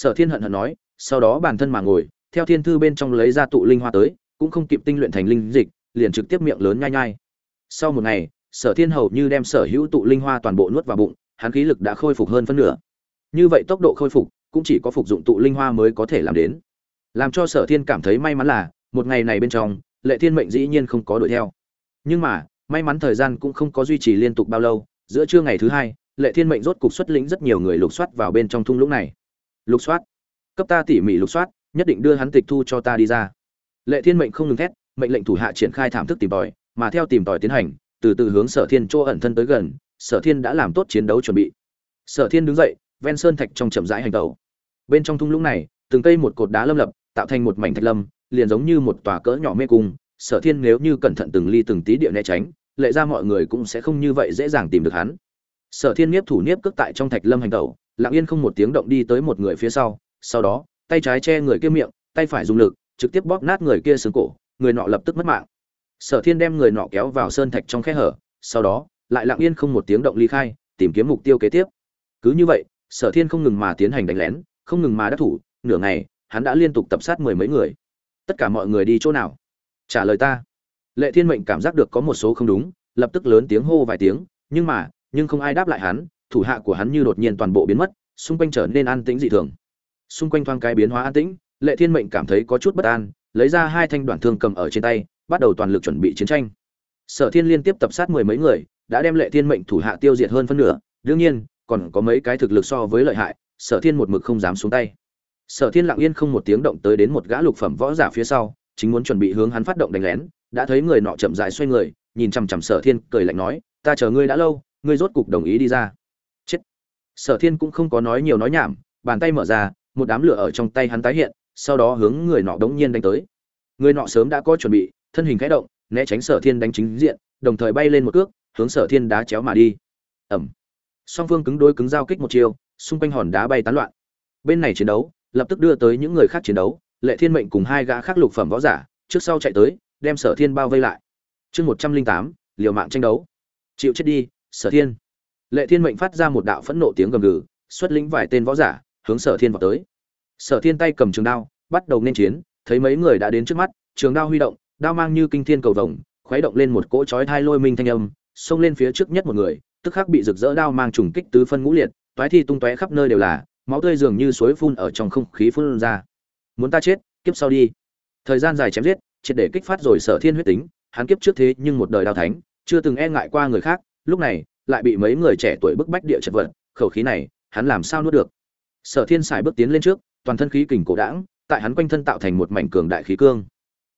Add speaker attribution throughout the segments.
Speaker 1: sở thiên hận hận nói, sau đó bản thân mà ngồi, theo thiên thư bên trong lấy ra tụ linh hoa tới, cũng không kịp tinh luyện thành linh dịch, liền trực tiếp miệng lớn nhai nhai. Sau một ngày, sở thiên hầu như đem sở hữu tụ linh hoa toàn bộ nuốt vào bụng, hắn khí lực đã khôi phục hơn phân nửa. Như vậy tốc độ khôi phục, cũng chỉ có phục dụng tụ linh hoa mới có thể làm đến. Làm cho sở thiên cảm thấy may mắn là, một ngày này bên trong, lệ thiên mệnh dĩ nhiên không có đuổi theo. Nhưng mà, may mắn thời gian cũng không có duy trì liên tục bao lâu, giữa trưa ngày thứ hai, lệ thiên mệnh rốt cục xuất lĩnh rất nhiều người lục soát vào bên trong thung lũng này lục soát. Cấp ta tỉ mỉ lục soát, nhất định đưa hắn tịch thu cho ta đi ra. Lệ thiên mệnh không ngừng thét, mệnh lệnh thủ hạ triển khai thảm thức tìm tòi, mà theo tìm tòi tiến hành, từ từ hướng sở thiên chỗ ẩn thân tới gần, sở thiên đã làm tốt chiến đấu chuẩn bị. Sở thiên đứng dậy, ven sơn thạch trong chậm rãi hành tẩu. Bên trong thung lũng này, từng cây một cột đá lâm lập, tạo thành một mảnh thạch lâm, liền giống như một tòa cỡ nhỏ mê cung. Sở thiên nếu như cẩn thận từng ly từng tí địa né tránh, lệ ra mọi người cũng sẽ không như vậy dễ dàng tìm được hắn. Sở thiên niếp thủ niếp cước tại trong thạch lâm hành tẩu lặng yên không một tiếng động đi tới một người phía sau sau đó, tay trái che người kia miệng, tay phải dùng lực, trực tiếp bóp nát người kia xương cổ, người nọ lập tức mất mạng. Sở thiên đem người nọ kéo vào sơn thạch trong khe hở, sau đó, lại lặng yên không một tiếng động ly khai, tìm kiếm mục tiêu kế tiếp. Cứ như vậy, sở thiên không ngừng mà tiến hành đánh lén, không ngừng mà đắc thủ, nửa ngày, hắn đã liên tục tập sát mười mấy người. Tất cả mọi người đi chỗ nào? Trả lời ta. Lệ thiên mệnh cảm giác được có một số không đúng, lập tức lớn tiếng hô vài tiếng, nhưng mà, nhưng không ai đáp lại hắn thủ hạ của hắn như đột nhiên toàn bộ biến mất, xung quanh trở nên an tĩnh dị thường. Xung quanh thoáng cái biến hóa an tĩnh, lệ thiên mệnh cảm thấy có chút bất an, lấy ra hai thanh đoạn thương cầm ở trên tay, bắt đầu toàn lực chuẩn bị chiến tranh. Sở thiên liên tiếp tập sát mười mấy người, đã đem lệ thiên mệnh thủ hạ tiêu diệt hơn phân nửa, đương nhiên, còn có mấy cái thực lực so với lợi hại, sở thiên một mực không dám xuống tay. Sở thiên lặng yên không một tiếng động tới đến một gã lục phẩm võ giả phía sau, chính muốn chuẩn bị hướng hắn phát động đánh lén, đã thấy người nọ chậm rãi xoay người, nhìn chằm chằm sở thiên, cười lạnh nói, ta chờ ngươi đã lâu, ngươi rốt cục đồng ý đi ra sở thiên cũng không có nói nhiều nói nhảm, bàn tay mở ra, một đám lửa ở trong tay hắn tái hiện, sau đó hướng người nọ đống nhiên đánh tới. Người nọ sớm đã có chuẩn bị, thân hình khẽ động, né tránh sở thiên đánh chính diện, đồng thời bay lên một cước, hướng sở thiên đá chéo mà đi. Ẩm song phương cứng đôi cứng giao kích một chiều, xung quanh hòn đá bay tán loạn. Bên này chiến đấu, lập tức đưa tới những người khác chiến đấu, lệ thiên mệnh cùng hai gã khác lục phẩm võ giả, trước sau chạy tới, đem sở thiên bao vây lại. Chương một trăm linh tám, liều mạng tranh đấu. Chịu chết đi, sở thiên lệ thiên mệnh phát ra một đạo phẫn nộ tiếng gầm gừ, xuất lĩnh vài tên võ giả, hướng sở thiên vào tới. Sở thiên tay cầm trường đao, bắt đầu nên chiến, thấy mấy người đã đến trước mắt, trường đao huy động, đao mang như kinh thiên cầu vồng, khuấy động lên một cỗ chói thai lôi minh thanh âm, xông lên phía trước nhất một người, tức khắc bị rực rỡ đao mang trùng kích tứ phân ngũ liệt, toái thi tung tóe khắp nơi đều là, máu tươi dường như suối phun ở trong không khí phun ra. Muốn ta chết, kiếp sau đi. Thời gian dài chém giết, triệt để kích phát rồi sở thiên huyết tính, hắn kiếp trước thế nhưng một đời đao thánh, chưa từng e ngại qua người khác, lúc này lại bị mấy người trẻ tuổi bức bách địa chật vật, khẩu khí này, hắn làm sao nuốt được? Sở thiên xài bước tiến lên trước, toàn thân khí kình cổ đãng, tại hắn quanh thân tạo thành một mảnh cường đại khí cương.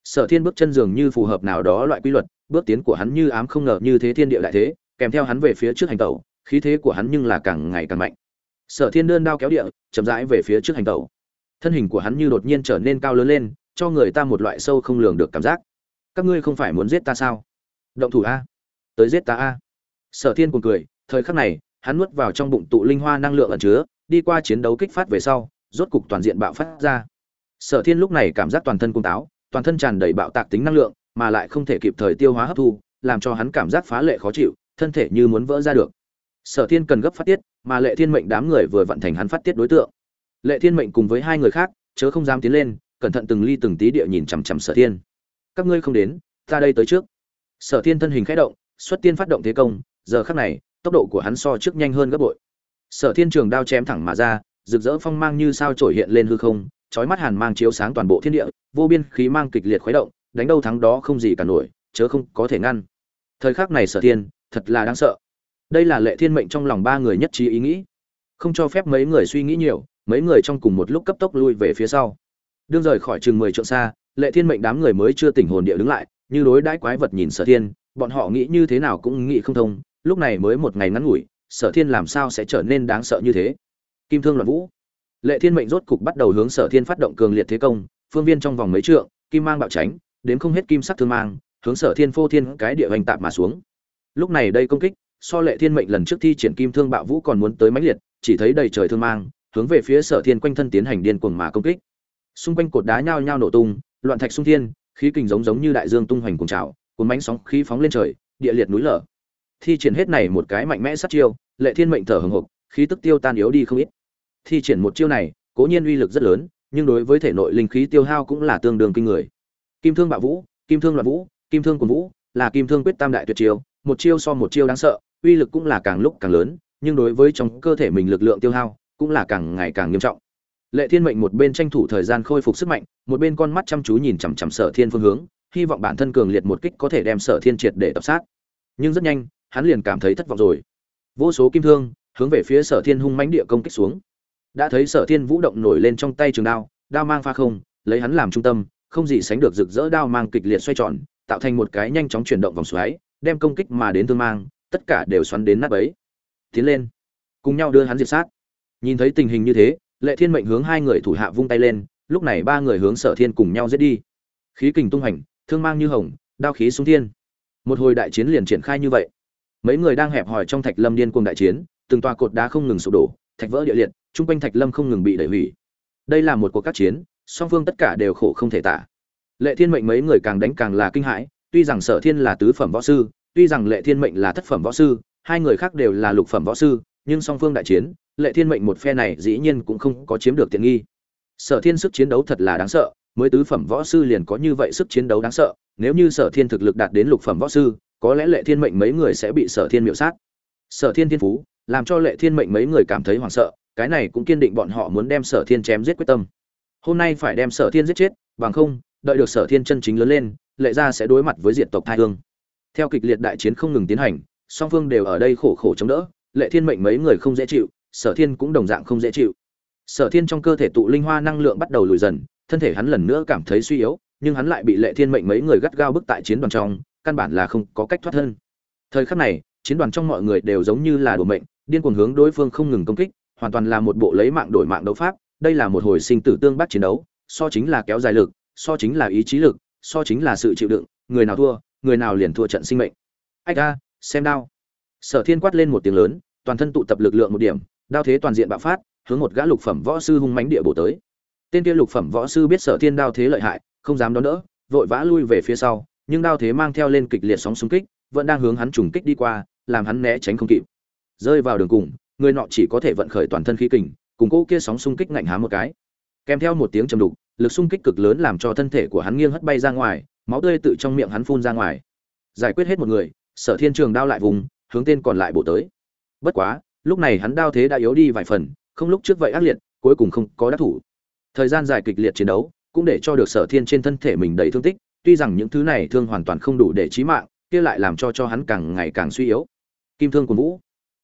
Speaker 1: Sở thiên bước chân dường như phù hợp nào đó loại quy luật, bước tiến của hắn như ám không ngờ như thế thiên địa đại thế, kèm theo hắn về phía trước hành tẩu, khí thế của hắn nhưng là càng ngày càng mạnh. Sở thiên đơn đao kéo địa, chậm rãi về phía trước hành tẩu. Thân hình của hắn như đột nhiên trở nên cao lớn lên, cho người ta một loại sâu không lường được cảm giác. Các ngươi không phải muốn giết ta sao? Động thủ a! Tới giết ta a! Sở thiên cuồng cười, thời khắc này, hắn nuốt vào trong bụng tụ linh hoa năng lượng ẩn chứa, đi qua chiến đấu kích phát về sau, rốt cục toàn diện bạo phát ra. Sở thiên lúc này cảm giác toàn thân cung táo, toàn thân tràn đầy bạo tạc tính năng lượng, mà lại không thể kịp thời tiêu hóa hấp thu, làm cho hắn cảm giác phá lệ khó chịu, thân thể như muốn vỡ ra được. Sở thiên cần gấp phát tiết, mà lệ thiên mệnh đám người vừa vận thành hắn phát tiết đối tượng. Lệ thiên mệnh cùng với hai người khác, chớ không dám tiến lên, cẩn thận từng ly từng tí địa nhìn chằm chằm sở thiên. Các ngươi không đến, ta đây tới trước. Sở thiên thân hình khẽ động, xuất tiên phát động thế công giờ khắc này, tốc độ của hắn so trước nhanh hơn gấp bội. Sở thiên trường đao chém thẳng mà ra, rực rỡ phong mang như sao trổi hiện lên hư không, chói mắt hàn mang chiếu sáng toàn bộ thiên địa, vô biên khí mang kịch liệt khuấy động, đánh đâu thắng đó không gì cả nổi, chớ không có thể ngăn. Thời khắc này sở thiên, thật là đáng sợ. Đây là lệ thiên mệnh trong lòng ba người nhất trí ý nghĩ. Không cho phép mấy người suy nghĩ nhiều, mấy người trong cùng một lúc cấp tốc lui về phía sau. Đương rời khỏi chừng mười trượng xa, lệ thiên mệnh đám người mới chưa tỉnh hồn địa đứng lại, như đối đãi quái vật nhìn sở thiên, bọn họ nghĩ như thế nào cũng nghĩ không thông lúc này mới một ngày ngắn ngủi, sở thiên làm sao sẽ trở nên đáng sợ như thế? Kim thương loạn vũ. Lệ thiên mệnh rốt cục bắt đầu hướng sở thiên phát động cường liệt thế công, phương viên trong vòng mấy trượng, kim mang bạo tránh, đến không hết kim sắc thương mang, hướng sở thiên phô thiên cái địa hoành tạp mà xuống. Lúc này đây công kích, so lệ thiên mệnh lần trước thi triển kim thương bạo vũ còn muốn tới mãnh liệt, chỉ thấy đầy trời thương mang, hướng về phía sở thiên quanh thân tiến hành điên cuồng mà công kích. Xung quanh cột đá nhao nhao nổ tung, loạn thạch xung thiên, khí kình giống giống như đại dương tung hoành cùng trào, cuốn bánh sóng khí phóng lên trời, địa liệt núi lở thi triển hết này một cái mạnh mẽ sát chiêu, lệ thiên mệnh thở hừng hực, khí tức tiêu tan yếu đi không ít. Thi triển một chiêu này, cố nhiên uy lực rất lớn, nhưng đối với thể nội linh khí tiêu hao cũng là tương đương kinh người. Kim thương bạo vũ, kim thương loạn vũ, kim thương quần vũ, là kim thương quyết tam đại tuyệt chiêu, một chiêu so một chiêu đáng sợ, uy lực cũng là càng lúc càng lớn, nhưng đối với trong cơ thể mình lực lượng tiêu hao, cũng là càng ngày càng nghiêm trọng. Lệ thiên mệnh một bên tranh thủ thời gian khôi phục sức mạnh, một bên con mắt chăm chú nhìn chằm chằm sở thiên phương hướng, hy vọng bản thân cường liệt một kích có thể đem sở thiên triệt để tập sát. Nhưng rất nhanh hắn liền cảm thấy thất vọng rồi. Vô số kim thương hướng về phía sở thiên hung mãnh địa công kích xuống. Đã thấy sở thiên vũ động nổi lên trong tay trường đao đao mang pha không, lấy hắn làm trung tâm, không gì sánh được rực rỡ đao mang kịch liệt xoay tròn, tạo thành một cái nhanh chóng chuyển động vòng xoáy, đem công kích mà đến thương mang, tất cả đều xoắn đến nát bấy. Tiến lên, cùng nhau đưa hắn diệt sát. Nhìn thấy tình hình như thế, lệ thiên mệnh hướng hai người thủ hạ vung tay lên, lúc này ba người hướng sở thiên cùng nhau giết đi. Khí kình tung hành thương mang như hồng, đao khí xuống thiên. Một hồi đại chiến liền triển khai như vậy mấy người đang hẹp hòi trong thạch lâm điên cuồng đại chiến, từng tòa cột đá không ngừng sụp đổ, thạch vỡ địa liệt, chung quanh thạch lâm không ngừng bị đẩy hủy. Đây là một cuộc các chiến, song phương tất cả đều khổ không thể tả. Lệ thiên mệnh mấy người càng đánh càng là kinh hãi, tuy rằng sở thiên là tứ phẩm võ sư, tuy rằng lệ thiên mệnh là thất phẩm võ sư, hai người khác đều là lục phẩm võ sư, nhưng song phương đại chiến, lệ thiên mệnh một phe này dĩ nhiên cũng không có chiếm được tiện nghi. Sở thiên sức chiến đấu thật là đáng sợ, mới tứ phẩm võ sư liền có như vậy sức chiến đấu đáng sợ, nếu như sở thiên thực lực đạt đến lục phẩm võ sư có lẽ lệ thiên mệnh mấy người sẽ bị sở thiên miệu sát. Sở thiên thiên phú, làm cho lệ thiên mệnh mấy người cảm thấy hoảng sợ, cái này cũng kiên định bọn họ muốn đem sở thiên chém giết quyết tâm. Hôm nay phải đem sở thiên giết chết, bằng không, đợi được sở thiên chân chính lớn lên, lệ gia sẽ đối mặt với diện tộc thai hương. Theo kịch liệt đại chiến không ngừng tiến hành, song phương đều ở đây khổ khổ chống đỡ, lệ thiên mệnh mấy người không dễ chịu, sở thiên cũng đồng dạng không dễ chịu. Sở thiên trong cơ thể tụ linh hoa năng lượng bắt đầu lùi dần, thân thể hắn lần nữa cảm thấy suy yếu, nhưng hắn lại bị lệ thiên mệnh mấy người gắt gao bức tại chiến đoàn trong căn bản là không có cách thoát thân. Thời khắc này, chiến đoàn trong mọi người đều giống như là đồ mệnh, điên cuồng hướng đối phương không ngừng công kích, hoàn toàn là một bộ lấy mạng đổi mạng đấu pháp, đây là một hồi sinh tử tương bắt chiến đấu, so chính là kéo dài lực, so chính là ý chí lực, so chính là sự chịu đựng, người nào thua, người nào liền thua trận sinh mệnh. Ách a, xem đao. Sở thiên quát lên một tiếng lớn, toàn thân tụ tập lực lượng một điểm, đao thế toàn diện bạo phát, hướng một gã lục phẩm võ sư hung mãnh địa bổ tới. Tên kia lục phẩm võ sư biết sở thiên đao thế lợi hại, không dám đón đỡ, vội vã lui về phía sau nhưng đao thế mang theo lên kịch liệt sóng xung kích, vẫn đang hướng hắn trùng kích đi qua, làm hắn né tránh không kịp. Rơi vào đường cùng, người nọ chỉ có thể vận khởi toàn thân khí kình, cùng cô kia sóng xung kích ngạnh há một cái. Kèm theo một tiếng trầm đục, lực xung kích cực lớn làm cho thân thể của hắn nghiêng hất bay ra ngoài, máu tươi tự trong miệng hắn phun ra ngoài. Giải quyết hết một người, sở thiên trường đao lại vùng, hướng tên còn lại bổ tới. Bất quá, lúc này hắn đao thế đã yếu đi vài phần, không lúc trước vậy ác liệt, cuối cùng không có đắc thủ. Thời gian dài kịch liệt chiến đấu, cũng để cho được sở thiên trên thân thể mình đầy thương tích tuy rằng những thứ này thương hoàn toàn không đủ để chí mạng, kia lại làm cho cho hắn càng ngày càng suy yếu. Kim thương của vũ.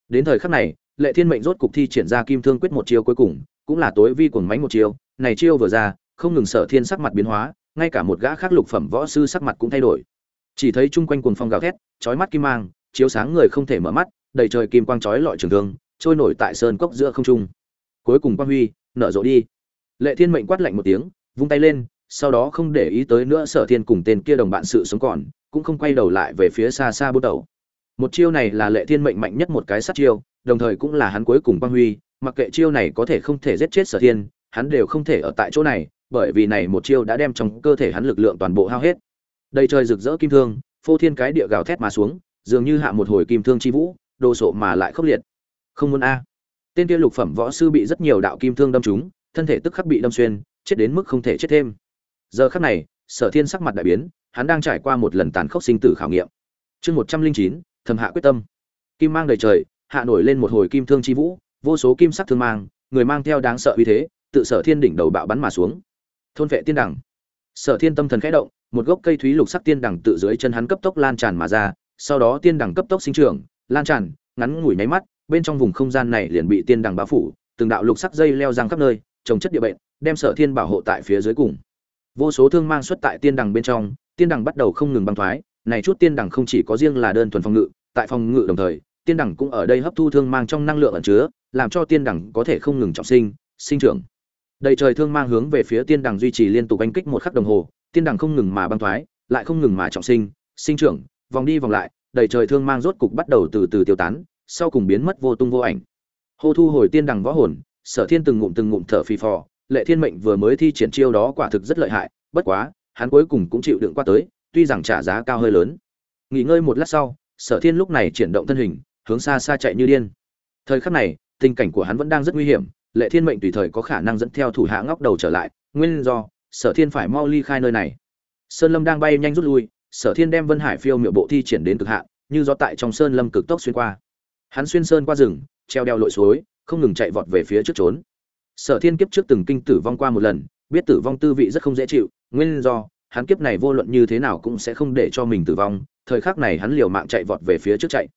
Speaker 1: Đến thời khắc này, lệ thiên mệnh rốt cục thi triển ra kim thương quyết một chiêu cuối cùng, cũng là tối vi cuồng mãnh một chiêu. Này chiêu vừa ra, không ngừng sở thiên sắc mặt biến hóa, ngay cả một gã khác lục phẩm võ sư sắc mặt cũng thay đổi. Chỉ thấy chung quanh cuồng phong gào thét, chói mắt kim mang, chiếu sáng người không thể mở mắt, đầy trời kim quang chói lọi trường thương, trôi nổi tại sơn cốc giữa không trung. Cuối cùng quang huy, nở rộ đi. Lệ thiên mệnh quát lạnh một tiếng, vung tay lên sau đó không để ý tới nữa sở thiên cùng tên kia đồng bạn sự sống còn, cũng không quay đầu lại về phía xa xa bút đầu một chiêu này là lệ thiên mệnh mạnh nhất một cái sát chiêu, đồng thời cũng là hắn cuối cùng quang huy, mặc kệ chiêu này có thể không thể giết chết sở thiên, hắn đều không thể ở tại chỗ này, bởi vì này một chiêu đã đem trong cơ thể hắn lực lượng toàn bộ hao hết. Đầy trời rực rỡ kim thương, phô thiên cái địa gào thét mà xuống, dường như hạ một hồi kim thương chi vũ, đồ sộ mà lại khốc liệt. Không muốn a. Tên kia lục phẩm võ sư bị rất nhiều đạo kim thương đâm trúng, thân thể tức khắc bị đâm xuyên, chết đến mức không thể chết thêm giờ khắc này, sở thiên sắc mặt đại biến, hắn đang trải qua một lần tàn khốc sinh tử khảo nghiệm. Chương một trăm linh chín, thầm hạ quyết tâm. Kim mang đầy trời, hạ nổi lên một hồi kim thương chi vũ, vô số kim sắc thương mang, người mang theo đáng sợ uy thế, tự sở thiên đỉnh đầu bạo bắn mà xuống. Thôn vệ tiên đẳng. Sở thiên tâm thần khẽ động, một gốc cây thúy lục sắc tiên đẳng tự dưới chân hắn cấp tốc lan tràn mà ra, sau đó tiên đẳng cấp tốc sinh trưởng, lan tràn, ngắn ngủi nháy mắt, bên trong vùng không gian này liền bị tiên đẳng bao phủ, từng đạo lục sắc dây leo răng khắp nơi, trồng chất địa bệnh, đem sở thiên bảo hộ tại phía dưới cùng vô số thương mang xuất tại tiên đẳng bên trong, tiên đẳng bắt đầu không ngừng băng thoái, này chút tiên đẳng không chỉ có riêng là đơn thuần phòng ngự, tại phòng ngự đồng thời, tiên đẳng cũng ở đây hấp thu thương mang trong năng lượng ẩn chứa, làm cho tiên đẳng có thể không ngừng trọng sinh sinh trưởng. Đầy trời thương mang hướng về phía tiên đẳng duy trì liên tục đánh kích một khắc đồng hồ, tiên đẳng không ngừng mà băng thoái, lại không ngừng mà trọng sinh sinh trưởng, vòng đi vòng lại, đầy trời thương mang rốt cục bắt đầu từ từ tiêu tán, sau cùng biến mất vô tung vô ảnh. Hô thu hồi tiên đẳng võ hồn, sở thiên từng ngụm từng ngụm thở phì phò lệ thiên mệnh vừa mới thi triển chiêu đó quả thực rất lợi hại, bất quá, hắn cuối cùng cũng chịu đựng qua tới, tuy rằng trả giá cao hơi lớn. Nghỉ ngơi một lát sau, sở thiên lúc này chuyển động thân hình, hướng xa xa chạy như điên. Thời khắc này, tình cảnh của hắn vẫn đang rất nguy hiểm, lệ thiên mệnh tùy thời có khả năng dẫn theo thủ hạ ngóc đầu trở lại, nguyên do, sở thiên phải mau ly khai nơi này. Sơn lâm đang bay nhanh rút lui, sở thiên đem vân hải phiêu miệu bộ thi triển đến cực hạn, như gió tại trong sơn lâm cực tốc xuyên qua. Hắn xuyên sơn qua rừng, treo đeo lội suối, không ngừng chạy vọt về phía trước trốn sở thiên kiếp trước từng kinh tử vong qua một lần biết tử vong tư vị rất không dễ chịu nguyên do hắn kiếp này vô luận như thế nào cũng sẽ không để cho mình tử vong thời khắc này hắn liều mạng chạy vọt về phía trước chạy.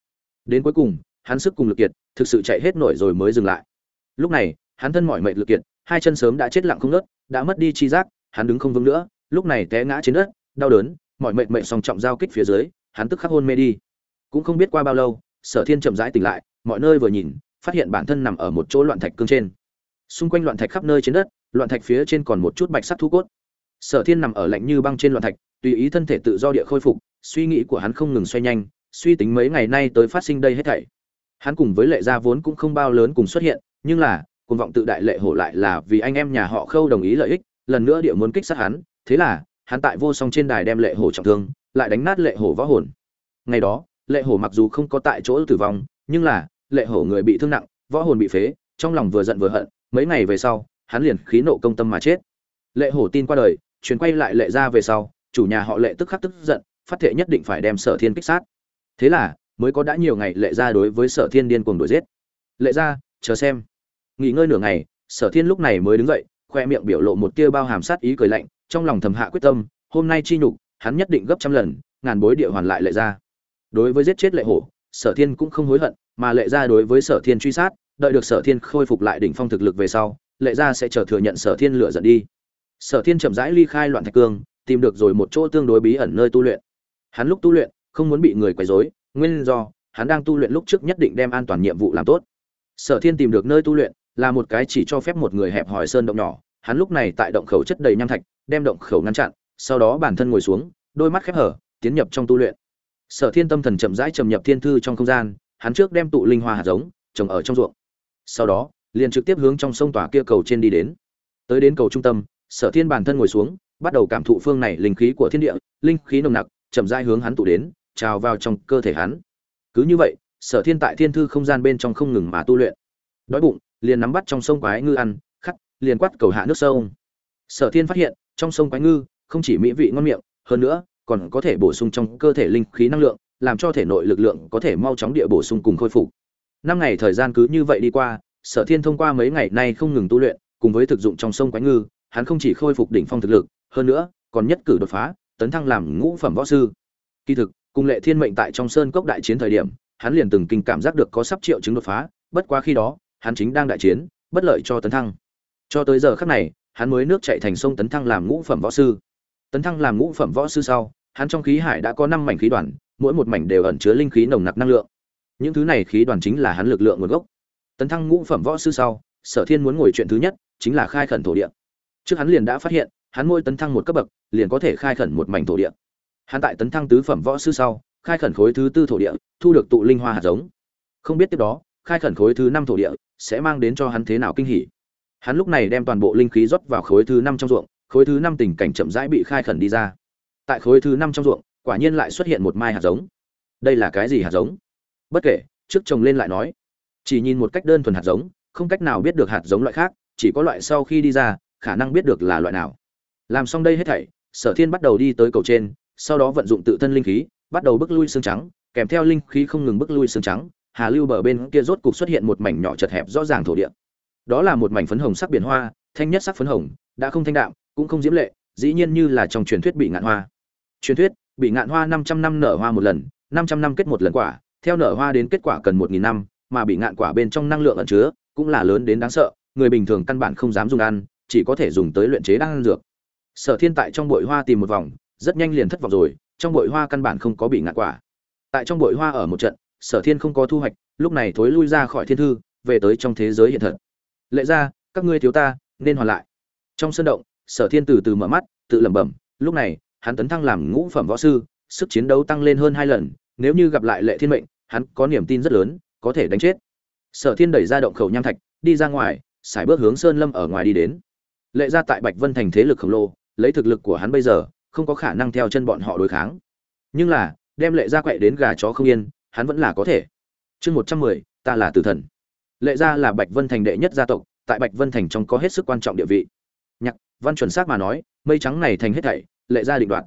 Speaker 1: Đến cuối cùng hắn sức cùng lực kiệt thực sự chạy hết nổi rồi mới dừng lại. Lúc này hắn thân mỏi mệt lực kiệt hai chân sớm đã chết lặng không ngớt, đã mất đi chi giác hắn đứng không vững nữa lúc này té ngã trên đất đau đớn mỏi mệt mệt song trọng giao kích phía dưới hắn tức khắc hôn mê đi. Cũng không biết qua bao lâu sở thiên chậm rãi tỉnh lại mọi nơi vừa nhìn phát hiện bản thân nằm ở một chỗ loạn thạch cương trên xung quanh loạn thạch khắp nơi trên đất, loạn thạch phía trên còn một chút bạch sắc thu cốt. Sở thiên nằm ở lạnh như băng trên loạn thạch, tùy ý thân thể tự do địa khôi phục, suy nghĩ của hắn không ngừng xoay nhanh, suy tính mấy ngày nay tới phát sinh đây hết thảy. Hắn cùng với lệ gia vốn cũng không bao lớn cùng xuất hiện, nhưng là cùng vọng tự đại lệ hổ lại là vì anh em nhà họ khâu đồng ý lợi ích, lần nữa địa muốn kích sát hắn, thế là, hắn tại vô song trên đài đem lệ hổ trọng thương, lại đánh nát lệ hổ võ hồn. Ngày đó, lệ hổ mặc dù không có tại chỗ tử vong, nhưng là, lệ hổ người bị thương nặng, võ hồn bị phế, trong lòng vừa giận vừa hận mấy ngày về sau, hắn liền khí nộ công tâm mà chết. Lệ hổ tin qua đời chuyển quay lại lệ ra về sau, chủ nhà họ lệ tức khắc tức giận, phát thệ nhất định phải đem sở thiên kích sát. Thế là, mới có đã nhiều ngày lệ ra đối với sở thiên điên cuồng đuổi giết. Lệ ra, chờ xem. Nghỉ ngơi nửa ngày, sở thiên lúc này mới đứng dậy, khoe miệng biểu lộ một tia bao hàm sát ý cười lạnh, trong lòng thầm hạ quyết tâm, hôm nay chi nhục, hắn nhất định gấp trăm lần, ngàn bối địa hoàn lại lệ ra. Đối với giết chết lệ hổ, sở thiên cũng không hối hận, mà lệ ra đối với sở thiên truy sát đợi được sở thiên khôi phục lại đỉnh phong thực lực về sau, lệ ra sẽ chờ thừa nhận sở thiên lựa dẫn đi. Sở thiên chậm rãi ly khai loạn thạch cương, tìm được rồi một chỗ tương đối bí ẩn nơi tu luyện. Hắn lúc tu luyện, không muốn bị người quấy rối, nguyên do, hắn đang tu luyện lúc trước nhất định đem an toàn nhiệm vụ làm tốt. Sở thiên tìm được nơi tu luyện, là một cái chỉ cho phép một người hẹp hòi sơn động nhỏ, hắn lúc này tại động khẩu chất đầy nham thạch, đem động khẩu ngăn chặn, sau đó bản thân ngồi xuống, đôi mắt khép hở, tiến nhập trong tu luyện. Sở thiên tâm thần chậm rãi chầm nhập thiên thư trong không gian, hắn trước đem tụ linh hoa hạt giống, trồng ở trong ruộng sau đó, liền trực tiếp hướng trong sông tỏa kia cầu trên đi đến. Tới đến cầu trung tâm, sở thiên bản thân ngồi xuống, bắt đầu cảm thụ phương này linh khí của thiên địa, linh khí nồng nặc, chậm rãi hướng hắn tụ đến, trào vào trong cơ thể hắn. Cứ như vậy, sở thiên tại thiên thư không gian bên trong không ngừng mà tu luyện. Đói bụng, liền nắm bắt trong sông quái ngư ăn khắc liền quát cầu hạ nước sông. Sở thiên phát hiện, trong sông quái ngư, không chỉ mỹ vị ngon miệng, hơn nữa, còn có thể bổ sung trong cơ thể linh khí năng lượng, làm cho thể nội lực lượng có thể mau chóng địa bổ sung cùng khôi phục năm ngày thời gian cứ như vậy đi qua, sở thiên thông qua mấy ngày nay không ngừng tu luyện, cùng với thực dụng trong sông quái ngư, hắn không chỉ khôi phục đỉnh phong thực lực, hơn nữa, còn nhất cử đột phá, tấn thăng làm ngũ phẩm võ sư. Kỳ thực, cùng lệ thiên mệnh tại trong sơn cốc đại chiến thời điểm, hắn liền từng kinh cảm giác được có sắp triệu chứng đột phá, bất quá khi đó, hắn chính đang đại chiến, bất lợi cho tấn thăng. Cho tới giờ khắc này, hắn mới nước chạy thành sông tấn thăng làm ngũ phẩm võ sư. Tấn thăng làm ngũ phẩm võ sư sau, hắn trong khí hải đã có năm mảnh khí đoàn, mỗi một mảnh đều ẩn chứa linh khí nồng nặc năng lượng những thứ này khí đoàn chính là hắn lực lượng nguồn gốc. Tấn thăng ngũ phẩm võ sư sau, sở thiên muốn ngồi chuyện thứ nhất, chính là khai khẩn thổ địa. Trước hắn liền đã phát hiện, hắn môi tấn thăng một cấp bậc, liền có thể khai khẩn một mảnh thổ địa. Hắn tại tấn thăng tứ phẩm võ sư sau, khai khẩn khối thứ tư thổ địa, thu được tụ linh hoa hạt giống. Không biết tiếp đó, khai khẩn khối thứ năm thổ địa sẽ mang đến cho hắn thế nào kinh hỉ. Hắn lúc này đem toàn bộ linh khí rót vào khối thứ năm trong ruộng, khối thứ năm tình cảnh chậm rãi bị khai khẩn đi ra. Tại khối thứ năm trong ruộng, quả nhiên lại xuất hiện một mai hạt giống. Đây là cái gì hạt giống? Bất kể, trước trồng lên lại nói. Chỉ nhìn một cách đơn thuần hạt giống, không cách nào biết được hạt giống loại khác, chỉ có loại sau khi đi ra, khả năng biết được là loại nào. Làm xong đây hết thảy, sở thiên bắt đầu đi tới cầu trên, sau đó vận dụng tự thân linh khí, bắt đầu bước lui xương trắng, kèm theo linh khí không ngừng bước lui xương trắng, hà lưu bờ bên kia rốt cục xuất hiện một mảnh nhỏ chật hẹp rõ ràng thổ địa. Đó là một mảnh phấn hồng sắc biển hoa, thanh nhất sắc phấn hồng, đã không thanh đạm, cũng không diễm lệ, dĩ nhiên như là trong truyền thuyết bị ngạn hoa. Truyền thuyết, bị ngạn hoa 500 năm nở hoa một lần 500 năm kết một lần quả theo nở hoa đến kết quả cần 1.000 năm, mà bị ngạn quả bên trong năng lượng ẩn chứa, cũng là lớn đến đáng sợ, người bình thường căn bản không dám dùng ăn, chỉ có thể dùng tới luyện chế đan dược. Sở thiên tại trong bụi hoa tìm một vòng, rất nhanh liền thất vọng rồi, trong bụi hoa căn bản không có bị ngạn quả. Tại trong bụi hoa ở một trận, sở thiên không có thu hoạch, lúc này thối lui ra khỏi thiên thư, về tới trong thế giới hiện thật. Lệ ra các ngươi thiếu ta, nên hoàn lại. Trong sân động, sở thiên từ từ mở mắt, tự lẩm bẩm, lúc này, hắn tấn thăng làm ngũ phẩm võ sư, sức chiến đấu tăng lên hơn hai lần nếu như gặp lại lệ thiên mệnh, hắn có niềm tin rất lớn, có thể đánh chết. Sở thiên đẩy ra động khẩu nham thạch, đi ra ngoài xài bước hướng sơn lâm ở ngoài đi đến. Lệ ra tại bạch vân thành thế lực khổng lồ, lấy thực lực của hắn bây giờ, không có khả năng theo chân bọn họ đối kháng. Nhưng là, đem lệ ra quậy đến gà chó không yên, hắn vẫn là có thể. Chương một trăm mười, ta là tử thần. Lệ gia là bạch vân thành đệ nhất gia tộc, tại bạch vân thành trong có hết sức quan trọng địa vị. Nhạc, văn chuẩn xác mà nói, mây trắng này thành hết thảy, lệ gia định đoạt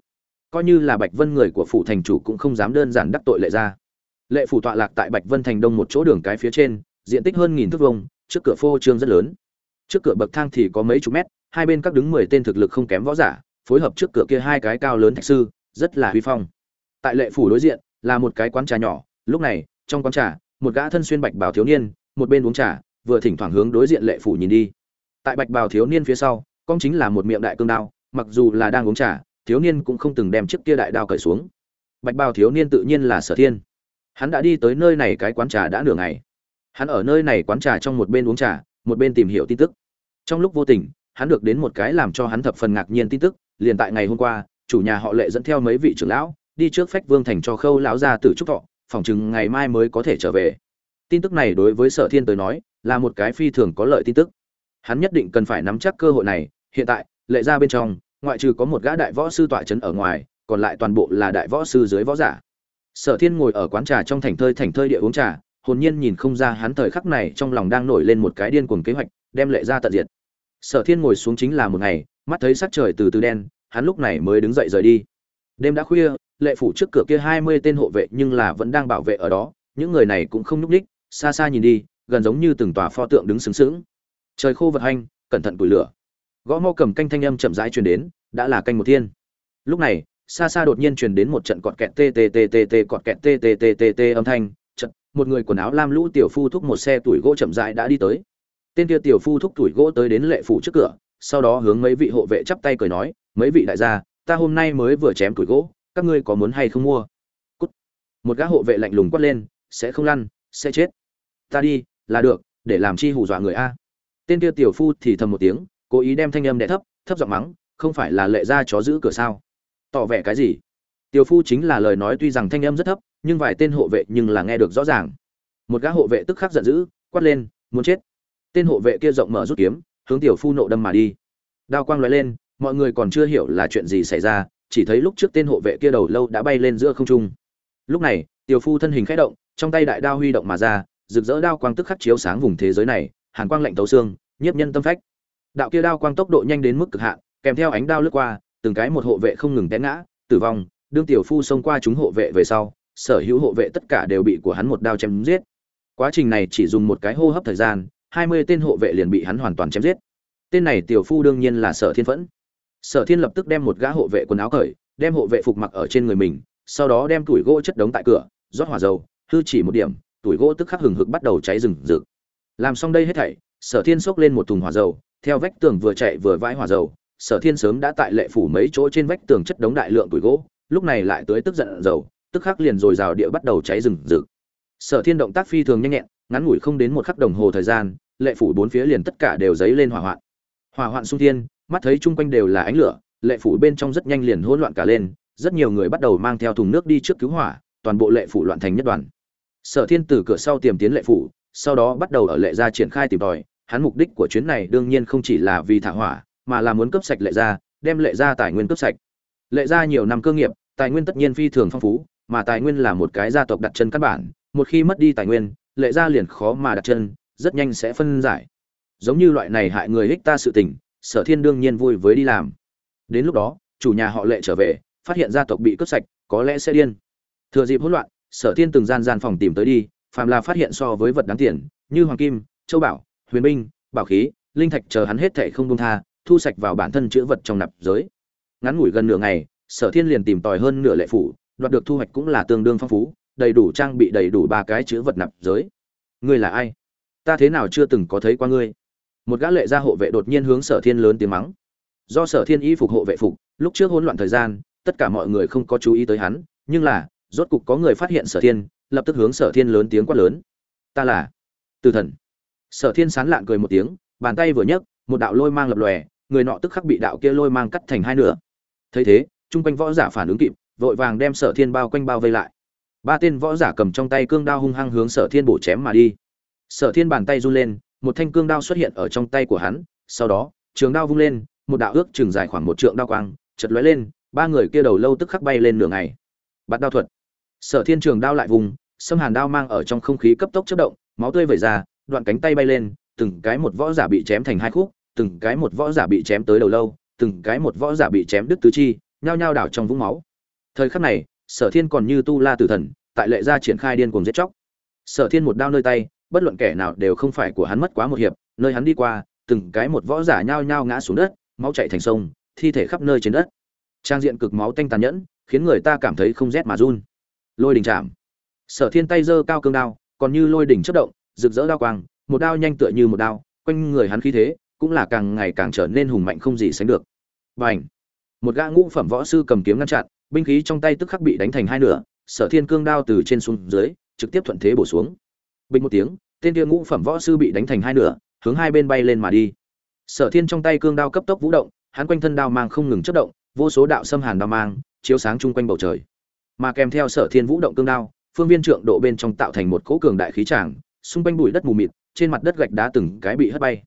Speaker 1: coi như là bạch vân người của phủ thành chủ cũng không dám đơn giản đắc tội lệ ra. lệ phủ tọa lạc tại bạch vân thành đông một chỗ đường cái phía trên, diện tích hơn nghìn thước vuông, trước cửa phô trương rất lớn. Trước cửa bậc thang thì có mấy chục mét, hai bên các đứng mười tên thực lực không kém võ giả, phối hợp trước cửa kia hai cái cao lớn thạch sư, rất là huy phong. Tại lệ phủ đối diện, là một cái quán trà nhỏ, lúc này, trong quán trà, một gã thân xuyên bạch bào thiếu niên, một bên uống trà, vừa thỉnh thoảng hướng đối diện lệ phủ nhìn đi. Tại bạch bào thiếu niên phía sau, con chính là một miệng đại cương đao, mặc dù là đang uống trà thiếu niên cũng không từng đem chiếc kia đại đao cởi xuống. Bạch bào thiếu niên tự nhiên là sở thiên. Hắn đã đi tới nơi này cái quán trà đã nửa ngày. Hắn ở nơi này quán trà trong một bên uống trà, một bên tìm hiểu tin tức. Trong lúc vô tình, hắn được đến một cái làm cho hắn thập phần ngạc nhiên tin tức, liền tại ngày hôm qua, chủ nhà họ lệ dẫn theo mấy vị trưởng lão, đi trước phách vương thành cho khâu lão gia tử trúc thọ phòng chừng ngày mai mới có thể trở về. Tin tức này đối với sở thiên tới nói, là một cái phi thường có lợi tin tức. Hắn nhất định cần phải nắm chắc cơ hội này, hiện tại, lệ ra bên trong ngoại trừ có một gã đại võ sư tọa trấn ở ngoài còn lại toàn bộ là đại võ sư dưới võ giả sở thiên ngồi ở quán trà trong thành thơi thành thơi địa uống trà hồn nhiên nhìn không ra hắn thời khắc này trong lòng đang nổi lên một cái điên cuồng kế hoạch đem lệ ra tận diệt sở thiên ngồi xuống chính là một ngày mắt thấy sắc trời từ từ đen hắn lúc này mới đứng dậy rời đi đêm đã khuya lệ phủ trước cửa kia hai mươi tên hộ vệ nhưng là vẫn đang bảo vệ ở đó những người này cũng không nhúc đích. xa xa nhìn đi gần giống như từng tòa pho tượng đứng sững sững. trời khô vật hành, cẩn thận củi lửa gõ mau cầm canh thanh âm chậm rãi truyền đến, đã là canh một thiên. Lúc này, xa xa đột nhiên truyền đến một trận cọt kẹt tê tê tê tê tê, cọt kẹt tê tê tê tê tê âm thanh. Trận một người quần áo lam lũ tiểu phu thúc một xe tuổi gỗ chậm rãi đã đi tới. Tên kia tiểu phu thúc tuổi gỗ tới đến lệ phủ trước cửa, sau đó hướng mấy vị hộ vệ chắp tay cười nói, mấy vị đại gia, ta hôm nay mới vừa chém tuổi gỗ, các ngươi có muốn hay không mua? Cút. một gã hộ vệ lạnh lùng quát lên, sẽ không lăn, sẽ chết. Ta đi, là được, để làm chi hù dọa người a. Tên kia tiểu phu thì thầm một tiếng cố ý đem thanh âm đẻ thấp thấp giọng mắng, không phải là lệ ra chó giữ cửa sao? Tỏ vẻ cái gì? Tiểu phu chính là lời nói tuy rằng thanh âm rất thấp, nhưng vài tên hộ vệ nhưng là nghe được rõ ràng. Một gã hộ vệ tức khắc giận dữ, quát lên, muốn chết. Tên hộ vệ kia rộng mở rút kiếm, hướng tiểu phu nộ đâm mà đi. Đao quang loại lên, mọi người còn chưa hiểu là chuyện gì xảy ra, chỉ thấy lúc trước tên hộ vệ kia đầu lâu đã bay lên giữa không trung. Lúc này, tiểu phu thân hình khẽ động, trong tay đại đao huy động mà ra, rực rỡ đao quang tức khắc chiếu sáng vùng thế giới này, hàn quang lạnh tấu xương, nhiếp nhân tâm phách đạo kia đao quang tốc độ nhanh đến mức cực hạn, kèm theo ánh đao lướt qua, từng cái một hộ vệ không ngừng té ngã, tử vong, đương tiểu phu xông qua chúng hộ vệ về sau, sở hữu hộ vệ tất cả đều bị của hắn một đao chém giết. Quá trình này chỉ dùng một cái hô hấp thời gian, hai mươi tên hộ vệ liền bị hắn hoàn toàn chém giết. Tên này tiểu phu đương nhiên là sở thiên phẫn. Sở thiên lập tức đem một gã hộ vệ quần áo cởi, đem hộ vệ phục mặc ở trên người mình, sau đó đem tuổi gỗ chất đống tại cửa, rót hỏa dầu, hư chỉ một điểm, tuổi gỗ tức khắc hừng hực bắt đầu cháy rừng rực. Làm xong đây hết thảy, sở thiên xốc lên một thùng hỏa dầu theo vách tường vừa chạy vừa vãi hỏa dầu, sở thiên sớm đã tại lệ phủ mấy chỗ trên vách tường chất đống đại lượng tuổi gỗ, lúc này lại tới tức giận dầu, tức khắc liền rồi rào địa bắt đầu cháy rừng rực. Sở thiên động tác phi thường nhanh nhẹn, ngắn ngủi không đến một khắc đồng hồ thời gian, lệ phủ bốn phía liền tất cả đều dấy lên hỏa hoạn. Hỏa hoạn sung thiên, mắt thấy chung quanh đều là ánh lửa, lệ phủ bên trong rất nhanh liền hỗn loạn cả lên, rất nhiều người bắt đầu mang theo thùng nước đi trước cứu hỏa, toàn bộ lệ phủ loạn thành nhất đoàn. Sở thiên từ cửa sau tiềm tiến lệ phủ, sau đó bắt đầu ở lệ gia triển khai tìm tòi hắn mục đích của chuyến này đương nhiên không chỉ là vì thả hỏa, mà là muốn cấp sạch lệ gia, đem lệ gia tài nguyên cấp sạch. Lệ gia nhiều năm cơ nghiệp, tài nguyên tất nhiên phi thường phong phú, mà tài nguyên là một cái gia tộc đặt chân căn bản, một khi mất đi tài nguyên, lệ gia liền khó mà đặt chân, rất nhanh sẽ phân giải. Giống như loại này hại người hích ta sự tình, sở thiên đương nhiên vui với đi làm. Đến lúc đó, chủ nhà họ lệ trở về, phát hiện gia tộc bị cướp sạch, có lẽ sẽ điên. Thừa dịp hỗn loạn, sở thiên từng gian gian phòng tìm tới đi, phàm là phát hiện so với vật đáng tiền, như hoàng kim, châu bảo huyền binh, bảo khí, linh thạch chờ hắn hết thệ không công tha, thu sạch vào bản thân chữ vật trong nạp giới. Ngắn ngủi gần nửa ngày, sở thiên liền tìm tòi hơn nửa lệ phủ, đoạt được thu hoạch cũng là tương đương phong phú, đầy đủ trang bị đầy đủ ba cái chữ vật nạp giới. Ngươi là ai? Ta thế nào chưa từng có thấy qua ngươi? Một gã lệ gia hộ vệ đột nhiên hướng sở thiên lớn tiếng mắng. Do sở thiên y phục hộ vệ phục, lúc trước hỗn loạn thời gian, tất cả mọi người không có chú ý tới hắn, nhưng là, rốt cục có người phát hiện sở thiên, lập tức hướng sở thiên lớn tiếng quát lớn. Ta là từ thần sở thiên sán lạn cười một tiếng, bàn tay vừa nhấc, một đạo lôi mang lập lòe, người nọ tức khắc bị đạo kia lôi mang cắt thành hai nửa. Thấy thế, chung quanh võ giả phản ứng kịp, vội vàng đem sở thiên bao quanh bao vây lại. Ba tên võ giả cầm trong tay cương đao hung hăng hướng sở thiên bổ chém mà đi. Sở thiên bàn tay run lên, một thanh cương đao xuất hiện ở trong tay của hắn, sau đó, trường đao vung lên, một đạo ước chừng dài khoảng một trượng đao quang chật lóe lên, ba người kia đầu lâu tức khắc bay lên nửa ngày. Bắt đao thuật. Sở thiên trường đao lại vùng, xâm hàn đao mang ở trong không khí cấp tốc chất động, máu tươi vẩy ra đoạn cánh tay bay lên, từng cái một võ giả bị chém thành hai khúc, từng cái một võ giả bị chém tới đầu lâu, từng cái một võ giả bị chém đứt tứ chi, nhao nhao đảo trong vũng máu. Thời khắc này, sở thiên còn như tu la tử thần, tại lệ gia triển khai điên cuồng giết chóc. Sở thiên một đao nơi tay, bất luận kẻ nào đều không phải của hắn mất quá một hiệp, nơi hắn đi qua, từng cái một võ giả nhao nhao ngã xuống đất, máu chảy thành sông, thi thể khắp nơi trên đất. Trang diện cực máu tanh tàn nhẫn, khiến người ta cảm thấy không rét mà run. Lôi đình chạm. Sở thiên tay giơ cao cương đao, còn như lôi đỉnh chớp động rực rỡ đao quang, một đao nhanh tựa như một đao, quanh người hắn khí thế cũng là càng ngày càng trở nên hùng mạnh không gì sánh được. Bành! một gã ngũ phẩm võ sư cầm kiếm ngăn chặn, binh khí trong tay tức khắc bị đánh thành hai nửa, sở thiên cương đao từ trên xuống dưới, trực tiếp thuận thế bổ xuống. Bình một tiếng, tên kia ngũ phẩm võ sư bị đánh thành hai nửa, hướng hai bên bay lên mà đi. Sở thiên trong tay cương đao cấp tốc vũ động, hắn quanh thân đao mang không ngừng chớp động, vô số đạo xâm hàn đao mang chiếu sáng chung quanh bầu trời. Mà kèm theo sở thiên vũ động cương đao, phương viên trượng độ bên trong tạo thành một cỗ cường đại khí tràng xung quanh bụi đất mù mịt, trên mặt đất gạch đá từng cái bị hất bay.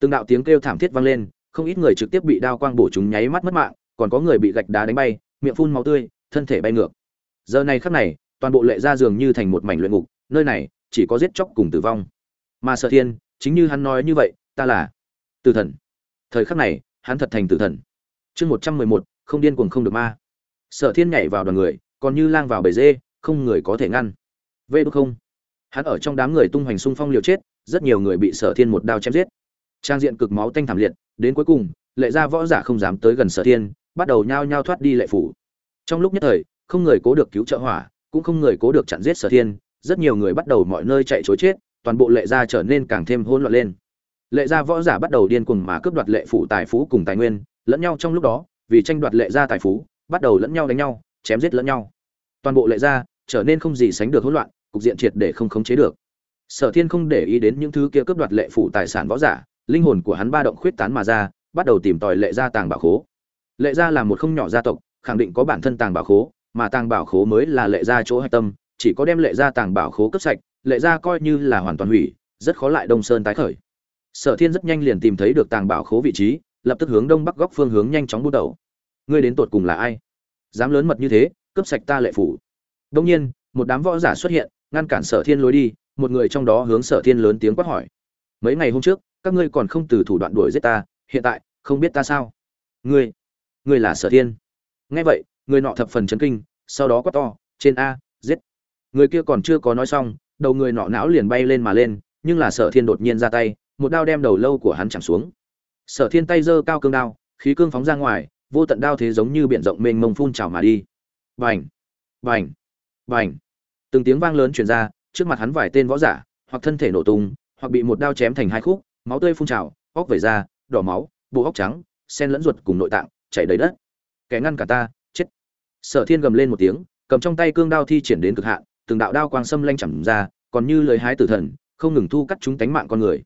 Speaker 1: Từng đạo tiếng kêu thảm thiết vang lên, không ít người trực tiếp bị đao quang bổ chúng nháy mắt mất mạng, còn có người bị gạch đá đánh bay, miệng phun máu tươi, thân thể bay ngược. Giờ này khắc này, toàn bộ lệ ra dường như thành một mảnh luyện ngục, nơi này chỉ có giết chóc cùng tử vong. Mà sở thiên, chính như hắn nói như vậy, ta là tử thần. Thời khắc này, hắn thật thành tử thần. Chương một trăm mười một, không điên cuồng không được ma. Sở thiên nhảy vào đoàn người, còn như lang vào bầy dê, không người có thể ngăn. Vê đúc không hắn ở trong đám người tung hoành xung phong liều chết, rất nhiều người bị sở thiên một đao chém giết. Trang diện cực máu tanh thảm liệt, đến cuối cùng, lệ gia võ giả không dám tới gần sở thiên, bắt đầu nhao nhao thoát đi lệ phủ. Trong lúc nhất thời, không người cố được cứu trợ hỏa, cũng không người cố được chặn giết sở thiên, rất nhiều người bắt đầu mọi nơi chạy chối chết, toàn bộ lệ gia trở nên càng thêm hỗn loạn lên. Lệ gia võ giả bắt đầu điên cuồng mà cướp đoạt lệ phủ tài phú cùng tài nguyên, lẫn nhau trong lúc đó, vì tranh đoạt lệ gia tài phú, bắt đầu lẫn nhau đánh nhau, chém giết lẫn nhau. Toàn bộ lệ gia trở nên không gì sánh được hỗn loạn cục diện triệt để không khống chế được. Sở thiên không để ý đến những thứ kia cướp đoạt lệ phủ tài sản võ giả, linh hồn của hắn ba động khuyết tán mà ra, bắt đầu tìm tòi lệ gia tàng bảo khố. Lệ gia là một không nhỏ gia tộc, khẳng định có bản thân tàng bảo khố, mà tàng bảo khố mới là lệ gia chỗ hạch tâm, chỉ có đem lệ gia tàng bảo khố cấp sạch, lệ gia coi như là hoàn toàn hủy, rất khó lại đông sơn tái khởi. Sở thiên rất nhanh liền tìm thấy được tàng bảo khố vị trí, lập tức hướng đông bắc góc phương hướng nhanh chóng bút đầu. Ngươi đến tột cùng là ai? Dám lớn mật như thế, cướp sạch ta lệ phủ. Đông nhiên, một đám võ giả xuất hiện ngăn cản sở thiên lối đi, một người trong đó hướng sở thiên lớn tiếng quát hỏi. Mấy ngày hôm trước, các ngươi còn không từ thủ đoạn đuổi giết ta, hiện tại, không biết ta sao? Ngươi ngươi là sở thiên. Nghe vậy, người nọ thập phần chấn kinh, sau đó quát to, trên a, giết. Người kia còn chưa có nói xong, đầu người nọ não liền bay lên mà lên, nhưng là sở thiên đột nhiên ra tay, một đao đem đầu lâu của hắn chạm xuống. Sở thiên tay giơ cao cương đao, khí cương phóng ra ngoài, vô tận đao thế giống như biển rộng mênh mông phun trào mà đi. Vành vành vành từng tiếng vang lớn truyền ra, trước mặt hắn vài tên võ giả, hoặc thân thể nổ tung, hoặc bị một đao chém thành hai khúc, máu tươi phun trào, óc vẩy ra, đỏ máu, bộ óc trắng, sen lẫn ruột cùng nội tạng, chảy đầy đất. Kẻ ngăn cả ta, chết. Sở thiên gầm lên một tiếng, cầm trong tay cương đao thi triển đến cực hạn, từng đạo đao quang xâm lanh chẳng ra, còn như lời hái tử thần, không ngừng thu cắt chúng tánh mạng con người.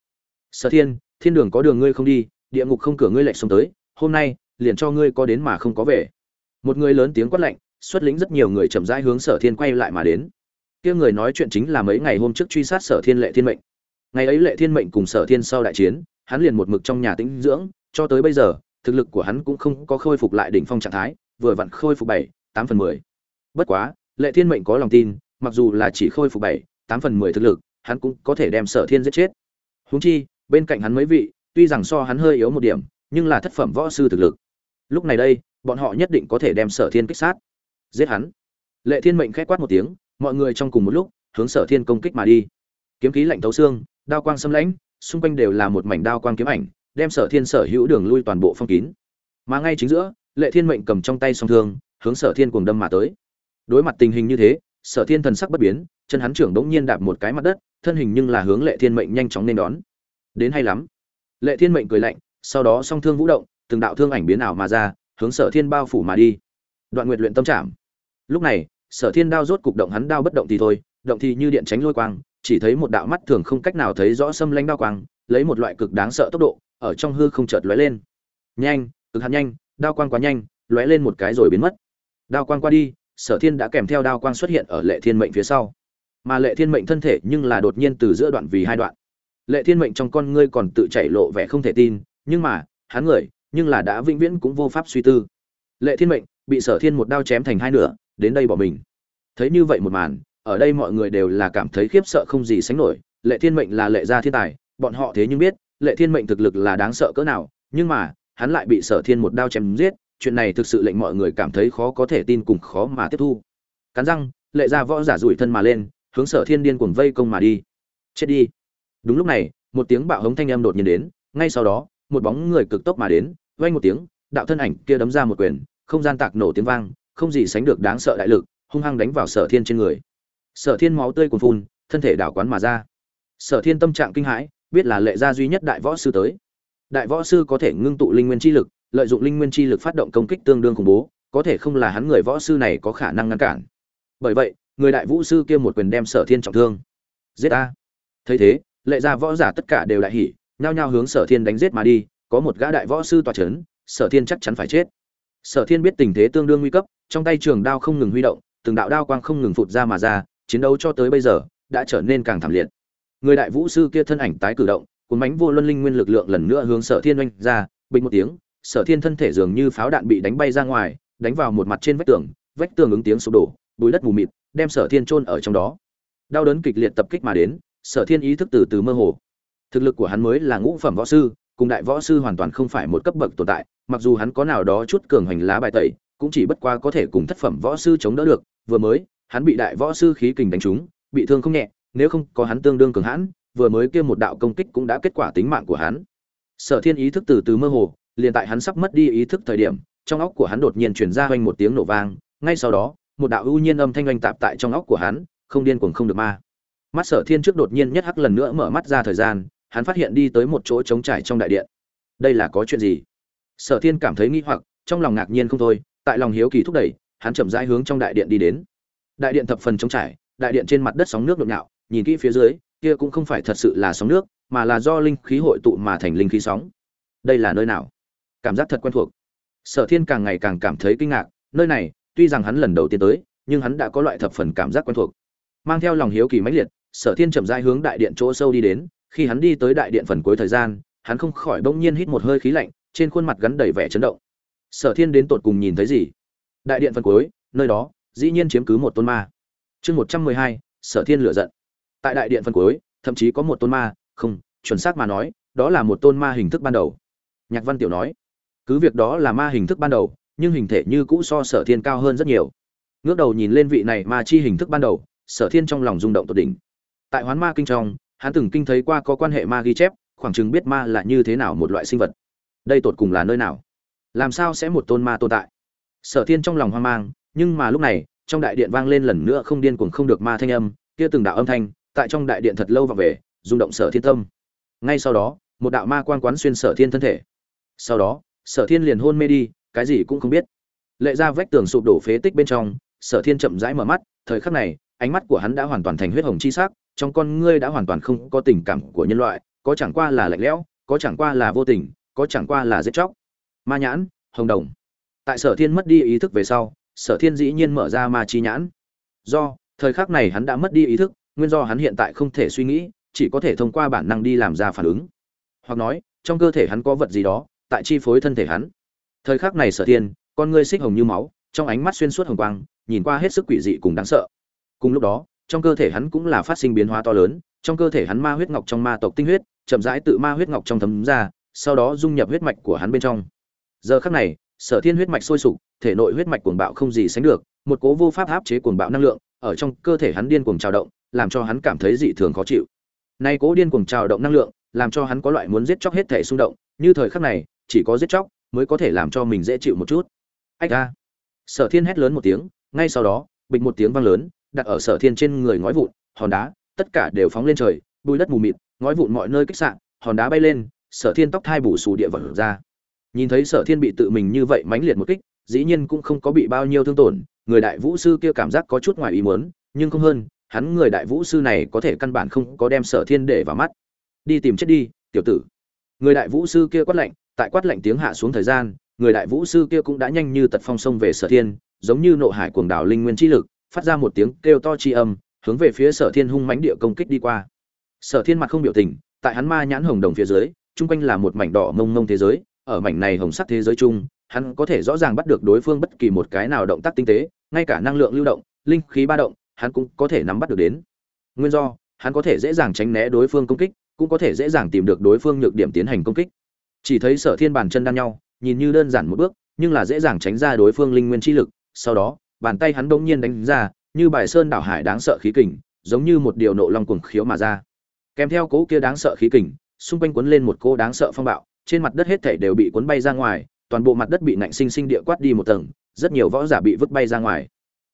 Speaker 1: Sở thiên thiên đường có đường ngươi không đi, địa ngục không cửa ngươi lệch xông tới, hôm nay, liền cho ngươi có đến mà không có về. Một người lớn tiếng quát lạnh, xuất lĩnh rất nhiều người chậm rãi hướng sở thiên quay lại mà đến kia người nói chuyện chính là mấy ngày hôm trước truy sát sở thiên lệ thiên mệnh. Ngày ấy lệ thiên mệnh cùng sở thiên sau đại chiến, hắn liền một mực trong nhà tĩnh dưỡng, cho tới bây giờ, thực lực của hắn cũng không có khôi phục lại đỉnh phong trạng thái, vừa vặn khôi phục bảy, tám phần mười. Bất quá, lệ thiên mệnh có lòng tin, mặc dù là chỉ khôi phục bảy, tám phần mười thực lực, hắn cũng có thể đem sở thiên giết chết. Húng chi, bên cạnh hắn mấy vị, tuy rằng so hắn hơi yếu một điểm, nhưng là thất phẩm võ sư thực lực. Lúc này đây, bọn họ nhất định có thể đem sở thiên kích sát. Giết hắn. Lệ thiên mệnh khét quát một tiếng mọi người trong cùng một lúc hướng sở thiên công kích mà đi. Kiếm khí lạnh thấu xương, đao quang xâm lãnh, xung quanh đều là một mảnh đao quang kiếm ảnh, đem sở thiên sở hữu đường lui toàn bộ phong kín. Mà ngay chính giữa, lệ thiên mệnh cầm trong tay song thương, hướng sở thiên cuồng đâm mà tới. Đối mặt tình hình như thế, sở thiên thần sắc bất biến, chân hắn trưởng đống nhiên đạp một cái mặt đất, thân hình nhưng là hướng lệ thiên mệnh nhanh chóng nên đón. Đến hay lắm. Lệ thiên mệnh cười lạnh, sau đó song thương vũ động, từng đạo thương ảnh biến ảo mà ra, hướng sở thiên bao phủ mà đi. Đoạn nguyệt luyện tâm trảm. Lúc này sở thiên đao rốt cục động hắn đao bất động thì thôi, động thì như điện tránh lôi quang, chỉ thấy một đạo mắt thường không cách nào thấy rõ xâm lanh đao quang, lấy một loại cực đáng sợ tốc độ, ở trong hư không chợt lóe lên. Nhanh, cực hạn nhanh, đao quang quá nhanh, lóe lên một cái rồi biến mất. Đao quang qua đi, sở thiên đã kèm theo đao quang xuất hiện ở lệ thiên mệnh phía sau. Mà lệ thiên mệnh thân thể nhưng là đột nhiên từ giữa đoạn vì hai đoạn. Lệ thiên mệnh trong con ngươi còn tự chảy lộ vẻ không thể tin, nhưng mà, hắn người, nhưng là đã vĩnh viễn cũng vô pháp suy tư. Lệ thiên mệnh, bị sở thiên một đao chém thành hai nửa đến đây bỏ mình. Thấy như vậy một màn, ở đây mọi người đều là cảm thấy khiếp sợ không gì sánh nổi, lệ thiên mệnh là lệ gia thiên tài, bọn họ thế nhưng biết, lệ thiên mệnh thực lực là đáng sợ cỡ nào, nhưng mà, hắn lại bị sở thiên một đao chém giết, chuyện này thực sự lệnh mọi người cảm thấy khó có thể tin cùng khó mà tiếp thu. Cắn răng, lệ gia võ giả rủi thân mà lên, hướng sở thiên điên cuồng vây công mà đi. Chết đi. Đúng lúc này, một tiếng bạo hống thanh âm đột nhiên đến, ngay sau đó, một bóng người cực tốc mà đến, vang một tiếng, đạo thân ảnh kia đấm ra một quyền, không gian tạc nổ tiếng vang không gì sánh được đáng sợ đại lực, hung hăng đánh vào sở thiên trên người. Sở thiên máu tươi cuồn phun, thân thể đảo quán mà ra. Sở thiên tâm trạng kinh hãi, biết là lệ gia duy nhất đại võ sư tới. Đại võ sư có thể ngưng tụ linh nguyên chi lực, lợi dụng linh nguyên chi lực phát động công kích tương đương khủng bố, có thể không là hắn người võ sư này có khả năng ngăn cản. Bởi vậy, người đại vũ sư kia một quyền đem sở thiên trọng thương. Giết a! Thấy thế, lệ gia võ giả tất cả đều đại hỉ, nhao nhao hướng sở thiên đánh giết mà đi, có một gã đại võ sư tòa c h ấ n sở thiên chắc chắn phải chết. Sở thiên biết tình thế tương đương nguy cấp trong tay trường đao không ngừng huy động, từng đạo đao quang không ngừng phụt ra mà ra, chiến đấu cho tới bây giờ đã trở nên càng thảm liệt. Người đại vũ sư kia thân ảnh tái cử động, cuốn bánh vô luân linh nguyên lực lượng lần nữa hướng sở thiên oanh ra, bình một tiếng, sở thiên thân thể dường như pháo đạn bị đánh bay ra ngoài, đánh vào một mặt trên vách tường vách tường ứng tiếng sụp đổ, bùi đất mù mịt, đem sở thiên chôn ở trong đó. Đau đớn kịch liệt tập kích mà đến, sở thiên ý thức từ từ mơ hồ. Thực lực của hắn mới là ngũ phẩm võ sư, cùng đại võ sư hoàn toàn không phải một cấp bậc tồn tại, mặc dù hắn có nào đó chút cường hành lá bài tẩy cũng chỉ bất qua có thể cùng thất phẩm võ sư chống đỡ được, vừa mới, hắn bị đại võ sư khí kình đánh trúng, bị thương không nhẹ, nếu không có hắn tương đương cường hãn, vừa mới kia một đạo công kích cũng đã kết quả tính mạng của hắn. Sở thiên ý thức từ từ mơ hồ, liền tại hắn sắp mất đi ý thức thời điểm, trong óc của hắn đột nhiên truyền ra hoành một tiếng nổ vang, ngay sau đó, một đạo ưu nhiên âm thanh oanh tạp tại trong óc của hắn, không điên cuồng không được ma. Mắt sở thiên trước đột nhiên nhất hắc lần nữa mở mắt ra thời gian, hắn phát hiện đi tới một chỗ trống trải trong đại điện. Đây là có chuyện gì? Sở thiên cảm thấy nghi hoặc, trong lòng ngạc nhiên không thôi tại lòng hiếu kỳ thúc đẩy, hắn chậm rãi hướng trong đại điện đi đến. Đại điện thập phần trống trải, đại điện trên mặt đất sóng nước nhộn nhạo, nhìn kỹ phía dưới, kia cũng không phải thật sự là sóng nước, mà là do linh khí hội tụ mà thành linh khí sóng. Đây là nơi nào? Cảm giác thật quen thuộc. Sở thiên càng ngày càng cảm thấy kinh ngạc, nơi này, tuy rằng hắn lần đầu tiên tới, nhưng hắn đã có loại thập phần cảm giác quen thuộc. Mang theo lòng hiếu kỳ mãnh liệt, sở thiên chậm rãi hướng đại điện chỗ sâu đi đến, khi hắn đi tới đại điện phần cuối thời gian, hắn không khỏi bỗng nhiên hít một hơi khí lạnh, trên khuôn mặt gắn đầy vẻ chấn động sở thiên đến tột cùng nhìn thấy gì? Đại điện phần cuối, nơi đó, dĩ nhiên chiếm cứ một tôn ma. Chương một trăm mười hai, sở thiên lựa giận. Tại đại điện phần cuối, thậm chí có một tôn ma, không, chuẩn xác mà nói, đó là một tôn ma hình thức ban đầu. Nhạc văn tiểu nói, cứ việc đó là ma hình thức ban đầu, nhưng hình thể như cũ so sở thiên cao hơn rất nhiều. Ngước đầu nhìn lên vị này ma chi hình thức ban đầu, sở thiên trong lòng rung động tột đỉnh. Tại hoán ma kinh trong, hắn từng kinh thấy qua có quan hệ ma ghi chép, khoảng chừng biết ma là như thế nào một loại sinh vật. Đây tột cùng là nơi nào? Làm sao sẽ một tôn ma tồn tại? Sở thiên trong lòng hoang mang, nhưng mà lúc này, trong đại điện vang lên lần nữa không điên cuồng không được ma thanh âm, kia từng đạo âm thanh, tại trong đại điện thật lâu và về, rung động sở thiên tâm. Ngay sau đó, một đạo ma quan quán xuyên sở thiên thân thể. Sau đó, sở thiên liền hôn mê đi, cái gì cũng không biết. Lệ ra vách tường sụp đổ phế tích bên trong, sở thiên chậm rãi mở mắt, thời khắc này, ánh mắt của hắn đã hoàn toàn thành huyết hồng chi sắc, trong con ngươi đã hoàn toàn không có tình cảm của nhân loại, có chẳng qua là lạnh lẽo, có chẳng qua là vô tình, có chẳng qua là giết chóc ma nhãn, hồng đồng. Tại sở thiên mất đi ý thức về sau, sở thiên dĩ nhiên mở ra ma chi nhãn. Do, thời khắc này hắn đã mất đi ý thức, nguyên do hắn hiện tại không thể suy nghĩ, chỉ có thể thông qua bản năng đi làm ra phản ứng. Hoặc nói, trong cơ thể hắn có vật gì đó, tại chi phối thân thể hắn. Thời khắc này sở thiên, con ngươi xích hồng như máu, trong ánh mắt xuyên suốt hồng quang, nhìn qua hết sức quỷ dị cùng đáng sợ. Cùng lúc đó, trong cơ thể hắn cũng là phát sinh biến hóa to lớn, trong cơ thể hắn ma huyết ngọc trong ma tộc tinh huyết, chậm rãi tự ma huyết ngọc trong thấm ra, sau đó dung nhập huyết mạch của hắn bên trong giờ khắc này, sở thiên huyết mạch sôi sục, thể nội huyết mạch cuồng bạo không gì sánh được, một cố vô pháp áp chế cuồng bạo năng lượng ở trong cơ thể hắn điên cuồng trào động, làm cho hắn cảm thấy dị thường khó chịu. Nay cố điên cuồng trào động năng lượng, làm cho hắn có loại muốn giết chóc hết thể xung động, như thời khắc này, chỉ có giết chóc mới có thể làm cho mình dễ chịu một chút. Ách a. Sở thiên hét lớn một tiếng, ngay sau đó, bịch một tiếng vang lớn, đặt ở sở thiên trên người ngói vụn, hòn đá, tất cả đều phóng lên trời bùi đất mù mịt, ngói vụn mọi nơi kích sạn hòn đá bay lên, sở thiên tóc thai bù xù địa vật ra nhìn thấy sở thiên bị tự mình như vậy mãnh liệt một kích, dĩ nhiên cũng không có bị bao nhiêu thương tổn, người đại vũ sư kia cảm giác có chút ngoài ý muốn, nhưng không hơn, hắn người đại vũ sư này có thể căn bản không có đem sở thiên để vào mắt. Đi tìm chết đi, tiểu tử. Người đại vũ sư kia quát lạnh, tại quát lạnh tiếng hạ xuống thời gian, người đại vũ sư kia cũng đã nhanh như tật phong sông về sở thiên, giống như nộ hải cuồng đảo linh nguyên chi lực, phát ra một tiếng kêu to chi âm, hướng về phía sở thiên hung mãnh địa công kích đi qua. Sở thiên mặt không biểu tình, tại hắn ma nhãn hồng đồng phía dưới, chung quanh là một mảnh đỏ mông mông thế giới ở mảnh này hồng sắc thế giới chung, hắn có thể rõ ràng bắt được đối phương bất kỳ một cái nào động tác tinh tế, ngay cả năng lượng lưu động, linh khí ba động, hắn cũng có thể nắm bắt được đến. Nguyên do, hắn có thể dễ dàng tránh né đối phương công kích, cũng có thể dễ dàng tìm được đối phương nhược điểm tiến hành công kích. Chỉ thấy sở thiên bàn chân đan nhau, nhìn như đơn giản một bước, nhưng là dễ dàng tránh ra đối phương linh nguyên chi lực, sau đó, bàn tay hắn bỗng nhiên đánh ra, như bài sơn đảo hải đáng sợ khí kình, giống như một điều nộ long cuồng khiếu mà ra. Kèm theo cố kia đáng sợ khí kình, xung quanh cuốn lên một cô đáng sợ phong bạo trên mặt đất hết thảy đều bị cuốn bay ra ngoài, toàn bộ mặt đất bị nạnh sinh sinh địa quát đi một tầng, rất nhiều võ giả bị vứt bay ra ngoài.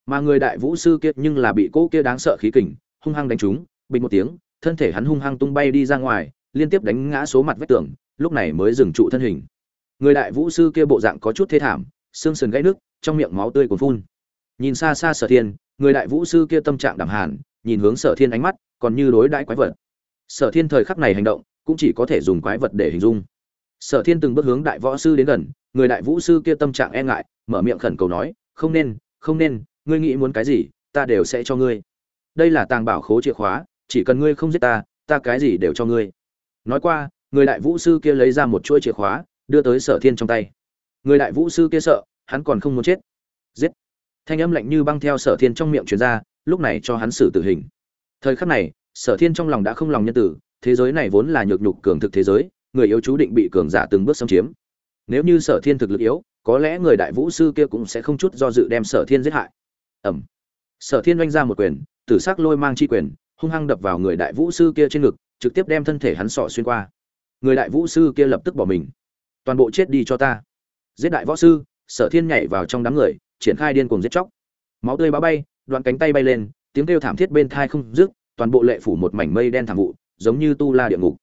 Speaker 1: Mà người đại vũ sư kia nhưng là bị cỗ kia đáng sợ khí kình, hung hăng đánh trúng, bình một tiếng, thân thể hắn hung hăng tung bay đi ra ngoài, liên tiếp đánh ngã số mặt vách tường, lúc này mới dừng trụ thân hình. Người đại vũ sư kia bộ dạng có chút thê thảm, xương sườn gãy nước trong miệng máu tươi cuồn phun. Nhìn xa xa sở thiên, người đại vũ sư kia tâm trạng đạm hàn, nhìn hướng sở thiên ánh mắt, còn như đối đãi quái vật. Sở thiên thời khắc này hành động, cũng chỉ có thể dùng quái vật để hình dung sở thiên từng bước hướng đại võ sư đến gần, người đại vũ sư kia tâm trạng e ngại, mở miệng khẩn cầu nói, không nên không nên, ngươi nghĩ muốn cái gì, ta đều sẽ cho ngươi. Đây là tàng bảo khố chìa khóa, chỉ cần ngươi không giết ta ta cái gì đều cho ngươi. Nói qua, người đại vũ sư kia lấy ra một chuỗi chìa khóa, đưa tới sở thiên trong tay. Người đại vũ sư kia sợ, hắn còn không muốn chết. Giết! Thanh âm lạnh như băng theo sở thiên trong miệng truyền ra, lúc này cho hắn xử tử hình. Thời khắc này, sở thiên trong lòng đã không lòng nhân tử, thế giới này vốn là nhược nhục cường thực thế giới người yếu chú định bị cường giả từng bước xâm chiếm. Nếu như sở thiên thực lực yếu, có lẽ người đại vũ sư kia cũng sẽ không chút do dự đem sở thiên giết hại. Ẩm sở thiên oanh ra một quyền, tử s ắ c lôi mang chi quyền, hung hăng đập vào người đại vũ sư kia trên ngực, trực tiếp đem thân thể hắn sọ xuyên qua. Người đại vũ sư kia lập tức bỏ mình. Toàn bộ chết đi cho ta. Giết đại võ sư, sở thiên nhảy vào trong đám người, triển khai điên cuồng giết chóc. Máu tươi báo bay, đoạn cánh tay bay lên, tiếng kêu thảm thiết bên thai không dứt, toàn bộ lệ phủ một mảnh mây đen thảm vụ, giống như tu la địa ngục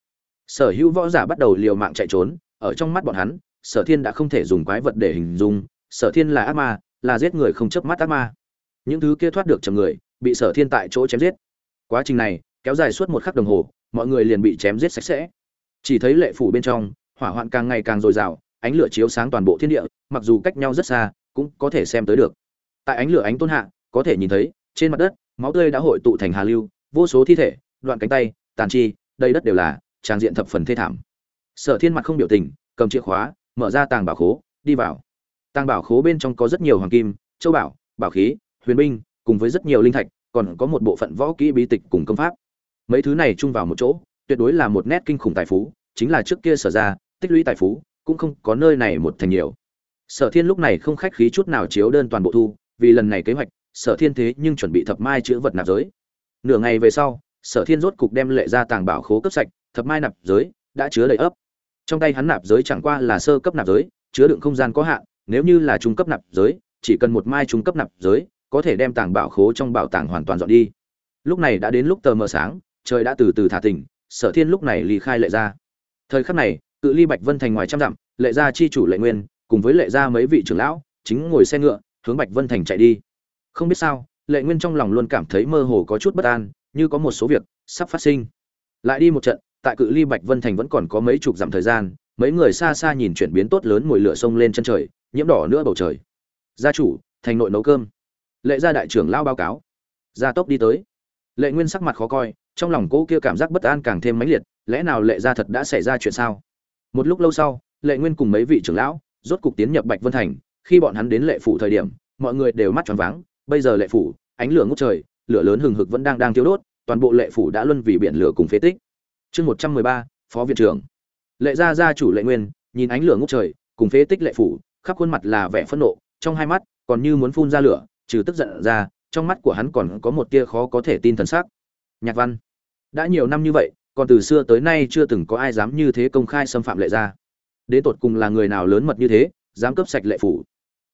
Speaker 1: sở hữu võ giả bắt đầu liều mạng chạy trốn, ở trong mắt bọn hắn, sở thiên đã không thể dùng quái vật để hình dung, sở thiên là ác ma, là giết người không chớp mắt ác ma. Những thứ kia thoát được chầm người, bị sở thiên tại chỗ chém giết. Quá trình này, kéo dài suốt một khắc đồng hồ, mọi người liền bị chém giết sạch sẽ. Chỉ thấy lệ phủ bên trong, hỏa hoạn càng ngày càng dồi dào, ánh lửa chiếu sáng toàn bộ thiên địa, mặc dù cách nhau rất xa, cũng có thể xem tới được. Tại ánh lửa ánh tôn hạ, có thể nhìn thấy, trên mặt đất, máu tươi đã hội tụ thành hà lưu, vô số thi thể, đoạn cánh tay, tàn chi, đầy đất đều là trang diện thập phần thê thảm. Sở thiên mặt không biểu tình, cầm chìa khóa, mở ra tàng bảo khố, đi vào. Tàng bảo khố bên trong có rất nhiều hoàng kim, châu bảo bảo khí, huyền binh, cùng với rất nhiều linh thạch, còn có một bộ phận võ kỹ bí tịch cùng công pháp. Mấy thứ này chung vào một chỗ, tuyệt đối là một nét kinh khủng tài phú, chính là trước kia sở ra, tích lũy tài phú, cũng không có nơi này một thành nhiều. Sở thiên lúc này không khách khí chút nào chiếu đơn toàn bộ thu, vì lần này kế hoạch, sở thiên thế nhưng chuẩn bị thập mai chữ vật nạp giới. Nửa ngày về sau, sở thiên rốt cục đem lệ ra tàng bảo khố cấp sạch thập mai nạp giới đã chứa đầy ấp. Trong tay hắn nạp giới chẳng qua là sơ cấp nạp giới, chứa đựng không gian có hạn, nếu như là trung cấp nạp giới, chỉ cần một mai trung cấp nạp giới, có thể đem tàng bảo khố trong bảo tàng hoàn toàn dọn đi. Lúc này đã đến lúc tờ mờ sáng, trời đã từ từ thả tỉnh, sở thiên lúc này ly khai lệ ra thời khắc này, cự ly bạch vân thành ngoài trăm dặm, lệ gia chi chủ lệ nguyên, cùng với lệ gia mấy vị trưởng lão, chính ngồi xe ngựa, hướng bạch vân thành chạy đi. Không biết sao, lệ nguyên trong lòng luôn cảm thấy mơ hồ có chút bất an, như có một số việc sắp phát sinh. Lại đi một trận tại cự ly bạch vân thành vẫn còn có mấy chục dặm thời gian, mấy người xa xa nhìn chuyển biến tốt lớn mùi lửa sông lên chân trời, nhiễm đỏ nữa bầu trời. Gia chủ, thành nội nấu cơm. Lệ gia đại trưởng lao báo cáo. Gia tốc đi tới. Lệ nguyên sắc mặt khó coi, trong lòng cô kia cảm giác bất an càng thêm mãnh liệt, lẽ nào lệ gia thật đã xảy ra chuyện sao? Một lúc lâu sau, lệ nguyên cùng mấy vị trưởng lão, rốt cục tiến nhập bạch vân thành, khi bọn hắn đến lệ phủ thời điểm, mọi người đều mắt tròn váng, bây giờ lệ phủ, ánh lửa ngút trời, lửa lớn hừng hực vẫn đang đang thiếu đốt, toàn bộ lệ phủ đã luân vì biển lửa cùng phế tích chương một trăm mười ba, phó viện trưởng. Lệ gia gia chủ lệ nguyên, nhìn ánh lửa ngút trời, cùng phế tích lệ phủ, khắp khuôn mặt là vẻ phẫn nộ, trong hai mắt còn như muốn phun ra lửa, trừ tức giận ra, trong mắt của hắn còn có một tia khó có thể tin thần sắc. Nhạc văn, đã nhiều năm như vậy, còn từ xưa tới nay chưa từng có ai dám như thế công khai xâm phạm lệ gia. Đến tột cùng là người nào lớn mật như thế, dám cấp sạch lệ phủ?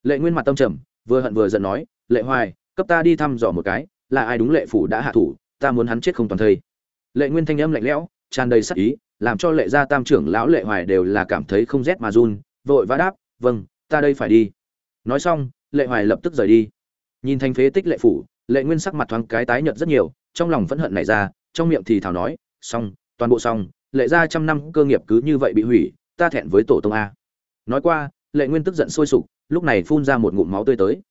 Speaker 1: Lệ nguyên mặt tâm trầm, vừa hận vừa giận nói, lệ hoài, cấp ta đi thăm dò một cái, là ai đúng lệ phủ đã hạ thủ, ta muốn hắn chết không toàn thây. Lệ nguyên thanh âm lạnh lẽo tràn đầy sắc ý, làm cho lệ gia tam trưởng lão lệ hoài đều là cảm thấy không rét mà run, vội vã đáp vâng ta đây phải đi. Nói xong, lệ hoài lập tức rời đi. Nhìn thành phế tích lệ phủ, lệ nguyên sắc mặt thoáng cái tái nhợt rất nhiều, trong lòng phẫn hận này ra, trong miệng thì thào nói, xong, toàn bộ xong, lệ gia trăm năm cơ nghiệp cứ như vậy bị hủy, ta thẹn với tổ tông a. Nói qua, lệ nguyên tức giận sôi sục, lúc này phun ra một ngụm máu tươi tới.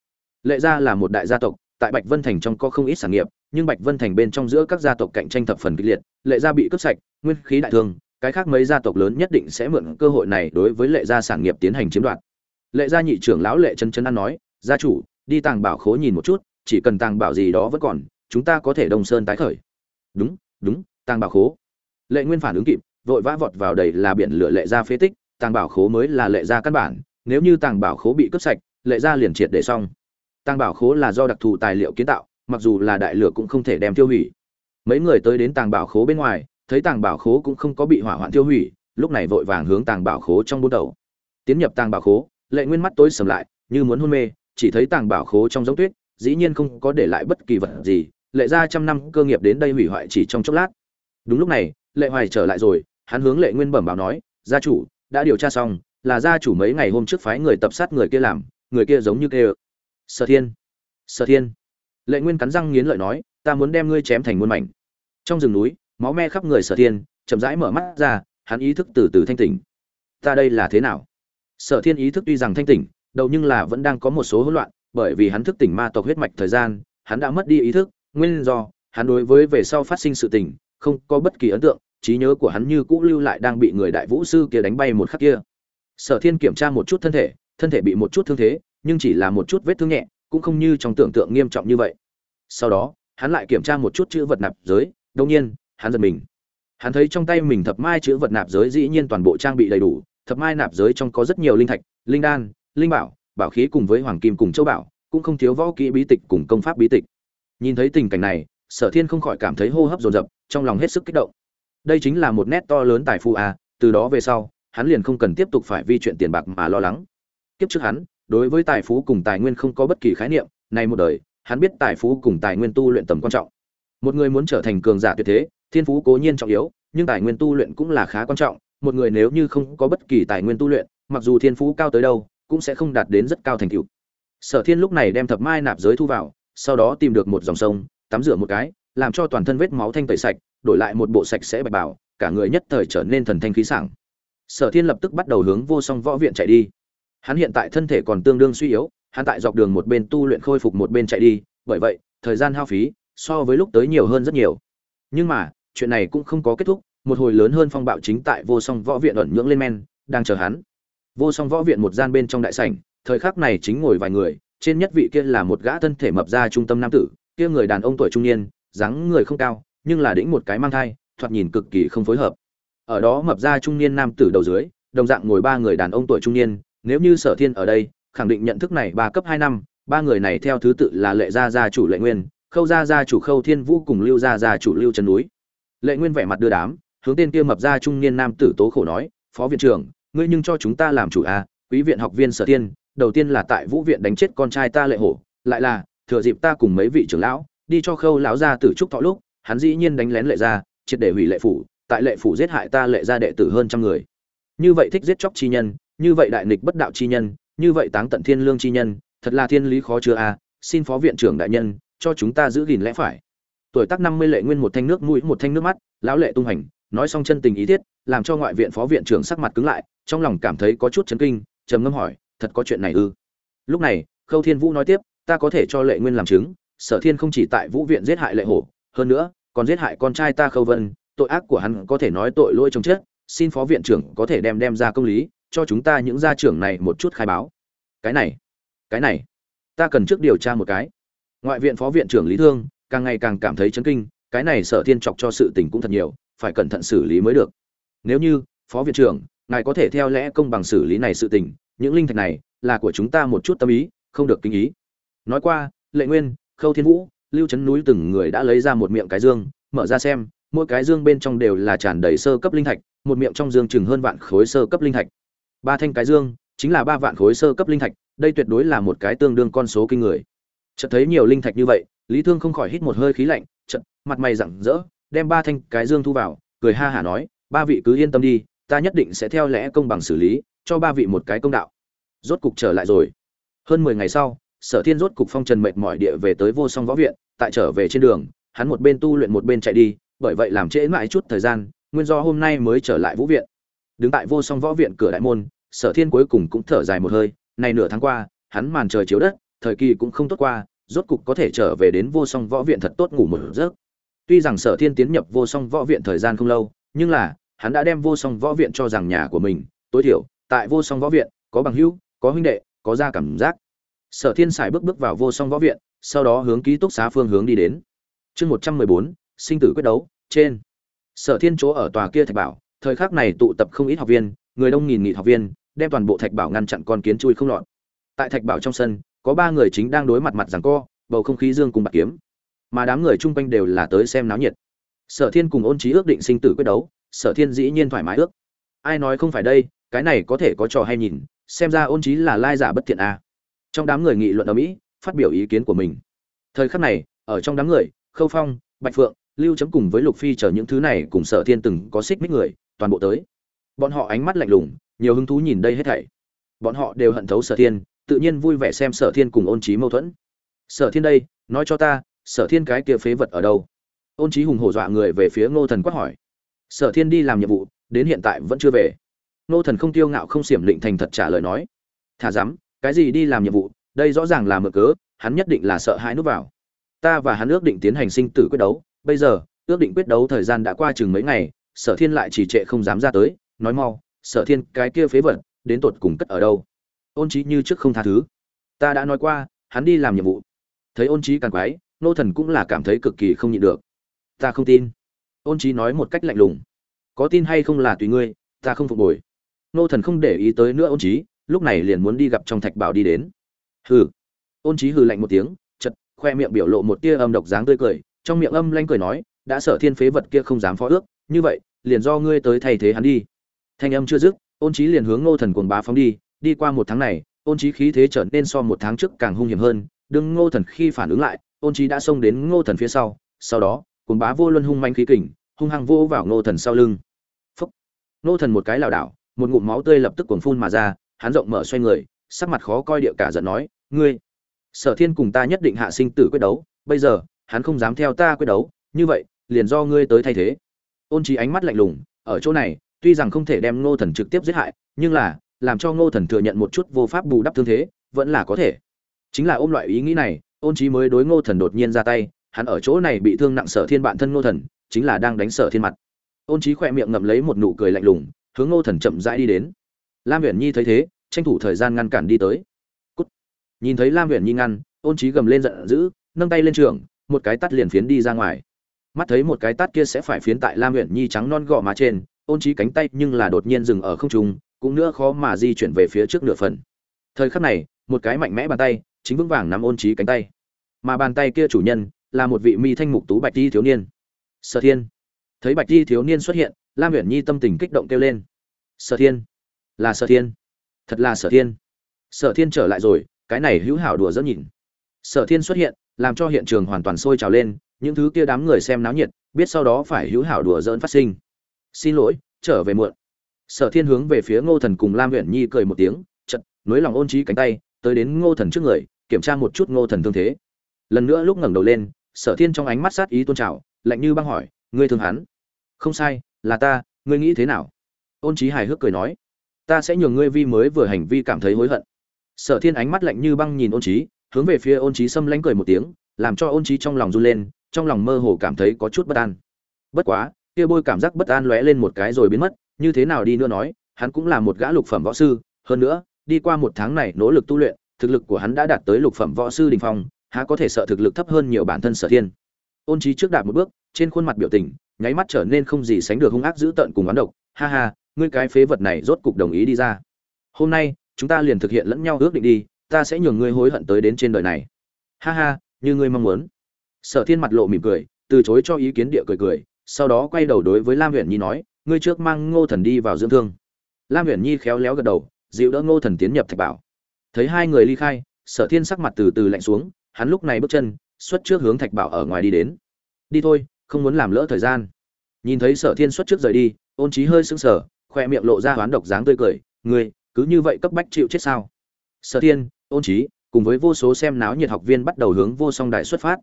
Speaker 1: Lệ gia là một đại gia tộc, tại bạch vân thành trong có không ít sản nghiệp nhưng bạch vân thành bên trong giữa các gia tộc cạnh tranh thập phần kịch liệt, lệ gia bị cướp sạch, nguyên khí đại thương, cái khác mấy gia tộc lớn nhất định sẽ mượn cơ hội này đối với lệ gia sản nghiệp tiến hành chiếm đoạt. Lệ gia nhị trưởng lão lệ chân chân ăn nói, gia chủ, đi tàng bảo khố nhìn một chút, chỉ cần tàng bảo gì đó vẫn còn, chúng ta có thể đông sơn tái khởi. Đúng đúng, tàng bảo khố. Lệ nguyên phản ứng kịp, vội vã vọt vào đầy là biển lửa lệ gia phế tích, tàng bảo khố mới là lệ gia căn bản, nếu như tàng bảo khố bị cướp sạch, lệ gia liền triệt để xong. Tàng bảo khố là do đặc thù tài liệu kiến tạo mặc dù là đại lửa cũng không thể đem tiêu hủy. Mấy người tới đến tàng bảo khố bên ngoài, thấy tàng bảo khố cũng không có bị hỏa hoạn tiêu hủy, lúc này vội vàng hướng tàng bảo khố trong bút đầu tiến nhập tàng bảo khố, lệ nguyên mắt tối sầm lại, như muốn hôn mê, chỉ thấy tàng bảo khố trong giống tuyết, dĩ nhiên không có để lại bất kỳ vật gì, lệ ra trăm năm cơ nghiệp đến đây hủy hoại chỉ trong chốc lát. Đúng lúc này, lệ hoài trở lại rồi, hắn hướng lệ nguyên bẩm báo nói, gia chủ, đã điều tra xong, là gia chủ mấy ngày hôm trước phái người tập sát người kia làm, người kia giống như kêu. Sở thiên sở thiên lệ nguyên cắn răng nghiến lợi nói, ta muốn đem ngươi chém thành muôn mảnh. Trong rừng núi, máu me khắp người sở thiên, chậm rãi mở mắt ra, hắn ý thức từ từ thanh tỉnh. Ta đây là thế nào? Sở thiên ý thức tuy rằng thanh tỉnh, đầu nhưng là vẫn đang có một số hỗn loạn, bởi vì hắn thức tỉnh ma tộc huyết mạch thời gian, hắn đã mất đi ý thức, nguyên do, hắn đối với về sau phát sinh sự tình, không có bất kỳ ấn tượng, trí nhớ của hắn như cũ lưu lại đang bị người đại vũ sư kia đánh bay một khắc kia. Sở thiên kiểm tra một chút thân thể thân thể bị một chút thương thế, nhưng chỉ là một chút vết thương nhẹ, cũng không như trong tưởng tượng nghiêm trọng như vậy sau đó, hắn lại kiểm tra một chút chữ vật nạp giới đông nhiên, hắn giật mình. Hắn thấy trong tay mình thập mai chữ vật nạp giới dĩ nhiên toàn bộ trang bị đầy đủ, thập mai nạp giới trong có rất nhiều linh thạch, linh đan, linh bảo bảo khí cùng với hoàng kim cùng châu bảo, cũng không thiếu võ kỹ bí tịch cùng công pháp bí tịch. Nhìn thấy tình cảnh này, sở thiên không khỏi cảm thấy hô hấp dồn dập, trong lòng hết sức kích động. Đây chính là một nét to lớn tài phú à từ đó về sau, hắn liền không cần tiếp tục phải vi chuyện tiền bạc mà lo lắng. Kiếp trước hắn, đối với tài phú cùng tài nguyên không có bất kỳ khái niệm, nay một đời hắn biết tài phú cùng tài nguyên tu luyện tầm quan trọng. Một người muốn trở thành cường giả tuyệt thế, thiên phú cố nhiên trọng yếu, nhưng tài nguyên tu luyện cũng là khá quan trọng. Một người nếu như không có bất kỳ tài nguyên tu luyện, mặc dù thiên phú cao tới đâu, cũng sẽ không đạt đến rất cao thành tựu. Sở thiên lúc này đem thập mai nạp giới thu vào, sau đó tìm được một dòng sông, tắm rửa một cái, làm cho toàn thân vết máu thanh tẩy sạch, đổi lại một bộ sạch sẽ bạch bảo cả người nhất thời trở nên thần thanh khí sảng. Sở thiên lập tức bắt đầu hướng vô song võ viện chạy đi. Hắn hiện tại thân thể còn tương đương suy yếu hắn tại dọc đường một bên tu luyện khôi phục một bên chạy đi, bởi vậy, thời gian hao phí so với lúc tới nhiều hơn rất nhiều. Nhưng mà, chuyện này cũng không có kết thúc, một hồi lớn hơn phong bạo chính tại vô song võ viện ẩn nhưỡng lên men, đang chờ hắn. Vô song võ viện một gian bên trong đại sảnh, thời khắc này chính ngồi vài người, trên nhất vị kia là một gã thân thể mập ra trung tâm nam tử, kia người đàn ông tuổi trung niên, dáng người không cao, nhưng là đĩnh một cái mang thai, thoạt nhìn cực kỳ không phối hợp. Ở đó mập ra trung niên nam tử đầu dưới, đồng dạng ngồi ba người đàn ông tuổi trung niên, nếu như sở thiên ở đây khẳng định nhận thức này ba cấp hai năm ba người này theo thứ tự là lệ gia gia chủ lệ nguyên khâu gia gia chủ khâu thiên vũ cùng lưu gia gia chủ lưu trần núi. Lệ nguyên vẻ mặt đưa đám hướng tên kia mập ra trung niên nam tử tố khổ nói phó viện trưởng ngươi nhưng cho chúng ta làm chủ a à, quý viện học viên sở tiên đầu tiên là tại vũ viện đánh chết con trai ta lệ hổ lại là thừa dịp ta cùng mấy vị trưởng lão đi cho khâu lão gia tử trúc thọ lúc hắn dĩ nhiên đánh lén lệ gia triệt để hủy lệ phủ tại lệ phủ giết hại ta lệ gia đệ tử hơn trăm người. Như vậy thích giết chóc chi nhân như vậy đại nghịch bất đạo chi nhân như vậy táng tận thiên lương chi nhân, thật là thiên lý khó chứa a xin phó viện trưởng đại nhân, cho chúng ta giữ gìn lẽ phải. Tuổi tác năm mươi lệ nguyên một thanh nước mũi, một thanh nước mắt, lão lệ tung hành, nói xong chân tình ý thiết, làm cho ngoại viện phó viện trưởng sắc mặt cứng lại, trong lòng cảm thấy có chút chấn kinh, trầm ngâm hỏi, thật có chuyện này ư? Lúc này, khâu thiên vũ nói tiếp, ta có thể cho lệ nguyên làm chứng, sở thiên không chỉ tại vũ viện giết hại lệ hổ, hơn nữa, còn giết hại con trai ta khâu vân, tội ác của hắn có thể nói tội lỗi chồng chết, xin phó viện trưởng có thể đem đem ra công lý cho chúng ta những gia trưởng này một chút khai báo. Cái này cái này, ta cần trước điều tra một cái. Ngoại viện phó viện trưởng lý thương càng ngày càng cảm thấy chấn kinh, cái này sở thiên chọc cho sự tình cũng thật nhiều, phải cẩn thận xử lý mới được. Nếu như, phó viện trưởng, ngài có thể theo lẽ công bằng xử lý này sự tình, những linh thạch này là của chúng ta một chút tâm ý, không được kinh ý. Nói qua, lệ nguyên, khâu thiên vũ, lưu trấn núi từng người đã lấy ra một miệng cái dương, mở ra xem, mỗi cái dương bên trong đều là tràn đầy sơ cấp linh thạch, một miệng trong dương chừng hơn vạn khối sơ cấp linh thạch ba thanh cái dương, chính là ba vạn khối sơ cấp linh thạch, đây tuyệt đối là một cái tương đương con số kinh người. Chợt thấy nhiều linh thạch như vậy, lý thương không khỏi hít một hơi khí lạnh, chợt, mặt mày rạng rỡ, đem ba thanh cái dương thu vào, cười ha hả nói, ba vị cứ yên tâm đi, ta nhất định sẽ theo lẽ công bằng xử lý, cho ba vị một cái công đạo. Rốt cục trở lại rồi. Hơn mười ngày sau, sở thiên rốt cục phong trần mệt mỏi địa về tới vô song võ viện, tại trở về trên đường, hắn một bên tu luyện một bên chạy đi, bởi vậy làm trễ mãi chút thời gian, nguyên do hôm nay mới trở lại vũ viện đứng tại vô song võ viện cửa đại môn, sở thiên cuối cùng cũng thở dài một hơi này nửa tháng qua, hắn màn trời chiếu đất, thời kỳ cũng không tốt qua, rốt cục có thể trở về đến vô song võ viện thật tốt ngủ một giấc. Tuy rằng sở thiên tiến nhập vô song võ viện thời gian không lâu, nhưng là, hắn đã đem vô song võ viện cho rằng nhà của mình. Tối thiểu, tại vô song võ viện, có bằng hữu, có huynh đệ, có ra cảm giác. Sở thiên sải bước bước vào vô song võ viện, sau đó hướng ký túc xá phương hướng đi đến. Chương một trăm mười bốn, sinh tử quyết đấu, trên. Sở thiên chỗ ở tòa kia thạch bảo thời khắc này tụ tập không ít học viên, người đông nghìn nghị học viên, đem toàn bộ thạch bảo ngăn chặn con kiến chui không lọt. Tại thạch bảo trong sân, có ba người chính đang đối mặt mặt rằng co, bầu không khí dương cùng bạc kiếm. Mà đám người chung quanh đều là tới xem náo nhiệt. Sở thiên cùng ôn trí ước định sinh tử quyết đấu, sở thiên dĩ nhiên thoải mái ước. Ai nói không phải đây, cái này có thể có trò hay nhìn, xem ra ôn trí là lai giả bất thiện a. À. trong đám người nghị luận ở mỹ phát biểu ý kiến của mình. Thời khắc này, ở trong đám người, khâu phong, bạch phượng, lưu chấm cùng với lục phi chờ những thứ này cùng sở thiên từng có xích mích người toàn bộ tới. Bọn họ ánh mắt lạnh lùng, nhiều hứng thú nhìn đây hết thảy. Bọn họ đều hận thấu sở thiên, tự nhiên vui vẻ xem sở thiên cùng ôn trí mâu thuẫn. Sở thiên đây, nói cho ta, sở thiên cái kia phế vật ở đâu? Ôn trí hùng hổ dọa người về phía ngô thần quát hỏi. Sở thiên đi làm nhiệm vụ, đến hiện tại vẫn chưa về. Ngô thần không tiêu ngạo không xiểm định thành thật trả lời nói. Thả dám cái gì đi làm nhiệm vụ, đây rõ ràng là mở cớ, hắn nhất định là sợ hãi núp vào. Ta và hắn ước định tiến hành sinh tử quyết đấu, bây giờ, ước định quyết đấu thời gian đã qua chừng mấy ngày sở thiên lại chỉ trệ không dám ra tới, nói mau, sở thiên, cái kia phế vật, đến tột cùng cất ở đâu? Ôn trí như trước không tha thứ. Ta đã nói qua, hắn đi làm nhiệm vụ. Thấy ôn trí càng quái, nô thần cũng là cảm thấy cực kỳ không nhịn được. Ta không tin. Ôn trí nói một cách lạnh lùng. Có tin hay không là tùy ngươi, ta không phục hồi. Nô thần không để ý tới nữa ôn trí lúc này liền muốn đi gặp trong thạch bảo đi đến. Hừ. Ôn trí hừ lạnh một tiếng chật khoe miệng biểu lộ một tia âm độc dáng tươi cười, trong miệng âm lanh cười nói, đã Sở thiên phế vật kia không dám phó ước, như vậy liền do ngươi tới thay thế hắn đi. Thanh âm chưa dứt, ôn trí liền hướng ngô thần cuồng bá phóng đi. Đi qua một tháng này, ôn trí khí thế trở nên so một tháng trước càng hung hiểm hơn. Đương ngô thần khi phản ứng lại, ôn trí đã xông đến ngô thần phía sau. Sau đó, cuồng bá vô luân hung manh khí kình, hung hăng vô vào ngô thần sau lưng. Phúc! Ngô thần một cái lảo đảo, một ngụm máu tươi lập tức cuồng phun mà ra, hắn rộng mở xoay người, sắc mặt khó coi địa cả giận nói, ngươi, sở thiên cùng ta nhất định hạ sinh tử quyết đấu, bây giờ, hắn không dám theo ta quyết đấu, như vậy, liền do ngươi tới thay thế ôn trí ánh mắt lạnh lùng, ở chỗ này, tuy rằng không thể đem ngô thần trực tiếp giết hại, nhưng là, làm cho ngô thần thừa nhận một chút vô pháp bù đắp thương thế, vẫn là có thể. Chính là ôm loại ý nghĩ này, ôn trí mới đối ngô thần đột nhiên ra tay, hắn ở chỗ này bị thương nặng sở thiên bản thân ngô thần, chính là đang đánh sở thiên mặt. Ôn trí khỏe miệng ngậm lấy một nụ cười lạnh lùng, hướng ngô thần chậm rãi đi đến. Lam huyền nhi thấy thế, tranh thủ thời gian ngăn cản đi tới. Cút. nhìn thấy lam huyền nhi ngăn, ôn trí gầm lên giận dữ, nâng tay lên trường, một cái tắt liền phiến đi ra ngoài mắt thấy một cái tát kia sẽ phải phiến tại lam huyện nhi trắng non gò má trên, ôn trí cánh tay nhưng là đột nhiên dừng ở không trung, cũng nữa khó mà di chuyển về phía trước nửa phần. Thời khắc này, một cái mạnh mẽ bàn tay chính vững vàng nắm ôn trí cánh tay. Mà bàn tay kia chủ nhân là một vị mi thanh mục tú bạch di thiếu niên. Sở thiên. Thấy bạch di thiếu niên xuất hiện, lam huyện nhi tâm tình kích động kêu lên. Sở thiên. Là sở thiên. Thật là sở thiên. Sở thiên trở lại rồi, cái này hữu hảo đùa rất nhìn. Sở thiên xuất hiện, làm cho hiện trường hoàn toàn sôi trào lên những thứ kia đám người xem náo nhiệt, biết sau đó phải hữu hảo đùa dỡn phát sinh. Xin lỗi, trở về muộn. Sở thiên hướng về phía ngô thần cùng lam huyện nhi cười một tiếng chật nối lòng ôn trí cánh tay, tới đến ngô thần trước người, kiểm tra một chút ngô thần thương thế. Lần nữa lúc ngẩng đầu lên, sở thiên trong ánh mắt sát ý tôn trào, lạnh như băng hỏi, ngươi thương hắn? Không sai, là ta, ngươi nghĩ thế nào? Ôn trí hài hước cười nói, ta sẽ nhường ngươi vi mới vừa hành vi cảm thấy hối hận. Sở thiên ánh mắt lạnh như băng nhìn ôn trí, hướng về phía ôn trí xâm lánh cười một tiếng, làm cho ôn trí trong lòng run lên trong lòng mơ hồ cảm thấy có chút bất an. Bất quá, kia bôi cảm giác bất an lóe lên một cái rồi biến mất, như thế nào đi nữa nói, hắn cũng là một gã lục phẩm võ sư, hơn nữa, đi qua một tháng này nỗ lực tu luyện, thực lực của hắn đã đạt tới lục phẩm võ sư đình phong, há có thể sợ thực lực thấp hơn nhiều bản thân sở thiên. Ôn trí trước đạp một bước, trên khuôn mặt biểu tình, nháy mắt trở nên không gì sánh được hung ác dữ tợn cùng oán độc. Ha ha, ngươi cái phế vật này rốt cục đồng ý đi ra. Hôm nay, chúng ta liền thực hiện lẫn nhau ước định đi, ta sẽ nhường ngươi hối hận tới đến trên đời này. Ha ha, như ngươi mong muốn sở thiên mặt lộ mỉm cười, từ chối cho ý kiến địa cười cười, sau đó quay đầu đối với lam Huyền nhi nói, ngươi trước mang ngô thần đi vào dưỡng thương. Lam Huyền nhi khéo léo gật đầu, dịu đỡ ngô thần tiến nhập thạch bảo. Thấy hai người ly khai, sở thiên sắc mặt từ từ lạnh xuống, hắn lúc này bước chân, xuất trước hướng thạch bảo ở ngoài đi đến. Đi thôi, không muốn làm lỡ thời gian. Nhìn thấy sở thiên xuất trước rời đi, ôn trí hơi sững sờ, khoe miệng lộ ra hoán độc dáng tươi cười, ngươi, cứ như vậy cấp bách chịu chết sao? Sở thiên, ôn trí, cùng với vô số xem náo nhiệt học viên bắt đầu hướng vô song đại xuất phát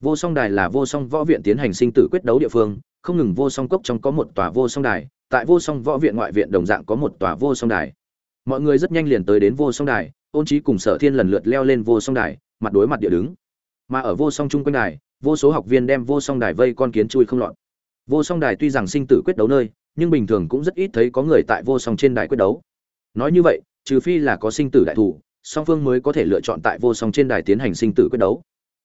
Speaker 1: vô song đài là vô song võ viện tiến hành sinh tử quyết đấu địa phương không ngừng vô song cốc trong có một tòa vô song đài tại vô song võ viện ngoại viện đồng dạng có một tòa vô song đài mọi người rất nhanh liền tới đến vô song đài ôn trí cùng sở thiên lần lượt leo lên vô song đài mặt đối mặt địa đứng mà ở vô song chung quanh đài vô số học viên đem vô song đài vây con kiến chui không lọt vô song đài tuy rằng sinh tử quyết đấu nơi nhưng bình thường cũng rất ít thấy có người tại vô song trên đài quyết đấu nói như vậy trừ phi là có sinh tử đại thủ song phương mới có thể lựa chọn tại vô song trên đài tiến hành sinh tử quyết đấu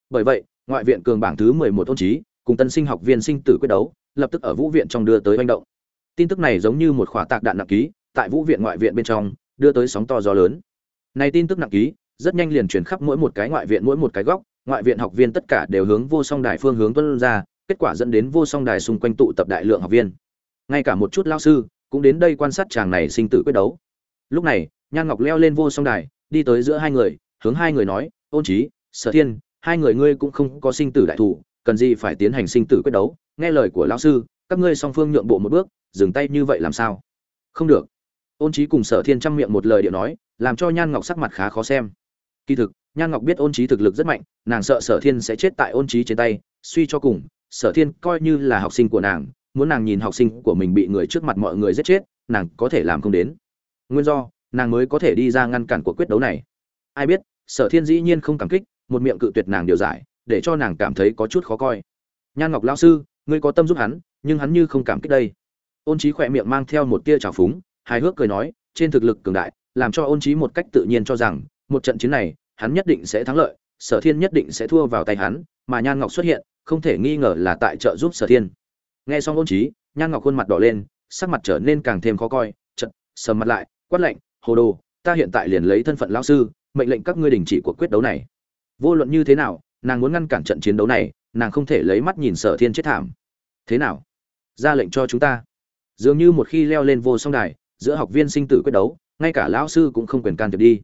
Speaker 1: bởi vậy ngoại viện cường bảng thứ 11 ôn trí, cùng tân sinh học viên sinh tử quyết đấu, lập tức ở vũ viện trong đưa tới manh động. Tin tức này giống như một quả tạc đạn nặng ký, tại vũ viện ngoại viện bên trong, đưa tới sóng to gió lớn. Này tin tức nặng ký, rất nhanh liền truyền khắp mỗi một cái ngoại viện mỗi một cái góc, ngoại viện học viên tất cả đều hướng vô song đài phương hướng tuân ra, kết quả dẫn đến vô song đài xung quanh tụ tập đại lượng học viên. Ngay cả một chút lao sư cũng đến đây quan sát chàng này sinh tử quyết đấu. Lúc này, nhan ngọc leo lên vô song đài, đi tới giữa hai người, hướng hai người nói, ôn trí sở thiên hai người ngươi cũng không có sinh tử đại thủ, cần gì phải tiến hành sinh tử quyết đấu. Nghe lời của lão sư, các ngươi song phương nhượng bộ một bước, dừng tay như vậy làm sao? Không được. Ôn trí cùng sở thiên trăm miệng một lời điệu nói, làm cho nhan ngọc sắc mặt khá khó xem. Kỳ thực, nhan ngọc biết ôn trí thực lực rất mạnh, nàng sợ sở thiên sẽ chết tại ôn trí trên tay. Suy cho cùng, sở thiên coi như là học sinh của nàng, muốn nàng nhìn học sinh của mình bị người trước mặt mọi người giết chết, nàng có thể làm không đến. Nguyên do, nàng mới có thể đi ra ngăn cản cuộc quyết đấu này. Ai biết, sở thiên dĩ nhiên không cảm kích một miệng cự tuyệt nàng điều giải, để cho nàng cảm thấy có chút khó coi. Nhan ngọc lao sư, ngươi có tâm giúp hắn, nhưng hắn như không cảm kích đây. Ôn trí khỏe miệng mang theo một tia trào phúng, hài hước cười nói, trên thực lực cường đại, làm cho ôn trí một cách tự nhiên cho rằng, một trận chiến này, hắn nhất định sẽ thắng lợi, sở thiên nhất định sẽ thua vào tay hắn, mà nhan ngọc xuất hiện, không thể nghi ngờ là tại trợ giúp sở thiên. Nghe xong ôn trí nhan ngọc khuôn mặt đỏ lên, sắc mặt trở nên càng thêm khó coi chật sầm mặt lại, quát lạnh, hồ đồ, ta hiện tại liền lấy thân phận lao sư, mệnh lệnh các ngươi đình chỉ cuộc quyết đấu này vô luận như thế nào, nàng muốn ngăn cản trận chiến đấu này, nàng không thể lấy mắt nhìn sở thiên chết thảm. Thế nào? Ra lệnh cho chúng ta. Dường như một khi leo lên vô song đài, giữa học viên sinh tử quyết đấu, ngay cả lão sư cũng không quyền can thiệp đi.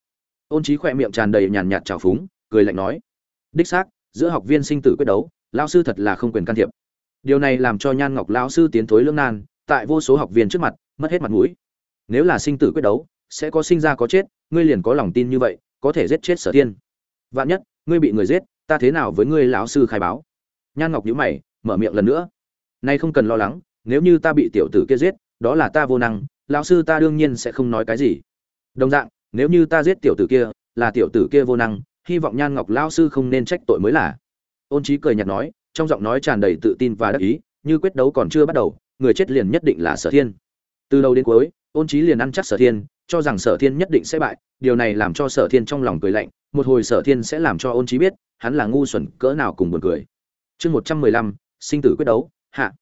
Speaker 1: Ôn trí khỏe miệng tràn đầy nhàn nhạt trào phúng, cười lạnh nói, đích xác, giữa học viên sinh tử quyết đấu, lão sư thật là không quyền can thiệp. Điều này làm cho nhan ngọc lão sư tiến thối lương nan, tại vô số học viên trước mặt, mất hết mặt mũi. Nếu là sinh tử quyết đấu, sẽ có sinh ra có chết, ngươi liền có lòng tin như vậy, có thể giết chết sở thiên. Vạn nhất ngươi bị người giết, ta thế nào với ngươi lão sư khai báo? Nhan ngọc nhíu mày, mở miệng lần nữa. Nay không cần lo lắng, nếu như ta bị tiểu tử kia giết, đó là ta vô năng, lão sư ta đương nhiên sẽ không nói cái gì. Đồng dạng, nếu như ta giết tiểu tử kia, là tiểu tử kia vô năng, hy vọng nhan ngọc lão sư không nên trách tội mới là. Ôn trí cười nhạt nói, trong giọng nói tràn đầy tự tin và đắc ý, như quyết đấu còn chưa bắt đầu, người chết liền nhất định là sở thiên. Từ đầu đến cuối, ôn trí liền ăn chắc sở thiên, cho rằng sở thiên nhất định sẽ bại, điều này làm cho sở thiên trong lòng cười lạnh một hồi sở thiên sẽ làm cho ôn trí biết, hắn là ngu xuẩn, cỡ nào cùng buồn cười. Chương một trăm mười lăm, sinh tử quyết đấu, hạ.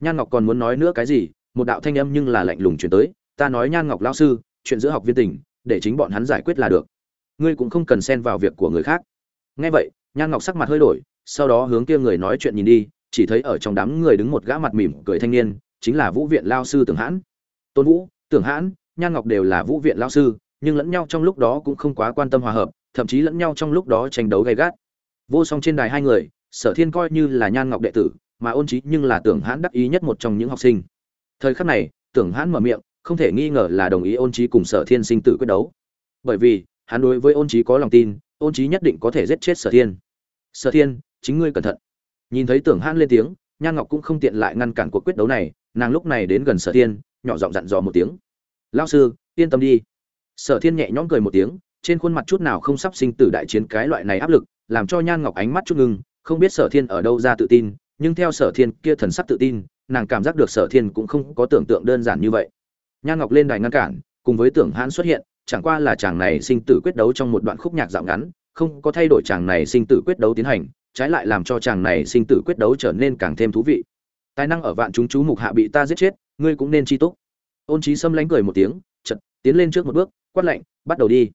Speaker 1: Nhan ngọc còn muốn nói nữa cái gì, một đạo thanh âm nhưng là lạnh lùng chuyển tới, ta nói nhan ngọc lao sư, chuyện giữa học viên tỉnh để chính bọn hắn giải quyết là được. Ngươi cũng không cần xen vào việc của người khác. Nghe vậy, nhan ngọc sắc mặt hơi đổi, sau đó hướng kia người nói chuyện nhìn đi, chỉ thấy ở trong đám người đứng một gã mặt mỉm cười thanh niên, chính là vũ viện lao sư tưởng hãn. Tôn vũ, tưởng hãn, nhan ngọc đều là vũ viện lao sư, nhưng lẫn nhau trong lúc đó cũng không quá quan tâm hòa hợp thậm chí lẫn nhau trong lúc đó tranh đấu gay gắt. Vô song trên đài hai người, sở thiên coi như là nhan ngọc đệ tử, mà ôn Chí nhưng là tưởng hãn đắc ý nhất một trong những học sinh. Thời khắc này, tưởng hãn mở miệng, không thể nghi ngờ là đồng ý ôn Chí cùng sở thiên sinh tử quyết đấu. Bởi vì, hắn đối với ôn Chí có lòng tin, ôn Chí nhất định có thể giết chết sở thiên. Sở thiên, chính ngươi cẩn thận. Nhìn thấy tưởng hãn lên tiếng, nhan ngọc cũng không tiện lại ngăn cản cuộc quyết đấu này, nàng lúc này đến gần sở thiên, nhỏ giọng dặn dò một tiếng. Lão sư, yên tâm đi. Sở thiên nhẹ nhõm cười một tiếng trên khuôn mặt chút nào không sắp sinh tử đại chiến cái loại này áp lực, làm cho nhan ngọc ánh mắt chút ngưng, không biết sở thiên ở đâu ra tự tin, nhưng theo sở thiên kia thần sắc tự tin, nàng cảm giác được sở thiên cũng không có tưởng tượng đơn giản như vậy. Nhan ngọc lên đài ngăn cản, cùng với tưởng hãn xuất hiện, chẳng qua là chàng này sinh tử quyết đấu trong một đoạn khúc nhạc dạo ngắn, không có thay đổi chàng này sinh tử quyết đấu tiến hành, trái lại làm cho chàng này sinh tử quyết đấu trở nên càng thêm thú vị. Tài năng ở vạn chúng chú mục hạ bị ta giết chết, ngươi cũng nên chi tốt ôn trí sâm lánh cười một tiếng, chợt tiến lên trước một bước, quát lạnh, bắt đầu đi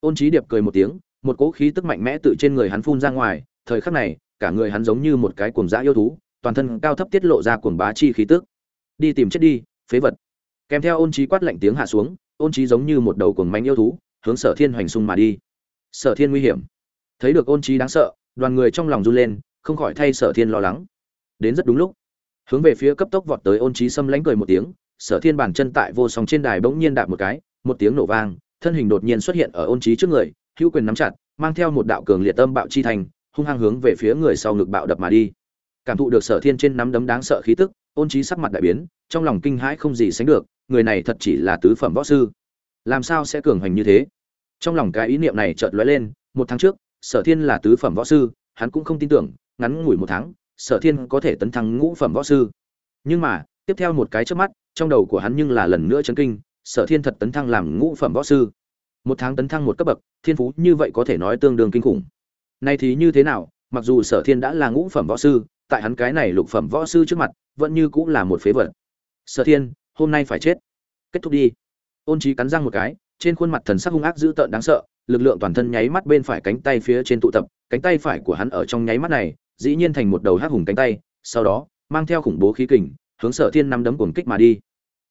Speaker 1: ôn trí điệp cười một tiếng, một cỗ khí tức mạnh mẽ tự trên người hắn phun ra ngoài, thời khắc này, cả người hắn giống như một cái cuồng dã yêu thú, toàn thân cao thấp tiết lộ ra cuồng bá chi khí tức. Đi tìm chết đi, phế vật. Kèm theo ôn trí quát lạnh tiếng hạ xuống, ôn trí giống như một đầu cuồng manh yêu thú, hướng sở thiên hoành xung mà đi. Sở thiên nguy hiểm. Thấy được ôn trí đáng sợ, đoàn người trong lòng run lên, không khỏi thay sở thiên lo lắng. Đến rất đúng lúc, hướng về phía cấp tốc vọt tới ôn trí xâm lánh cười một tiếng, sở thiên bàn chân tại vô song trên đài bỗng nhiên đạp một cái, một tiếng nổ vang thân hình đột nhiên xuất hiện ở ôn trí trước người, hữu quyền nắm chặt, mang theo một đạo cường liệt âm bạo chi thành, hung hăng hướng về phía người sau ngực bạo đập mà đi. Cảm thụ được sở thiên trên nắm đấm đáng sợ khí tức, ôn trí sắc mặt đại biến, trong lòng kinh hãi không gì sánh được, người này thật chỉ là tứ phẩm võ sư. Làm sao sẽ cường hành như thế? Trong lòng cái ý niệm này chợt lóe lên, một tháng trước, sở thiên là tứ phẩm võ sư, hắn cũng không tin tưởng, ngắn ngủi một tháng, sở thiên có thể tấn thăng ngũ phẩm võ sư. Nhưng mà, tiếp theo một cái trước mắt, trong đầu của hắn nhưng là lần nữa chấn kinh sở thiên thật tấn thăng làm ngũ phẩm võ sư. Một tháng tấn thăng một cấp bậc, thiên phú như vậy có thể nói tương đương kinh khủng. Nay thì như thế nào, mặc dù sở thiên đã là ngũ phẩm võ sư, tại hắn cái này lục phẩm võ sư trước mặt, vẫn như cũng là một phế vật. Sở thiên, hôm nay phải chết. Kết thúc đi. Ôn trí cắn răng một cái, trên khuôn mặt thần sắc hung ác dữ tợn đáng sợ, lực lượng toàn thân nháy mắt bên phải cánh tay phía trên tụ tập, cánh tay phải của hắn ở trong nháy mắt này, dĩ nhiên thành một đầu hắc hùng cánh tay, sau đó, mang theo khủng bố khí kình, hướng sở thiên năm đấm cuồng kích mà đi.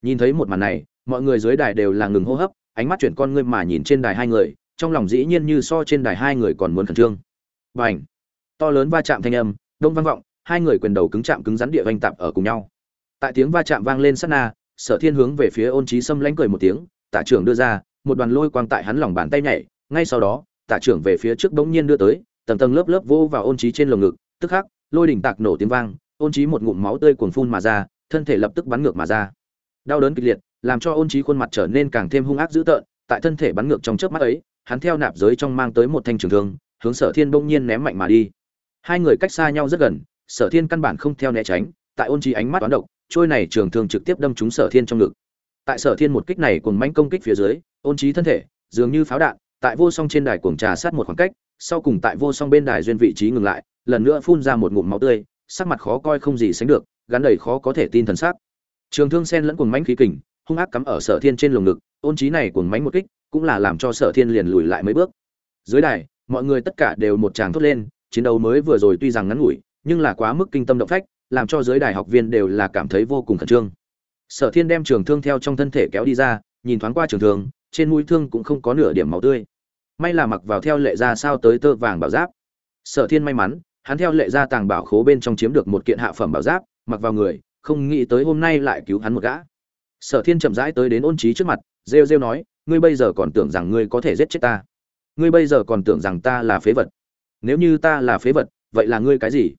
Speaker 1: Nhìn thấy một màn này mọi người dưới đài đều là ngừng hô hấp, ánh mắt chuyển con ngươi mà nhìn trên đài hai người, trong lòng dĩ nhiên như so trên đài hai người còn muốn khẩn trương. Và ảnh to lớn va chạm thanh âm, đông vang vọng, hai người quyền đầu cứng chạm cứng rắn địa oanh tạp ở cùng nhau. Tại tiếng va chạm vang lên sát na, sở thiên hướng về phía ôn trí sâm lãnh cười một tiếng tạ trưởng đưa ra, một đoàn lôi quang tại hắn lòng bàn tay nhảy, ngay sau đó tạ trưởng về phía trước bỗng nhiên đưa tới, tầng tầng lớp lớp vô vào ôn trí trên lồng ngực, tức khắc, lôi đỉnh tạc nổ tiếng vang, ôn trí một ngụm máu tươi cuồng phun mà ra, thân thể lập tức bắn ngược mà ra đau đớn kịch liệt, làm cho ôn trí khuôn mặt trở nên càng thêm hung ác dữ tợn, tại thân thể bắn ngược trong chớp mắt ấy, hắn theo nạp giới trong mang tới một thanh trường thương, hướng sở thiên bỗng nhiên ném mạnh mà đi. Hai người cách xa nhau rất gần, sở thiên căn bản không theo né tránh, tại ôn trí ánh mắt toán độc, trôi này trường thương trực tiếp đâm trúng sở thiên trong ngực. Tại sở thiên một kích này cùng manh công kích phía dưới, ôn trí thân thể dường như pháo đạn, tại vô song trên đài cuồng trà sát một khoảng cách, sau cùng tại vô song bên đài duyên vị trí ngừng lại, lần nữa phun ra một ngụm máu tươi, sắc mặt khó coi không gì sánh được, gắn đầy khó có thể tin thần sắc trường thương sen lẫn cuồng mãnh khí kình, hung ác cắm ở sở thiên trên lồng ngực, ôn trí này cuồng mãnh một kích, cũng là làm cho sở thiên liền lùi lại mấy bước. Dưới đài, mọi người tất cả đều một tràng thốt lên, chiến đấu mới vừa rồi tuy rằng ngắn ngủi, nhưng là quá mức kinh tâm động phách, làm cho giới đài học viên đều là cảm thấy vô cùng khẩn trương. Sở thiên đem trường thương theo trong thân thể kéo đi ra, nhìn thoáng qua trường thương, trên mũi thương cũng không có nửa điểm máu tươi. May là mặc vào theo lệ ra sao tới tơ vàng bảo giáp. Sở thiên may mắn, hắn theo lệ ra tàng bảo khố bên trong chiếm được một kiện hạ phẩm bảo giáp, mặc vào người không nghĩ tới hôm nay lại cứu hắn một gã. Sở thiên chậm rãi tới đến ôn trí trước mặt, rêu rêu nói, ngươi bây giờ còn tưởng rằng ngươi có thể giết chết ta. Ngươi bây giờ còn tưởng rằng ta là phế vật. Nếu như ta là phế vật, vậy là ngươi cái gì?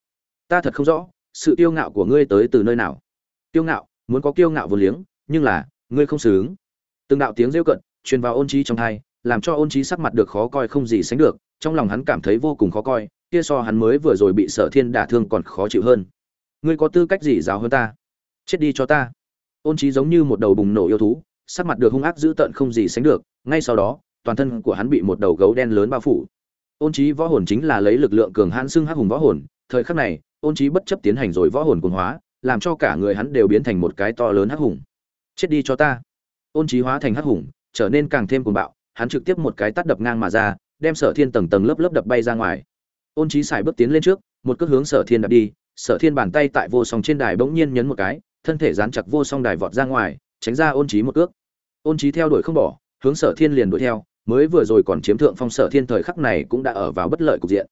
Speaker 1: Ta thật không rõ, sự kiêu ngạo của ngươi tới từ nơi nào. Kiêu ngạo, muốn có kiêu ngạo vô liếng, nhưng là, ngươi không xử ứng từng đạo tiếng rêu cận truyền vào ôn trí trong thai, làm cho ôn trí sắc mặt được khó coi không gì sánh được, trong lòng hắn cảm thấy vô cùng khó coi, kia so hắn mới vừa rồi bị sở thiên đả thương còn khó chịu hơn. Ngươi có tư cách gì giáo hơn ta? Chết đi cho ta. Ôn trí giống như một đầu bùng nổ yêu thú, sắc mặt được hung ác dữ tợn không gì sánh được, ngay sau đó, toàn thân của hắn bị một đầu gấu đen lớn bao phủ. Ôn trí võ hồn chính là lấy lực lượng cường hãn xưng hắc hùng võ hồn, thời khắc này, ôn trí bất chấp tiến hành rồi võ hồn cuồng hóa, làm cho cả người hắn đều biến thành một cái to lớn hắc hùng. Chết đi cho ta. Ôn trí hóa thành hắc hùng, trở nên càng thêm cuồng bạo, hắn trực tiếp một cái tát đập ngang mà ra, đem sở thiên tầng tầng lớp lớp đập bay ra ngoài. Ôn trí xài bước tiến lên trước, một cước hướng sở thiên đập đi, sở thiên bàn tay tại vô song trên đài bỗng nhiên nhấn một cái thân thể dán chặt vô song đài vọt ra ngoài, tránh ra ôn trí một cước. Ôn trí theo đuổi không bỏ, hướng sở thiên liền đuổi theo, mới vừa rồi còn chiếm thượng phong sở thiên thời khắc này cũng đã ở vào bất lợi cục diện.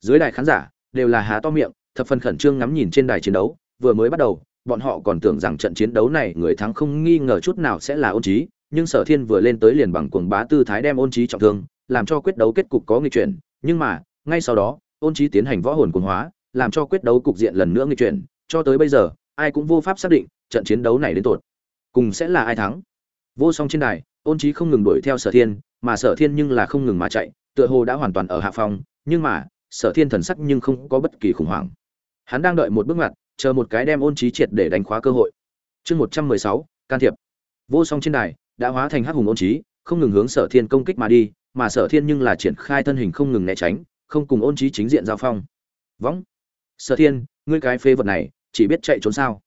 Speaker 1: Dưới đài khán giả, đều là há to miệng, thập phần khẩn trương ngắm nhìn trên đài chiến đấu, vừa mới bắt đầu, bọn họ còn tưởng rằng trận chiến đấu này người thắng không nghi ngờ chút nào sẽ là ôn trí, nhưng sở thiên vừa lên tới liền bằng cuồng bá tư thái đem ôn trí trọng thương, làm cho quyết đấu kết cục có nghịch chuyển, nhưng mà, ngay sau đó, ôn trí tiến hành võ hồn cuồng hóa, làm cho quyết đấu cục diện lần nữa nghịch chuyển, cho tới bây giờ ai cũng vô pháp xác định trận chiến đấu này đến tột cùng sẽ là ai thắng. Vô song trên đài, ôn trí không ngừng đuổi theo sở thiên, mà sở thiên nhưng là không ngừng mà chạy, tựa hồ đã hoàn toàn ở hạ phong, nhưng mà, sở thiên thần sắc nhưng không có bất kỳ khủng hoảng. Hắn đang đợi một bước ngoặt, chờ một cái đem ôn trí triệt để đánh khóa cơ hội. Chương một trăm mười sáu, can thiệp. Vô song trên đài, đã hóa thành hắc hùng ôn trí không ngừng hướng sở thiên công kích mà đi, mà sở thiên nhưng là triển khai thân hình không ngừng né tránh, không cùng ôn trí chính diện giao phong. Võng sở thiên, ngươi cái phê vật này chỉ biết chạy trốn sao?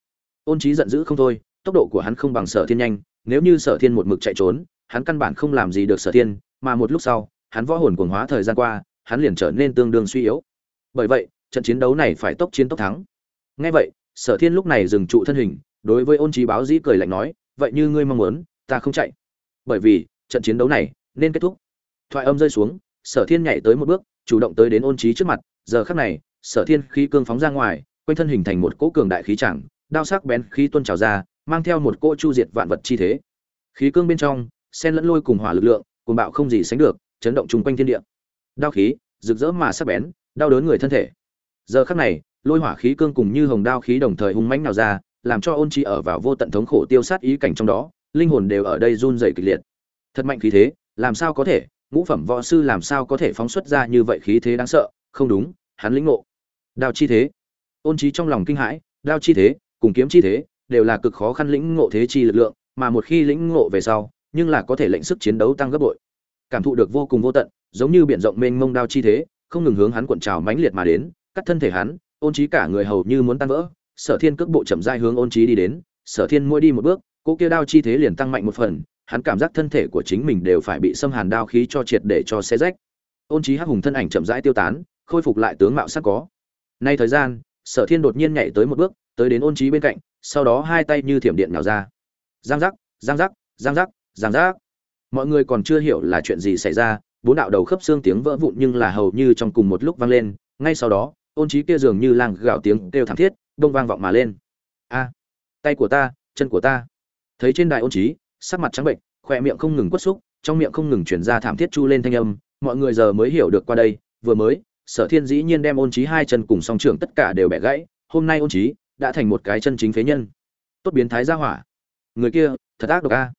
Speaker 1: Ôn trí giận dữ không thôi, tốc độ của hắn không bằng sở thiên nhanh, nếu như sở thiên một mực chạy trốn, hắn căn bản không làm gì được sở thiên, mà một lúc sau, hắn võ hồn cuồng hóa thời gian qua, hắn liền trở nên tương đương suy yếu. Bởi vậy, trận chiến đấu này phải tốc chiến tốc thắng. Ngay vậy, sở thiên lúc này dừng trụ thân hình, đối với ôn trí báo dĩ cười lạnh nói, vậy như ngươi mong muốn, ta không chạy. Bởi vì, trận chiến đấu này nên kết thúc. Thoại âm rơi xuống, sở thiên nhảy tới một bước, chủ động tới đến ôn trí trước mặt, giờ khắc này, sở thiên khí cương phóng ra ngoài quanh thân hình thành một cỗ cường đại khí chẳng, đao sắc bén khí tuôn trào ra, mang theo một cỗ chu diệt vạn vật chi thế. Khí cương bên trong sen lẫn lôi cùng hỏa lực lượng cùng bạo không gì sánh được, chấn động chung quanh thiên địa. Đao khí, rực rỡ mà sắc bén, đau đớn người thân thể. Giờ khắc này, lôi hỏa khí cương cùng như hồng đao khí đồng thời hung mãnh nào ra, làm cho ôn chi ở vào vô tận thống khổ tiêu sát ý cảnh trong đó, linh hồn đều ở đây run rẩy kịch liệt. Thật mạnh khí thế, làm sao có thể, ngũ phẩm võ sư làm sao có thể phóng xuất ra như vậy khí thế đáng sợ, không đúng, hắn lĩnh ngộ. Đao chi thế ôn trí trong lòng kinh hãi, đao chi thế, cùng kiếm chi thế, đều là cực khó khăn lĩnh ngộ thế chi lực lượng, mà một khi lĩnh ngộ về sau, nhưng là có thể lệnh sức chiến đấu tăng gấp bội. Cảm thụ được vô cùng vô tận, giống như biển rộng mênh mông đao chi thế, không ngừng hướng hắn cuộn trào mãnh liệt mà đến, cắt thân thể hắn, ôn trí cả người hầu như muốn tan vỡ. Sở thiên cước bộ chậm rãi hướng ôn trí đi đến, sở thiên mỗi đi một bước, cỗ kia đao chi thế liền tăng mạnh một phần, hắn cảm giác thân thể của chính mình đều phải bị xâm hàn đao khí cho triệt để cho xe rách. Ôn trí hắc hùng thân ảnh chậm rãi tiêu tán, khôi phục lại tướng mạo sắc có. Nay thời gian sở thiên đột nhiên nhảy tới một bước, tới đến ôn trí bên cạnh, sau đó hai tay như thiểm điện nhào ra. Giang giác giang giác giang giác giang giác. Mọi người còn chưa hiểu là chuyện gì xảy ra, bốn đạo đầu khớp xương tiếng vỡ vụn nhưng là hầu như trong cùng một lúc vang lên, ngay sau đó, ôn trí kia dường như lang gạo tiếng kêu thảm thiết đông vang vọng mà lên. A, tay của ta, chân của ta. Thấy trên đài ôn trí sắc mặt trắng bệnh khỏe miệng không ngừng quất xúc, trong miệng không ngừng chuyển ra thảm thiết chu lên thanh âm, mọi người giờ mới hiểu được qua đây, vừa mới sở thiên dĩ nhiên đem ôn trí hai chân cùng song trưởng tất cả đều bẻ gãy, hôm nay ôn trí đã thành một cái chân chính phế nhân. Tốt biến thái ra hỏa. Người kia, thật ác độc a.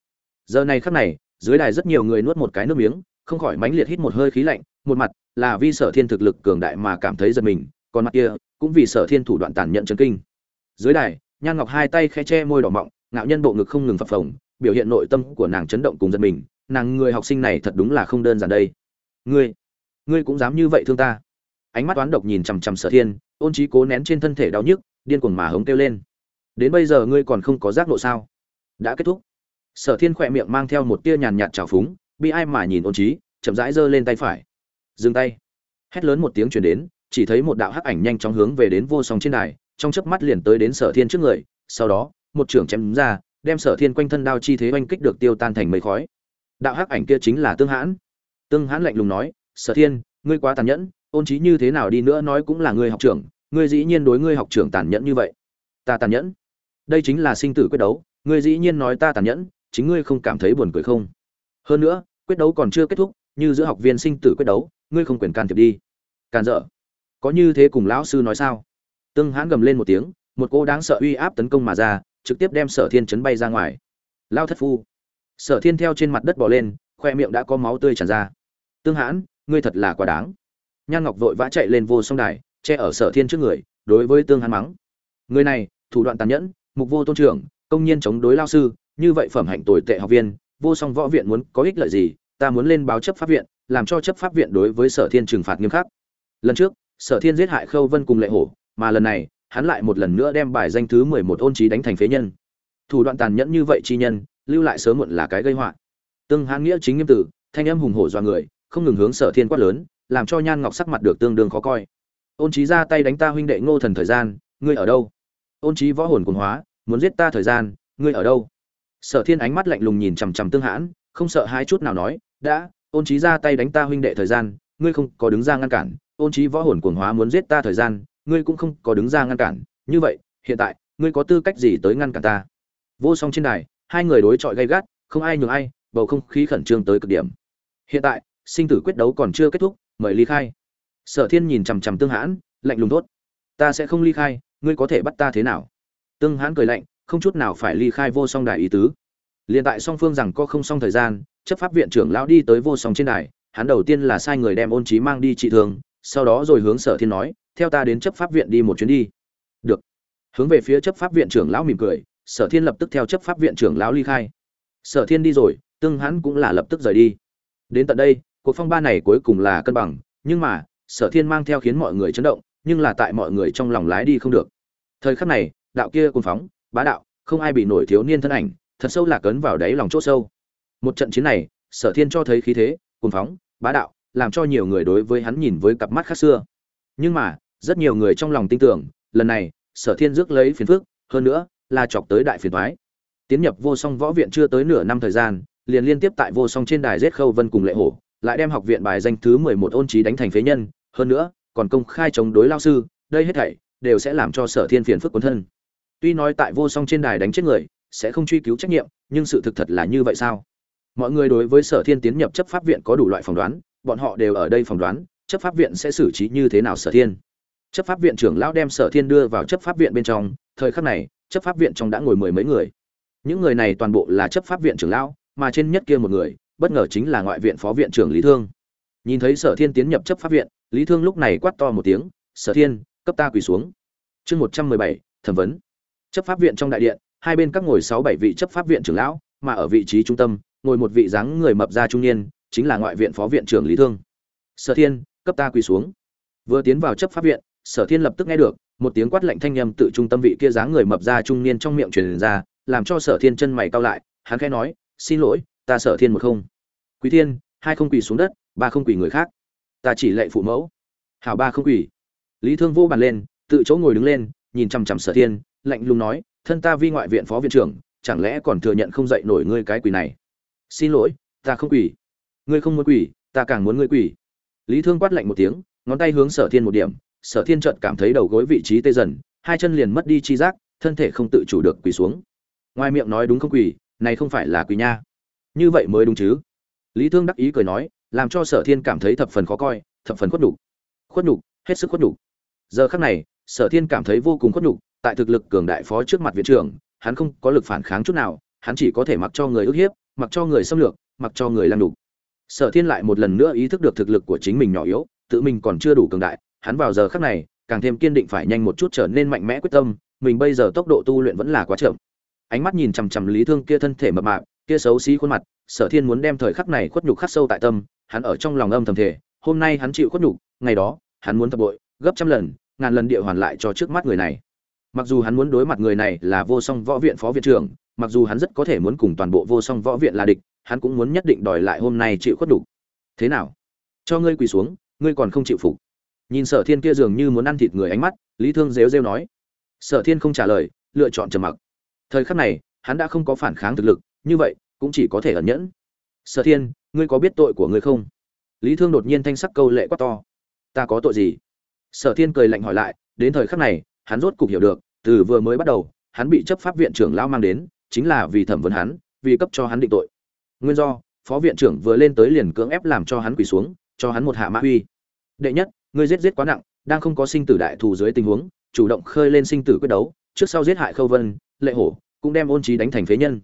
Speaker 1: Giờ này khắc này, dưới đài rất nhiều người nuốt một cái nước miếng, không khỏi mãnh liệt hít một hơi khí lạnh, một mặt là vì sở thiên thực lực cường đại mà cảm thấy giật mình, còn mặt kia cũng vì sở thiên thủ đoạn tàn nhẫn chấn kinh. Dưới đài, nhan ngọc hai tay khe che môi đỏ mọng, ngạo nhân bộ ngực không ngừng phập phồng, biểu hiện nội tâm của nàng chấn động cùng giật mình, nàng người học sinh này thật đúng là không đơn giản đây. Ngươi ngươi cũng dám như vậy thương ta ánh mắt toán độc nhìn chằm chằm sở thiên, ôn trí cố nén trên thân thể đau nhức, điên cuồng mà hống kêu lên. Đến bây giờ ngươi còn không có giác nộ sao? Đã kết thúc. Sở thiên khỏe miệng mang theo một tia nhàn nhạt trào phúng, bi ai mà nhìn ôn trí, chậm rãi giơ lên tay phải. Dừng tay. Hét lớn một tiếng chuyển đến, chỉ thấy một đạo hắc ảnh nhanh chóng hướng về đến vô song trên đài, trong chớp mắt liền tới đến sở thiên trước người, sau đó, một trưởng chém ra, đem sở thiên quanh thân đao chi thế oanh kích được tiêu tan thành mây khói. Đạo hắc ảnh kia chính là tương hãn. Tương hãn lạnh lùng nói, sở thiên, ngươi quá tàn nhẫn ôn trí như thế nào đi nữa nói cũng là ngươi học trưởng ngươi dĩ nhiên đối ngươi học trưởng tàn nhẫn như vậy. Ta tàn nhẫn? Đây chính là sinh tử quyết đấu ngươi dĩ nhiên nói ta tàn nhẫn, chính ngươi không cảm thấy buồn cười không? Hơn nữa, quyết đấu còn chưa kết thúc, như giữa học viên sinh tử quyết đấu, ngươi không quyền can thiệp đi. Can dở. Có như thế cùng lão sư nói sao? Tương hãn gầm lên một tiếng, một cô đáng sợ uy áp tấn công mà ra, trực tiếp đem sở thiên chấn bay ra ngoài. Lao thất phu. Sở thiên theo trên mặt đất bỏ lên, khoe miệng đã có máu tươi tràn ra. Tương hãn, ngươi thật là quá đáng nhan ngọc vội vã chạy lên vô song đài, che ở sở thiên trước người, đối với tương hắn mắng. Người này, thủ đoạn tàn nhẫn, mục vô tôn trưởng, công nhiên chống đối lao sư, như vậy phẩm hạnh tồi tệ học viên, vô song võ viện muốn có ích lợi gì, ta muốn lên báo chấp pháp viện, làm cho chấp pháp viện đối với sở thiên trừng phạt nghiêm khắc. Lần trước, sở thiên giết hại khâu vân cùng lệ hổ, mà lần này, hắn lại một lần nữa đem bài danh thứ mười một ôn trí đánh thành phế nhân. Thủ đoạn tàn nhẫn như vậy chi nhân, lưu lại sớm muộn là cái gây họa. Tương hãn nghĩa chính nghiêm tử, thanh âm hùng hổ do người, không ngừng hướng sở thiên quát lớn làm cho nhan ngọc sắc mặt được tương đương khó coi. Ôn trí ra tay đánh ta huynh đệ ngô thần thời gian, ngươi ở đâu? Ôn trí võ hồn cuồng hóa, muốn giết ta thời gian, ngươi ở đâu? Sở thiên ánh mắt lạnh lùng nhìn chằm chằm tương hãn, không sợ hai chút nào nói, đã, ôn trí ra tay đánh ta huynh đệ thời gian, ngươi không có đứng ra ngăn cản. Ôn trí võ hồn cuồng hóa muốn giết ta thời gian, ngươi cũng không có đứng ra ngăn cản. Như vậy, hiện tại, ngươi có tư cách gì tới ngăn cản ta? Vô song trên đài, hai người đối chọi gay gắt, không ai nhường ai, bầu không khí khẩn trương tới cực điểm. Hiện tại, sinh tử quyết đấu còn chưa kết thúc mời ly khai. Sở thiên nhìn chằm chằm tương hãn, lạnh lùng tốt ta sẽ không ly khai, ngươi có thể bắt ta thế nào? Tương hãn cười lạnh, không chút nào phải ly khai vô song đài ý tứ. Liền tại song phương rằng có không xong thời gian, chấp pháp viện trưởng lão đi tới vô song trên đài, hắn đầu tiên là sai người đem ôn trí mang đi trị thương sau đó rồi hướng sở thiên nói, theo ta đến chấp pháp viện đi một chuyến đi. Được. Hướng về phía chấp pháp viện trưởng lão mỉm cười, sở thiên lập tức theo chấp pháp viện trưởng lão ly khai. Sở thiên đi rồi, tương Hãn cũng là lập tức rời đi. Đến tận đây cuộc phong ba này cuối cùng là cân bằng, nhưng mà, sở thiên mang theo khiến mọi người chấn động, nhưng là tại mọi người trong lòng lái đi không được. Thời khắc này, đạo kia cuồng phóng, bá đạo, không ai bị nổi thiếu niên thân ảnh, thật sâu lạc ấn vào đáy lòng chỗ sâu. Một trận chiến này, sở thiên cho thấy khí thế, cuồng phóng, bá đạo, làm cho nhiều người đối với hắn nhìn với cặp mắt khác xưa. Nhưng mà, rất nhiều người trong lòng tin tưởng, lần này, sở thiên rước lấy phiền phước hơn nữa, là chọc tới đại phiền thoái tiến nhập vô song võ viện chưa tới nửa năm thời gian, liền liên tiếp tại vô song trên đài giết khâu vân cùng lệ hổ lại đem học viện bài danh thứ mười một ôn trí đánh thành phế nhân, hơn nữa, còn công khai chống đối lao sư, đây hết thảy đều sẽ làm cho sở thiên phiền phức cuốn thân. Tuy nói tại vô song trên đài đánh chết người, sẽ không truy cứu trách nhiệm, nhưng sự thực thật là như vậy sao? Mọi người đối với sở thiên tiến nhập chấp pháp viện có đủ loại phỏng đoán, bọn họ đều ở đây phỏng đoán, chấp pháp viện sẽ xử trí như thế nào sở thiên? Chấp pháp viện trưởng lão đem sở thiên đưa vào chấp pháp viện bên trong, thời khắc này, chấp pháp viện trong đã ngồi mười mấy người. Những người này toàn bộ là chấp pháp viện trưởng lão, mà trên nhất kia một người bất ngờ chính là ngoại viện phó viện trưởng lý thương. Nhìn thấy sở thiên tiến nhập chấp pháp viện, lý thương lúc này quát to một tiếng, sở thiên, cấp ta quỳ xuống. Chương một trăm mười bảy, thẩm vấn. Chấp pháp viện trong đại điện, hai bên các ngồi sáu bảy vị chấp pháp viện trưởng lão, mà ở vị trí trung tâm, ngồi một vị dáng người mập ra trung niên, chính là ngoại viện phó viện trưởng lý thương. Sở thiên, cấp ta quỳ xuống. Vừa tiến vào chấp pháp viện, sở thiên lập tức nghe được một tiếng quát lạnh thanh âm tự trung tâm vị kia dáng người mập ra trung niên trong miệng truyền ra, làm cho sở thiên chân mày cau lại, hắn khẽ nói, xin lỗi, ta sở thiên một không quý thiên, hai không quỳ xuống đất, ba không quỳ người khác. Ta chỉ lệ phụ mẫu. Hảo ba không quỳ. Lý thương vô bàn lên, tự chỗ ngồi đứng lên, nhìn chằm chằm sở thiên, lạnh lùng nói, thân ta vi ngoại viện phó viện trưởng, chẳng lẽ còn thừa nhận không dạy nổi ngươi cái quỳ này? Xin lỗi, ta không quỳ. Ngươi không muốn quỳ, ta càng muốn ngươi quỳ. Lý thương quát lạnh một tiếng, ngón tay hướng sở thiên một điểm, sở thiên chợt cảm thấy đầu gối vị trí tê dần, hai chân liền mất đi chi giác, thân thể không tự chủ được quỳ xuống. Ngoài miệng nói đúng không quỳ, này không phải là quỳ nha. Như vậy mới đúng chứ lý thương đắc ý cười nói, làm cho sở thiên cảm thấy thập phần khó coi, thập phần khuất nhục. Khuất nhục, hết sức khuất nhục. Giờ khắc này, sở thiên cảm thấy vô cùng khuất nhục, tại thực lực cường đại phó trước mặt viện trưởng, hắn không có lực phản kháng chút nào, hắn chỉ có thể mặc cho người ức hiếp, mặc cho người xâm lược, mặc cho người lăng đục sở thiên lại một lần nữa ý thức được thực lực của chính mình nhỏ yếu, tự mình còn chưa đủ cường đại, hắn vào giờ khắc này, càng thêm kiên định phải nhanh một chút trở nên mạnh mẽ quyết tâm, mình bây giờ tốc độ tu luyện vẫn là quá chậm. Ánh mắt nhìn chằm chằm lý thương kia thân thể mập mạp, kia xấu xí khuôn mặt sở thiên muốn đem thời khắc này khuất nhục khắc sâu tại tâm, hắn ở trong lòng âm thầm thể hôm nay hắn chịu khuất nhục, ngày đó, hắn muốn tập bội, gấp trăm lần, ngàn lần địa hoàn lại cho trước mắt người này. Mặc dù hắn muốn đối mặt người này là vô song võ viện phó viện trưởng, mặc dù hắn rất có thể muốn cùng toàn bộ vô song võ viện là địch, hắn cũng muốn nhất định đòi lại hôm nay chịu khuất nhục. Thế nào? Cho ngươi quỳ xuống, ngươi còn không chịu phục. Nhìn sở thiên kia dường như muốn ăn thịt người ánh mắt, lý thương rêu rêu nói. Sở thiên không trả lời, lựa chọn trầm mặc. Thời khắc này, hắn đã không có phản kháng thực lực, như vậy cũng chỉ có thể ẩn nhẫn. Sở thiên, ngươi có biết tội của ngươi không? Lý thương đột nhiên thanh sắc câu lệ quát to. Ta có tội gì? Sở thiên cười lạnh hỏi lại, đến thời khắc này, hắn rốt cục hiểu được, từ vừa mới bắt đầu, hắn bị chấp pháp viện trưởng lão mang đến, chính là vì thẩm vấn hắn, vì cấp cho hắn định tội. Nguyên do, phó viện trưởng vừa lên tới liền cưỡng ép làm cho hắn quỳ xuống, cho hắn một hạ mã uy. Đệ nhất, ngươi giết giết quá nặng, đang không có sinh tử đại thù dưới tình huống, chủ động khơi lên sinh tử quyết đấu, trước sau giết hại khâu vân, lệ hổ, cũng đem ôn trí đánh thành phế nhân.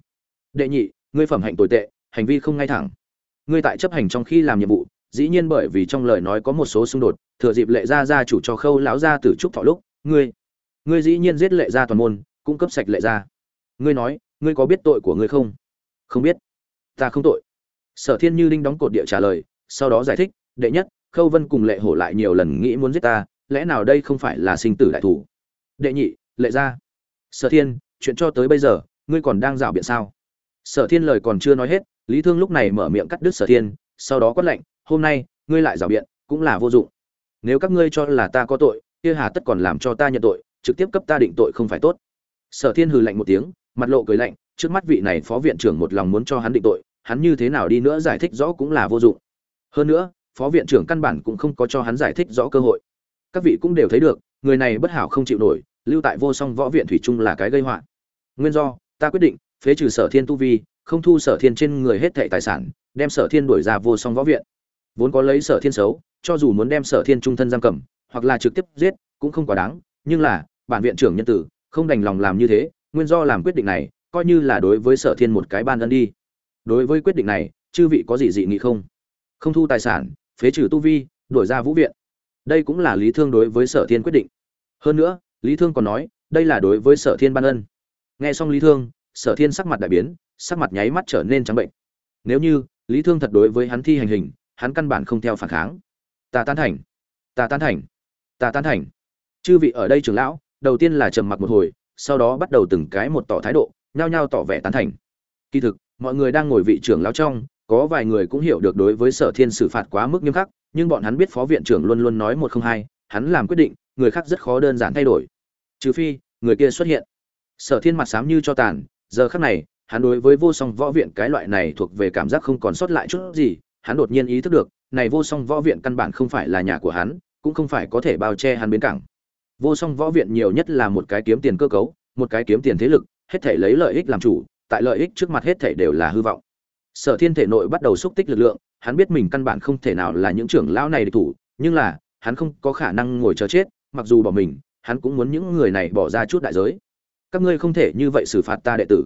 Speaker 1: Đệ nhị ngươi phẩm hạnh tồi tệ, hành vi không ngay thẳng. Ngươi tại chấp hành trong khi làm nhiệm vụ, dĩ nhiên bởi vì trong lời nói có một số xung đột, thừa dịp lệ gia gia chủ cho khâu lão gia tử trúc thọ lúc, ngươi ngươi dĩ nhiên giết lệ gia toàn môn cung cấp sạch lệ gia. Ngươi nói, ngươi có biết tội của ngươi không? Không biết. Ta không tội. Sở thiên như đinh đóng cột địa trả lời, sau đó giải thích, đệ nhất, khâu vân cùng lệ hổ lại nhiều lần nghĩ muốn giết ta, lẽ nào đây không phải là sinh tử đại thủ? Đệ nhị, lệ gia. Sở thiên, chuyện cho tới bây giờ, ngươi còn đang rảo biện sao? Sở thiên lời còn chưa nói hết, lý thương lúc này mở miệng cắt đứt sở thiên, sau đó quát lệnh hôm nay, ngươi lại rảo biện, cũng là vô dụng. Nếu các ngươi cho là ta có tội, kia hà tất còn làm cho ta nhận tội, trực tiếp cấp ta định tội không phải tốt. Sở thiên hừ lạnh một tiếng, mặt lộ cười lạnh, trước mắt vị này phó viện trưởng một lòng muốn cho hắn định tội, hắn như thế nào đi nữa giải thích rõ cũng là vô dụng. Hơn nữa, phó viện trưởng căn bản cũng không có cho hắn giải thích rõ cơ hội. Các vị cũng đều thấy được, người này bất hảo không chịu nổi, lưu tại vô song võ viện thủy chung là cái gây họa. Nguyên do, ta quyết định phế trừ sở thiên tu vi, không thu sở thiên trên người hết thệ tài sản, đem sở thiên đuổi ra vô song võ viện. Vốn có lấy sở thiên xấu, cho dù muốn đem sở thiên trung thân giam cầm, hoặc là trực tiếp giết, cũng không quá đáng, nhưng là, bản viện trưởng nhân tử, không đành lòng làm như thế, nguyên do làm quyết định này, coi như là đối với sở thiên một cái ban ân đi. Đối với quyết định này, chư vị có gì dị nghị không? Không thu tài sản, phế trừ tu vi đổi ra vũ viện. Đây cũng là lý thương đối với sở thiên quyết định. Hơn nữa, lý thương còn nói, đây là đối với sở thiên ban ân. Nghe xong lý thương sở thiên sắc mặt đại biến, sắc mặt nháy mắt trở nên trắng bệnh. Nếu như, lý thương thật đối với hắn thi hành hình, hắn căn bản không theo phản kháng. Ta tán thành. Ta tán thành. Ta tán thành. Chư vị ở đây trưởng lão, đầu tiên là trầm mặc một hồi, sau đó bắt đầu từng cái một tỏ thái độ, nhao nhao tỏ vẻ tán thành. Kỳ thực, mọi người đang ngồi vị trưởng lão trong, có vài người cũng hiểu được đối với sở thiên xử phạt quá mức nghiêm khắc, nhưng bọn hắn biết phó viện trưởng luôn luôn nói một không hai, hắn làm quyết định, người khác rất khó đơn giản thay đổi. Trừ phi, người kia xuất hiện. Sở thiên mặt sám như cho tàn giờ khắc này, hắn đối với vô song võ viện cái loại này thuộc về cảm giác không còn sót lại chút gì, hắn đột nhiên ý thức được, này vô song võ viện căn bản không phải là nhà của hắn, cũng không phải có thể bao che hắn bến cảng. Vô song võ viện nhiều nhất là một cái kiếm tiền cơ cấu, một cái kiếm tiền thế lực, hết thể lấy lợi ích làm chủ, tại lợi ích trước mặt hết thể đều là hư vọng. Sở thiên thể nội bắt đầu xúc tích lực lượng, hắn biết mình căn bản không thể nào là những trưởng lão này địch thủ, nhưng là, hắn không có khả năng ngồi chờ chết, mặc dù bỏ mình, hắn cũng muốn những người này bỏ ra chút đại giới các ngươi không thể như vậy xử phạt ta đệ tử.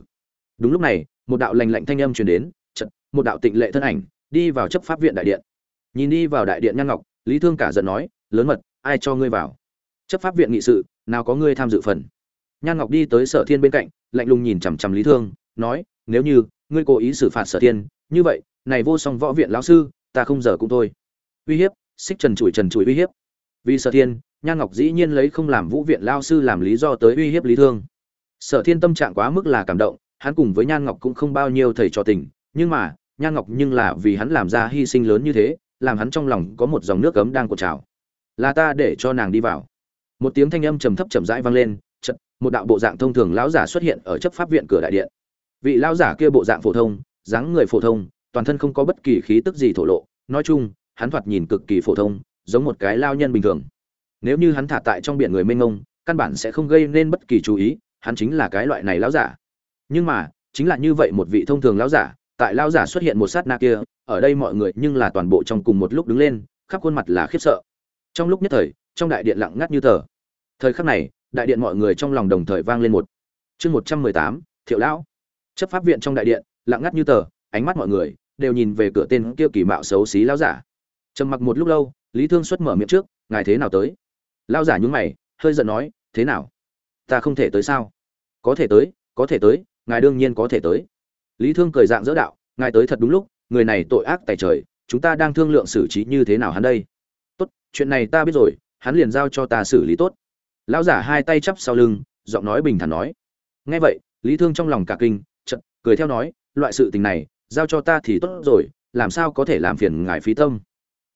Speaker 1: Đúng lúc này, một đạo lành lạnh thanh âm truyền đến chật một đạo tịnh lệ thân ảnh đi vào chấp pháp viện đại điện. Nhìn đi vào đại điện nhan ngọc, lý thương cả giận nói, lớn mật, ai cho ngươi vào? Chấp pháp viện nghị sự, nào có ngươi tham dự phần. Nhan ngọc đi tới sở thiên bên cạnh, lạnh lùng nhìn chằm chằm lý thương, nói, nếu như ngươi cố ý xử phạt sở thiên, như vậy, này vô song võ viện lão sư, ta không giờ cũng thôi. Uy hiếp, xích trần chùi trần chùi uy hiếp. Vì sở thiên, nhan ngọc dĩ nhiên lấy không làm vũ viện lao sư làm lý do tới uy hiếp lý thương sở thiên tâm trạng quá mức là cảm động, hắn cùng với nhan ngọc cũng không bao nhiêu thầy trò tình, nhưng mà, nhan ngọc nhưng là vì hắn làm ra hy sinh lớn như thế, làm hắn trong lòng có một dòng nước cấm đang cột trào. Là ta để cho nàng đi vào. Một tiếng thanh âm trầm thấp chậm rãi vang lên chật một đạo bộ dạng thông thường lão giả xuất hiện ở chấp pháp viện cửa đại điện. Vị lão giả kia bộ dạng phổ thông, dáng người phổ thông, toàn thân không có bất kỳ khí tức gì thổ lộ, nói chung, hắn thoạt nhìn cực kỳ phổ thông, giống một cái lao nhân bình thường. Nếu như hắn thả tại trong biển người mênh ngông căn bản sẽ không gây nên bất kỳ chú ý hắn chính là cái loại này lão giả. Nhưng mà, chính là như vậy một vị thông thường lão giả, tại lão giả xuất hiện một sát na kia, ở đây mọi người nhưng là toàn bộ trong cùng một lúc đứng lên, khắp khuôn mặt là khiếp sợ. Trong lúc nhất thời, trong đại điện lặng ngắt như tờ. Thời khắc này, đại điện mọi người trong lòng đồng thời vang lên một chương một trăm mười tám, thiệu lão. Chấp pháp viện trong đại điện, lặng ngắt như tờ, ánh mắt mọi người đều nhìn về cửa tên kia kỳ mạo xấu xí lão giả. Trầm mặc một lúc lâu, lý thương xuất mở miệng trước, ngài thế nào tới? Lão giả nhún mày, hơi giận nói, thế nào? Ta không thể tới sao? Có thể tới, có thể tới, ngài đương nhiên có thể tới. Lý thương cười dạng dỡ đạo, ngài tới thật đúng lúc, người này tội ác tại trời, chúng ta đang thương lượng xử trí như thế nào hắn đây? Tốt, chuyện này ta biết rồi, hắn liền giao cho ta xử lý tốt. Lão giả hai tay chắp sau lưng, giọng nói bình thản nói. Nghe vậy, lý thương trong lòng cả kinh, chợt cười theo nói, loại sự tình này, giao cho ta thì tốt rồi, làm sao có thể làm phiền ngài phí tâm?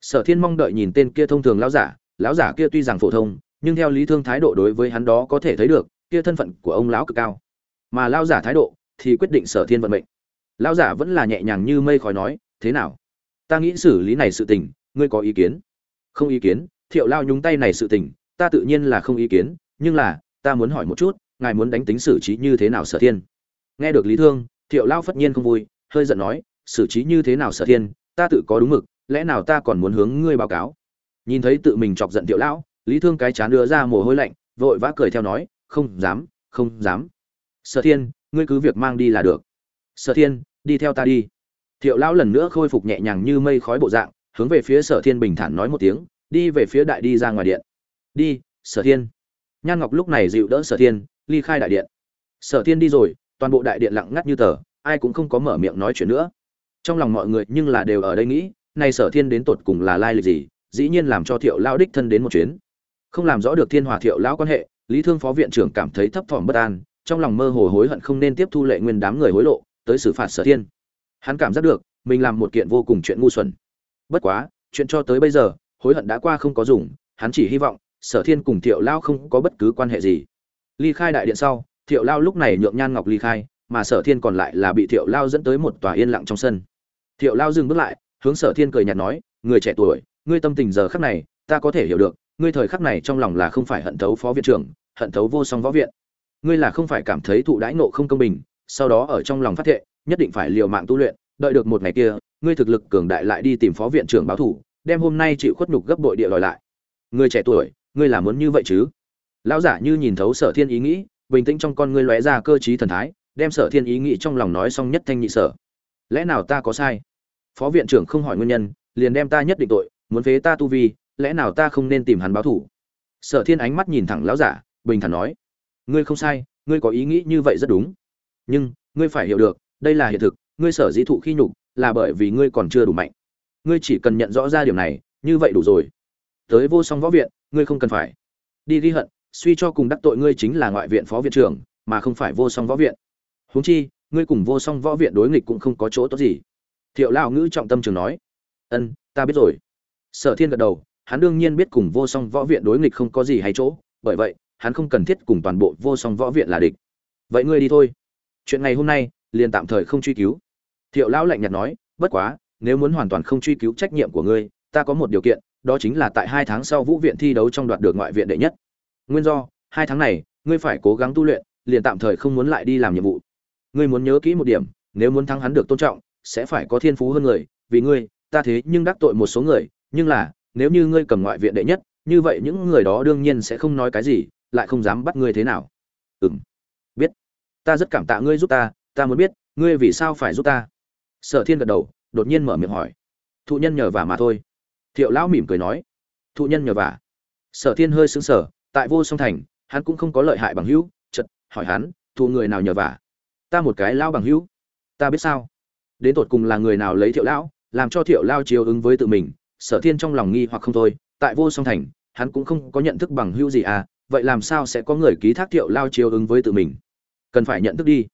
Speaker 1: Sở thiên mong đợi nhìn tên kia thông thường lão giả lão giả kia tuy rằng phổ thông nhưng theo lý thương thái độ đối với hắn đó có thể thấy được, kia thân phận của ông lão cực cao. Mà lão giả thái độ thì quyết định sở thiên vận mệnh. Lão giả vẫn là nhẹ nhàng như mây khói nói, thế nào? Ta nghĩ xử lý này sự tình, ngươi có ý kiến? Không ý kiến. Thiệu lao nhúng tay này sự tình, ta tự nhiên là không ý kiến, nhưng là, ta muốn hỏi một chút, ngài muốn đánh tính xử trí như thế nào sở thiên? Nghe được lý thương, thiệu lao phất nhiên không vui, hơi giận nói, xử trí như thế nào sở thiên? Ta tự có đúng mực, lẽ nào ta còn muốn hướng ngươi báo cáo? Nhìn thấy tự mình chọc giận thiệu lão lý thương cái chán đưa ra mồ hôi lạnh, vội vã cười theo nói, không dám không dám. Sở thiên, ngươi cứ việc mang đi là được. Sở thiên, đi theo ta đi. Thiệu lão lần nữa khôi phục nhẹ nhàng như mây khói bộ dạng, hướng về phía sở thiên bình thản nói một tiếng, đi về phía đại đi ra ngoài điện. Đi, sở thiên. Nhan ngọc lúc này dịu đỡ sở thiên, ly khai đại điện. Sở thiên đi rồi, toàn bộ đại điện lặng ngắt như tờ, ai cũng không có mở miệng nói chuyện nữa. Trong lòng mọi người nhưng là đều ở đây nghĩ, nay sở thiên đến tột cùng là lai lịch gì, dĩ nhiên làm cho thiệu lao đích thân đến một chuyến không làm rõ được thiên hòa thiệu lão quan hệ, lý thương phó viện trưởng cảm thấy thấp thỏm bất an, trong lòng mơ hồ hối hận không nên tiếp thu lệ nguyên đám người hối lộ, tới xử phạt sở thiên. Hắn cảm giác được, mình làm một kiện vô cùng chuyện ngu xuẩn. Bất quá, chuyện cho tới bây giờ, hối hận đã qua không có dùng, hắn chỉ hy vọng, sở thiên cùng thiệu lao không có bất cứ quan hệ gì. Ly khai đại điện sau, thiệu lao lúc này nhượng nhan ngọc ly khai, mà sở thiên còn lại là bị thiệu lao dẫn tới một tòa yên lặng trong sân. Thiệu lao dừng bước lại, hướng sở thiên cười nhạt nói, người trẻ tuổi, ngươi tâm tình giờ khắc này, ta có thể hiểu được ngươi thời khắc này trong lòng là không phải hận thấu phó viện trưởng, hận thấu vô song võ viện. Ngươi là không phải cảm thấy thụ đãi nộ không công bình, sau đó ở trong lòng phát thệ, nhất định phải liều mạng tu luyện, đợi được một ngày kia, ngươi thực lực cường đại lại đi tìm phó viện trưởng báo thủ, đem hôm nay chịu khuất nhục gấp bội địa đòi lại. Ngươi trẻ tuổi, ngươi là muốn như vậy chứ? Lão giả như nhìn thấu sở thiên ý nghĩ, bình tĩnh trong con ngươi lóe ra cơ trí thần thái, đem sở thiên ý nghĩ trong lòng nói xong nhất thanh nhị sở. Lẽ nào ta có sai? Phó viện trưởng không hỏi nguyên nhân, liền đem ta nhất định tội, muốn phế ta tu vi lẽ nào ta không nên tìm hắn báo thủ? Sở thiên ánh mắt nhìn thẳng lão giả, bình thản nói, ngươi không sai, ngươi có ý nghĩ như vậy rất đúng. Nhưng, ngươi phải hiểu được, đây là hiện thực, ngươi sở dĩ thụ khi nhục là bởi vì ngươi còn chưa đủ mạnh. Ngươi chỉ cần nhận rõ ra điều này, như vậy đủ rồi. Tới vô song võ viện, ngươi không cần phải. Đi ghi hận, suy cho cùng đắc tội ngươi chính là ngoại viện phó viện trưởng, mà không phải vô song võ viện. Huống chi, ngươi cùng vô song võ viện đối nghịch cũng không có chỗ tốt gì. Thiệu lao ngữ trọng tâm trường nói, ân, ta biết rồi. Sở thiên gật đầu hắn đương nhiên biết cùng vô song võ viện đối nghịch không có gì hay chỗ, bởi vậy, hắn không cần thiết cùng toàn bộ vô song võ viện là địch. Vậy ngươi đi thôi. Chuyện ngày hôm nay, liền tạm thời không truy cứu. Thiệu lão lạnh nhạt nói, bất quá, nếu muốn hoàn toàn không truy cứu trách nhiệm của ngươi, ta có một điều kiện, đó chính là tại hai tháng sau vũ viện thi đấu trong đoạt được ngoại viện đệ nhất. Nguyên do, hai tháng này, ngươi phải cố gắng tu luyện, liền tạm thời không muốn lại đi làm nhiệm vụ. Ngươi muốn nhớ kỹ một điểm, nếu muốn thắng hắn được tôn trọng, sẽ phải có thiên phú hơn người, vì ngươi, ta thế nhưng đắc tội một số người, nhưng là nếu như ngươi cầm ngoại viện đệ nhất, như vậy những người đó đương nhiên sẽ không nói cái gì, lại không dám bắt ngươi thế nào. Ừ m biết. Ta rất cảm tạ ngươi giúp ta ta muốn biết, ngươi vì sao phải giúp ta? Sở thiên gật đầu, đột nhiên mở miệng hỏi. Thụ nhân nhờ vả mà thôi. Thiệu lão mỉm cười nói. Thụ nhân nhờ vả. Sở thiên hơi xứng sở tại vô song thành, hắn cũng không có lợi hại bằng hữu chật hỏi hắn, thụ người nào nhờ vả? Ta một cái lão bằng hữu. Ta biết sao? Đến tột cùng là người nào lấy thiệu lão, làm cho thiệu lao chiếu ứng với tự mình sở thiên trong lòng nghi hoặc không thôi, tại vô song thành, hắn cũng không có nhận thức bằng hữu gì à vậy làm sao sẽ có người ký thác thiệu lao chiếu ứng với tự mình? Cần phải nhận thức đi.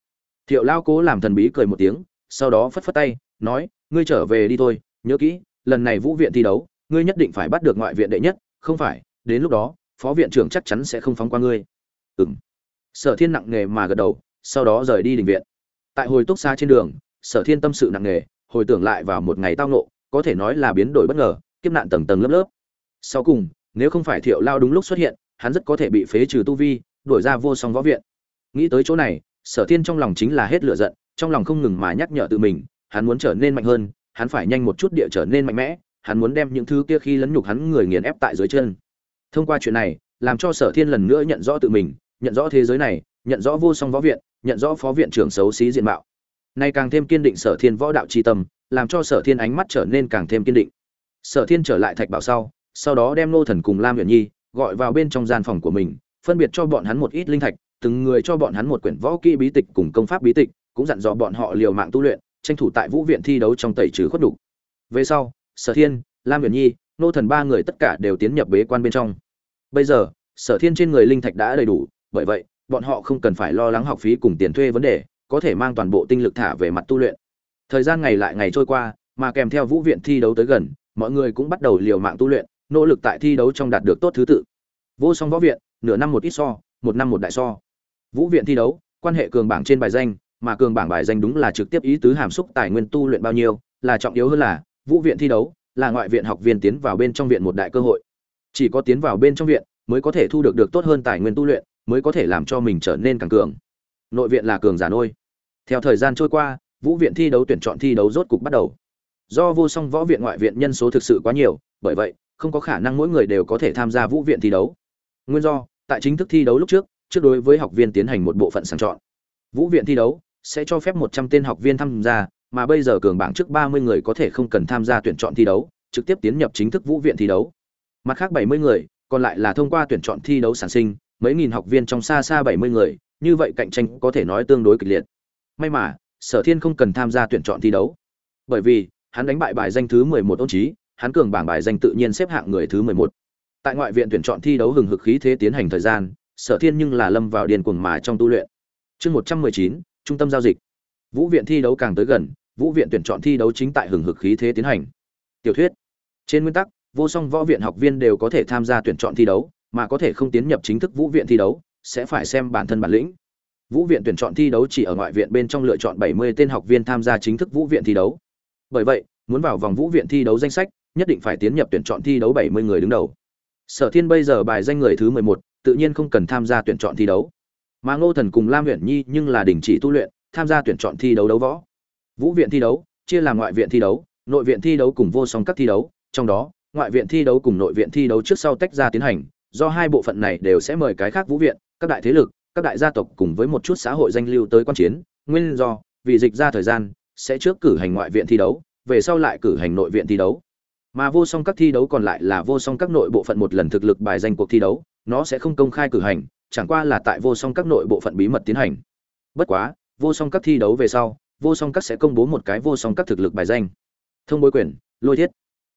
Speaker 1: Thiệu lao cố làm thần bí cười một tiếng, sau đó phất phất tay, nói, ngươi trở về đi thôi, nhớ kỹ, lần này vũ viện thi đấu, ngươi nhất định phải bắt được ngoại viện đệ nhất, không phải, đến lúc đó, phó viện trưởng chắc chắn sẽ không phóng qua ngươi. Ừ m sở thiên nặng nề mà gật đầu, sau đó rời đi đình viện. Tại hồi túc xa trên đường, sở thiên tâm sự nặng nề, hồi tưởng lại vào một ngày tao nộ có thể nói là biến đổi bất ngờ, kiếp nạn tầng tầng lớp lớp. Sau cùng, nếu không phải thiệu lao đúng lúc xuất hiện, hắn rất có thể bị phế trừ tu vi, đuổi ra vô song võ viện. Nghĩ tới chỗ này, sở thiên trong lòng chính là hết lửa giận, trong lòng không ngừng mà nhắc nhở tự mình, hắn muốn trở nên mạnh hơn, hắn phải nhanh một chút địa trở nên mạnh mẽ, hắn muốn đem những thứ kia khi lấn nhục hắn người nghiền ép tại dưới chân. Thông qua chuyện này, làm cho sở thiên lần nữa nhận rõ tự mình, nhận rõ thế giới này, nhận rõ vô song võ viện, nhận rõ phó viện trưởng xấu xí diện mạo. Nay càng thêm kiên định sở thiên võ đạo tri tâm làm cho sở thiên ánh mắt trở nên càng thêm kiên định. Sở thiên trở lại thạch bảo sau sau đó đem nô thần cùng lam huyền nhi gọi vào bên trong gian phòng của mình, phân biệt cho bọn hắn một ít linh thạch, từng người cho bọn hắn một quyển võ kỹ bí tịch cùng công pháp bí tịch, cũng dặn dò bọn họ liều mạng tu luyện, tranh thủ tại vũ viện thi đấu trong tẩy trừ khuất đục. về sau, sở thiên, lam huyền nhi nô thần ba người tất cả đều tiến nhập bế quan bên trong. Bây giờ, sở thiên trên người linh thạch đã đầy đủ, bởi vậy, bọn họ không cần phải lo lắng học phí cùng tiền thuê vấn đề, có thể mang toàn bộ tinh lực thả về mặt tu luyện thời gian ngày lại ngày trôi qua, mà kèm theo vũ viện thi đấu tới gần, mọi người cũng bắt đầu liều mạng tu luyện, nỗ lực tại thi đấu trong đạt được tốt thứ tự. Vô song võ viện, nửa năm một ít so, một năm một đại so. Vũ viện thi đấu, quan hệ cường bảng trên bài danh, mà cường bảng bài danh đúng là trực tiếp ý tứ hàm xúc tài nguyên tu luyện bao nhiêu, là trọng yếu hơn là, vũ viện thi đấu, là ngoại viện học viên tiến vào bên trong viện một đại cơ hội. Chỉ có tiến vào bên trong viện, mới có thể thu được được tốt hơn tài nguyên tu luyện, mới có thể làm cho mình trở nên càng cường. Nội viện là cường giả nôi. Theo thời gian trôi qua vũ viện thi đấu tuyển chọn thi đấu rốt cục bắt đầu. Do vô song võ viện ngoại viện nhân số thực sự quá nhiều, bởi vậy, không có khả năng mỗi người đều có thể tham gia vũ viện thi đấu. Nguyên do, tại chính thức thi đấu lúc trước trước đối với học viên tiến hành một bộ phận sàng chọn. Vũ viện thi đấu sẽ cho phép một trăm tên học viên tham gia, mà bây giờ cường bảng trước ba mươi người có thể không cần tham gia tuyển chọn thi đấu, trực tiếp tiến nhập chính thức vũ viện thi đấu. Mặt khác bảy mươi người, còn lại là thông qua tuyển chọn thi đấu sản sinh, mấy nghìn học viên trong xa xa bảy mươi người, như vậy cạnh tranh có thể nói tương đối kịch liệt. May mà sở thiên không cần tham gia tuyển chọn thi đấu. Bởi vì, hắn đánh bại bài danh thứ mười một ôn trí hắn cường bảng bài danh tự nhiên xếp hạng người thứ mười một. Tại ngoại viện tuyển chọn thi đấu hừng hực khí thế tiến hành thời gian, sở thiên nhưng là lâm vào điền cuồng mà trong tu luyện. Chương một trăm mười chín, trung tâm giao dịch. Vũ viện thi đấu càng tới gần, vũ viện tuyển chọn thi đấu chính tại hừng hực khí thế tiến hành. Tiểu thuyết. Trên nguyên tắc, vô song võ viện học viên đều có thể tham gia tuyển chọn thi đấu, mà có thể không tiến nhập chính thức vũ viện thi đấu, sẽ phải xem bản thân bản lĩnh vũ viện tuyển chọn thi đấu chỉ ở ngoại viện bên trong lựa chọn 70 tên học viên tham gia chính thức vũ viện thi đấu. Bởi vậy muốn vào vòng vũ viện thi đấu danh sách nhất định phải tiến nhập tuyển chọn thi đấu 70 người đứng đầu. Sở thiên bây giờ bài danh người thứ 11, tự nhiên không cần tham gia tuyển chọn thi đấu. Mà ngô thần cùng lam huyện nhi nhưng là đình chỉ tu luyện tham gia tuyển chọn thi đấu đấu võ. Vũ viện thi đấu chia làm ngoại viện thi đấu nội viện thi đấu cùng vô song các thi đấu. Trong đó ngoại viện thi đấu cùng nội viện thi đấu trước sau tách ra tiến hành do hai bộ phận này đều sẽ mời cái khác vũ viện các đại thế lực các đại gia tộc cùng với một chút xã hội danh lưu tới quan chiến, nguyên do, vì dịch ra thời gian, sẽ trước cử hành ngoại viện thi đấu, về sau lại cử hành nội viện thi đấu. Mà vô song các thi đấu còn lại là vô song các nội bộ phận một lần thực lực bài danh cuộc thi đấu, nó sẽ không công khai cử hành, chẳng qua là tại vô song các nội bộ phận bí mật tiến hành. Bất quá, vô song các thi đấu về sau, vô song các sẽ công bố một cái vô song các thực lực bài danh. Thông bối quyền, lôi thiết.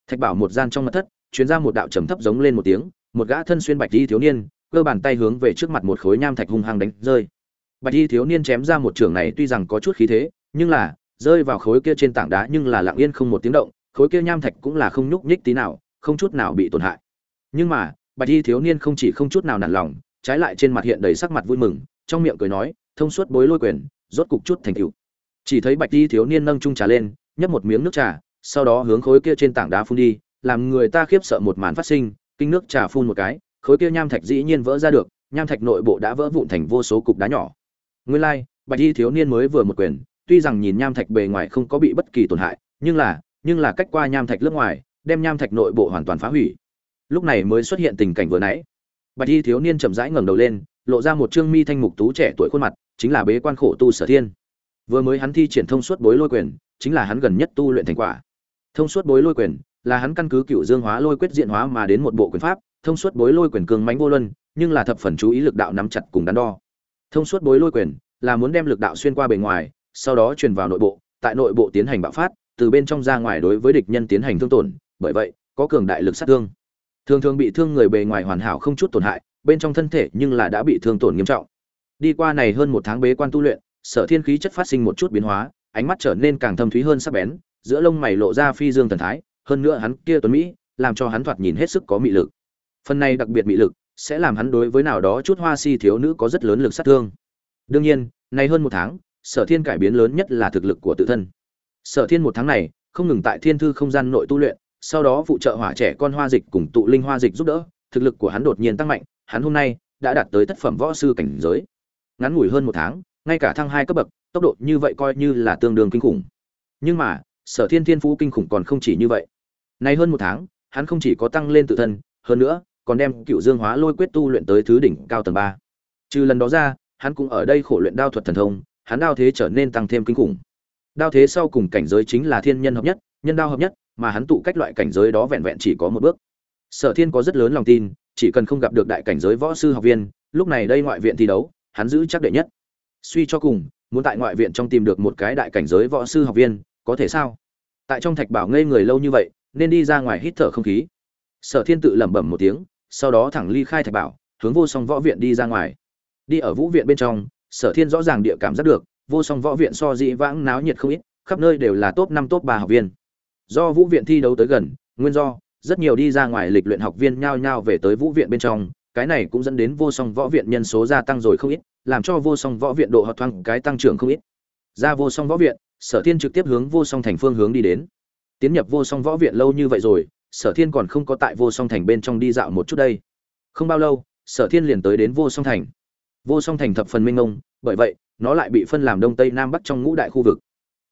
Speaker 1: Thạch bảo một gian trong mặt thất, chuyến ra một đạo trầm thấp giống lên một tiếng, một gã thân xuyên bạch y thiếu niên cơ bàn tay hướng về trước mặt một khối nham thạch hung hăng đánh rơi. Bạch y thiếu niên chém ra một trường này tuy rằng có chút khí thế, nhưng là, rơi vào khối kia trên tảng đá nhưng là lặng yên không một tiếng động, khối kia nham thạch cũng là không nhúc nhích tí nào, không chút nào bị tổn hại. Nhưng mà, bạch y thiếu niên không chỉ không chút nào nản lòng, trái lại trên mặt hiện đầy sắc mặt vui mừng, trong miệng cười nói, thông suốt bối lôi quyền, rốt cục chút thành tựu. Chỉ thấy bạch y thiếu niên nâng chung trà lên, nhấp một miếng nước trà, sau đó hướng khối kia trên tảng đá phun đi, làm người ta khiếp sợ một màn phát sinh, kinh nước trà phun một cái khối kia nham thạch dĩ nhiên vỡ ra được nham thạch nội bộ đã vỡ vụn thành vô số cục đá nhỏ. Nguyên lai like, bạch y thiếu niên mới vừa một quyền tuy rằng nhìn nham thạch bề ngoài không có bị bất kỳ tổn hại nhưng là nhưng là cách qua nham thạch lớp ngoài đem nham thạch nội bộ hoàn toàn phá hủy. Lúc này mới xuất hiện tình cảnh vừa nãy. Bạch y thiếu niên chậm rãi ngẩng đầu lên lộ ra một trương mi thanh mục tú trẻ tuổi khuôn mặt chính là bế quan khổ tu sở thiên. Vừa mới hắn thi triển thông suốt bối lôi quyền chính là hắn gần nhất tu luyện thành quả. Thông suốt bối lôi quyền là hắn căn cứ cựu dương hóa lôi quyết diện hóa mà đến một bộ quyền pháp thông suốt bối lôi quyền cường mãnh vô luân, nhưng là thập phần chú ý lực đạo nắm chặt cùng đắn đo. Thông suốt bối lôi quyền là muốn đem lực đạo xuyên qua bề ngoài, sau đó truyền vào nội bộ, tại nội bộ tiến hành bạo phát, từ bên trong ra ngoài đối với địch nhân tiến hành thương tổn, bởi vậy, có cường đại lực sát thương. Thường thường bị thương người bề ngoài hoàn hảo không chút tổn hại, bên trong thân thể nhưng là đã bị thương tổn nghiêm trọng. Đi qua này hơn một tháng bế quan tu luyện, sở thiên khí chất phát sinh một chút biến hóa, ánh mắt trở nên càng thâm thúy hơn sắc bén, giữa lông mày lộ ra phi dương thần thái, hơn nữa hắn kia tuấn mỹ, làm cho hắn thoạt nhìn hết sức có mị lực phần này đặc biệt mị lực sẽ làm hắn đối với nào đó chút hoa si thiếu nữ có rất lớn lực sát thương. Đương nhiên, nay hơn một tháng, sở thiên cải biến lớn nhất là thực lực của tự thân. Sở thiên một tháng này không ngừng tại thiên thư không gian nội tu luyện, sau đó phụ trợ hỏa trẻ con hoa dịch cùng tụ linh hoa dịch giúp đỡ, thực lực của hắn đột nhiên tăng mạnh, hắn hôm nay đã đạt tới tác phẩm võ sư cảnh giới. Ngắn ngủi hơn một tháng, ngay cả thăng hai cấp bậc, tốc độ như vậy coi như là tương đương kinh khủng. Nhưng mà, sở thiên thiên phú kinh khủng còn không chỉ như vậy. Nay hơn một tháng, hắn không chỉ có tăng lên tự thân, hơn nữa còn đem cựu dương hóa lôi quyết tu luyện tới thứ đỉnh cao tầng ba. Trừ lần đó ra, hắn cũng ở đây khổ luyện đao thuật thần thông, hắn đao thế trở nên tăng thêm kinh khủng. Đao thế sau cùng cảnh giới chính là thiên nhân hợp nhất, nhân đao hợp nhất, mà hắn tụ cách loại cảnh giới đó vẹn vẹn chỉ có một bước. Sở thiên có rất lớn lòng tin, chỉ cần không gặp được đại cảnh giới võ sư học viên, lúc này đây ngoại viện thi đấu, hắn giữ chắc đệ nhất. Suy cho cùng, muốn tại ngoại viện trong tìm được một cái đại cảnh giới võ sư học viên, có thể sao? Tại trong thạch bảo ngây người lâu như vậy, nên đi ra ngoài hít thở không khí. Sở thiên tự lẩm bẩm một tiếng sau đó thẳng ly khai thạch bảo, hướng vô song võ viện đi ra ngoài. Đi ở vũ viện bên trong, sở thiên rõ ràng địa cảm giác được, vô song võ viện so dĩ vãng náo nhiệt không ít, khắp nơi đều là top năm top ba học viên. Do vũ viện thi đấu tới gần, nguyên do, rất nhiều đi ra ngoài lịch luyện học viên nhao nhao về tới vũ viện bên trong, cái này cũng dẫn đến vô song võ viện nhân số gia tăng rồi không ít, làm cho vô song võ viện độ hợp thoáng cái tăng trưởng không ít. Ra vô song võ viện, sở thiên trực tiếp hướng vô song thành phương hướng đi đến. Tiến nhập vô song võ viện lâu như vậy rồi sở thiên còn không có tại vô song thành bên trong đi dạo một chút đây. Không bao lâu, sở thiên liền tới đến vô song thành. Vô song thành thập phần minh ông bởi vậy, nó lại bị phân làm đông tây nam bắc trong ngũ đại khu vực.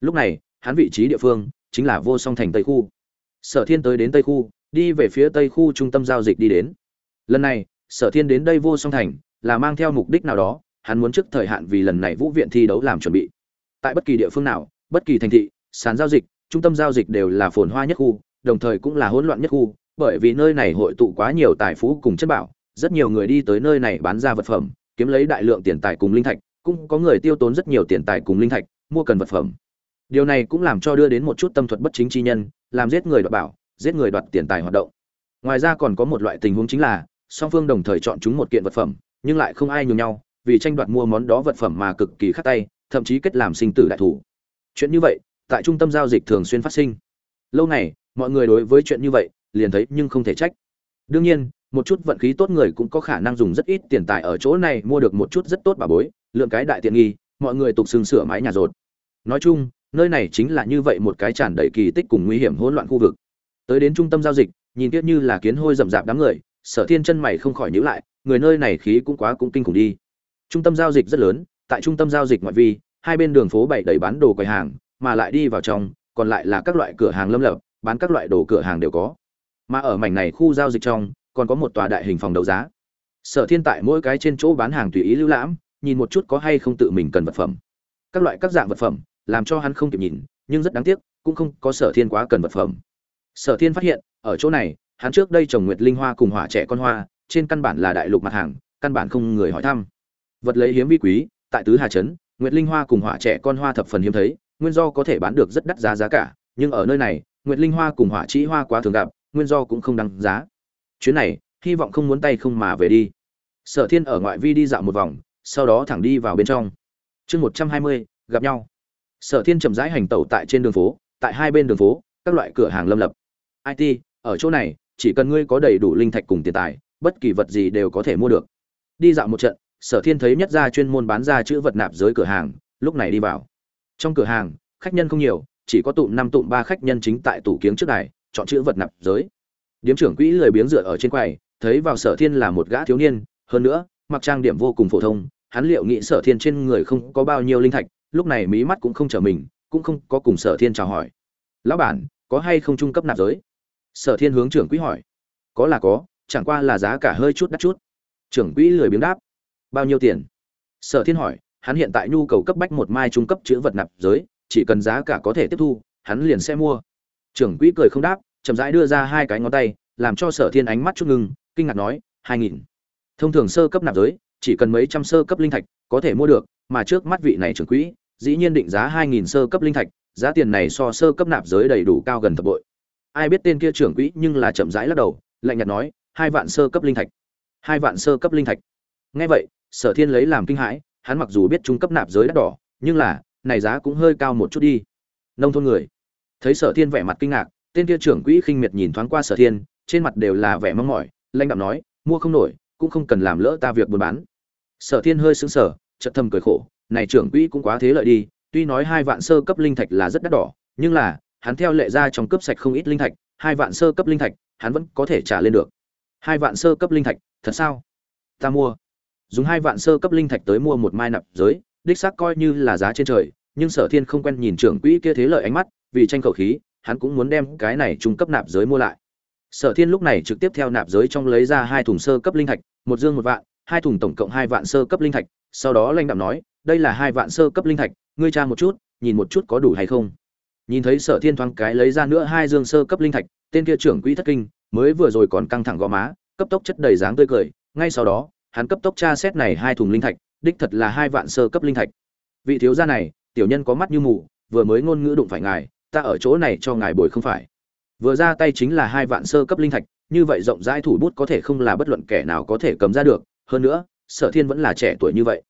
Speaker 1: Lúc này, hắn vị trí địa phương chính là vô song thành tây khu. Sở thiên tới đến tây khu, đi về phía tây khu trung tâm giao dịch đi đến. Lần này, sở thiên đến đây vô song thành là mang theo mục đích nào đó, hắn muốn trước thời hạn vì lần này vũ viện thi đấu làm chuẩn bị. Tại bất kỳ địa phương nào, bất kỳ thành thị, sàn giao dịch, trung tâm giao dịch đều là phồn hoa nhất khu đồng thời cũng là hỗn loạn nhất khu, bởi vì nơi này hội tụ quá nhiều tài phú cùng chất bảo, rất nhiều người đi tới nơi này bán ra vật phẩm, kiếm lấy đại lượng tiền tài cùng linh thạch, cũng có người tiêu tốn rất nhiều tiền tài cùng linh thạch, mua cần vật phẩm. Điều này cũng làm cho đưa đến một chút tâm thuật bất chính chi nhân, làm giết người đoạt bảo, giết người đoạt tiền tài hoạt động. Ngoài ra còn có một loại tình huống chính là, song phương đồng thời chọn chúng một kiện vật phẩm, nhưng lại không ai nhường nhau, vì tranh đoạt mua món đó vật phẩm mà cực kỳ khắc tay, thậm chí kết làm sinh tử đại thủ. Chuyện như vậy, tại trung tâm giao dịch thường xuyên phát sinh. Lâu này mọi người đối với chuyện như vậy, liền thấy nhưng không thể trách. Đương nhiên, một chút vận khí tốt người cũng có khả năng dùng rất ít tiền tài ở chỗ này mua được một chút rất tốt bà bối, lượng cái đại tiện nghi, mọi người tục xương sửa mái nhà rột. Nói chung, nơi này chính là như vậy một cái tràn đầy kỳ tích cùng nguy hiểm hỗn loạn khu vực. Tới đến trung tâm giao dịch, nhìn tiếc như là kiến hôi rậm rạp đám người, sở thiên chân mày không khỏi nhíu lại, người nơi này khí cũng quá cũng kinh khủng đi. Trung tâm giao dịch rất lớn, tại trung tâm giao dịch ngoại vi, hai bên đường phố bày đầy bán đồ quầy hàng, mà lại đi vào trong, còn lại là các loại cửa hàng lâm lập bán các loại đồ cửa hàng đều có. Mà ở mảnh này khu giao dịch trong, còn có một tòa đại hình phòng đấu giá. Sở thiên tại mỗi cái trên chỗ bán hàng tùy ý lưu lãm, nhìn một chút có hay không tự mình cần vật phẩm. Các loại các dạng vật phẩm, làm cho hắn không kịp nhìn, nhưng rất đáng tiếc, cũng không có sở thiên quá cần vật phẩm. Sở thiên phát hiện, ở chỗ này, hắn trước đây trồng nguyệt linh hoa cùng hỏa trẻ con hoa, trên căn bản là đại lục mặt hàng, căn bản không người hỏi thăm. Vật lấy hiếm vi quý, tại tứ hà trấn, nguyệt linh hoa cùng hỏa trẻ con hoa thập phần hiếm thấy, nguyên do có thể bán được rất đắt giá giá cả, nhưng ở nơi này nguyệt linh hoa cùng hỏa trĩ hoa quá thường gặp, nguyên do cũng không đăng giá. Chuyến này, hy vọng không muốn tay không mà về đi. Sở thiên ở ngoại vi đi dạo một vòng, sau đó thẳng đi vào bên trong. Chương một trăm hai mươi, gặp nhau. Sở thiên chậm rãi hành tẩu tại trên đường phố, tại hai bên đường phố, các loại cửa hàng lâm lập. It ở chỗ này, chỉ cần ngươi có đầy đủ linh thạch cùng tiền tài, bất kỳ vật gì đều có thể mua được. Đi dạo một trận, sở thiên thấy nhất gia chuyên môn bán ra chữ vật nạp giới cửa hàng, lúc này đi vào. Trong cửa hàng, khách nhân không nhiều chỉ có tụm năm tụm ba khách nhân chính tại tủ kiếng trước đài, chọn chữ vật nạp giới. Điếm trưởng quỹ lười biếng dựa ở trên quầy, thấy vào sở thiên là một gã thiếu niên, hơn nữa, mặc trang điểm vô cùng phổ thông, hắn liệu nghĩ sở thiên trên người không có bao nhiêu linh thạch, lúc này mí mắt cũng không trở mình, cũng không có cùng sở thiên chào hỏi. Lão bản, có hay không trung cấp nạp giới? Sở thiên hướng trưởng quỹ hỏi. Có là có, chẳng qua là giá cả hơi chút đắt chút. Trưởng quỹ lười biếng đáp. Bao nhiêu tiền? Sở thiên hỏi. Hắn hiện tại nhu cầu cấp bách một mai trung cấp chữ vật nạp giới chỉ cần giá cả có thể tiếp thu, hắn liền sẽ mua. Trưởng quỹ cười không đáp, chậm rãi đưa ra hai cái ngón tay, làm cho sở thiên ánh mắt chút ngưng, kinh ngạc nói, hai nghìn. Thông thường sơ cấp nạp giới, chỉ cần mấy trăm sơ cấp linh thạch có thể mua được, mà trước mắt vị này trưởng quỹ, dĩ nhiên định giá hai nghìn sơ cấp linh thạch, giá tiền này so sơ cấp nạp giới đầy đủ cao gần thập bội. Ai biết tên kia trưởng quỹ nhưng là chậm rãi lắc đầu, lạnh nhạt nói, hai vạn sơ cấp linh thạch. Hai vạn sơ cấp linh thạch. Nghe vậy, sở thiên lấy làm kinh hãi, hắn mặc dù biết trung cấp nạp giới đắt đỏ, nhưng là này giá cũng hơi cao một chút đi. Nông thôn người. Thấy sở thiên vẻ mặt kinh ngạc, tên kia trưởng quỹ khinh miệt nhìn thoáng qua sở thiên, trên mặt đều là vẻ mong mỏi, lãnh đạm nói, mua không nổi, cũng không cần làm lỡ ta việc buôn bán. Sở thiên hơi sững sờ, chợt thầm cười khổ, này trưởng quỹ cũng quá thế lợi đi, tuy nói hai vạn sơ cấp linh thạch là rất đắt đỏ, nhưng là, hắn theo lệ ra trong cấp sạch không ít linh thạch, hai vạn sơ cấp linh thạch, hắn vẫn có thể trả lên được. Hai vạn sơ cấp linh thạch, thật sao? Ta mua. Dùng hai vạn sơ cấp linh thạch tới mua một mai nạp giới đích xác coi như là giá trên trời, nhưng sở thiên không quen nhìn trưởng quỹ kia thế lợi ánh mắt, vì tranh khẩu khí, hắn cũng muốn đem cái này trung cấp nạp giới mua lại. Sở thiên lúc này trực tiếp theo nạp giới trong lấy ra hai thùng sơ cấp linh thạch, một dương một vạn, hai thùng tổng cộng hai vạn sơ cấp linh thạch, sau đó lãnh đạo nói, đây là hai vạn sơ cấp linh thạch, ngươi tra một chút, nhìn một chút có đủ hay không. Nhìn thấy sở thiên thoáng cái lấy ra nữa hai dương sơ cấp linh thạch, tên kia trưởng quỹ thất kinh, mới vừa rồi còn căng thẳng gò má, cấp tốc chất đầy dáng tươi cười, ngay sau đó, hắn cấp tốc tra xét này hai thùng linh thạch đích thật là hai vạn sơ cấp linh thạch. Vị thiếu gia này, tiểu nhân có mắt như mù, vừa mới ngôn ngữ đụng phải ngài, ta ở chỗ này cho ngài bồi không phải. Vừa ra tay chính là hai vạn sơ cấp linh thạch, như vậy rộng rãi thủ bút có thể không là bất luận kẻ nào có thể cầm ra được, hơn nữa, sở thiên vẫn là trẻ tuổi như vậy.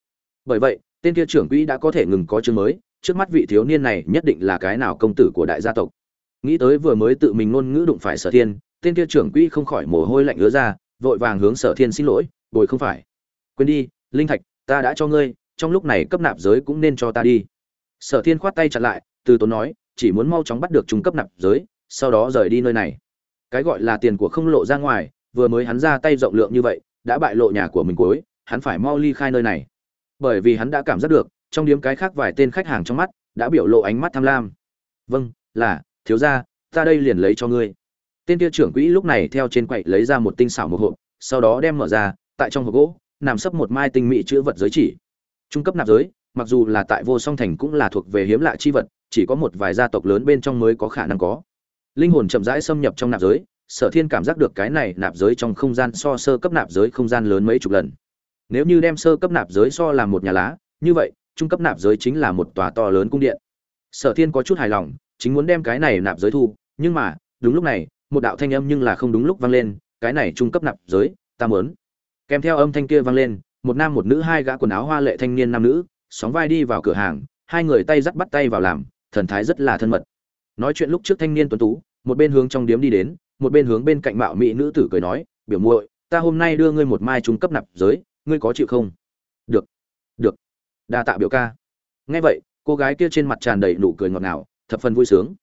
Speaker 1: Bởi vậy, tên kia trưởng quỹ đã có thể ngừng có chương mới, trước mắt vị thiếu niên này nhất định là cái nào công tử của đại gia tộc. Nghĩ tới vừa mới tự mình ngôn ngữ đụng phải sở thiên, tên kia trưởng quỹ không khỏi mồ hôi lạnh ứa ra, vội vàng hướng sở thiên xin lỗi, bồi không phải. Quên đi, linh thạch ta đã cho ngươi, trong lúc này cấp nạp giới cũng nên cho ta đi. Sở thiên khoát tay chặn lại, từ tốn nói, chỉ muốn mau chóng bắt được trung cấp nạp giới, sau đó rời đi nơi này. Cái gọi là tiền của không lộ ra ngoài, vừa mới hắn ra tay rộng lượng như vậy, đã bại lộ nhà của mình cuối, hắn phải mau ly khai nơi này. Bởi vì hắn đã cảm giác được, trong điếm cái khác vài tên khách hàng trong mắt, đã biểu lộ ánh mắt tham lam. Vâng là, thiếu gia, ta đây liền lấy cho ngươi. Tên kia trưởng quỹ lúc này theo trên quậy lấy ra một tinh xảo một hộp, sau đó đem mở ra, tại trong hộp gỗ nằm sấp một mai tinh mỹ chữ vật giới chỉ. Trung cấp nạp giới, mặc dù là tại vô song thành cũng là thuộc về hiếm lạ chi vật, chỉ có một vài gia tộc lớn bên trong mới có khả năng có. Linh hồn chậm rãi xâm nhập trong nạp giới, sở thiên cảm giác được cái này nạp giới trong không gian so sơ cấp nạp giới không gian lớn mấy chục lần. Nếu như đem sơ cấp nạp giới so làm một nhà lá, như vậy, trung cấp nạp giới chính là một tòa to lớn cung điện. Sở thiên có chút hài lòng, chính muốn đem cái này nạp giới thu, nhưng mà, đúng lúc này, một đạo thanh âm nhưng là không đúng lúc vang lên, cái này trung cấp nạp giới, ta mớn kèm theo âm thanh kia vang lên, một nam một nữ hai gã quần áo hoa lệ thanh niên nam nữ, sóng vai đi vào cửa hàng, hai người tay dắt bắt tay vào làm, thần thái rất là thân mật. Nói chuyện lúc trước thanh niên tuấn tú, một bên hướng trong điếm đi đến, một bên hướng bên cạnh mạo mỹ nữ tử cười nói, biểu muội, ta hôm nay đưa ngươi một mai trung cấp nạp giới, ngươi có chịu không? Được được, đa tạ biểu ca. Nghe vậy, cô gái kia trên mặt tràn đầy nụ cười ngọt ngào, thập phần vui sướng.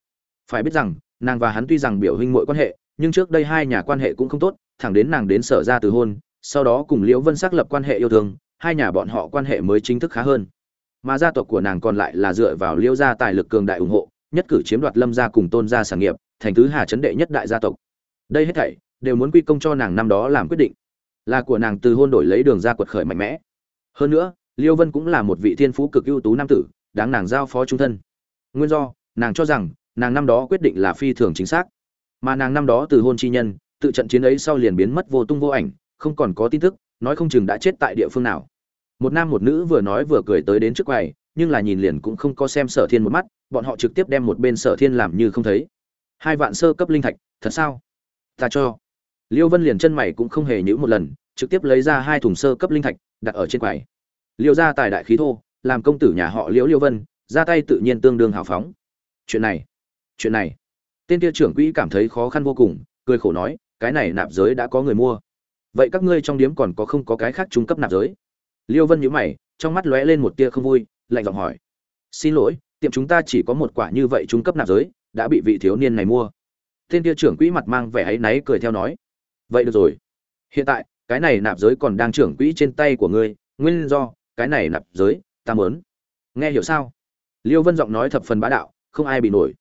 Speaker 1: Phải biết rằng, nàng và hắn tuy rằng biểu huynh mọi quan hệ, nhưng trước đây hai nhà quan hệ cũng không tốt, thẳng đến nàng đến sở ra từ hôn sau đó cùng liễu vân xác lập quan hệ yêu thương, hai nhà bọn họ quan hệ mới chính thức khá hơn. Mà gia tộc của nàng còn lại là dựa vào liễu gia tài lực cường đại ủng hộ, nhất cử chiếm đoạt lâm gia cùng tôn gia sản nghiệp, thành tứ hà chấn đệ nhất đại gia tộc. Đây hết thảy đều muốn quy công cho nàng năm đó làm quyết định. Là của nàng từ hôn đổi lấy đường ra quật khởi mạnh mẽ. Hơn nữa liêu vân cũng là một vị thiên phú cực ưu tú nam tử, đáng nàng giao phó trung thân. Nguyên do, nàng cho rằng, nàng năm đó quyết định là phi thường chính xác. Mà nàng năm đó từ hôn chi nhân, tự trận chiến ấy sau liền biến mất vô tung vô ảnh không còn có tin tức, nói không chừng đã chết tại địa phương nào. Một nam một nữ vừa nói vừa cười tới đến trước quầy, nhưng là nhìn liền cũng không có xem sở thiên một mắt, bọn họ trực tiếp đem một bên sở thiên làm như không thấy. Hai vạn sơ cấp linh thạch, thật sao? Ta cho. Liêu vân liền chân mày cũng không hề nhữ một lần, trực tiếp lấy ra hai thùng sơ cấp linh thạch, đặt ở trên quầy. Liêu ra tài đại khí thô, làm công tử nhà họ liễu liêu vân, ra tay tự nhiên tương đương hào phóng. Chuyện này chuyện này. Tên kia trưởng quỹ cảm thấy khó khăn vô cùng, cười khổ nói, cái này nạp giới đã có người mua vậy các ngươi trong điếm còn có không có cái khác trung cấp nạp giới? Liêu vân nhíu mày, trong mắt lóe lên một tia không vui, lạnh giọng hỏi. Xin lỗi, tiệm chúng ta chỉ có một quả như vậy trung cấp nạp giới, đã bị vị thiếu niên này mua. Tên kia trưởng quỹ mặt mang vẻ áy náy cười theo nói. Vậy được rồi. Hiện tại, cái này nạp giới còn đang trưởng quỹ trên tay của ngươi, nguyên do, cái này nạp giới, ta mớn nghe hiểu sao? Liêu vân giọng nói thập phần bá đạo, không ai bị nổi.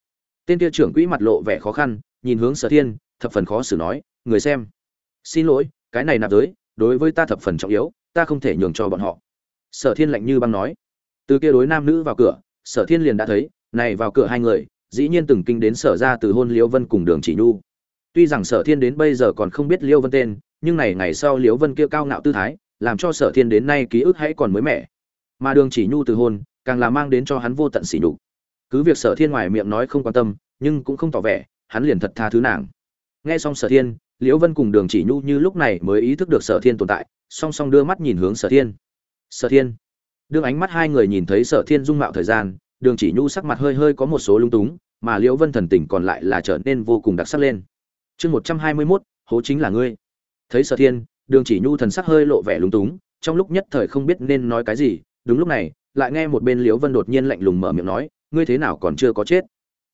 Speaker 1: Tên kia trưởng quỹ mặt lộ vẻ khó khăn, nhìn hướng sở thiên, thập phần khó xử nói, người xem. Xin lỗi cái này nạp giới, đối với ta thập phần trọng yếu, ta không thể nhường cho bọn họ. Sở thiên lạnh như băng nói. Từ kia đối nam nữ vào cửa, sở thiên liền đã thấy, này vào cửa hai người, dĩ nhiên từng kinh đến sở ra từ hôn liễu vân cùng đường chỉ nhu. Tuy rằng sở thiên đến bây giờ còn không biết liễu vân tên, nhưng này ngày sau liễu vân kia cao ngạo tư thái, làm cho sở thiên đến nay ký ức hãy còn mới mẻ. Mà đường chỉ nhu từ hôn, càng là mang đến cho hắn vô tận sỉ nhục. Cứ việc sở thiên ngoài miệng nói không quan tâm, nhưng cũng không tỏ vẻ, hắn liền thật tha thứ nàng. Nghe xong sở thiên liễu vân cùng đường chỉ nhu như lúc này mới ý thức được sở thiên tồn tại, song song đưa mắt nhìn hướng sở thiên. Sở thiên. Đương ánh mắt hai người nhìn thấy sở thiên dung mạo thời gian, đường chỉ nhu sắc mặt hơi hơi có một số lung túng, mà liễu vân thần tình còn lại là trở nên vô cùng đặc sắc lên. Chương một trăm hai mươi mốt, hố chính là ngươi. Thấy sở thiên, đường chỉ nhu thần sắc hơi lộ vẻ lung túng, trong lúc nhất thời không biết nên nói cái gì, đúng lúc này, lại nghe một bên liễu vân đột nhiên lạnh lùng mở miệng nói, ngươi thế nào còn chưa có chết?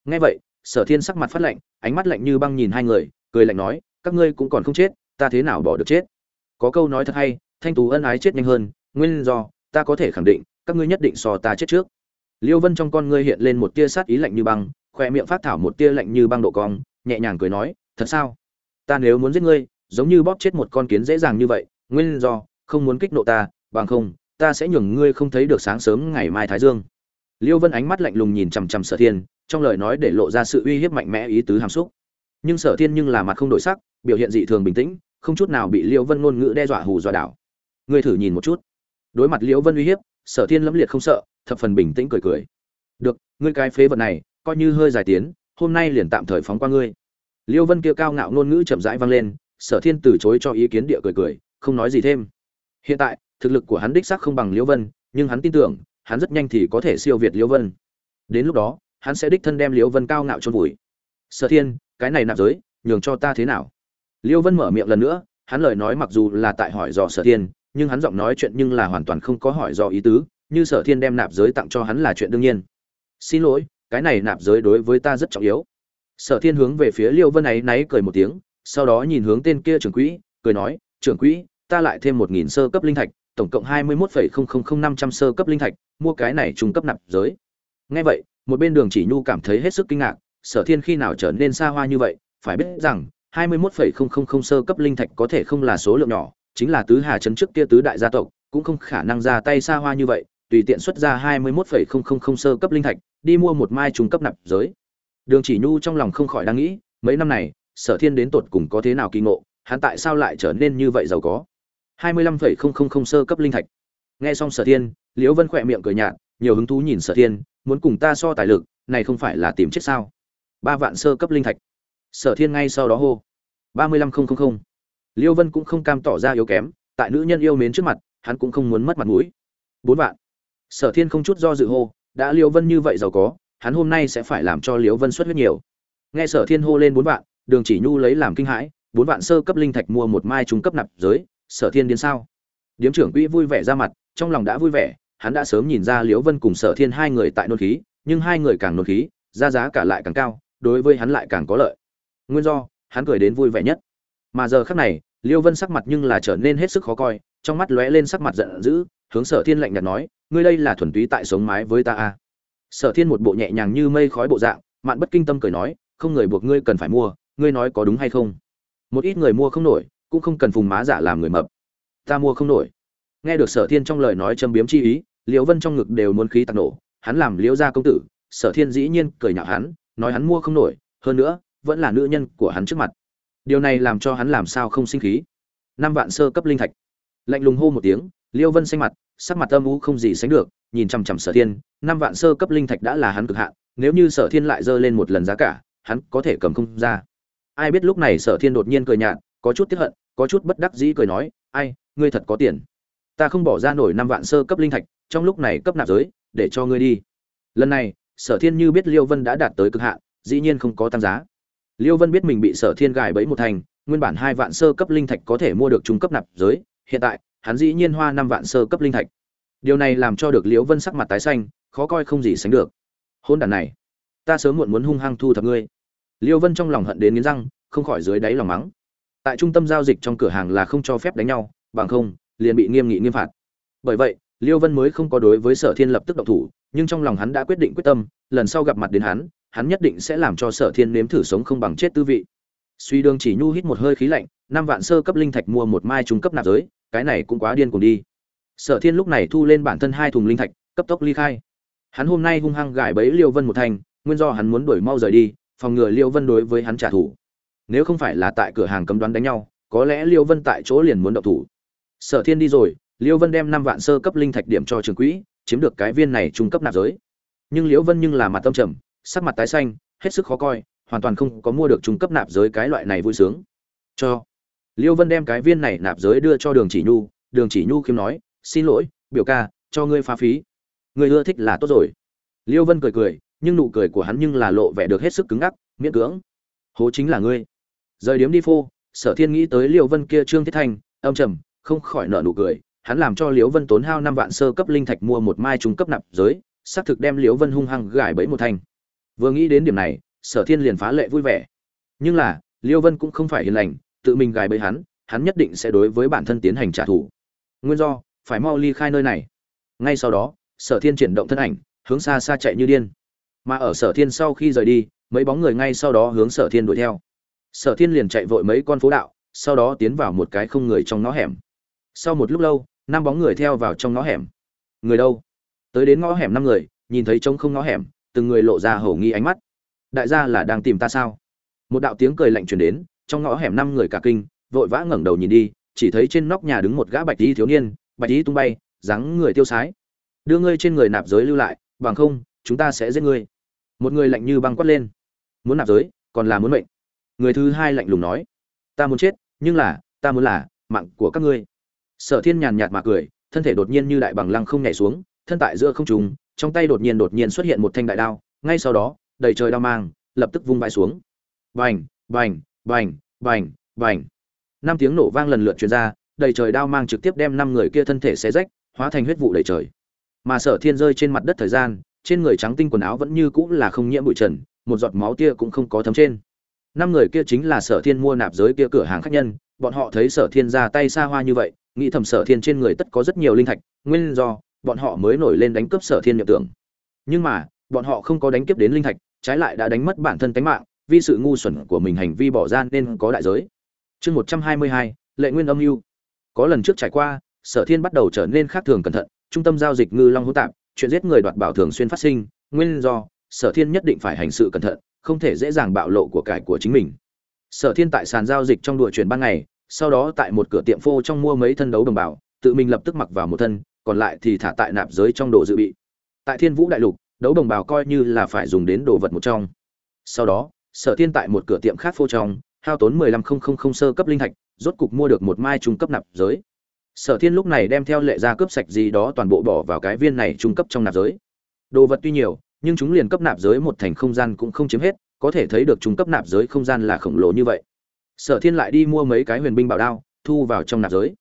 Speaker 1: Nghe vậy, sở thiên sắc mặt phát lạnh, ánh mắt lạnh như băng nhìn hai người, cười lạnh nói các ngươi cũng còn không chết, ta thế nào bỏ được chết? Có câu nói thật hay, thanh tú ân ái chết nhanh hơn, nguyên do, ta có thể khẳng định, các ngươi nhất định so ta chết trước. Liêu vân trong con ngươi hiện lên một tia sát ý lạnh như băng, khoe miệng phát thảo một tia lạnh như băng độ cong, nhẹ nhàng cười nói, thật sao? Ta nếu muốn giết ngươi, giống như bóp chết một con kiến dễ dàng như vậy, nguyên do, không muốn kích nộ ta, bằng không, ta sẽ nhường ngươi không thấy được sáng sớm ngày mai thái dương. Liêu vân ánh mắt lạnh lùng nhìn chằm chằm sở thiên, trong lời nói để lộ ra sự uy hiếp mạnh mẽ ý tứ hàm xúc nhưng sở thiên nhưng là mặt không đổi sắc, biểu hiện dị thường bình tĩnh, không chút nào bị Liễu vân ngôn ngữ đe dọa hù dọa đảo. Ngươi thử nhìn một chút. Đối mặt Liễu vân uy hiếp, sở thiên lẫm liệt không sợ, thập phần bình tĩnh cười cười. Được, ngươi cái phế vật này, coi như hơi dài tiến, hôm nay liền tạm thời phóng qua ngươi. Liễu vân kia cao ngạo ngôn ngữ chậm rãi vang lên, sở thiên từ chối cho ý kiến địa cười cười, không nói gì thêm. Hiện tại, thực lực của hắn đích xác không bằng Liễu vân, nhưng hắn tin tưởng, hắn rất nhanh thì có thể siêu việt Liễu vân. Đến lúc đó, hắn sẽ đích thân đem Liễu vân cao ngạo chôn vùi sở thiên, cái này nạp giới, nhường cho ta thế nào? Liêu vân mở miệng lần nữa, hắn lời nói mặc dù là tại hỏi dò sở thiên, nhưng hắn giọng nói chuyện nhưng là hoàn toàn không có hỏi dò ý tứ, như sở thiên đem nạp giới tặng cho hắn là chuyện đương nhiên. Xin lỗi, cái này nạp giới đối với ta rất trọng yếu. Sở thiên hướng về phía liêu vân ấy náy cười một tiếng, sau đó nhìn hướng tên kia trưởng quỹ, cười nói, trưởng quỹ, ta lại thêm một nghìn sơ cấp linh thạch, tổng cộng hai mươi một phẩy không không không năm trăm sơ cấp linh thạch, mua cái này trung cấp nạp giới. Ngay vậy, một bên đường chỉ nhu cảm thấy hết sức kinh ngạc sở thiên khi nào trở nên xa hoa như vậy, phải biết rằng, hai mươi một phẩy không không không sơ cấp linh thạch có thể không là số lượng nhỏ, chính là tứ hà trấn trước kia tứ đại gia tộc, cũng không khả năng ra tay xa hoa như vậy, tùy tiện xuất ra hai mươi một phẩy không không không sơ cấp linh thạch, đi mua một mai trung cấp nạp giới. Đường chỉ nhu trong lòng không khỏi đang nghĩ, mấy năm này, sở thiên đến tột cùng có thế nào kỳ ngộ, hắn tại sao lại trở nên như vậy giàu có? hai mươi lăm phẩy không không không sơ cấp linh thạch. Nghe xong sở thiên, liễu vân khỏe miệng cười nhạt, nhiều hứng thú nhìn sở thiên, muốn cùng ta so tài lực, này không phải là tìm chết sao? Ba vạn sơ cấp linh thạch. Sở thiên ngay sau đó hô, ba mươi lăm không không không. Liêu vân cũng không cam tỏ ra yếu kém, tại nữ nhân yêu mến trước mặt, hắn cũng không muốn mất mặt mũi. Bốn vạn. Sở thiên không chút do dự hô, đã Liêu vân như vậy giàu có, hắn hôm nay sẽ phải làm cho Liêu vân xuất huyết nhiều. Nghe sở thiên hô lên bốn vạn, đường chỉ nhu lấy làm kinh hãi, bốn vạn sơ cấp linh thạch mua một mai trung cấp nạp giới, sở thiên đến sao? Điếm trưởng quỹ vui vẻ ra mặt, trong lòng đã vui vẻ, hắn đã sớm nhìn ra liễu vân cùng sở thiên hai người tại nôn khí, nhưng hai người càng nôn khí ra giá cả lại càng cao đối với hắn lại càng có lợi. Nguyên do, hắn cười đến vui vẻ nhất. Mà giờ khắc này, Liêu vân sắc mặt nhưng là trở nên hết sức khó coi, trong mắt lóe lên sắc mặt giận dữ, hướng sở thiên lạnh nhạt nói, ngươi đây là thuần túy tại sống mái với ta à. sở thiên một bộ nhẹ nhàng như mây khói bộ dạng, mạn bất kinh tâm cười nói, không người buộc ngươi cần phải mua, ngươi nói có đúng hay không? Một ít người mua không nổi, cũng không cần phùng má giả làm người mập. Ta mua không nổi. Nghe được sở thiên trong lời nói châm biếm chi ý liễu vân trong ngực đều muốn khí tạc nổ, hắn làm liễu gia công tử, sở thiên dĩ nhiên cười nhạo hắn nói hắn mua không nổi, hơn nữa, vẫn là nữ nhân của hắn trước mặt. Điều này làm cho hắn làm sao không sinh khí. Năm vạn sơ cấp linh thạch. Lạnh lùng hô một tiếng, Liêu vân xanh mặt, sắc mặt âm u không gì sánh được, nhìn chằm chằm sở thiên, năm vạn sơ cấp linh thạch đã là hắn cực hạn, nếu như sở thiên lại dơ lên một lần giá cả, hắn có thể cầm không ra. Ai biết lúc này sở thiên đột nhiên cười nhạt, có chút tiếc hận, có chút bất đắc dĩ cười nói, ai, ngươi thật có tiền. Ta không bỏ ra nổi năm vạn sơ cấp linh thạch, trong lúc này cấp nạp giới, để cho ngươi đi. Lần này sở thiên như biết liêu vân đã đạt tới cực hạn, dĩ nhiên không có tăng giá. Liêu vân biết mình bị sở thiên gài bẫy một thành, nguyên bản hai vạn sơ cấp linh thạch có thể mua được trung cấp nạp giới, hiện tại, hắn dĩ nhiên hoa năm vạn sơ cấp linh thạch. Điều này làm cho được liêu vân sắc mặt tái xanh, khó coi không gì sánh được. Hôn đàn này, ta sớm muộn muốn hung hăng thu thập ngươi. Liêu vân trong lòng hận đến nghiến răng, không khỏi dưới đáy lòng mắng. Tại trung tâm giao dịch trong cửa hàng là không cho phép đánh nhau, bằng không, liền bị nghiêm nghị nghiêm phạt. Bởi vậy liêu vân mới không có đối với sở thiên lập tức động thủ, nhưng trong lòng hắn đã quyết định quyết tâm, lần sau gặp mặt đến hắn hắn nhất định sẽ làm cho sở thiên nếm thử sống không bằng chết tư vị. Suy đương chỉ nhu hít một hơi khí lạnh, năm vạn sơ cấp linh thạch mua một mai trung cấp nạp giới, cái này cũng quá điên cùng đi. Sở thiên lúc này thu lên bản thân hai thùng linh thạch, cấp tốc ly khai. Hắn hôm nay hung hăng gài bẫy liêu vân một thành, nguyên do hắn muốn đuổi mau rời đi, phòng ngừa liêu vân đối với hắn trả thù. Nếu không phải là tại cửa hàng cấm đoán đánh nhau, có lẽ liêu vân tại chỗ liền muốn động thủ. Sở thiên đi rồi Liễu vân đem năm vạn sơ cấp linh thạch điểm cho trường quỹ, chiếm được cái viên này trung cấp nạp giới. Nhưng liễu vân nhưng là mặt tâm trầm, sắc mặt tái xanh, hết sức khó coi, hoàn toàn không có mua được trung cấp nạp giới cái loại này vui sướng. Cho Liễu vân đem cái viên này nạp giới đưa cho đường chỉ nhu, đường chỉ nhu khiêm nói, xin lỗi, biểu ca, cho ngươi phá phí. Ngươi ưa thích là tốt rồi. Liễu vân cười cười, nhưng nụ cười của hắn nhưng là lộ vẻ được hết sức cứng ngắc, miễn cưỡng. Hố chính là ngươi. Rời điếm đi phô, sở thiên nghĩ tới Liễu vân kia trương thiết thanh âm trầm, không khỏi nở nụ cười hắn làm cho liễu vân tốn hao năm vạn sơ cấp linh thạch mua một mai trung cấp nạp giới, xác thực đem liễu vân hung hăng gài bẫy một thanh vừa nghĩ đến điểm này, sở thiên liền phá lệ vui vẻ. Nhưng là, liễu vân cũng không phải hiền lành, tự mình gài bẫy hắn hắn nhất định sẽ đối với bản thân tiến hành trả thù. Nguyên do, phải mau ly khai nơi này. Ngay sau đó, sở thiên chuyển động thân ảnh, hướng xa xa chạy như điên. Mà ở sở thiên sau khi rời đi, mấy bóng người ngay sau đó hướng sở thiên đuổi theo. Sở thiên liền chạy vội mấy con phố đạo, sau đó tiến vào một cái không người trong ngõ hẻm. Sau một lúc lâu năm bóng người theo vào trong ngõ hẻm. Người đâu? Tới đến ngõ hẻm năm người, nhìn thấy trống không ngõ hẻm, từng người lộ ra hầu nghi ánh mắt. Đại gia là đang tìm ta sao? Một đạo tiếng cười lạnh truyền đến, trong ngõ hẻm năm người cả kinh, vội vã ngẩng đầu nhìn đi, chỉ thấy trên nóc nhà đứng một gã bạch y thiếu niên, bạch y tung bay, dáng người tiêu sái. Đưa ngươi trên người nạp giới lưu lại, bằng không, chúng ta sẽ giết ngươi. Một người lạnh như băng quát lên. Muốn nạp giới, còn là muốn mệnh. Người thứ hai lạnh lùng nói. Ta muốn chết, nhưng là, ta muốn là, mạng của các ngươi sở thiên nhàn nhạt mà cười, thân thể đột nhiên như đại bằng lăng không nhảy xuống, thân tại giữa không trùng trong tay đột nhiên đột nhiên xuất hiện một thanh đại đao, ngay sau đó, đầy trời đao mang lập tức vung bãi xuống. Bành bành bành bành bành. Năm tiếng nổ vang lần lượt truyền ra, đầy trời đao mang trực tiếp đem năm người kia thân thể xé rách, hóa thành huyết vụ đầy trời. Mà sở thiên rơi trên mặt đất thời gian, trên người trắng tinh quần áo vẫn như cũ là không nhiễm bụi trần, một giọt máu tia cũng không có thấm trên. Năm người kia chính là sở thiên mua nạp giới kia cửa hàng khách nhân, bọn họ thấy sở thiên ra tay xa hoa như vậy nghĩ thầm sở thiên trên người tất có rất nhiều linh thạch, nguyên do, bọn họ mới nổi lên đánh cướp sở thiên nhập tưởng. Nhưng mà, bọn họ không có đánh cướp đến linh thạch, trái lại đã đánh mất bản thân tánh mạng, vì sự ngu xuẩn của mình hành vi bỏ ra nên có đại giới. Chương một trăm hai mươi hai, lệ nguyên âm mưu. Có lần trước trải qua, sở thiên bắt đầu trở nên khác thường cẩn thận, trung tâm giao dịch ngư long hữu tạp, chuyện giết người đoạt bảo thường xuyên phát sinh, nguyên do, sở thiên nhất định phải hành sự cẩn thận, không thể dễ dàng bạo lộ của cải của chính mình. Sở thiên tại sàn giao dịch trong đùa chuyển ban ngày sau đó tại một cửa tiệm phô trong mua mấy thân đấu đồng bào, tự mình lập tức mặc vào một thân, còn lại thì thả tại nạp giới trong đồ dự bị. Tại thiên vũ đại lục, đấu đồng bào coi như là phải dùng đến đồ vật một trong. Sau đó, sở thiên tại một cửa tiệm khác phô trong, hao tốn mười lăm không không không sơ cấp linh thạch, rốt cục mua được một mai trung cấp nạp giới. Sở thiên lúc này đem theo lệ ra cướp sạch gì đó toàn bộ bỏ vào cái viên này trung cấp trong nạp giới. Đồ vật tuy nhiều, nhưng chúng liền cấp nạp giới một thành không gian cũng không chiếm hết, có thể thấy được trung cấp nạp giới không gian là khổng lồ như vậy sở thiên lại đi mua mấy cái huyền binh bảo đao, thu vào trong nạp giới.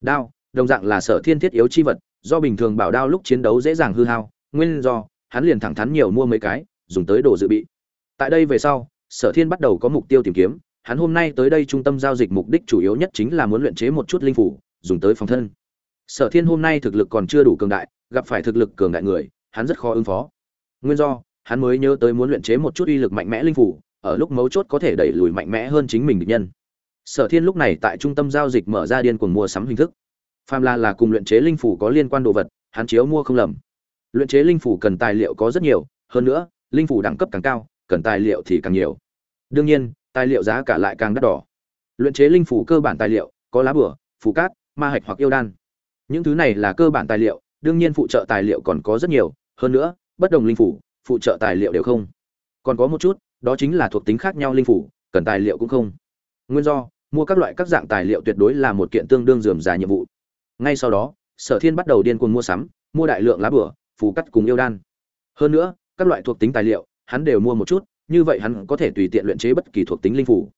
Speaker 1: Đao, đồng dạng là sở thiên thiết yếu chi vật, do bình thường bảo đao lúc chiến đấu dễ dàng hư hao, nguyên do, hắn liền thẳng thắn nhiều mua mấy cái, dùng tới đồ dự bị. Tại đây về sau, sở thiên bắt đầu có mục tiêu tìm kiếm, hắn hôm nay tới đây trung tâm giao dịch mục đích chủ yếu nhất chính là muốn luyện chế một chút linh phủ, dùng tới phòng thân. Sở thiên hôm nay thực lực còn chưa đủ cường đại, gặp phải thực lực cường đại người, hắn rất khó ứng phó. Nguyên do, hắn mới nhớ tới muốn luyện chế một chút uy lực mạnh mẽ linh phủ ở lúc mấu chốt có thể đẩy lùi mạnh mẽ hơn chính mình địch nhân. Sở thiên lúc này tại trung tâm giao dịch mở ra điên cuồng mua sắm hình thức. Phàm là là cùng luyện chế linh phủ có liên quan đồ vật, hắn chiếu mua không lầm. Luyện chế linh phủ cần tài liệu có rất nhiều, hơn nữa, linh phủ đẳng cấp càng cao, cần tài liệu thì càng nhiều. Đương nhiên, tài liệu giá cả lại càng đắt đỏ. Luyện chế linh phủ cơ bản tài liệu, có lá bửa phủ cát, ma hạch hoặc yêu đan. Những thứ này là cơ bản tài liệu, đương nhiên phụ trợ tài liệu còn có rất nhiều, hơn nữa, bất đồng linh phủ, phụ trợ tài liệu đều không. Còn có một chút đó chính là thuộc tính khác nhau linh phủ, cần tài liệu cũng không. Nguyên do, mua các loại các dạng tài liệu tuyệt đối là một kiện tương đương dườm dài nhiệm vụ. Ngay sau đó, sở thiên bắt đầu điên cuồng mua sắm, mua đại lượng lá bửa, phù cắt cùng yêu đan. Hơn nữa, các loại thuộc tính tài liệu, hắn đều mua một chút, như vậy hắn có thể tùy tiện luyện chế bất kỳ thuộc tính linh phủ.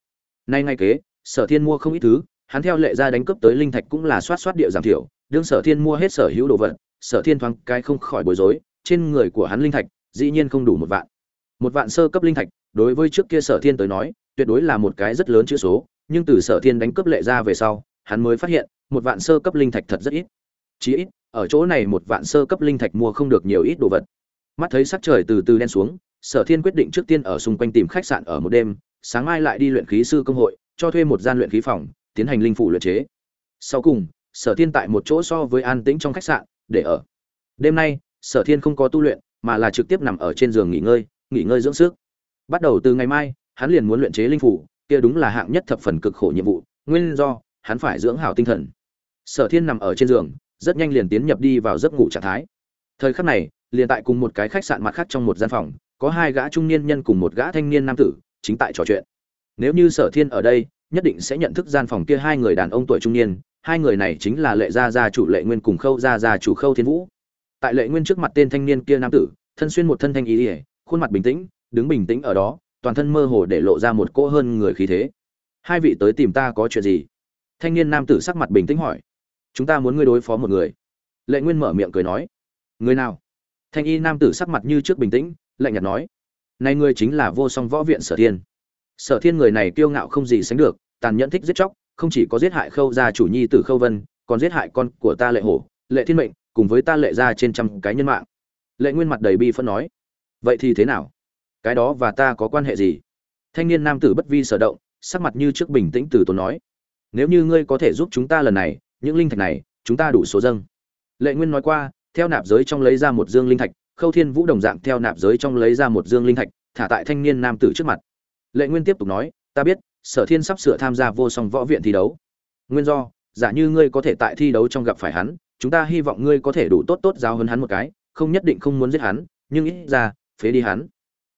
Speaker 1: Nay ngay kế, sở thiên mua không ít thứ, hắn theo lệ ra đánh cướp tới linh thạch cũng là soát soát địa giảm thiểu, đương sở thiên mua hết sở hữu đồ vật, sở thiên thoáng cái không khỏi bối rối, trên người của hắn linh thạch dĩ nhiên không đủ một vạn. Một vạn sơ cấp linh thạch đối với trước kia sở thiên tới nói, tuyệt đối là một cái rất lớn chữ số, nhưng từ sở thiên đánh cướp lệ ra về sau, hắn mới phát hiện, một vạn sơ cấp linh thạch thật rất ít. Chí ít, ở chỗ này một vạn sơ cấp linh thạch mua không được nhiều ít đồ vật. Mắt thấy sắc trời từ từ đen xuống, sở thiên quyết định trước tiên ở xung quanh tìm khách sạn ở một đêm, sáng mai lại đi luyện khí sư công hội, cho thuê một gian luyện khí phòng, tiến hành linh phủ luyện chế. Sau cùng, sở thiên tại một chỗ so với an tĩnh trong khách sạn, để ở. Đêm nay, sở thiên không có tu luyện, mà là trực tiếp nằm ở trên giường nghỉ ngơi nghỉ ngơi dưỡng sức bắt đầu từ ngày mai, hắn liền muốn luyện chế linh phủ, kia đúng là hạng nhất thập phần cực khổ nhiệm vụ, nguyên do, hắn phải dưỡng hảo tinh thần. Sở thiên nằm ở trên giường, rất nhanh liền tiến nhập đi vào giấc ngủ trạng thái. Thời khắc này, liền tại cùng một cái khách sạn mặt khác trong một gian phòng, có hai gã trung niên nhân cùng một gã thanh niên nam tử, chính tại trò chuyện. Nếu như sở thiên ở đây, nhất định sẽ nhận thức gian phòng kia hai người đàn ông tuổi trung niên, hai người này chính là lệ gia gia chủ lệ nguyên cùng khâu gia gia chủ khâu thiên vũ. Tại lệ nguyên trước mặt tên thanh niên kia nam tử, thân xuyên một thân thanh ý ỉa khuôn mặt bình tĩnh đứng bình tĩnh ở đó, toàn thân mơ hồ để lộ ra một cỗ hơn người khí thế. Hai vị tới tìm ta có chuyện gì? Thanh niên nam tử sắc mặt bình tĩnh hỏi. Chúng ta muốn ngươi đối phó một người. Lệ nguyên mở miệng cười nói. Người nào? Thanh y nam tử sắc mặt như trước bình tĩnh, lạnh nhạt nói. Này ngươi chính là vô song võ viện sở thiên. Sở thiên người này kiêu ngạo không gì sánh được, tàn nhẫn thích giết chóc, không chỉ có giết hại khâu gia chủ nhi tử khâu vân, còn giết hại con của ta lệ hổ, lệ thiên mệnh, cùng với ta lệ gia trên trăm cái nhân mạng. Lệ nguyên mặt đầy bi phân nói. Vậy thì thế nào? Cái đó và ta có quan hệ gì? Thanh niên nam tử bất vi sở động, sắc mặt như trước bình tĩnh từ tốn nói. Nếu như ngươi có thể giúp chúng ta lần này, những linh thạch này, chúng ta đủ số dâng. Lệ nguyên nói qua, theo nạp giới trong lấy ra một dương linh thạch, khâu thiên vũ đồng dạng theo nạp giới trong lấy ra một dương linh thạch, thả tại thanh niên nam tử trước mặt. Lệ nguyên tiếp tục nói, ta biết, sở thiên sắp sửa tham gia vô song võ viện thi đấu. Nguyên do, giả như ngươi có thể tại thi đấu trong gặp phải hắn, chúng ta hy vọng ngươi có thể đủ tốt tốt giáo hơn hắn một cái, không nhất định không muốn giết hắn, nhưng ít ra, phế đi hắn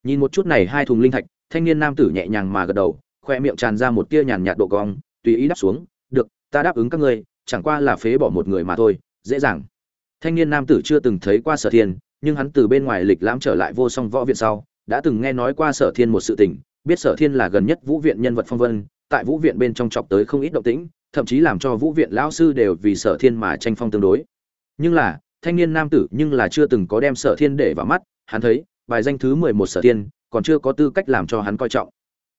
Speaker 1: nhìn một chút này hai thùng linh thạch, thanh niên nam tử nhẹ nhàng mà gật đầu, khoe miệng tràn ra một tia nhàn nhạt độ cong, tùy ý đáp xuống, được, ta đáp ứng các ngươi, chẳng qua là phế bỏ một người mà thôi, dễ dàng. Thanh niên nam tử chưa từng thấy qua sở thiên, nhưng hắn từ bên ngoài lịch lãm trở lại vô song võ viện sau, đã từng nghe nói qua sở thiên một sự tình, biết sở thiên là gần nhất vũ viện nhân vật phong vân, tại vũ viện bên trong chọc tới không ít động tĩnh, thậm chí làm cho vũ viện lão sư đều vì sở thiên mà tranh phong tương đối. Nhưng là, thanh niên nam tử nhưng là chưa từng có đem sở thiên để vào mắt, hắn thấy bài danh thứ mười một sở thiên, còn chưa có tư cách làm cho hắn coi trọng.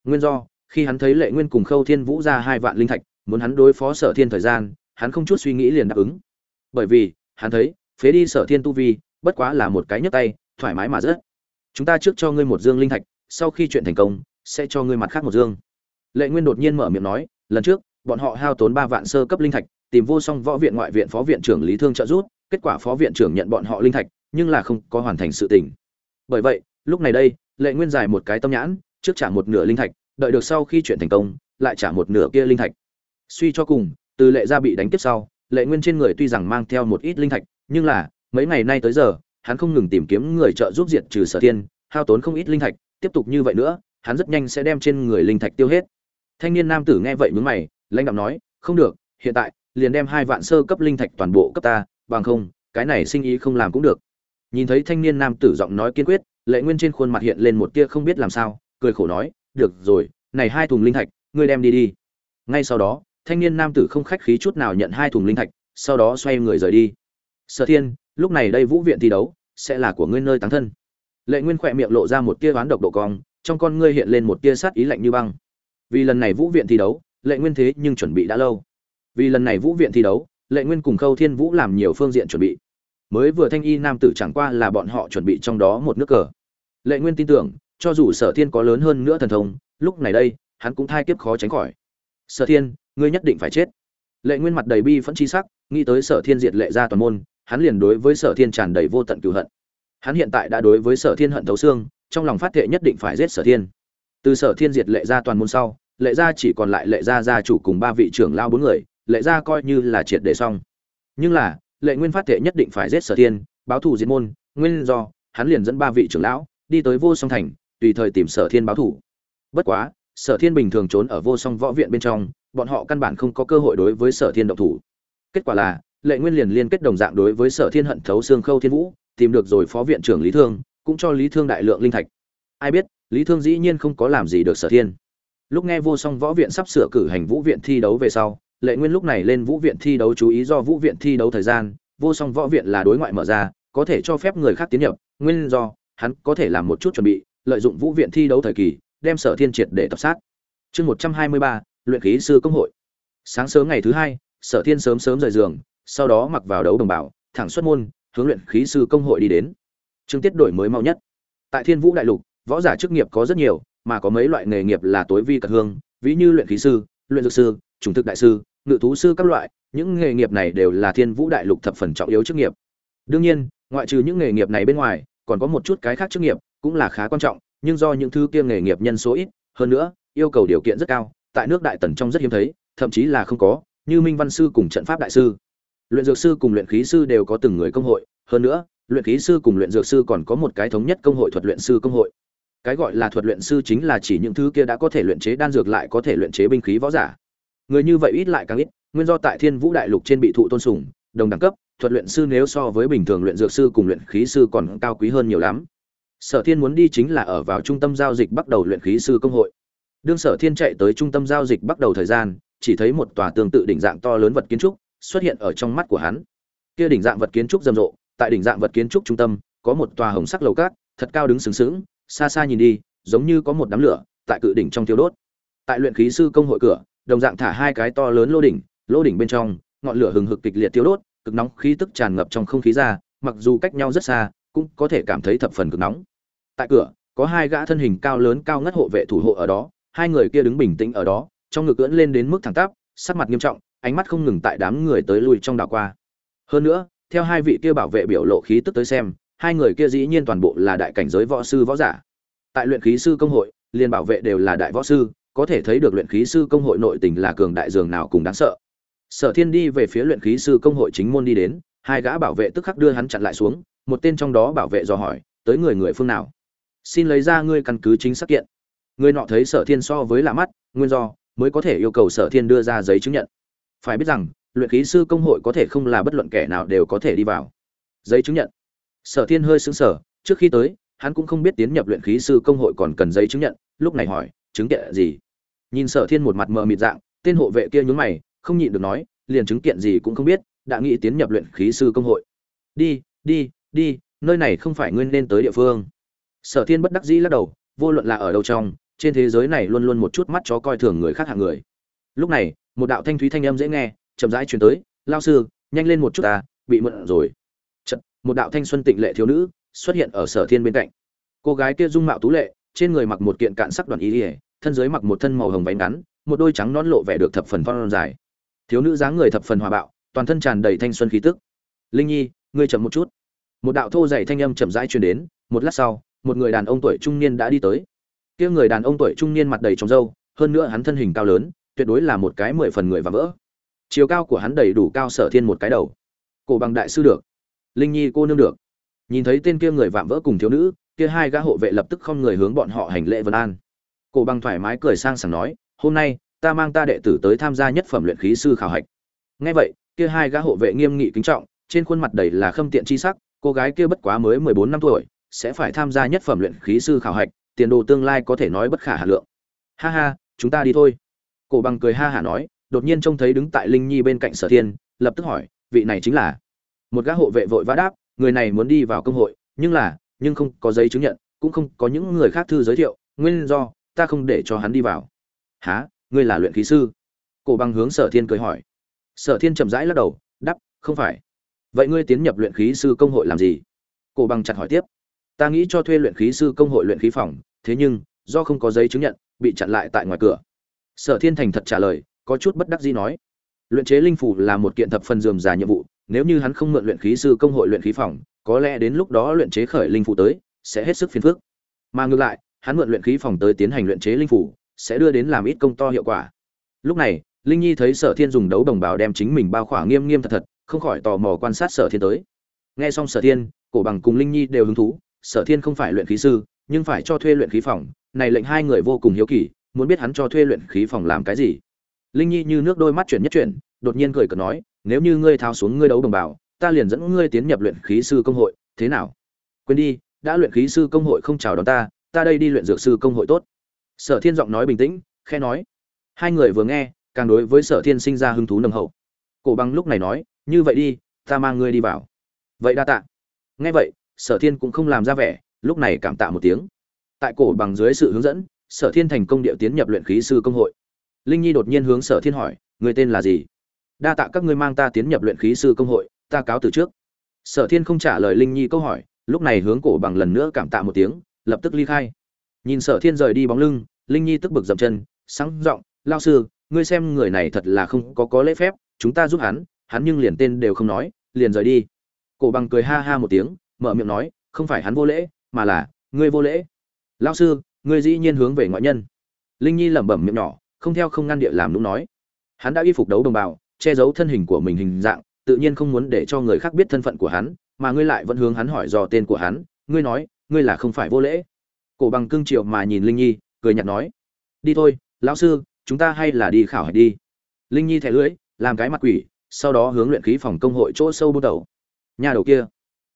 Speaker 1: Nguyên do, khi hắn thấy lệ nguyên cùng khâu thiên vũ ra hai vạn linh thạch, muốn hắn đối phó sở thiên thời gian, hắn không chút suy nghĩ liền đáp ứng. Bởi vì, hắn thấy, phế đi sở thiên tu vi, bất quá là một cái nhấc tay, thoải mái mà rất chúng ta trước cho ngươi một dương linh thạch, sau khi chuyện thành công, sẽ cho ngươi mặt khác một dương. Lệ nguyên đột nhiên mở miệng nói, lần trước, bọn họ hao tốn ba vạn sơ cấp linh thạch, tìm vô song võ viện ngoại viện phó viện trưởng lý thương trợ giúp, kết quả phó viện trưởng nhận bọn họ linh thạch, nhưng là không có hoàn thành sự tình bởi vậy, lúc này đây, lệ nguyên giải một cái tâm nhãn, trước trả một nửa linh thạch, đợi được sau khi chuyện thành công, lại trả một nửa kia linh thạch. Suy cho cùng, từ lệ gia bị đánh tiếp sau, lệ nguyên trên người tuy rằng mang theo một ít linh thạch, nhưng là, mấy ngày nay tới giờ, hắn không ngừng tìm kiếm người trợ giúp diệt trừ sở thiên, hao tốn không ít linh thạch, tiếp tục như vậy nữa, hắn rất nhanh sẽ đem trên người linh thạch tiêu hết. Thanh niên nam tử nghe vậy mướn mày, lãnh đạo nói, không được, hiện tại liền đem hai vạn sơ cấp linh thạch toàn bộ cấp ta, bằng không, cái này sinh ý không làm cũng được nhìn thấy thanh niên nam tử giọng nói kiên quyết, lệ nguyên trên khuôn mặt hiện lên một tia không biết làm sao, cười khổ nói, được rồi, này hai thùng linh thạch, ngươi đem đi đi. Ngay sau đó, thanh niên nam tử không khách khí chút nào nhận hai thùng linh thạch, sau đó xoay người rời đi. Sở thiên, lúc này đây vũ viện thi đấu, sẽ là của ngươi nơi táng thân. Lệ nguyên khỏe miệng lộ ra một tia oán độc độ cong, trong con ngươi hiện lên một tia sát ý lạnh như băng. Vì lần này vũ viện thi đấu, lệ nguyên thế nhưng chuẩn bị đã lâu. Vì lần này vũ viện thi đấu, lệ nguyên cùng khâu thiên vũ làm nhiều phương diện chuẩn bị mới vừa thanh y nam tử chẳng qua là bọn họ chuẩn bị trong đó một nước cờ. Lệ nguyên tin tưởng, cho dù sở thiên có lớn hơn nữa thần thông, lúc này đây, hắn cũng thai kiếp khó tránh khỏi. Sở thiên, ngươi nhất định phải chết. Lệ nguyên mặt đầy bi phẫn chi sắc, nghĩ tới sở thiên diệt lệ ra toàn môn, hắn liền đối với sở thiên tràn đầy vô tận cựu hận. Hắn hiện tại đã đối với sở thiên hận thấu xương, trong lòng phát thệ nhất định phải giết sở thiên. Từ sở thiên diệt lệ ra toàn môn sau, lệ gia chỉ còn lại lệ gia gia chủ cùng ba vị trưởng lao bốn người, lệ gia coi như là triệt để xong. Nhưng là lệ nguyên phát thệ nhất định phải giết sở thiên, báo thù diệt môn, nguyên do, hắn liền dẫn ba vị trưởng lão, đi tới vô song thành, tùy thời tìm sở thiên báo thù. Bất quá, sở thiên bình thường trốn ở vô song võ viện bên trong, bọn họ căn bản không có cơ hội đối với sở thiên động thủ. Kết quả là, lệ nguyên liền liên kết đồng dạng đối với sở thiên hận thấu xương khâu thiên vũ, tìm được rồi phó viện trưởng lý thương, cũng cho lý thương đại lượng linh thạch. Ai biết, lý thương dĩ nhiên không có làm gì được sở thiên. Lúc nghe vô song võ viện sắp sửa cử hành vũ viện thi đấu về sau lệ nguyên lúc này lên vũ viện thi đấu chú ý do vũ viện thi đấu thời gian, vô song võ viện là đối ngoại mở ra, có thể cho phép người khác tiến nhập, nguyên do, hắn có thể làm một chút chuẩn bị, lợi dụng vũ viện thi đấu thời kỳ, đem sở thiên triệt để tập sát. Chương một trăm hai mươi ba, luyện khí sư công hội. Sáng sớm ngày thứ hai, sở thiên sớm sớm rời giường, sau đó mặc vào đấu đồng bào, thẳng xuất môn, hướng luyện khí sư công hội đi đến. Chương tiết đổi mới mau nhất. Tại thiên vũ đại lục, võ giả chức nghiệp có rất nhiều, mà có mấy loại nghề nghiệp là tối vi cật hương, ví như luyện khí sư, luyện dược sư chủng thực đại sư ngự thú sư các loại, những nghề nghiệp này đều là thiên vũ đại lục thập phần trọng yếu chức nghiệp. Đương nhiên, ngoại trừ những nghề nghiệp này bên ngoài, còn có một chút cái khác chức nghiệp cũng là khá quan trọng, nhưng do những thứ kia nghề nghiệp nhân số ít, hơn nữa, yêu cầu điều kiện rất cao, tại nước đại tần trong rất hiếm thấy, thậm chí là không có, như minh văn sư cùng trận pháp đại sư. Luyện dược sư cùng luyện khí sư đều có từng người công hội, hơn nữa, luyện khí sư cùng luyện dược sư còn có một cái thống nhất công hội thuật luyện sư công hội. Cái gọi là thuật luyện sư chính là chỉ những thứ kia đã có thể luyện chế đan dược lại có thể luyện chế binh khí võ giả người như vậy ít lại càng ít, nguyên do tại thiên vũ đại lục trên bị thụ tôn sùng, đồng đẳng cấp, thuật luyện sư nếu so với bình thường luyện dược sư cùng luyện khí sư còn cao quý hơn nhiều lắm. Sở thiên muốn đi chính là ở vào trung tâm giao dịch bắt đầu luyện khí sư công hội. Đương sở thiên chạy tới trung tâm giao dịch bắt đầu thời gian, chỉ thấy một tòa tương tự đỉnh dạng to lớn vật kiến trúc xuất hiện ở trong mắt của hắn. Kia đỉnh dạng vật kiến trúc rầm rộ, tại đỉnh dạng vật kiến trúc trung tâm, có một tòa hồng sắc lầu cát, thật cao đứng sừng sững, xa xa nhìn đi, giống như có một đám lửa, tại cự đỉnh trong thiêu đốt. Tại luyện khí sư công hội cửa đồng dạng thả hai cái to lớn lô đỉnh lô đỉnh bên trong, ngọn lửa hừng hực kịch liệt tiêu đốt, cực nóng khí tức tràn ngập trong không khí ra, mặc dù cách nhau rất xa, cũng có thể cảm thấy thập phần cực nóng. Tại cửa, có hai gã thân hình cao lớn cao ngất hộ vệ thủ hộ ở đó, hai người kia đứng bình tĩnh ở đó, trong ngực ưỡn lên đến mức thẳng tắp, sắc mặt nghiêm trọng, ánh mắt không ngừng tại đám người tới lui trong đảo qua. Hơn nữa, theo hai vị kia bảo vệ biểu lộ khí tức tới xem, hai người kia dĩ nhiên toàn bộ là đại cảnh giới võ sư võ giả. Tại luyện khí sư công hội liên bảo vệ đều là đại võ sư có thể thấy được luyện khí sư công hội nội tình là cường đại dường nào cùng đáng sợ. Sở thiên đi về phía luyện khí sư công hội chính môn đi đến, hai gã bảo vệ tức khắc đưa hắn chặn lại xuống, một tên trong đó bảo vệ dò hỏi, tới người người phương nào? Xin lấy ra ngươi căn cứ chính xác kiện. Người nọ thấy sở thiên so với lạ mắt, nguyên do, mới có thể yêu cầu sở thiên đưa ra giấy chứng nhận. Phải biết rằng, luyện khí sư công hội có thể không là bất luận kẻ nào đều có thể đi vào. Giấy chứng nhận. Sở thiên hơi sững sở trước khi tới, hắn cũng không biết tiến nhập luyện khí sư công hội còn cần giấy chứng nhận, lúc này hỏi, chứng kiện gì? Nhìn sở thiên một mặt mờ mịt dạng tên hộ vệ kia nhún mày không nhịn được nói liền chứng kiện gì cũng không biết đã nghĩ tiến nhập luyện khí sư công hội. Đi đi đi nơi này không phải nguyên nên tới địa phương. Sở thiên bất đắc dĩ lắc đầu vô luận là ở đâu trong trên thế giới này luôn luôn một chút mắt chó coi thường người khác hạng người. Lúc này một đạo thanh thúy thanh âm dễ nghe chậm rãi truyền tới lao sư nhanh lên một chút ta bị mượn rồi. Chật, một đạo thanh xuân tịnh lệ thiếu nữ xuất hiện ở sở thiên bên cạnh. Cô gái kia dung mạo tú lệ trên người mặc một kiện cạn sắc đoàn ý ỉa thân dưới mặc một thân màu hồng váy ngắn, một đôi trắng nón lộ vẻ được thập phần phong dài. Thiếu nữ dáng người thập phần hòa bạo, toàn thân tràn đầy thanh xuân khí tức. Linh nhi, ngươi chậm một chút. Một đạo thô dày thanh âm chậm rãi truyền đến, một lát sau, một người đàn ông tuổi trung niên đã đi tới. Kia người đàn ông tuổi trung niên mặt đầy trong râu, hơn nữa hắn thân hình cao lớn, tuyệt đối là một cái mười phần người và vỡ. Chiều cao của hắn đầy đủ cao sở thiên một cái đầu. Cổ bằng đại sư được. Linh nhi cô nương được. Nhìn thấy tên kia người vạm vỡ cùng thiếu nữ, kia hai gã hộ vệ lập tức không người hướng bọn họ hành lễ vân an cổ bằng thoải mái cười sang sảng nói, hôm nay, ta mang ta đệ tử tới tham gia nhất phẩm luyện khí sư khảo hạch. Nghe vậy, kia hai gã hộ vệ nghiêm nghị kính trọng, trên khuôn mặt đầy là khâm tiện chi sắc, cô gái kia bất quá mới mười bốn năm tuổi, sẽ phải tham gia nhất phẩm luyện khí sư khảo hạch, tiền đồ tương lai có thể nói bất khả hà lượng. Ha ha, chúng ta đi thôi. Cổ bằng cười ha hả nói, đột nhiên trông thấy đứng tại linh nhi bên cạnh sở thiên, lập tức hỏi, vị này chính là? Một gã hộ vệ vội vã đáp, người này muốn đi vào công hội, nhưng là, nhưng không có giấy chứng nhận, cũng không có những người khác thư giới thiệu, nguyên do ta không để cho hắn đi vào. Há ngươi là luyện khí sư? Cổ bằng hướng sở thiên cười hỏi. Sở thiên chậm rãi lắc đầu đắp không phải. Vậy ngươi tiến nhập luyện khí sư công hội làm gì? Cổ bằng chặt hỏi tiếp. Ta nghĩ cho thuê luyện khí sư công hội luyện khí phòng, thế nhưng, do không có giấy chứng nhận, bị chặn lại tại ngoài cửa. Sở thiên thành thật trả lời, có chút bất đắc dĩ nói. Luyện chế linh phủ là một kiện thập phần dườm già nhiệm vụ, nếu như hắn không mượn luyện khí sư công hội luyện khí phòng, có lẽ đến lúc đó luyện chế khởi linh phủ tới, sẽ hết sức phiền phức. Mà ngược lại hắn mượn luyện khí phòng tới tiến hành luyện chế linh phủ, sẽ đưa đến làm ít công to hiệu quả. Lúc này, linh nhi thấy sở thiên dùng đấu đồng bào đem chính mình bao khỏa nghiêm nghiêm thật thật, không khỏi tò mò quan sát sở thiên tới. Nghe xong sở thiên, cổ bằng cùng linh nhi đều hứng thú, sở thiên không phải luyện khí sư, nhưng phải cho thuê luyện khí phòng, này lệnh hai người vô cùng hiếu kỳ, muốn biết hắn cho thuê luyện khí phòng làm cái gì. Linh nhi như nước đôi mắt chuyển nhất chuyển, đột nhiên cười cợt nói, nếu như ngươi thao xuống ngươi đấu đồng bào, ta liền dẫn ngươi tiến nhập luyện khí sư công hội, thế nào? Quên đi, đã luyện khí sư công hội không chào đón ta ta đây đi luyện dược sư công hội tốt. Sở thiên giọng nói bình tĩnh khe nói. Hai người vừa nghe, càng đối với sở thiên sinh ra hứng thú nồng hậu. Cổ bằng lúc này nói, như vậy đi, ta mang ngươi đi vào. Vậy đa tạ. Nghe vậy, sở thiên cũng không làm ra vẻ, lúc này cảm tạ một tiếng. Tại cổ bằng dưới sự hướng dẫn, sở thiên thành công điệu tiến nhập luyện khí sư công hội. Linh nhi đột nhiên hướng sở thiên hỏi người tên là gì? Đa tạ các ngươi mang ta tiến nhập luyện khí sư công hội, ta cáo từ trước. Sở thiên không trả lời linh nhi câu hỏi, lúc này hướng cổ bằng lần nữa cảm tạ một tiếng lập tức ly khai. Nhìn sở thiên rời đi bóng lưng, linh nhi tức bực dậm chân, sáng giọng, lao sư, ngươi xem người này thật là không có có lễ phép, chúng ta giúp hắn hắn nhưng liền tên đều không nói, liền rời đi. Cổ bằng cười ha ha một tiếng, mở miệng nói, không phải hắn vô lễ, mà là ngươi vô lễ. Lao sư, ngươi dĩ nhiên hướng về ngoại nhân. Linh nhi lẩm bẩm miệng nhỏ, không theo không ngăn địa làm đúng nói. Hắn đã y phục đấu đồng bào, che giấu thân hình của mình hình dạng, tự nhiên không muốn để cho người khác biết thân phận của hắn, mà ngươi lại vẫn hướng hắn hỏi dò tên của hắn, ngươi nói ngươi là không phải vô lễ. Cổ bằng cưng triệu mà nhìn linh nhi, cười nhạt nói, đi thôi, lão sư, chúng ta hay là đi khảo hạch đi. Linh nhi thẻ lưỡi, làm cái mặt quỷ, sau đó hướng luyện khí phòng công hội chỗ sâu bút đầu. Nhà đầu kia.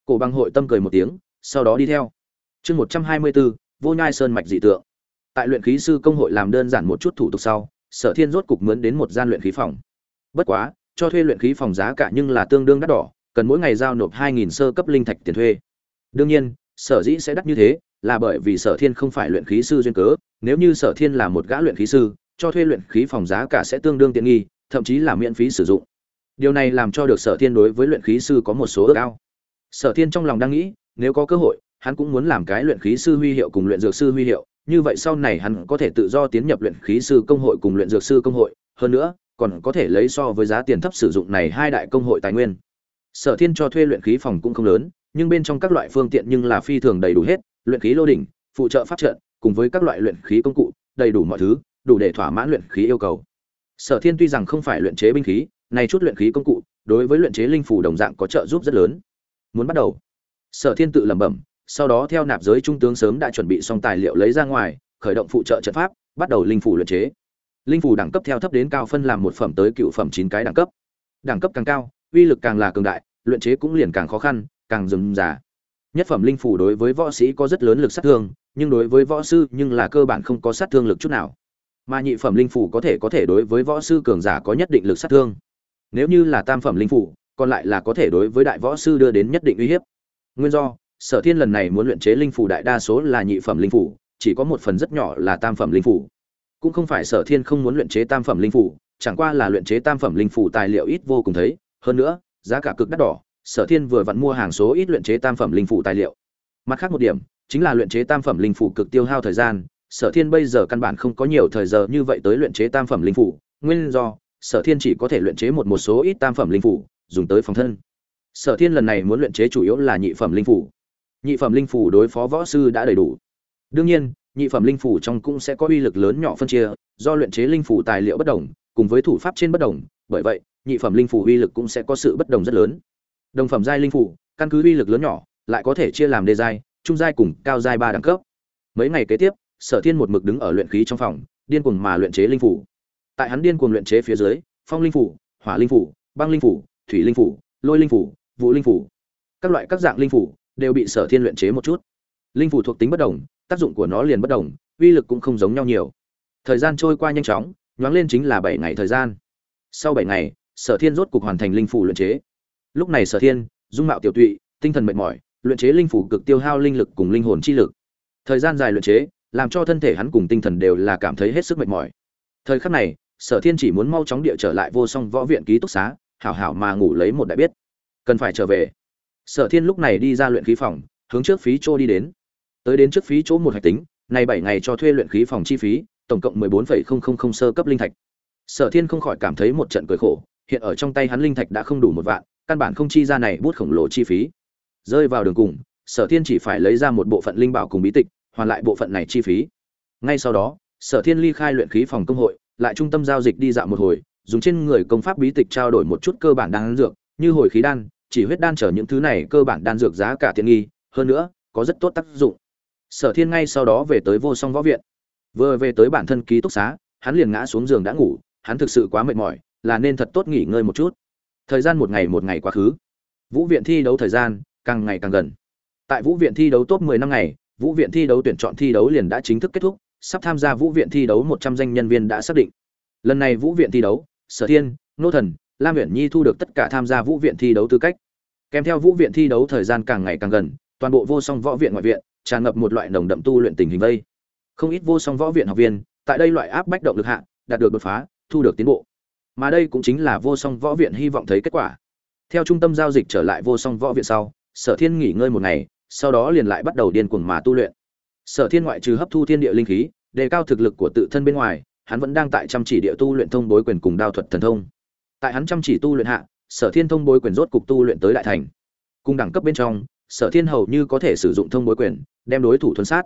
Speaker 1: Cổ bằng hội tâm cười một tiếng, sau đó đi theo. Chương một trăm hai mươi bốn vô nhai sơn mạch dị tượng. Tại luyện khí sư công hội làm đơn giản một chút thủ tục sau, sở thiên rốt cục mướn đến một gian luyện khí phòng. Bất quá, cho thuê luyện khí phòng giá cả nhưng là tương đương đắt đỏ, cần mỗi ngày giao nộp hai nghìn sơ cấp linh thạch tiền thuê. Đương nhiên sở dĩ sẽ đắt như thế là bởi vì sở thiên không phải luyện khí sư duyên cớ. Nếu như sở thiên là một gã luyện khí sư, cho thuê luyện khí phòng giá cả sẽ tương đương tiện nghi, thậm chí là miễn phí sử dụng. Điều này làm cho được sở thiên đối với luyện khí sư có một số ước ao. Sở thiên trong lòng đang nghĩ, nếu có cơ hội, hắn cũng muốn làm cái luyện khí sư huy hiệu cùng luyện dược sư huy hiệu. Như vậy sau này hắn có thể tự do tiến nhập luyện khí sư công hội cùng luyện dược sư công hội. Hơn nữa, còn có thể lấy so với giá tiền thấp sử dụng này hai đại công hội tài nguyên. Sở thiên cho thuê luyện khí phòng cũng không lớn nhưng bên trong các loại phương tiện nhưng là phi thường đầy đủ hết, luyện khí lô đỉnh, phụ trợ pháp trận, cùng với các loại luyện khí công cụ, đầy đủ mọi thứ, đủ để thỏa mãn luyện khí yêu cầu. Sở thiên tuy rằng không phải luyện chế binh khí, này chút luyện khí công cụ, đối với luyện chế linh phủ đồng dạng có trợ giúp rất lớn. Muốn bắt đầu. Sở thiên tự lẩm bẩm, sau đó theo nạp giới trung tướng sớm đã chuẩn bị xong tài liệu lấy ra ngoài, khởi động phụ trợ trận pháp, bắt đầu linh phủ luyện chế. Linh phủ đẳng cấp theo thấp đến cao phân làm một phẩm tới cựu phẩm chín cái đẳng cấp. Đẳng cấp càng cao, uy lực càng là cường đại, luyện chế cũng liền càng khó khăn càng dừng giả nhất phẩm linh phủ đối với võ sĩ có rất lớn lực sát thương, nhưng đối với võ sư nhưng là cơ bản không có sát thương lực chút nào. Mà nhị phẩm linh phủ có thể có thể đối với võ sư cường giả có nhất định lực sát thương. Nếu như là tam phẩm linh phủ, còn lại là có thể đối với đại võ sư đưa đến nhất định uy hiếp. Nguyên do, sở thiên lần này muốn luyện chế linh phủ đại đa số là nhị phẩm linh phủ, chỉ có một phần rất nhỏ là tam phẩm linh phủ. Cũng không phải sở thiên không muốn luyện chế tam phẩm linh phủ, chẳng qua là luyện chế tam phẩm linh phủ tài liệu ít vô cùng thấy, hơn nữa, giá cả cực đắt đỏ sở thiên vừa vặn mua hàng số ít luyện chế tam phẩm linh phủ tài liệu. Mặt khác một điểm, chính là luyện chế tam phẩm linh phủ cực tiêu hao thời gian. Sở thiên bây giờ căn bản không có nhiều thời giờ như vậy tới luyện chế tam phẩm linh phủ. Nguyên do, sở thiên chỉ có thể luyện chế một một số ít tam phẩm linh phủ, dùng tới phòng thân. Sở thiên lần này muốn luyện chế chủ yếu là nhị phẩm linh phủ. Nhị phẩm linh phủ đối phó võ sư đã đầy đủ. Đương nhiên, nhị phẩm linh phủ trong cũng sẽ có uy lực lớn nhỏ phân chia, do luyện chế linh phủ tài liệu bất đồng, cùng với thủ pháp trên bất đồng. Bởi vậy, nhị phẩm linh phủ uy lực cũng sẽ có sự bất đồng rất lớn đồng phẩm giai linh phủ, căn cứ uy lực lớn nhỏ, lại có thể chia làm đê giai, trung giai cùng cao giai ba đẳng cấp. Mấy ngày kế tiếp, sở thiên một mực đứng ở luyện khí trong phòng, điên cuồng mà luyện chế linh phủ. Tại hắn điên cuồng luyện chế phía dưới, phong linh phủ, hỏa linh phủ, băng linh phủ, thủy linh phủ, lôi linh phủ, vũ linh phủ. Các loại các dạng linh phủ đều bị sở thiên luyện chế một chút. Linh phủ thuộc tính bất đồng, tác dụng của nó liền bất đồng, uy lực cũng không giống nhau nhiều. Thời gian trôi qua nhanh chóng, nhoáng lên chính là bảy ngày thời gian. Sau bảy ngày, sở thiên rốt cục hoàn thành linh phủ luyện chế lúc này sở thiên, dung mạo tiểu tụy, tinh thần mệt mỏi, luyện chế linh phủ cực tiêu hao linh lực cùng linh hồn chi lực. Thời gian dài luyện chế, làm cho thân thể hắn cùng tinh thần đều là cảm thấy hết sức mệt mỏi. Thời khắc này, sở thiên chỉ muốn mau chóng địa trở lại vô song võ viện ký túc xá, hảo hảo mà ngủ lấy một đại biết cần phải trở về. Sở thiên lúc này đi ra luyện khí phòng, hướng trước phí chỗ đi đến. Tới đến trước phí chỗ một hạch tính, này bảy ngày cho thuê luyện khí phòng chi phí, tổng cộng mười bốn phẩy không không không sơ cấp linh thạch. Sở thiên không khỏi cảm thấy một trận cười khổ, hiện ở trong tay hắn linh thạch đã không đủ một vạn căn bản không chi ra này bút khổng lồ chi phí. Rơi vào đường cùng, sở thiên chỉ phải lấy ra một bộ phận linh bảo cùng bí tịch, hoàn lại bộ phận này chi phí. Ngay sau đó, sở thiên ly khai luyện khí phòng công hội, lại trung tâm giao dịch đi dạo một hồi, dùng trên người công pháp bí tịch trao đổi một chút cơ bản đan dược, như hồi khí đan, chỉ huyết đan trở những thứ này cơ bản đan dược giá cả tiện nghi, hơn nữa, có rất tốt tác dụng. Sở thiên ngay sau đó về tới vô song võ viện. Vừa về tới bản thân ký túc xá, hắn liền ngã xuống giường đã ngủ, hắn thực sự quá mệt mỏi, là nên thật tốt nghỉ ngơi một chút thời gian một ngày một ngày quá khứ. Vũ viện thi đấu thời gian càng ngày càng gần. Tại vũ viện thi đấu top 10 năm ngày, vũ viện thi đấu tuyển chọn thi đấu liền đã chính thức kết thúc, sắp tham gia vũ viện thi đấu 100 danh nhân viên đã xác định. Lần này vũ viện thi đấu, sở thiên, nô thần, lam viện nhi thu được tất cả tham gia vũ viện thi đấu tư cách. Kèm theo vũ viện thi đấu thời gian càng ngày càng gần, toàn bộ vô song võ viện ngoại viện tràn ngập một loại nồng đậm tu luyện tình hình vây. Không ít vô song võ viện học viên tại đây loại áp bách động lực hạ đạt được đột phá, thu được tiến bộ mà đây cũng chính là vô song võ viện hy vọng thấy kết quả. Theo trung tâm giao dịch trở lại vô song võ viện sau, sở thiên nghỉ ngơi một ngày, sau đó liền lại bắt đầu điên cuồng mà tu luyện. Sở thiên ngoại trừ hấp thu thiên địa linh khí, đề cao thực lực của tự thân bên ngoài, hắn vẫn đang tại chăm chỉ địa tu luyện thông bối quyền cùng đao thuật thần thông. Tại hắn chăm chỉ tu luyện hạ, sở thiên thông bối quyền rốt cục tu luyện tới đại thành. Cùng đẳng cấp bên trong, sở thiên hầu như có thể sử dụng thông bối quyền, đem đối thủ thuần sát.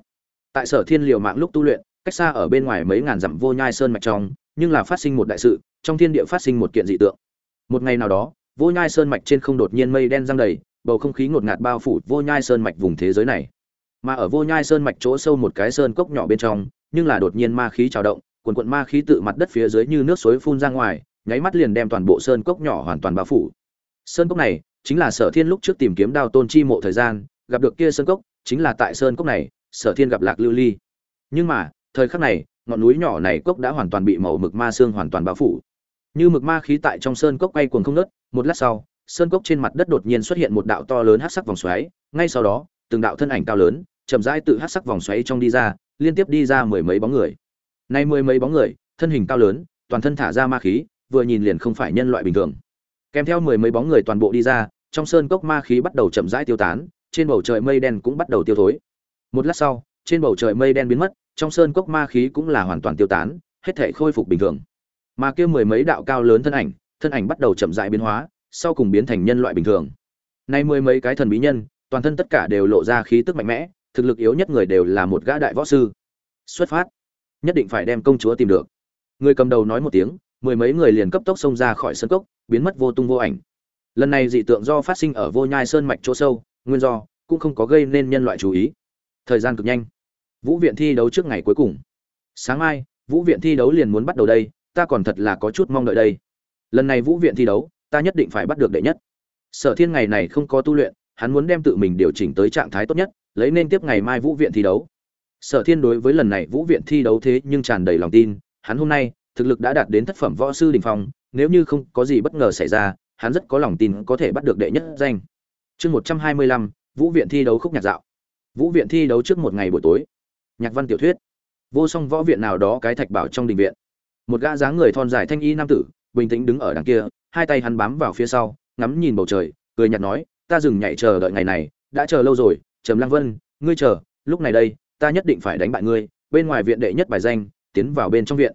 Speaker 1: Tại sở thiên liều mạng lúc tu luyện, cách xa ở bên ngoài mấy ngàn dặm vô nhai sơn mạch trong nhưng là phát sinh một đại sự, trong thiên địa phát sinh một kiện dị tượng. Một ngày nào đó, vô nhai sơn mạch trên không đột nhiên mây đen giăng đầy, bầu không khí ngột ngạt bao phủ vô nhai sơn mạch vùng thế giới này. Mà ở vô nhai sơn mạch chỗ sâu một cái sơn cốc nhỏ bên trong, nhưng là đột nhiên ma khí trào động quần quần ma khí tự mặt đất phía dưới như nước suối phun ra ngoài, nháy mắt liền đem toàn bộ sơn cốc nhỏ hoàn toàn bao phủ. Sơn cốc này chính là sở thiên lúc trước tìm kiếm đao tôn chi mộ thời gian, gặp được kia sơn cốc, chính là tại sơn cốc này, sở thiên gặp lạc lưu ly. Nhưng mà, thời khắc này ngọn núi nhỏ này cốc đã hoàn toàn bị màu mực ma xương hoàn toàn bao phủ. Như mực ma khí tại trong sơn cốc quay cuồng không nớt một lát sau, sơn cốc trên mặt đất đột nhiên xuất hiện một đạo to lớn hát sắc vòng xoáy, ngay sau đó, từng đạo thân ảnh cao lớn, chậm rãi tự hát sắc vòng xoáy trong đi ra, liên tiếp đi ra mười mấy bóng người. Nay mười mấy bóng người, thân hình cao lớn, toàn thân thả ra ma khí, vừa nhìn liền không phải nhân loại bình thường. Kèm theo mười mấy bóng người toàn bộ đi ra, trong sơn cốc ma khí bắt đầu chậm rãi tiêu tán, trên bầu trời mây đen cũng bắt đầu tiêu thối. Một lát sau, trên bầu trời mây đen biến mất trong sơn cốc ma khí cũng là hoàn toàn tiêu tán, hết thảy khôi phục bình thường. Mà kia mười mấy đạo cao lớn thân ảnh thân ảnh bắt đầu chậm rãi biến hóa, sau cùng biến thành nhân loại bình thường. Nay mười mấy cái thần bí nhân, toàn thân tất cả đều lộ ra khí tức mạnh mẽ, thực lực yếu nhất người đều là một gã đại võ sư. Xuất phát. Nhất định phải đem công chúa tìm được. Người cầm đầu nói một tiếng, mười mấy người liền cấp tốc xông ra khỏi sân cốc, biến mất vô tung vô ảnh. Lần này dị tượng do phát sinh ở vô nhai sơn mạch chỗ sâu, nguyên do cũng không có gây nên nhân loại chú ý. Thời gian cực nhanh vũ viện thi đấu trước ngày cuối cùng. Sáng mai, vũ viện thi đấu liền muốn bắt đầu đây, ta còn thật là có chút mong đợi đây. Lần này vũ viện thi đấu, ta nhất định phải bắt được đệ nhất. Sở thiên ngày này không có tu luyện, hắn muốn đem tự mình điều chỉnh tới trạng thái tốt nhất, lấy nên tiếp ngày mai vũ viện thi đấu. Sở thiên đối với lần này vũ viện thi đấu thế nhưng tràn đầy lòng tin, hắn hôm nay, thực lực đã đạt đến thất phẩm võ sư đình phong, nếu như không có gì bất ngờ xảy ra, hắn rất có lòng tin có thể bắt được đệ nhất danh. Chương một trăm hai mươi lăm, vũ viện thi đấu khúc nhạc dạo. Vũ viện thi đấu trước một ngày buổi tối nhạc văn tiểu thuyết. Vô song võ viện nào đó cái thạch bảo trong đình viện. Một gã dáng người thon dài thanh y nam tử, bình tĩnh đứng ở đằng kia, hai tay hắn bám vào phía sau, ngắm nhìn bầu trời, cười nhạt nói, ta dừng nhảy chờ đợi ngày này, đã chờ lâu rồi, trầm lăng vân, ngươi chờ, lúc này đây, ta nhất định phải đánh bại ngươi, bên ngoài viện đệ nhất bài danh, tiến vào bên trong viện.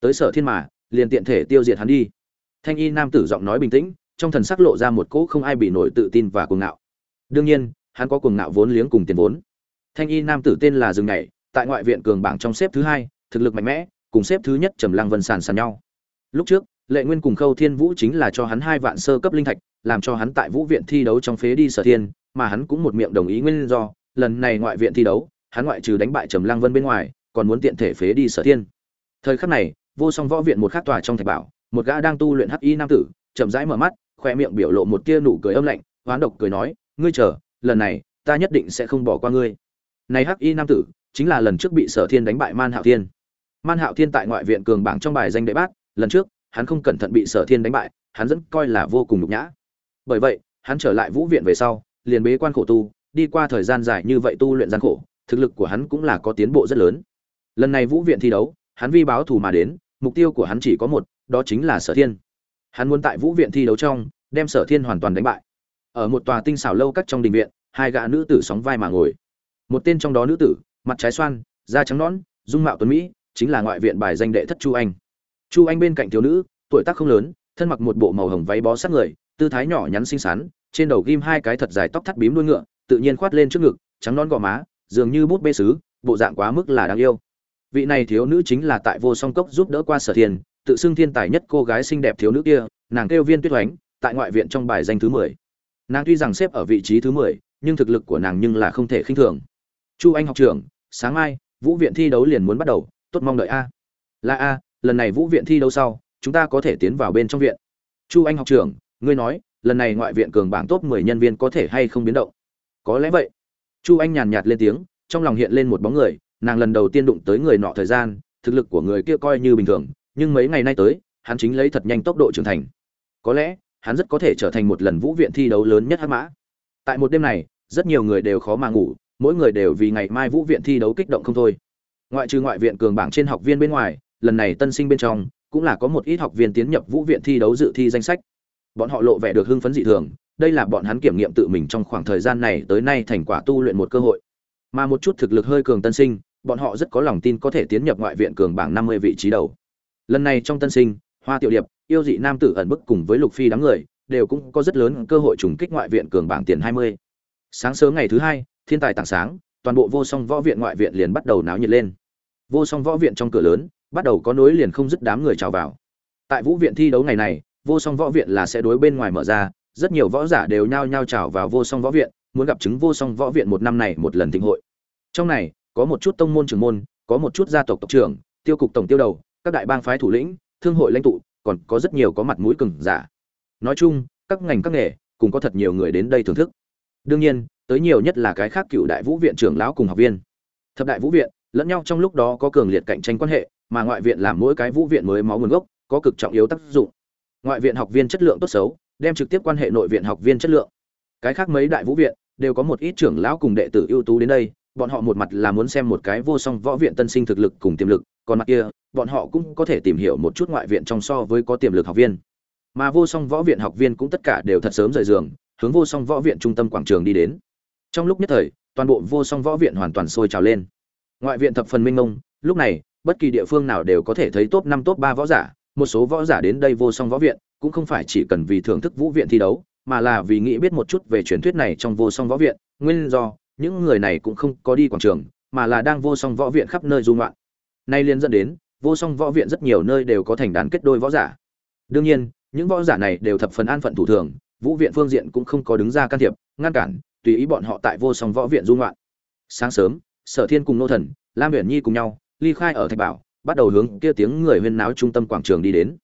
Speaker 1: Tới sở thiên mà, liền tiện thể tiêu diệt hắn đi. Thanh y nam tử giọng nói bình tĩnh, trong thần sắc lộ ra một cỗ không ai bị nổi tự tin và cuồng ngạo. Đương nhiên, hắn có cuồng ngạo vốn liếng cùng tiền vốn. Thanh y nam tử tên là dừng nhảy tại ngoại viện cường bảng trong xếp thứ hai, thực lực mạnh mẽ, cùng xếp thứ nhất trầm lăng vân sàn sàn nhau. Lúc trước, lệ nguyên cùng khâu thiên vũ chính là cho hắn hai vạn sơ cấp linh thạch, làm cho hắn tại vũ viện thi đấu trong phế đi sở thiên, mà hắn cũng một miệng đồng ý nguyên do. Lần này ngoại viện thi đấu, hắn ngoại trừ đánh bại trầm lăng vân bên ngoài, còn muốn tiện thể phế đi sở thiên. Thời khắc này, vô song võ viện một khắc tòa trong thạch bảo, một gã đang tu luyện hắc y nam tử, chậm rãi mở mắt, khoe miệng biểu lộ một tia nụ cười âm lạnh, hoán độc cười nói, ngươi chờ, lần này, ta nhất định sẽ không bỏ qua ngươi. Này hắc y nam tử chính là lần trước bị sở thiên đánh bại man hạo thiên. Man hạo thiên tại ngoại viện cường bảng trong bài danh đệ bát, lần trước, hắn không cẩn thận bị sở thiên đánh bại, hắn vẫn coi là vô cùng nhục nhã. Bởi vậy, hắn trở lại vũ viện về sau, liền bế quan khổ tu, đi qua thời gian dài như vậy tu luyện gian khổ, thực lực của hắn cũng là có tiến bộ rất lớn. Lần này vũ viện thi đấu, hắn vi báo thù mà đến, mục tiêu của hắn chỉ có một, đó chính là sở thiên. Hắn muốn tại vũ viện thi đấu trong, đem sở thiên hoàn toàn đánh bại. Ở một tòa tinh xảo lâu các trong đình viện, hai gã nữ tử sóng vai mà ngồi. Một tên trong đó nữ tử mặt trái xoan, da trắng nõn, dung mạo tuấn mỹ, chính là ngoại viện bài danh đệ thất chu anh. Chu anh bên cạnh thiếu nữ, tuổi tác không lớn, thân mặc một bộ màu hồng váy bó sát người, tư thái nhỏ nhắn xinh xắn, trên đầu ghim hai cái thật dài tóc thắt bím đuôi ngựa, tự nhiên khoát lên trước ngực, trắng non gò má, dường như bút bê sứ, bộ dạng quá mức là đáng yêu. Vị này thiếu nữ chính là tại vô song cốc giúp đỡ qua sở thiên, tự xưng thiên tài nhất cô gái xinh đẹp thiếu nữ kia, nàng kêu viên tuyết oánh, tại ngoại viện trong bài danh thứ mười. Nàng tuy rằng xếp ở vị trí thứ mười, nhưng thực lực của nàng nhưng là không thể khinh thường. Chu anh học trưởng sáng mai, vũ viện thi đấu liền muốn bắt đầu, tốt mong đợi a. Là a, lần này vũ viện thi đấu sau, chúng ta có thể tiến vào bên trong viện. Chu anh học trưởng, ngươi nói, lần này ngoại viện cường bảng top mười nhân viên có thể hay không biến động? Có lẽ vậy. Chu anh nhàn nhạt lên tiếng, trong lòng hiện lên một bóng người, nàng lần đầu tiên đụng tới người nọ thời gian, thực lực của người kia coi như bình thường, nhưng mấy ngày nay tới, hắn chính lấy thật nhanh tốc độ trưởng thành. Có lẽ, hắn rất có thể trở thành một lần vũ viện thi đấu lớn nhất hắc mã. Tại một đêm này, rất nhiều người đều khó mà ngủ mỗi người đều vì ngày mai vũ viện thi đấu kích động không thôi. Ngoại trừ ngoại viện cường bảng trên học viên bên ngoài, lần này tân sinh bên trong, cũng là có một ít học viên tiến nhập vũ viện thi đấu dự thi danh sách. Bọn họ lộ vẻ được hưng phấn dị thường, đây là bọn hắn kiểm nghiệm tự mình trong khoảng thời gian này tới nay thành quả tu luyện một cơ hội. Mà một chút thực lực hơi cường tân sinh, bọn họ rất có lòng tin có thể tiến nhập ngoại viện cường bảng năm mươi vị trí đầu. Lần này trong tân sinh, hoa tiểu điệp, yêu dị nam tử ẩn bức cùng với lục phi đám người, đều cũng có rất lớn cơ hội trùng kích ngoại viện cường bảng tiền hai mươi. Sáng sớm ngày thứ hai thiên tài tảng sáng, toàn bộ vô song võ viện ngoại viện liền bắt đầu náo nhiệt lên. Vô song võ viện trong cửa lớn, bắt đầu có nối liền không dứt đám người chào vào. Tại vũ viện thi đấu ngày này, vô song võ viện là sẽ đối bên ngoài mở ra, rất nhiều võ giả đều nhao nhao chào vào vô song võ viện, muốn gặp chứng vô song võ viện một năm này một lần thịnh hội. Trong này, có một chút tông môn trưởng môn, có một chút gia tộc tộc trưởng, tiêu cục tổng tiêu đầu, các đại bang phái thủ lĩnh, thương hội lãnh tụ, còn có rất nhiều có mặt mũi cừng giả. Nói chung, các ngành các nghề cùng có thật nhiều người đến đây thưởng thức. Đương nhiên tới nhiều nhất là cái khác cựu đại vũ viện trưởng lão cùng học viên. Thập đại vũ viện, lẫn nhau trong lúc đó có cường liệt cạnh tranh quan hệ, mà ngoại viện làm mỗi cái vũ viện mới máu nguồn gốc, có cực trọng yếu tác dụng. Ngoại viện học viên chất lượng tốt xấu, đem trực tiếp quan hệ nội viện học viên chất lượng. Cái khác mấy đại vũ viện, đều có một ít trưởng lão cùng đệ tử ưu tú đến đây, bọn họ một mặt là muốn xem một cái vô song võ viện tân sinh thực lực cùng tiềm lực, còn mặt kia, bọn họ cũng có thể tìm hiểu một chút ngoại viện trong so với có tiềm lực học viên. Mà vô song võ viện học viên cũng tất cả đều thật sớm rời giường, hướng vô song võ viện trung tâm quảng trường đi đến trong lúc nhất thời, toàn bộ vô song võ viện hoàn toàn sôi trào lên. Ngoại viện thập phần minh mông lúc này, bất kỳ địa phương nào đều có thể thấy top năm, top ba võ giả, một số võ giả đến đây vô song võ viện, cũng không phải chỉ cần vì thưởng thức vũ viện thi đấu, mà là vì nghĩ biết một chút về truyền thuyết này trong vô song võ viện, nguyên do, những người này cũng không có đi quảng trường, mà là đang vô song võ viện khắp nơi du ngoạn. Nay liên dẫn đến, vô song võ viện rất nhiều nơi đều có thành đàn kết đôi võ giả. Đương nhiên, những võ giả này đều thập phần an phận thủ thường, vũ viện phương diện cũng không có đứng ra can thiệp, ngăn cản tùy ý bọn họ tại vô song võ viện dung ngoạn. Sáng sớm, sở thiên cùng nô thần, lam huyền nhi cùng nhau, ly khai ở thạch bảo, bắt đầu hướng kia tiếng người huyên náo trung tâm quảng trường đi đến.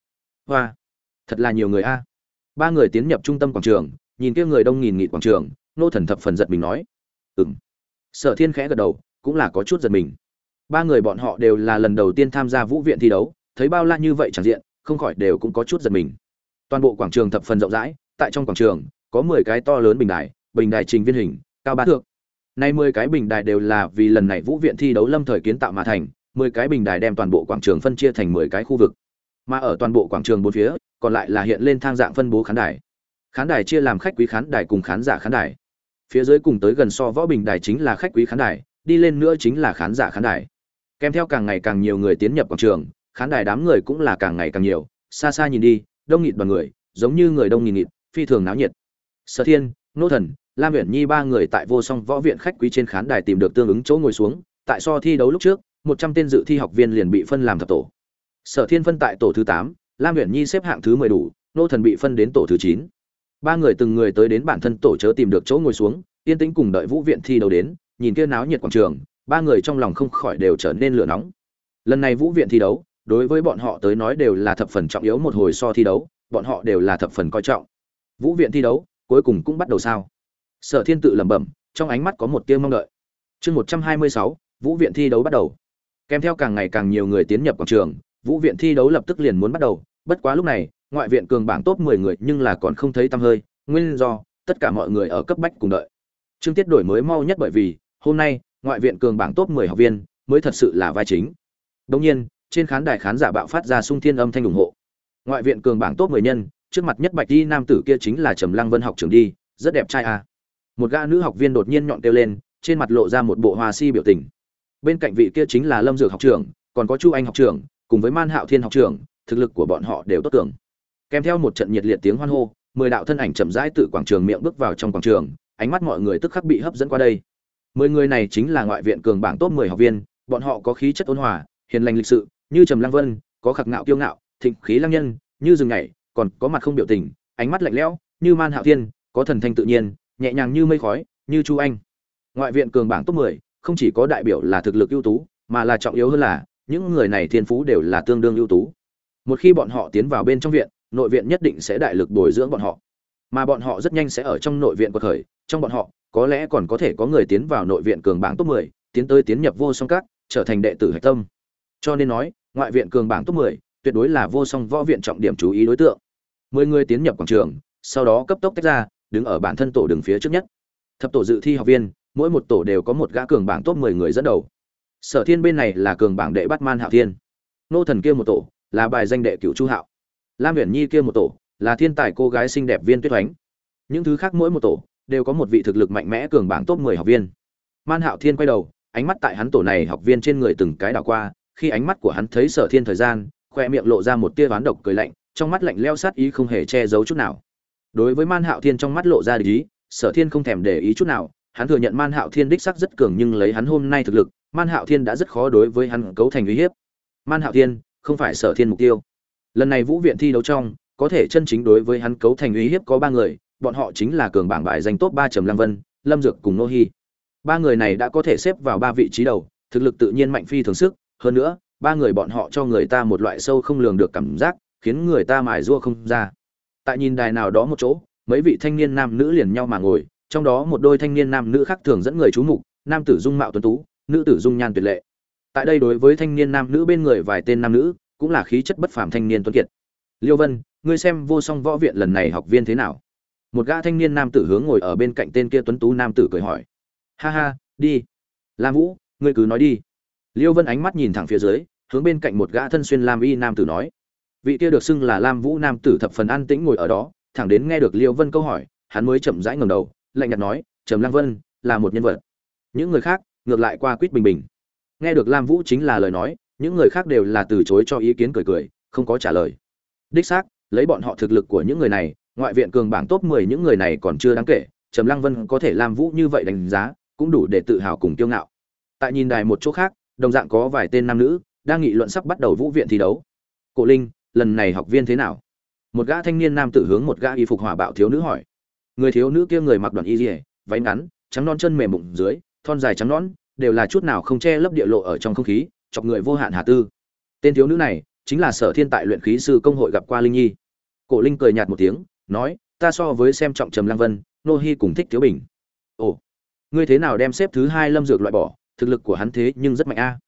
Speaker 1: Hoa, thật là nhiều người a. Ba người tiến nhập trung tâm quảng trường, nhìn kia người đông nghìn nghị quảng trường, nô thần thập phần giật mình nói. Ừm. Sở thiên khẽ gật đầu, cũng là có chút giật mình. Ba người bọn họ đều là lần đầu tiên tham gia vũ viện thi đấu, thấy bao la như vậy chẳng diện, không khỏi đều cũng có chút giật mình. Toàn bộ quảng trường thập phần rộng rãi, tại trong quảng trường, có mười cái to lớn bình đài bình đài trình viên hình, cao ba thượng nay mười cái bình đài đều là vì lần này vũ viện thi đấu lâm thời kiến tạo mà thành, mười cái bình đài đem toàn bộ quảng trường phân chia thành mười cái khu vực. Mà ở toàn bộ quảng trường bốn phía, còn lại là hiện lên thang dạng phân bố khán đài. Khán đài chia làm khách quý khán đài cùng khán giả khán đài. Phía dưới cùng tới gần so võ bình đài chính là khách quý khán đài, đi lên nữa chính là khán giả khán đài. Kèm theo càng ngày càng nhiều người tiến nhập quảng trường, khán đài đám người cũng là càng ngày càng nhiều, xa xa nhìn đi, đông nghịt đoàn người, giống như người đông nghìn nghịt, phi thường náo nhiệt. Sở thiên, nô thần lam uyển nhi ba người tại vô song võ viện khách quý trên khán đài tìm được tương ứng chỗ ngồi xuống, tại so thi đấu lúc trước, một trăm tên dự thi học viên liền bị phân làm thập tổ. Sở thiên phân tại tổ thứ tám, lam uyển nhi xếp hạng thứ mười đủ, nô thần bị phân đến tổ thứ chín. Ba người từng người tới đến bản thân tổ chớ tìm được chỗ ngồi xuống, yên tĩnh cùng đợi vũ viện thi đấu đến, nhìn kia náo nhiệt quảng trường, ba người trong lòng không khỏi đều trở nên lửa nóng. Lần này vũ viện thi đấu, đối với bọn họ tới nói đều là thập phần trọng yếu một hồi so thi đấu, bọn họ đều là thập phần coi trọng. Vũ viện thi đấu, cuối cùng cũng bắt đầu sao? Sở thiên tự lẩm bẩm, trong ánh mắt có một tia mong đợi. Chương một trăm hai mươi sáu, vũ viện thi đấu bắt đầu. Kèm theo càng ngày càng nhiều người tiến nhập quảng trường, vũ viện thi đấu lập tức liền muốn bắt đầu. Bất quá lúc này, ngoại viện cường bảng top mười người nhưng là còn không thấy tăm hơi, nguyên do, tất cả mọi người ở cấp bách cùng đợi. Chương tiết đổi mới mau nhất bởi vì, hôm nay, ngoại viện cường bảng top mười học viên mới thật sự là vai chính. Đương nhiên, trên khán đài khán giả bạo phát ra sung thiên âm thanh ủng hộ. Ngoại viện cường bảng top mười nhân, trước mặt nhất bạch đi nam tử kia chính là trầm lăng vân học trưởng đi, rất đẹp trai à một gã nữ học viên đột nhiên nhọn kêu lên, trên mặt lộ ra một bộ hoa si biểu tình. Bên cạnh vị kia chính là lâm dược học trưởng, còn có chu anh học trưởng, cùng với man hạo thiên học trưởng, thực lực của bọn họ đều tốt tưởng kèm theo một trận nhiệt liệt tiếng hoan hô, mười đạo thân ảnh chậm rãi từ quảng trường miệng bước vào trong quảng trường, ánh mắt mọi người tức khắc bị hấp dẫn qua đây. Mười người này chính là ngoại viện cường bảng top mười học viên, bọn họ có khí chất ôn hòa, hiền lành lịch sự, như trầm lăng vân, có khạc ngạo kiêu ngạo, thịnh khí lăng nhân, như rừng nhảy, còn có mặt không biểu tình, ánh mắt lạnh lẽo, như man hạo thiên, có thần thanh tự nhiên nhẹ nhàng như mây khói như chu anh. Ngoại viện cường bảng top 10, không chỉ có đại biểu là thực lực ưu tú mà là trọng yếu hơn là những người này thiên phú đều là tương đương ưu tú. Một khi bọn họ tiến vào bên trong viện nội viện nhất định sẽ đại lực bồi dưỡng bọn họ. Mà bọn họ rất nhanh sẽ ở trong nội viện của khởi trong bọn họ có lẽ còn có thể có người tiến vào nội viện cường bảng top 10, tiến tới tiến nhập vô song các trở thành đệ tử hạch tâm. Cho nên nói ngoại viện cường bảng top 10, tuyệt đối là vô song võ viện trọng điểm chú ý đối tượng. Mười người tiến nhập quảng trường sau đó cấp tốc tách ra đứng ở bản thân tổ đường phía trước nhất. Thập tổ dự thi học viên, mỗi một tổ đều có một gã cường bảng top mười người dẫn đầu. Sở thiên bên này là cường bảng đệ bắt man hạo thiên. Nô thần kia một tổ, là bài danh đệ cửu chu hạo. Lam huyền nhi kia một tổ, là thiên tài cô gái xinh đẹp viên tuyết oánh những thứ khác mỗi một tổ, đều có một vị thực lực mạnh mẽ cường bảng top mười học viên. Man hạo thiên quay đầu, ánh mắt tại hắn tổ này học viên trên người từng cái đảo qua, khi ánh mắt của hắn thấy sở thiên thời gian, khoe miệng lộ ra một tia ván độc cười lạnh, trong mắt lạnh leo sát ý không hề che giấu chút nào đối với man hạo thiên trong mắt lộ ra ý, sở thiên không thèm để ý chút nào, hắn thừa nhận man hạo thiên đích sắc rất cường nhưng lấy hắn hôm nay thực lực, man hạo thiên đã rất khó đối với hắn cấu thành uy hiếp. Man hạo thiên, không phải sở thiên mục tiêu. Lần này vũ viện thi đấu trong, có thể chân chính đối với hắn cấu thành uy hiếp có ba người, bọn họ chính là cường bảng bài danh top ba trầm lăng vân, lâm dược cùng nô hi. Ba người này đã có thể xếp vào ba vị trí đầu, thực lực tự nhiên mạnh phi thường sức, hơn nữa, ba người bọn họ cho người ta một loại sâu không lường được cảm giác, khiến người ta mải rua không ra tại nhìn đài nào đó một chỗ, mấy vị thanh niên nam nữ liền nhau mà ngồi, trong đó một đôi thanh niên nam nữ khác thường dẫn người chú mục, nam tử dung mạo tuấn tú, nữ tử dung nhan tuyệt lệ. Tại đây đối với thanh niên nam nữ bên người vài tên nam nữ, cũng là khí chất bất phàm thanh niên tuấn kiệt. Liêu vân, ngươi xem vô song võ viện lần này học viên thế nào? Một gã thanh niên nam tử hướng ngồi ở bên cạnh tên kia tuấn tú nam tử cười hỏi. Ha ha, đi. Lam vũ, ngươi cứ nói đi. Liêu vân ánh mắt nhìn thẳng phía dưới, hướng bên cạnh một gã thân xuyên lam y nam tử nói vị kia được xưng là lam vũ nam tử thập phần an tĩnh ngồi ở đó, thẳng đến nghe được liêu vân câu hỏi, hắn mới chậm rãi ngầm đầu, lạnh nhạt nói, trầm lăng vân, là một nhân vật. Những người khác, ngược lại qua quýt bình bình. Nghe được lam vũ chính là lời nói, những người khác đều là từ chối cho ý kiến cười cười, không có trả lời. Đích xác, lấy bọn họ thực lực của những người này, ngoại viện cường bảng top 10 những người này còn chưa đáng kể, trầm lăng vân có thể làm vũ như vậy đánh giá, cũng đủ để tự hào cùng kiêu ngạo. Tại nhìn đài một chỗ khác, đồng dạng có vài tên nam nữ, đang nghị luận sắp bắt đầu vũ viện thi đấu. Cổ linh lần này học viên thế nào? Một gã thanh niên nam tử hướng một gã y phục hỏa bạo thiếu nữ hỏi. Người thiếu nữ kia người mặc đoàn y dỉa váy ngắn, trắng non chân mềm bụng dưới, thon dài trắng nón đều là chút nào không che lấp địa lộ ở trong không khí, chọc người vô hạn hà tư. Tên thiếu nữ này chính là sở thiên tại luyện khí sư công hội gặp qua linh nhi. Cổ linh cười nhạt một tiếng, nói, ta so với xem trọng trầm lăng vân, nô hi cùng thích thiếu bình. Ồ, ngươi thế nào đem xếp thứ hai lâm dược loại bỏ? Thực lực của hắn thế nhưng rất mạnh a.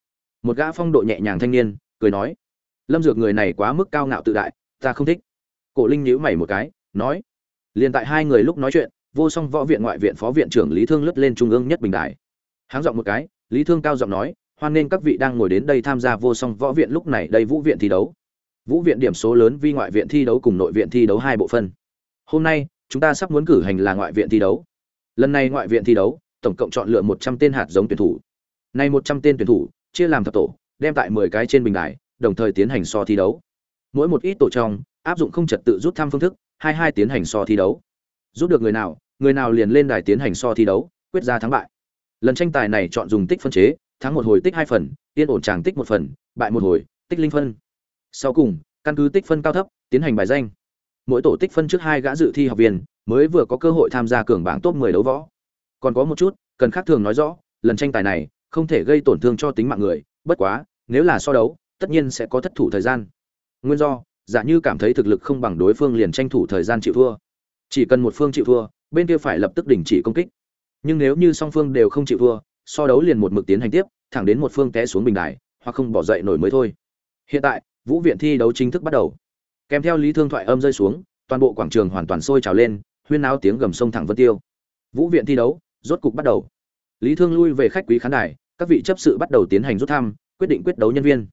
Speaker 1: Một gã phong độ nhẹ nhàng thanh niên cười nói lâm dược người này quá mức cao ngạo tự đại, ta không thích. Cổ linh nhíu mày một cái, nói, liền tại hai người lúc nói chuyện, vô song võ viện ngoại viện phó viện trưởng lý thương lướt lên trung ương nhất bình đài. Háng giọng một cái, lý thương cao giọng nói, hoan nghênh các vị đang ngồi đến đây tham gia vô song võ viện lúc này đây vũ viện thi đấu. Vũ viện điểm số lớn vi ngoại viện thi đấu cùng nội viện thi đấu hai bộ phân. Hôm nay, chúng ta sắp muốn cử hành là ngoại viện thi đấu. Lần này ngoại viện thi đấu, tổng cộng chọn lựa một trăm tên hạt giống tuyển thủ. Này một trăm tên tuyển thủ, chia làm thập tổ, đem tại mười cái trên bình đài đồng thời tiến hành so thi đấu. Mỗi một ít tổ trong, áp dụng không trật tự rút thăm phương thức, hai hai tiến hành so thi đấu. Rút được người nào người nào liền lên đài tiến hành so thi đấu, quyết ra thắng bại. Lần tranh tài này chọn dùng tích phân chế, thắng một hồi tích hai phần, yên ổn chàng tích một phần, bại một hồi, tích linh phân. Sau cùng, căn cứ tích phân cao thấp, tiến hành bài danh. Mỗi tổ tích phân trước hai gã dự thi học viên, mới vừa có cơ hội tham gia cường bảng top 10 đấu võ. Còn có một chút, cần khác thường nói rõ, lần tranh tài này không thể gây tổn thương cho tính mạng người, bất quá, nếu là so đấu tất nhiên sẽ có thất thủ thời gian. Nguyên do, giả như cảm thấy thực lực không bằng đối phương liền tranh thủ thời gian chịu thua. Chỉ cần một phương chịu thua, bên kia phải lập tức đình chỉ công kích. Nhưng nếu như song phương đều không chịu thua, so đấu liền một mực tiến hành tiếp, thẳng đến một phương té xuống bình đài, hoặc không bỏ dậy nổi mới thôi. Hiện tại, vũ viện thi đấu chính thức bắt đầu. Kèm theo lý thương thoại âm rơi xuống, toàn bộ quảng trường hoàn toàn sôi trào lên, huyên náo tiếng gầm sông thẳng vân tiêu. Vũ viện thi đấu, rốt cục bắt đầu. Lý thương lui về khách quý khán đài, các vị chấp sự bắt đầu tiến hành rút thăm, quyết định quyết đấu nhân viên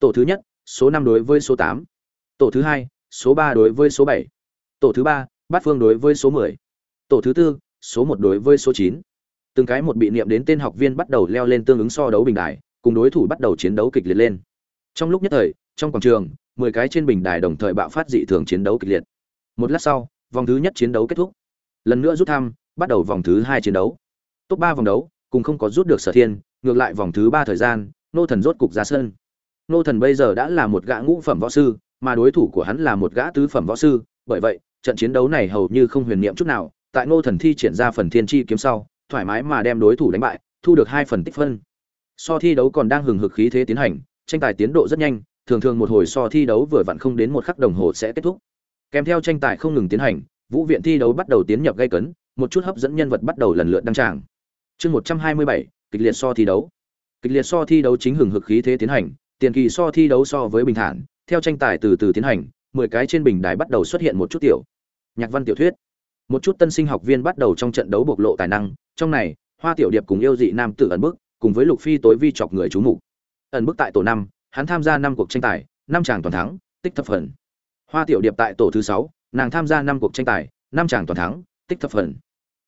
Speaker 1: tổ thứ nhất, số năm đối với số tám. Tổ thứ hai, số ba đối với số bảy. Tổ thứ ba, bát phương đối với số mười. Tổ thứ tư, số một đối với số chín. Từng cái một bị niệm đến tên học viên bắt đầu leo lên tương ứng so đấu bình đài, cùng đối thủ bắt đầu chiến đấu kịch liệt lên. Trong lúc nhất thời, trong quảng trường, mười cái trên bình đài đồng thời bạo phát dị thường chiến đấu kịch liệt. Một lát sau, vòng thứ nhất chiến đấu kết thúc. Lần nữa rút thăm, bắt đầu vòng thứ hai chiến đấu. Top ba vòng đấu, cùng không có rút được sở thiên, ngược lại vòng thứ ba thời gian, nô thần rốt cục ra sân nô thần bây giờ đã là một gã ngũ phẩm võ sư, mà đối thủ của hắn là một gã tứ phẩm võ sư. Bởi vậy, trận chiến đấu này hầu như không huyền niệm chút nào. Tại nô thần thi triển ra phần thiên chi kiếm sau, thoải mái mà đem đối thủ đánh bại, thu được hai phần tích phân. So thi đấu còn đang hừng hực khí thế tiến hành, tranh tài tiến độ rất nhanh, thường thường một hồi so thi đấu vừa vặn không đến một khắc đồng hồ sẽ kết thúc. Kèm theo tranh tài không ngừng tiến hành, vũ viện thi đấu bắt đầu tiến nhập gây cấn, một chút hấp dẫn nhân vật bắt đầu lần lượt đăng tràng. Chương một trăm hai mươi bảy, kịch liệt so thi đấu. Kịch liệt so thi đấu chính hừng hực khí thế tiến hành tiền kỳ so thi đấu so với bình thản, theo tranh tài từ từ tiến hành, mười cái trên bình đài bắt đầu xuất hiện một chút tiểu. Nhạc văn tiểu thuyết. Một chút tân sinh học viên bắt đầu trong trận đấu bộc lộ tài năng, trong này, hoa tiểu điệp cùng yêu dị nam tử ẩn bức, cùng với lục phi tối vi chọc người chú mục. Ẩn bức tại tổ năm, hắn tham gia năm cuộc tranh tài, năm chàng toàn thắng, tích thập phần. Hoa tiểu điệp tại tổ thứ sáu, nàng tham gia năm cuộc tranh tài, năm chàng toàn thắng, tích thập phần.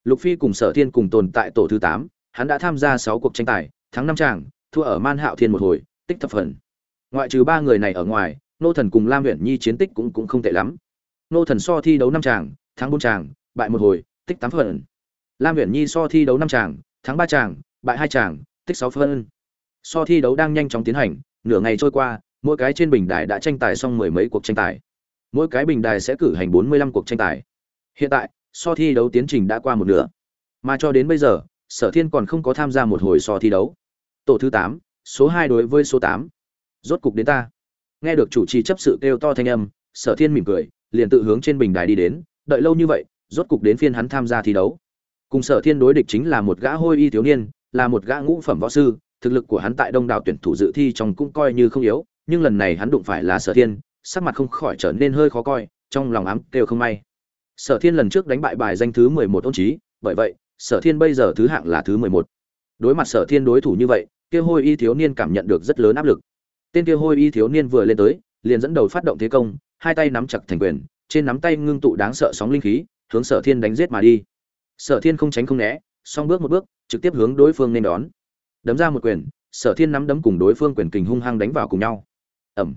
Speaker 1: Lục phi cùng sở thiên cùng tồn tại tổ thứ tám, hắn đã tham gia sáu cuộc tranh tài, thắng năm chàng, thua ở man hạo thiên một hồi, tích thập phần ngoại trừ ba người này ở ngoài, nô thần cùng lam huyện nhi chiến tích cũng cũng không tệ lắm. Nô thần so thi đấu năm chàng, thắng bốn chàng, bại một hồi, tích tám phần. Lam huyện nhi so thi đấu năm chàng, thắng ba chàng, bại hai chàng, tích sáu phân so thi đấu đang nhanh chóng tiến hành, nửa ngày trôi qua, mỗi cái trên bình đài đã tranh tài xong mười mấy cuộc tranh tài. Mỗi cái bình đài sẽ cử hành bốn mươi lăm cuộc tranh tài. Hiện tại, so thi đấu tiến trình đã qua một nửa. Mà cho đến bây giờ, sở thiên còn không có tham gia một hồi so thi đấu. Tổ thứ tám, số hai đối với số tám rốt cục đến ta. Nghe được chủ trì chấp sự kêu to thanh âm, sở thiên mỉm cười, liền tự hướng trên bình đài đi đến, đợi lâu như vậy, rốt cục đến phiên hắn tham gia thi đấu. Cùng sở thiên đối địch chính là một gã hôi y thiếu niên, là một gã ngũ phẩm võ sư, thực lực của hắn tại đông đảo tuyển thủ dự thi trong cũng coi như không yếu, nhưng lần này hắn đụng phải là sở thiên, sắc mặt không khỏi trở nên hơi khó coi, trong lòng ám kêu không may. Sở thiên lần trước đánh bại bài danh thứ mười một ôn trí bởi vậy, sở thiên bây giờ thứ hạng là thứ mười một. Đối mặt sở thiên đối thủ như vậy, kia hôi y thiếu niên cảm nhận được rất lớn áp lực tên kia hôi y thiếu niên vừa lên tới, liền dẫn đầu phát động thế công, hai tay nắm chặt thành quyền, trên nắm tay ngưng tụ đáng sợ sóng linh khí, hướng sở thiên đánh giết mà đi. Sở thiên không tránh không né, song bước một bước, trực tiếp hướng đối phương nên đón. Đấm ra một quyền, sở thiên nắm đấm cùng đối phương quyền kình hung hăng đánh vào cùng nhau. Ẩm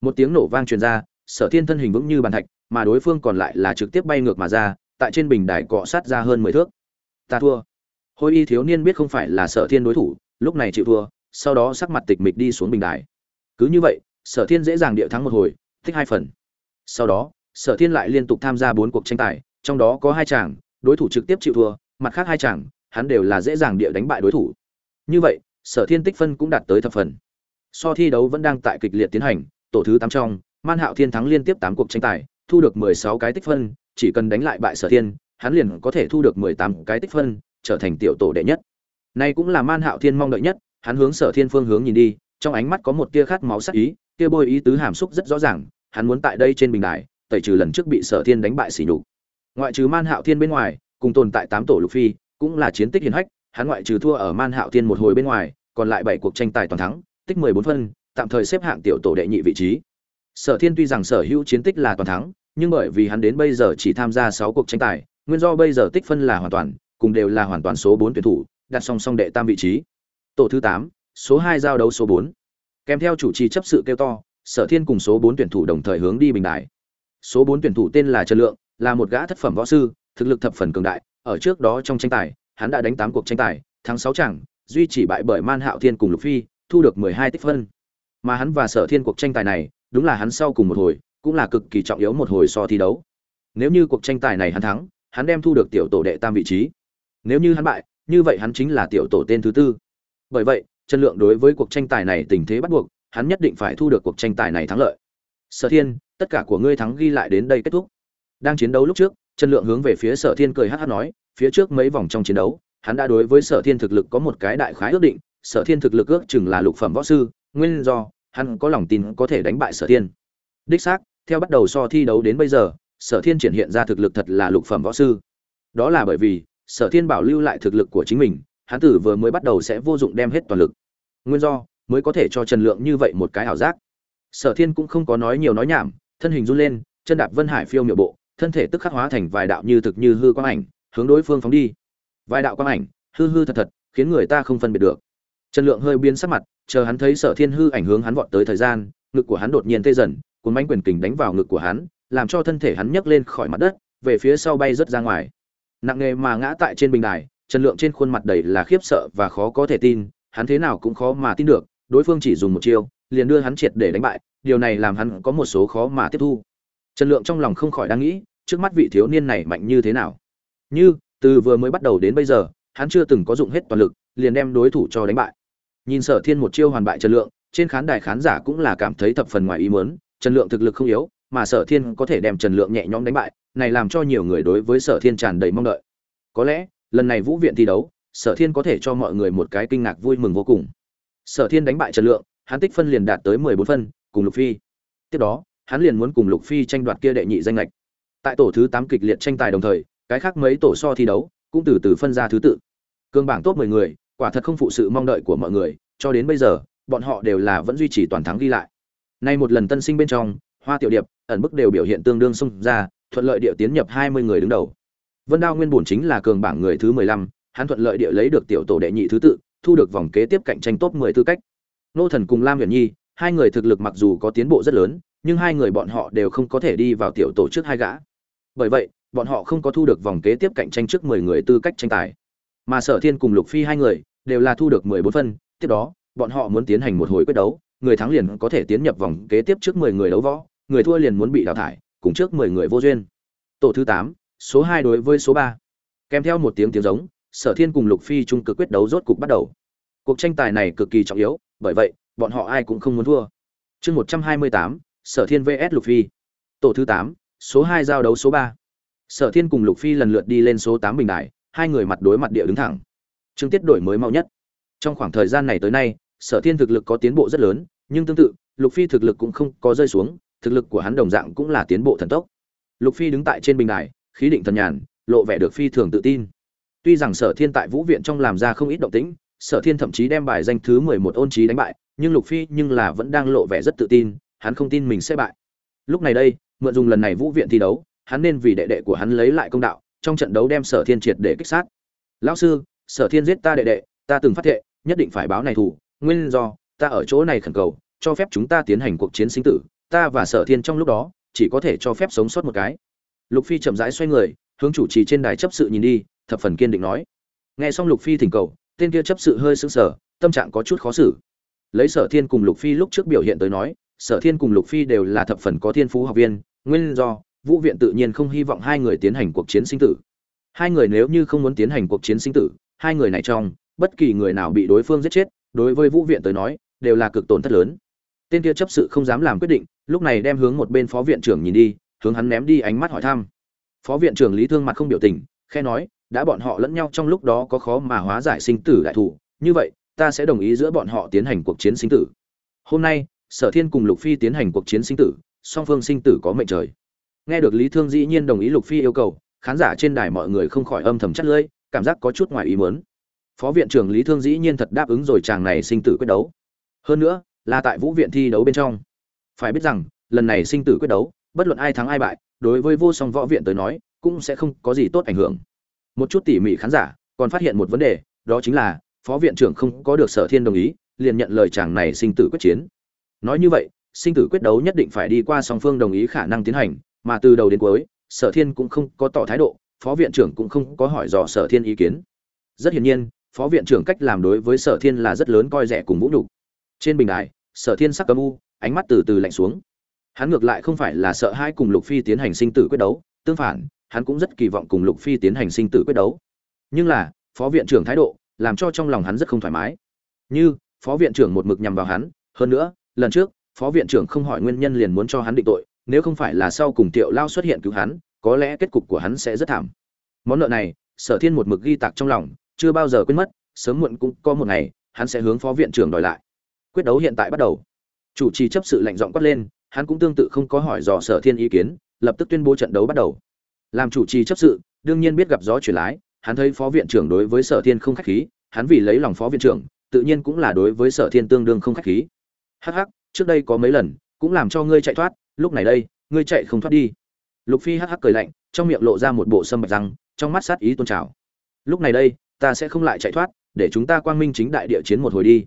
Speaker 1: một tiếng nổ vang truyền ra, sở thiên thân hình vững như bàn thạch, mà đối phương còn lại là trực tiếp bay ngược mà ra, tại trên bình đài cọ sát ra hơn mười thước. Ta thua. Hôi y thiếu niên biết không phải là sở thiên đối thủ, lúc này chịu thua, sau đó sắc mặt tịch mịch đi xuống bình đài cứ như vậy, sở thiên dễ dàng địa thắng một hồi, thích hai phần. Sau đó, sở thiên lại liên tục tham gia bốn cuộc tranh tài, trong đó có hai chàng, đối thủ trực tiếp chịu thua, mặt khác hai chàng, hắn đều là dễ dàng địa đánh bại đối thủ. Như vậy, sở thiên tích phân cũng đạt tới thập phần. So thi đấu vẫn đang tại kịch liệt tiến hành, tổ thứ tám trong, man hạo thiên thắng liên tiếp tám cuộc tranh tài, thu được mười sáu cái tích phân, chỉ cần đánh lại bại sở thiên, hắn liền có thể thu được mười tám cái tích phân, trở thành tiểu tổ đệ nhất. Nay cũng là man hạo thiên mong đợi nhất, hắn hướng sở thiên phương hướng nhìn đi trong ánh mắt có một tia khát máu sắc ý tia bôi ý tứ hàm xúc rất rõ ràng, hắn muốn tại đây trên bình đài, tẩy trừ lần trước bị sở thiên đánh bại xỉ nhục. Ngoại trừ man hạo thiên bên ngoài, cùng tồn tại tám tổ lục phi, cũng là chiến tích hiển hách, hắn ngoại trừ thua ở man hạo thiên một hồi bên ngoài, còn lại bảy cuộc tranh tài toàn thắng, tích mười bốn phân, tạm thời xếp hạng tiểu tổ đệ nhị vị trí. Sở thiên tuy rằng sở hữu chiến tích là toàn thắng, nhưng bởi vì hắn đến bây giờ chỉ tham gia sáu cuộc tranh tài, nguyên do bây giờ tích phân là hoàn toàn, cùng đều là hoàn toàn số bốn tuyển thủ, đặt song song đệ tam vị trí. Tổ thứ tám số hai giao đấu số bốn. Kèm theo chủ trì chấp sự kêu to, sở thiên cùng số bốn tuyển thủ đồng thời hướng đi bình đài số bốn tuyển thủ tên là trần lượng, là một gã thất phẩm võ sư, thực lực thập phần cường đại, ở trước đó trong tranh tài, hắn đã đánh tám cuộc tranh tài, thắng sáu chẳng duy chỉ bại bởi man hạo thiên cùng lục phi, thu được mười hai tích phân. Mà hắn và sở thiên cuộc tranh tài này, đúng là hắn sau cùng một hồi, cũng là cực kỳ trọng yếu một hồi so thi đấu. Nếu như cuộc tranh tài này hắn thắng, hắn đem thu được tiểu tổ đệ tam vị trí. Nếu như hắn bại, như vậy hắn chính là tiểu tổ tên thứ tư. Bởi vậy trần lượng đối với cuộc tranh tài này tình thế bắt buộc, hắn nhất định phải thu được cuộc tranh tài này thắng lợi. Sở thiên, tất cả của ngươi thắng ghi lại đến đây kết thúc. Đang chiến đấu lúc trước, trần lượng hướng về phía sở thiên cười hát hát nói, phía trước mấy vòng trong chiến đấu, hắn đã đối với sở thiên thực lực có một cái đại khái ước định, sở thiên thực lực ước chừng là lục phẩm võ sư, nguyên do, hắn có lòng tin có thể đánh bại sở thiên. Đích xác, theo bắt đầu so thi đấu đến bây giờ, sở thiên triển hiện ra thực lực thật là lục phẩm võ sư. Đó là bởi vì, sở thiên bảo lưu lại thực lực của chính mình hắn tử vừa mới bắt đầu sẽ vô dụng đem hết toàn lực. Nguyên do, mới có thể cho trần lượng như vậy một cái ảo giác. Sở thiên cũng không có nói nhiều nói nhảm, thân hình run lên, chân đạp vân hải phiêu miệu bộ, thân thể tức khắc hóa thành vài đạo như thực như hư quang ảnh, hướng đối phương phóng đi. Vài đạo quang ảnh, hư hư thật thật, khiến người ta không phân biệt được. Trần lượng hơi biến sắc mặt, chờ hắn thấy sở thiên hư ảnh hướng hắn vọt tới thời gian, ngực của hắn đột nhiên tê dần, cuốn bánh quyền kình đánh vào ngực của hắn, làm cho thân thể hắn nhấc lên khỏi mặt đất, về phía sau bay rất ra ngoài. Nặng nề mà ngã tại trên bình đài trần lượng trên khuôn mặt đầy là khiếp sợ và khó có thể tin, hắn thế nào cũng khó mà tin được, đối phương chỉ dùng một chiêu, liền đưa hắn triệt để đánh bại, điều này làm hắn có một số khó mà tiếp thu. Trần lượng trong lòng không khỏi đang nghĩ, trước mắt vị thiếu niên này mạnh như thế nào. Như, từ vừa mới bắt đầu đến bây giờ, hắn chưa từng có dụng hết toàn lực, liền đem đối thủ cho đánh bại. Nhìn sở thiên một chiêu hoàn bại trần lượng, trên khán đài khán giả cũng là cảm thấy thập phần ngoài ý muốn, trần lượng thực lực không yếu, mà sở thiên có thể đem trần lượng nhẹ nhõm đánh bại, này làm cho nhiều người đối với sở thiên tràn đầy mong đợi. Có lẽ lần này vũ viện thi đấu, sở thiên có thể cho mọi người một cái kinh ngạc vui mừng vô cùng. Sở thiên đánh bại trần lượng, hắn tích phân liền đạt tới mười bốn phân, cùng lục phi. Tiếp đó, hắn liền muốn cùng lục phi tranh đoạt kia đệ nhị danh lệch tại tổ thứ tám kịch liệt tranh tài đồng thời, cái khác mấy tổ so thi đấu cũng từ từ phân ra thứ tự. Cương bảng top mười người, quả thật không phụ sự mong đợi của mọi người, cho đến bây giờ, bọn họ đều là vẫn duy trì toàn thắng ghi lại. Nay một lần tân sinh bên trong, hoa tiểu điệp, ẩn bức đều biểu hiện tương đương xung ra, thuận lợi địa tiến nhập hai mươi người đứng đầu vân đao nguyên bổn chính là cường bảng người thứ mười lăm, hắn thuận lợi địa lấy được tiểu tổ đệ nhị thứ tự, thu được vòng kế tiếp cạnh tranh top mười tư cách. Nô thần cùng lam Uyển nhi, hai người thực lực mặc dù có tiến bộ rất lớn, nhưng hai người bọn họ đều không có thể đi vào tiểu tổ trước hai gã. Bởi vậy, bọn họ không có thu được vòng kế tiếp cạnh tranh trước mười người tư cách tranh tài. Mà sở thiên cùng lục phi hai người, đều là thu được mười bốn phân, tiếp đó, bọn họ muốn tiến hành một hồi quyết đấu, người thắng liền có thể tiến nhập vòng kế tiếp trước mười người đấu võ, người thua liền muốn bị đào thải, cùng trước mười người vô duyên. Tổ thứ tám số hai đối với số ba. Kèm theo một tiếng tiếng giống, sở thiên cùng lục phi trung cực quyết đấu rốt cục bắt đầu. Cuộc tranh tài này cực kỳ trọng yếu, bởi vậy, bọn họ ai cũng không muốn thua. Chương một trăm hai mươi tám, sở thiên vs lục phi. Tổ thứ tám, số hai giao đấu số ba. Sở thiên cùng lục phi lần lượt đi lên số tám bình đài, hai người mặt đối mặt địa đứng thẳng. Chương tiết đổi mới mau nhất. Trong khoảng thời gian này tới nay, sở thiên thực lực có tiến bộ rất lớn, nhưng tương tự, lục phi thực lực cũng không có rơi xuống, thực lực của hắn đồng dạng cũng là tiến bộ thần tốc. Lục phi đứng tại trên bình đài khí định thần nhàn, lộ vẻ được phi thường tự tin. Tuy rằng sở thiên tại vũ viện trong làm ra không ít động tĩnh, sở thiên thậm chí đem bài danh thứ mười một ôn trí đánh bại, nhưng lục phi nhưng là vẫn đang lộ vẻ rất tự tin, hắn không tin mình sẽ bại. Lúc này đây, mượn dùng lần này vũ viện thi đấu, hắn nên vì đệ đệ của hắn lấy lại công đạo, trong trận đấu đem sở thiên triệt để kích sát. Lão sư, sở thiên giết ta đệ đệ, ta từng phát thệ, nhất định phải báo này thủ, nguyên do, ta ở chỗ này khẩn cầu, cho phép chúng ta tiến hành cuộc chiến sinh tử, ta và sở thiên trong lúc đó, chỉ có thể cho phép sống sót một cái lục phi chậm rãi xoay người, hướng chủ trì trên đài chấp sự nhìn đi, thập phần kiên định nói. Nghe xong lục phi thỉnh cầu, tên kia chấp sự hơi sững sờ, tâm trạng có chút khó xử. Lấy sở thiên cùng lục phi lúc trước biểu hiện tới nói, sở thiên cùng lục phi đều là thập phần có thiên phú học viên, nguyên do, vũ viện tự nhiên không hy vọng hai người tiến hành cuộc chiến sinh tử. Hai người nếu như không muốn tiến hành cuộc chiến sinh tử, hai người này trong, bất kỳ người nào bị đối phương giết chết, đối với vũ viện tới nói, đều là cực tổn thất lớn. Tên kia chấp sự không dám làm quyết định, lúc này đem hướng một bên phó viện trưởng nhìn đi hướng hắn ném đi ánh mắt hỏi thăm. Phó viện trưởng lý thương mặt không biểu tình khe nói, đã bọn họ lẫn nhau trong lúc đó có khó mà hóa giải sinh tử đại thủ, như vậy, ta sẽ đồng ý giữa bọn họ tiến hành cuộc chiến sinh tử. Hôm nay, sở thiên cùng lục phi tiến hành cuộc chiến sinh tử, song phương sinh tử có mệnh trời. Nghe được lý thương dĩ nhiên đồng ý lục phi yêu cầu, khán giả trên đài mọi người không khỏi âm thầm chất lưỡi, cảm giác có chút ngoài ý muốn. Phó viện trưởng lý thương dĩ nhiên thật đáp ứng rồi chàng này sinh tử quyết đấu. Hơn nữa, là tại vũ viện thi đấu bên trong. Phải biết rằng, lần này sinh tử quyết đấu bất luận ai thắng ai bại, đối với vô song võ viện tới nói, cũng sẽ không có gì tốt ảnh hưởng. Một chút tỉ mỉ khán giả còn phát hiện một vấn đề, đó chính là, phó viện trưởng không có được sở thiên đồng ý, liền nhận lời chàng này sinh tử quyết chiến. Nói như vậy, sinh tử quyết đấu nhất định phải đi qua song phương đồng ý khả năng tiến hành, mà từ đầu đến cuối, sở thiên cũng không có tỏ thái độ, phó viện trưởng cũng không có hỏi dò sở thiên ý kiến. Rất hiển nhiên, phó viện trưởng cách làm đối với sở thiên là rất lớn coi rẻ cùng vũ nhục. Trên bình đài, sở thiên sắc cấm u, ánh mắt từ từ lạnh xuống hắn ngược lại không phải là sợ hai cùng lục phi tiến hành sinh tử quyết đấu, tương phản, hắn cũng rất kỳ vọng cùng lục phi tiến hành sinh tử quyết đấu. Nhưng là, phó viện trưởng thái độ, làm cho trong lòng hắn rất không thoải mái. Như, phó viện trưởng một mực nhằm vào hắn, hơn nữa, lần trước, phó viện trưởng không hỏi nguyên nhân liền muốn cho hắn định tội, nếu không phải là sau cùng tiệu lao xuất hiện cứu hắn, có lẽ kết cục của hắn sẽ rất thảm. Món nợ này, sở thiên một mực ghi tạc trong lòng, chưa bao giờ quên mất, sớm muộn cũng có một ngày, hắn sẽ hướng phó viện trưởng đòi lại. Quyết đấu hiện tại bắt đầu. Chủ trì chấp sự lệnh giọng quát lên hắn cũng tương tự không có hỏi dò sở thiên ý kiến, lập tức tuyên bố trận đấu bắt đầu. Làm chủ trì chấp sự, đương nhiên biết gặp gió chuyển lái, hắn thấy phó viện trưởng đối với sở thiên không khách khí, hắn vì lấy lòng phó viện trưởng, tự nhiên cũng là đối với sở thiên tương đương không khách khí. Hắc hắc, trước đây có mấy lần, cũng làm cho ngươi chạy thoát, lúc này đây, ngươi chạy không thoát đi. Lục phi hắc hắc cười lạnh, trong miệng lộ ra một bộ sâm bạch răng, trong mắt sát ý tôn trào. Lúc này đây, ta sẽ không lại chạy thoát, để chúng ta quang minh chính đại địa chiến một hồi đi.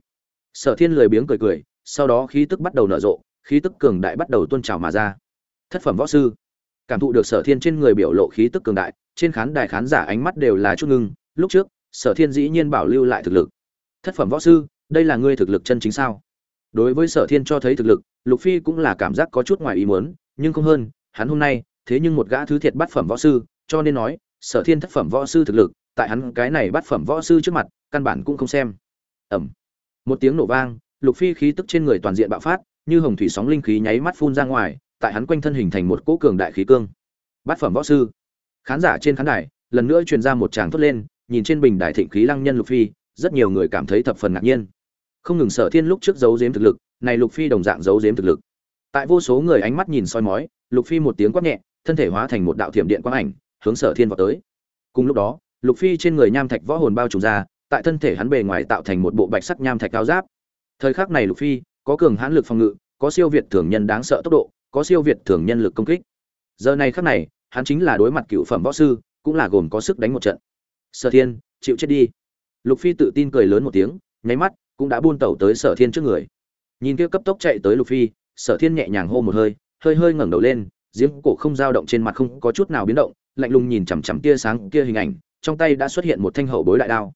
Speaker 1: Sở thiên lười biếng cười cười, sau đó khí tức bắt đầu nở rộ khí tức cường đại bắt đầu tuôn trào mà ra. Thất phẩm võ sư. Cảm thụ được sở thiên trên người biểu lộ khí tức cường đại trên khán đài khán giả ánh mắt đều là chút ngưng lúc trước sở thiên dĩ nhiên bảo lưu lại thực lực. Thất phẩm võ sư đây là ngươi thực lực chân chính sao? Đối với sở thiên cho thấy thực lực lục phi cũng là cảm giác có chút ngoài ý muốn nhưng không hơn hắn hôm nay thế nhưng một gã thứ thiệt bát phẩm võ sư cho nên nói sở thiên thất phẩm võ sư thực lực tại hắn cái này bát phẩm võ sư trước mặt căn bản cũng không xem. Ầm, một tiếng nổ vang lục phi khí tức trên người toàn diện bạo phát như hồng thủy sóng linh khí nháy mắt phun ra ngoài, tại hắn quanh thân hình thành một cỗ cường đại khí cương. Bát phẩm võ sư. Khán giả trên khán đài, lần nữa truyền ra một tràng thốt lên, nhìn trên bình đài thịnh khí lăng nhân lục phi, rất nhiều người cảm thấy thập phần ngạc nhiên. Không ngừng sở thiên lúc trước giấu giếm thực lực, này lục phi đồng dạng giấu giếm thực lực. Tại vô số người ánh mắt nhìn soi mói, lục phi một tiếng quát nhẹ, thân thể hóa thành một đạo thiểm điện quang ảnh, hướng sở thiên vọt tới. Cùng lúc đó, lục phi trên người nham thạch võ hồn bao trùm ra, tại thân thể hắn bề ngoài tạo thành một bộ bạch sắc nham thạch cao giáp. Thời khắc này lục phi có cường hãn lực phòng ngự, có siêu việt thường nhân đáng sợ tốc độ, có siêu việt thường nhân lực công kích. Giờ này khắc này, hắn chính là đối mặt cựu phẩm võ sư, cũng là gồm có sức đánh một trận. Sở thiên, chịu chết đi. Lục phi tự tin cười lớn một tiếng, nháy mắt, cũng đã buôn tẩu tới sở thiên trước người. Nhìn kia cấp tốc chạy tới lục phi, sở thiên nhẹ nhàng hô một hơi hơi hơi ngẩng đầu lên, giếng cổ không dao động trên mặt không có chút nào biến động, lạnh lùng nhìn chằm chằm tia sáng, kia hình ảnh, trong tay đã xuất hiện một thanh hậu bối đại đao.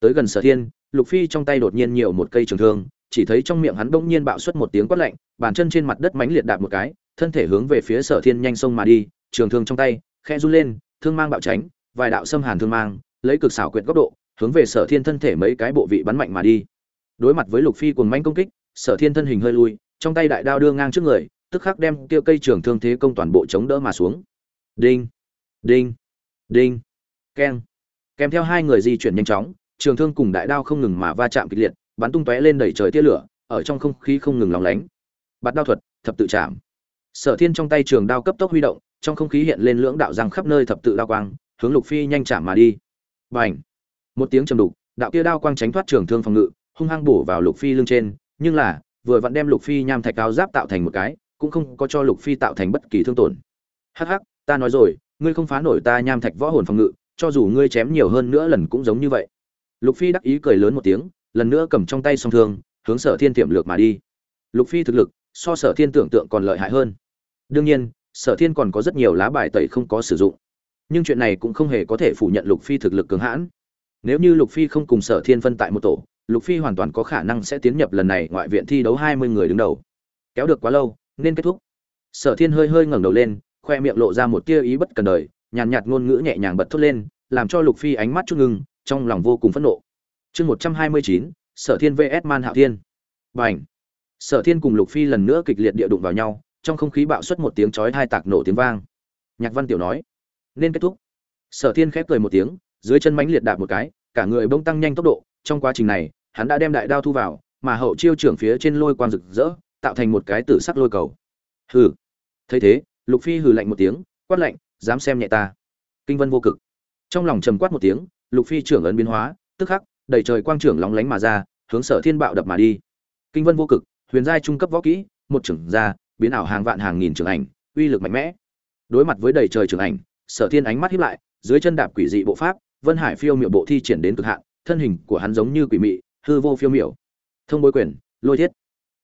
Speaker 1: Tới gần sở thiên, lục phi trong tay đột nhiên nhiều một cây trường thương chỉ thấy trong miệng hắn bỗng nhiên bạo xuất một tiếng quát lạnh, bàn chân trên mặt đất mãnh liệt đạp một cái, thân thể hướng về phía sở thiên nhanh sông mà đi, trường thương trong tay khe run lên, thương mang bạo tránh, vài đạo xâm hàn thương mang, lấy cực xảo quyệt góc độ, hướng về sở thiên thân thể mấy cái bộ vị bắn mạnh mà đi. Đối mặt với lục phi cuồng mãnh công kích, sở thiên thân hình hơi lui, trong tay đại đao đưa ngang trước người, tức khắc đem tiêu cây trường thương thế công toàn bộ chống đỡ mà xuống. Đinh đinh đinh, keng. Kèm theo hai người di chuyển nhanh chóng, trường thương cùng đại đao không ngừng mà va chạm kịch liệt bắn tung tóe lên đẩy trời tia lửa, ở trong không khí không ngừng lóng lánh. Bạt đao thuật, thập tự chạm. Sở thiên trong tay trường đao cấp tốc huy động, trong không khí hiện lên lưỡng đạo răng khắp nơi thập tự đao quang, hướng lục phi nhanh chạm mà đi. B à n h một tiếng trầm đục, đạo kia đao quang tránh thoát trường thương phòng ngự, hung hăng bổ vào lục phi lưng trên, nhưng là, vừa vặn đem lục phi nham thạch cao giáp tạo thành một cái, cũng không có cho lục phi tạo thành bất kỳ thương tổn. Hắc hắc, ta nói rồi, ngươi không phá nổi ta nham thạch võ hồn phòng ngự, cho dù ngươi chém nhiều hơn nữa lần cũng giống như vậy. Lục phi đắc ý cười lớn một tiếng lần nữa cầm trong tay song thương hướng sở thiên tiệm lược mà đi. Lục phi thực lực so sở thiên tưởng tượng còn lợi hại hơn. Đương nhiên sở thiên còn có rất nhiều lá bài tẩy không có sử dụng. Nhưng chuyện này cũng không hề có thể phủ nhận lục phi thực lực cường hãn. Nếu như lục phi không cùng sở thiên phân tại một tổ lục phi hoàn toàn có khả năng sẽ tiến nhập lần này ngoại viện thi đấu hai mươi người đứng đầu. Kéo được quá lâu nên kết thúc. Sở thiên hơi hơi ngẩng đầu lên khoe miệng lộ ra một tia ý bất cần đời nhàn nhạt, nhạt ngôn ngữ nhẹ nhàng bật thốt lên làm cho lục phi ánh mắt chút ngưng trong lòng vô cùng phẫn nộ chương một trăm hai mươi chín, sở thiên vs man hạo thiên. B à n h sở thiên cùng lục phi lần nữa kịch liệt địa đụng vào nhau, trong không khí bạo xuất một tiếng chói hai tạc nổ tiếng vang. Nhạc văn tiểu nói, nên kết thúc. Sở thiên khép cười một tiếng, dưới chân mánh liệt đạp một cái, cả người bông tăng nhanh tốc độ. Trong quá trình này, hắn đã đem đại đao thu vào, mà hậu chiêu trưởng phía trên lôi quang rực rỡ, tạo thành một cái tử sắc lôi cầu. Hừ! Thấy thế, lục phi hừ lạnh một tiếng, quát lạnh, dám xem nhẹ ta. Kinh vân vô cực. Trong lòng trầm quát một tiếng, lục phi trưởng ấn biến hóa, tức khắc đầy trời quang trưởng lóng lánh mà ra hướng sở thiên bạo đập mà đi. Kinh vân vô cực huyền giai trung cấp võ kỹ một trưởng ra biến ảo hàng vạn hàng nghìn trưởng ảnh uy lực mạnh mẽ. Đối mặt với đầy trời trưởng ảnh sở thiên ánh mắt híp lại dưới chân đạp quỷ dị bộ pháp vân hải phiêu miệu bộ thi triển đến cực hạn thân hình của hắn giống như quỷ mị hư vô phiêu miểu, thông bối quyền lôi thiết.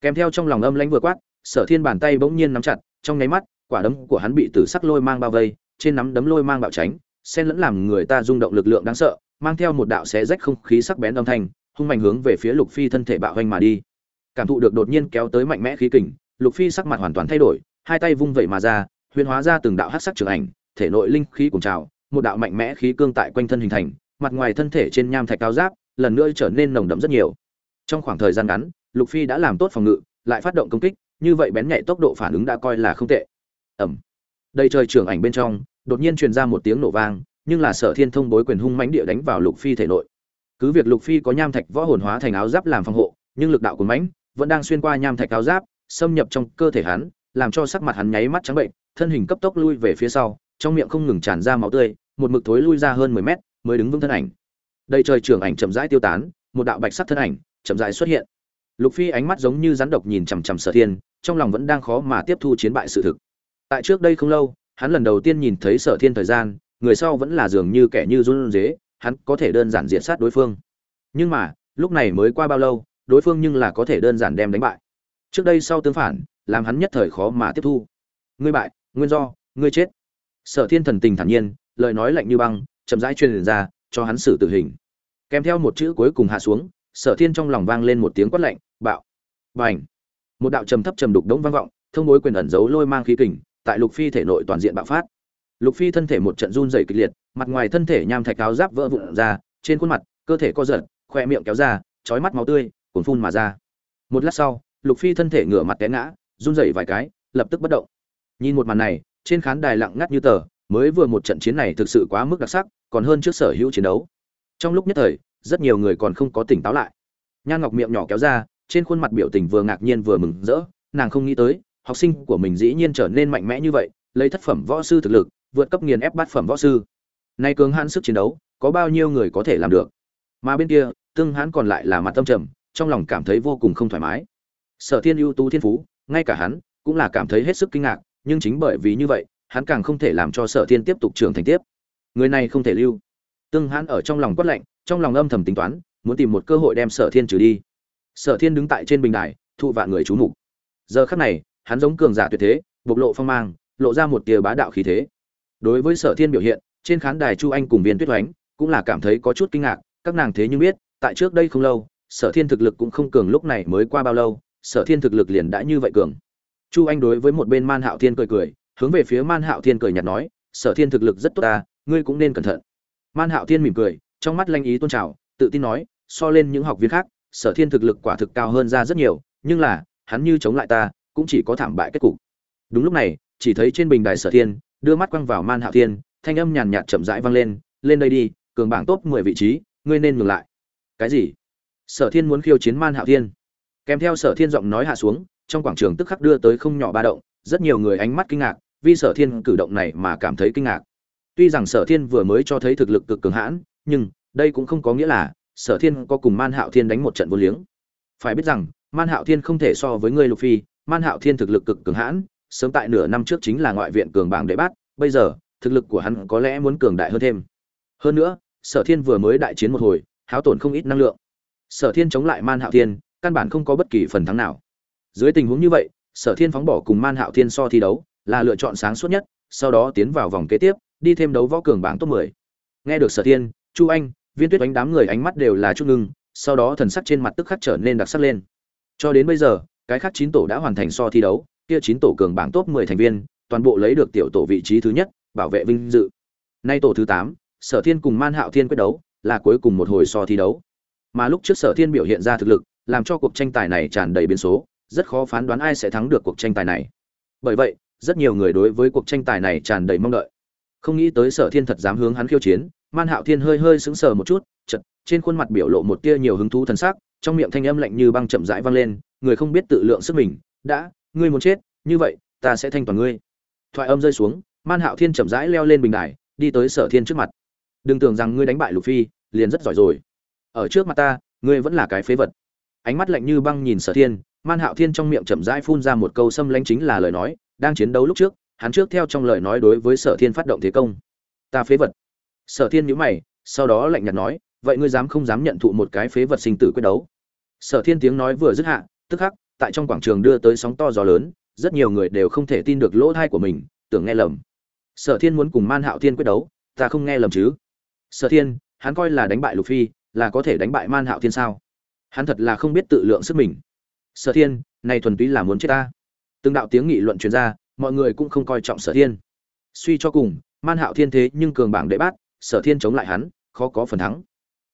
Speaker 1: Kèm theo trong lòng âm lãnh vừa quát sở thiên bàn tay bỗng nhiên nắm chặt trong nháy mắt quả đấm của hắn bị tử sắc lôi mang bao vây trên nắm đấm lôi mang bạo tránh xen lẫn làm người ta rung động lực lượng đáng sợ mang theo một đạo xé rách không khí sắc bén âm thanh, hung mạnh hướng về phía lục phi thân thể bạo hoành mà đi. Cảm thụ được đột nhiên kéo tới mạnh mẽ khí kình, lục phi sắc mặt hoàn toàn thay đổi, hai tay vung vẩy mà ra, huyền hóa ra từng đạo hắc sắc trường ảnh, thể nội linh khí cùng trào, một đạo mạnh mẽ khí cương tại quanh thân hình thành, mặt ngoài thân thể trên nham thạch cao giáp, lần nữa trở nên nồng đậm rất nhiều. Trong khoảng thời gian ngắn, lục phi đã làm tốt phòng ngự, lại phát động công kích, như vậy bén nhạy tốc độ phản ứng đã coi là không tệ. Ẩm đây trời trưởng ảnh bên trong, đột nhiên truyền ra một tiếng nổ vang nhưng là sở thiên thông bối quyền hung mãnh địa đánh vào lục phi thể nội. Cứ việc lục phi có nham thạch võ hồn hóa thành áo giáp làm phòng hộ, nhưng lực đạo của mãnh vẫn đang xuyên qua nham thạch áo giáp, xâm nhập trong cơ thể hắn, làm cho sắc mặt hắn nháy mắt trắng bệnh, thân hình cấp tốc lui về phía sau, trong miệng không ngừng tràn ra máu tươi, một mực thối lui ra hơn mười mét mới đứng vững thân ảnh. Đây trời trưởng ảnh chậm rãi tiêu tán, một đạo bạch sắc thân ảnh chậm rãi xuất hiện. Lục phi ánh mắt giống như rắn độc nhìn chằm chằm sở thiên, trong lòng vẫn đang khó mà tiếp thu chiến bại sự thực. Tại trước đây không lâu, hắn lần đầu tiên nhìn thấy sở thiên thời gian người sau vẫn là dường như kẻ như run dế hắn có thể đơn giản diện sát đối phương. Nhưng mà, lúc này mới qua bao lâu, đối phương nhưng là có thể đơn giản đem đánh bại. Trước đây sau tương phản, làm hắn nhất thời khó mà tiếp thu. Ngươi bại, nguyên do, ngươi chết. Sở thiên thần tình thản nhiên, lời nói lạnh như băng, chậm rãi truyền ra, cho hắn xử tử hình. Kèm theo một chữ cuối cùng hạ xuống, sở thiên trong lòng vang lên một tiếng quát lạnh, bạo. Bành. Một đạo trầm thấp trầm đục đống vang vọng, thông bối quyền ẩn giấu lôi mang khí kình, tại lục phi thể nội toàn diện bạo phát lục phi thân thể một trận run rẩy kịch liệt, mặt ngoài thân thể nham thạch áo giáp vỡ vụn ra, trên khuôn mặt, cơ thể co giật khoe miệng kéo ra trói mắt máu tươi, cuồn phun mà ra. Một lát sau, lục phi thân thể ngửa mặt té ngã, run rẩy vài cái, lập tức bất động. Nhìn một màn này, trên khán đài lặng ngắt như tờ, mới vừa một trận chiến này thực sự quá mức đặc sắc, còn hơn trước sở hữu chiến đấu. Trong lúc nhất thời, rất nhiều người còn không có tỉnh táo lại. Nhan ngọc miệng nhỏ kéo ra, trên khuôn mặt biểu tình vừa ngạc nhiên vừa mừng rỡ, nàng không nghĩ tới, học sinh của mình dĩ nhiên trở nên mạnh mẽ như vậy, lấy thất phẩm võ sư thực lực vượt cấp nghiền ép bát phẩm võ sư. Nay cường hãn sức chiến đấu, có bao nhiêu người có thể làm được? Mà bên kia, tương hãn còn lại là mặt tâm trầm, trong lòng cảm thấy vô cùng không thoải mái. Sở thiên ưu tú thiên phú, ngay cả hắn cũng là cảm thấy hết sức kinh ngạc, nhưng chính bởi vì như vậy, hắn càng không thể làm cho sở thiên tiếp tục trưởng thành tiếp. Người này không thể lưu. Tương hãn ở trong lòng quất lạnh, trong lòng âm thầm tính toán, muốn tìm một cơ hội đem sở thiên trừ đi. Sở thiên đứng tại trên bình đài, thụ vạn người chú mục. Giờ khắc này, hắn giống cường giả tuyệt thế, bộc lộ phong mang, lộ ra một tia bá đạo khí thế đối với sở thiên biểu hiện, trên khán đài chu anh cùng viên tuyết oánh cũng là cảm thấy có chút kinh ngạc, các nàng thế nhưng biết, tại trước đây không lâu, sở thiên thực lực cũng không cường lúc này mới qua bao lâu, sở thiên thực lực liền đã như vậy cường. Chu anh đối với một bên man hạo thiên cười cười, hướng về phía man hạo thiên cười nhạt nói, sở thiên thực lực rất tốt ta ngươi cũng nên cẩn thận. Man hạo thiên mỉm cười, trong mắt lanh ý tôn trào, tự tin nói, so lên những học viên khác, sở thiên thực lực quả thực cao hơn ra rất nhiều, nhưng là, hắn như chống lại ta, cũng chỉ có thảm bại kết cục. Đúng lúc này, chỉ thấy trên bình đài sở thiên đưa mắt quăng vào man hạo thiên, thanh âm nhàn nhạt chậm rãi vang lên lên đây đi, cường bảng top mười vị trí, ngươi nên ngừng lại. Cái gì? Sở thiên muốn khiêu chiến man hạo thiên. Kèm theo sở thiên giọng nói hạ xuống, trong quảng trường tức khắc đưa tới không nhỏ ba động, rất nhiều người ánh mắt kinh ngạc, vì sở thiên cử động này mà cảm thấy kinh ngạc. Tuy rằng sở thiên vừa mới cho thấy thực lực cực cường hãn, nhưng đây cũng không có nghĩa là sở thiên có cùng man hạo thiên đánh một trận vô liếng. Phải biết rằng, man hạo thiên không thể so với ngươi lục phi, man hạo thiên thực lực cực cường hãn sớm tại nửa năm trước chính là ngoại viện cường bảng đệ bát, bây giờ, thực lực của hắn có lẽ muốn cường đại hơn thêm. Hơn nữa, sở thiên vừa mới đại chiến một hồi, hao tổn không ít năng lượng. Sở thiên chống lại man hạo thiên, căn bản không có bất kỳ phần thắng nào. Dưới tình huống như vậy, sở thiên phóng bỏ cùng man hạo thiên so thi đấu, là lựa chọn sáng suốt nhất, sau đó tiến vào vòng kế tiếp, đi thêm đấu võ cường bảng top 10. nghe được sở thiên, chu anh, viên tuyết đánh đám người ánh mắt đều là chút ngưng, sau đó thần sắc trên mặt tức khắc trở nên đặc sắc lên. Cho đến bây giờ, cái khác chín tổ đã hoàn thành so thi đấu kia chín tổ cường bảng top 10 thành viên toàn bộ lấy được tiểu tổ vị trí thứ nhất bảo vệ vinh dự. Nay tổ thứ 8, sở thiên cùng man hạo thiên quyết đấu là cuối cùng một hồi so thi đấu. Mà lúc trước sở thiên biểu hiện ra thực lực làm cho cuộc tranh tài này tràn đầy biến số rất khó phán đoán ai sẽ thắng được cuộc tranh tài này. Bởi vậy rất nhiều người đối với cuộc tranh tài này tràn đầy mong đợi. Không nghĩ tới sở thiên thật dám hướng hắn khiêu chiến man hạo thiên hơi hơi sững sờ một chút chợt, trên khuôn mặt biểu lộ một tia nhiều hứng thú thần sắc trong miệng thanh âm lạnh như băng chậm rãi vang lên người không biết tự lượng sức mình đã ngươi muốn chết, như vậy, ta sẽ thanh toàn ngươi. Thoại âm rơi xuống, man hạo thiên chậm rãi leo lên bình đài, đi tới sở thiên trước mặt. Đừng tưởng rằng ngươi đánh bại lục phi liền rất giỏi rồi. Ở trước mặt ta, ngươi vẫn là cái phế vật. Ánh mắt lạnh như băng nhìn sở thiên, man hạo thiên trong miệng chậm rãi phun ra một câu xâm lãnh chính là lời nói, đang chiến đấu lúc trước, hắn trước theo trong lời nói đối với sở thiên phát động thế công. Ta phế vật. Sở thiên nhíu mày, sau đó lạnh nhạt nói, vậy ngươi dám không dám nhận thụ một cái phế vật sinh tử quyết đấu? Sở thiên tiếng nói vừa dứt hạ, tức khắc tại trong quảng trường đưa tới sóng to gió lớn, rất nhiều người đều không thể tin được lỗ thai của mình, tưởng nghe lầm. Sở thiên muốn cùng man hạo thiên quyết đấu, ta không nghe lầm chứ? Sở thiên, hắn coi là đánh bại lục phi là có thể đánh bại man hạo thiên sao? Hắn thật là không biết tự lượng sức mình. Sở thiên, này thuần túy là muốn chết ta. Từng đạo tiếng nghị luận truyền ra, mọi người cũng không coi trọng sở thiên. Suy cho cùng, man hạo thiên thế nhưng cường bảng đệ bát, sở thiên chống lại hắn, khó có phần thắng.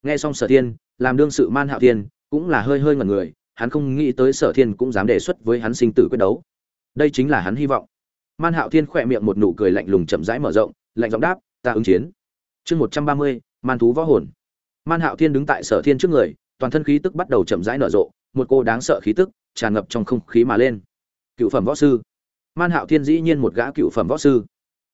Speaker 1: Nghe xong sở thiên, làm đương sự man hạo thiên, cũng là hơi hơi ngẩn người hắn không nghĩ tới sở thiên cũng dám đề xuất với hắn sinh tử quyết đấu. Đây chính là hắn hy vọng. Man hạo thiên khỏe miệng một nụ cười lạnh lùng chậm rãi mở rộng, lạnh giọng đáp, ta ứng chiến. Chương một trăm ba mươi, man thú võ hồn. Man hạo thiên đứng tại sở thiên trước người, toàn thân khí tức bắt đầu chậm rãi nở rộ, một cô đáng sợ khí tức tràn ngập trong không khí mà lên. Cựu phẩm võ sư. Man hạo thiên dĩ nhiên một gã cựu phẩm võ sư.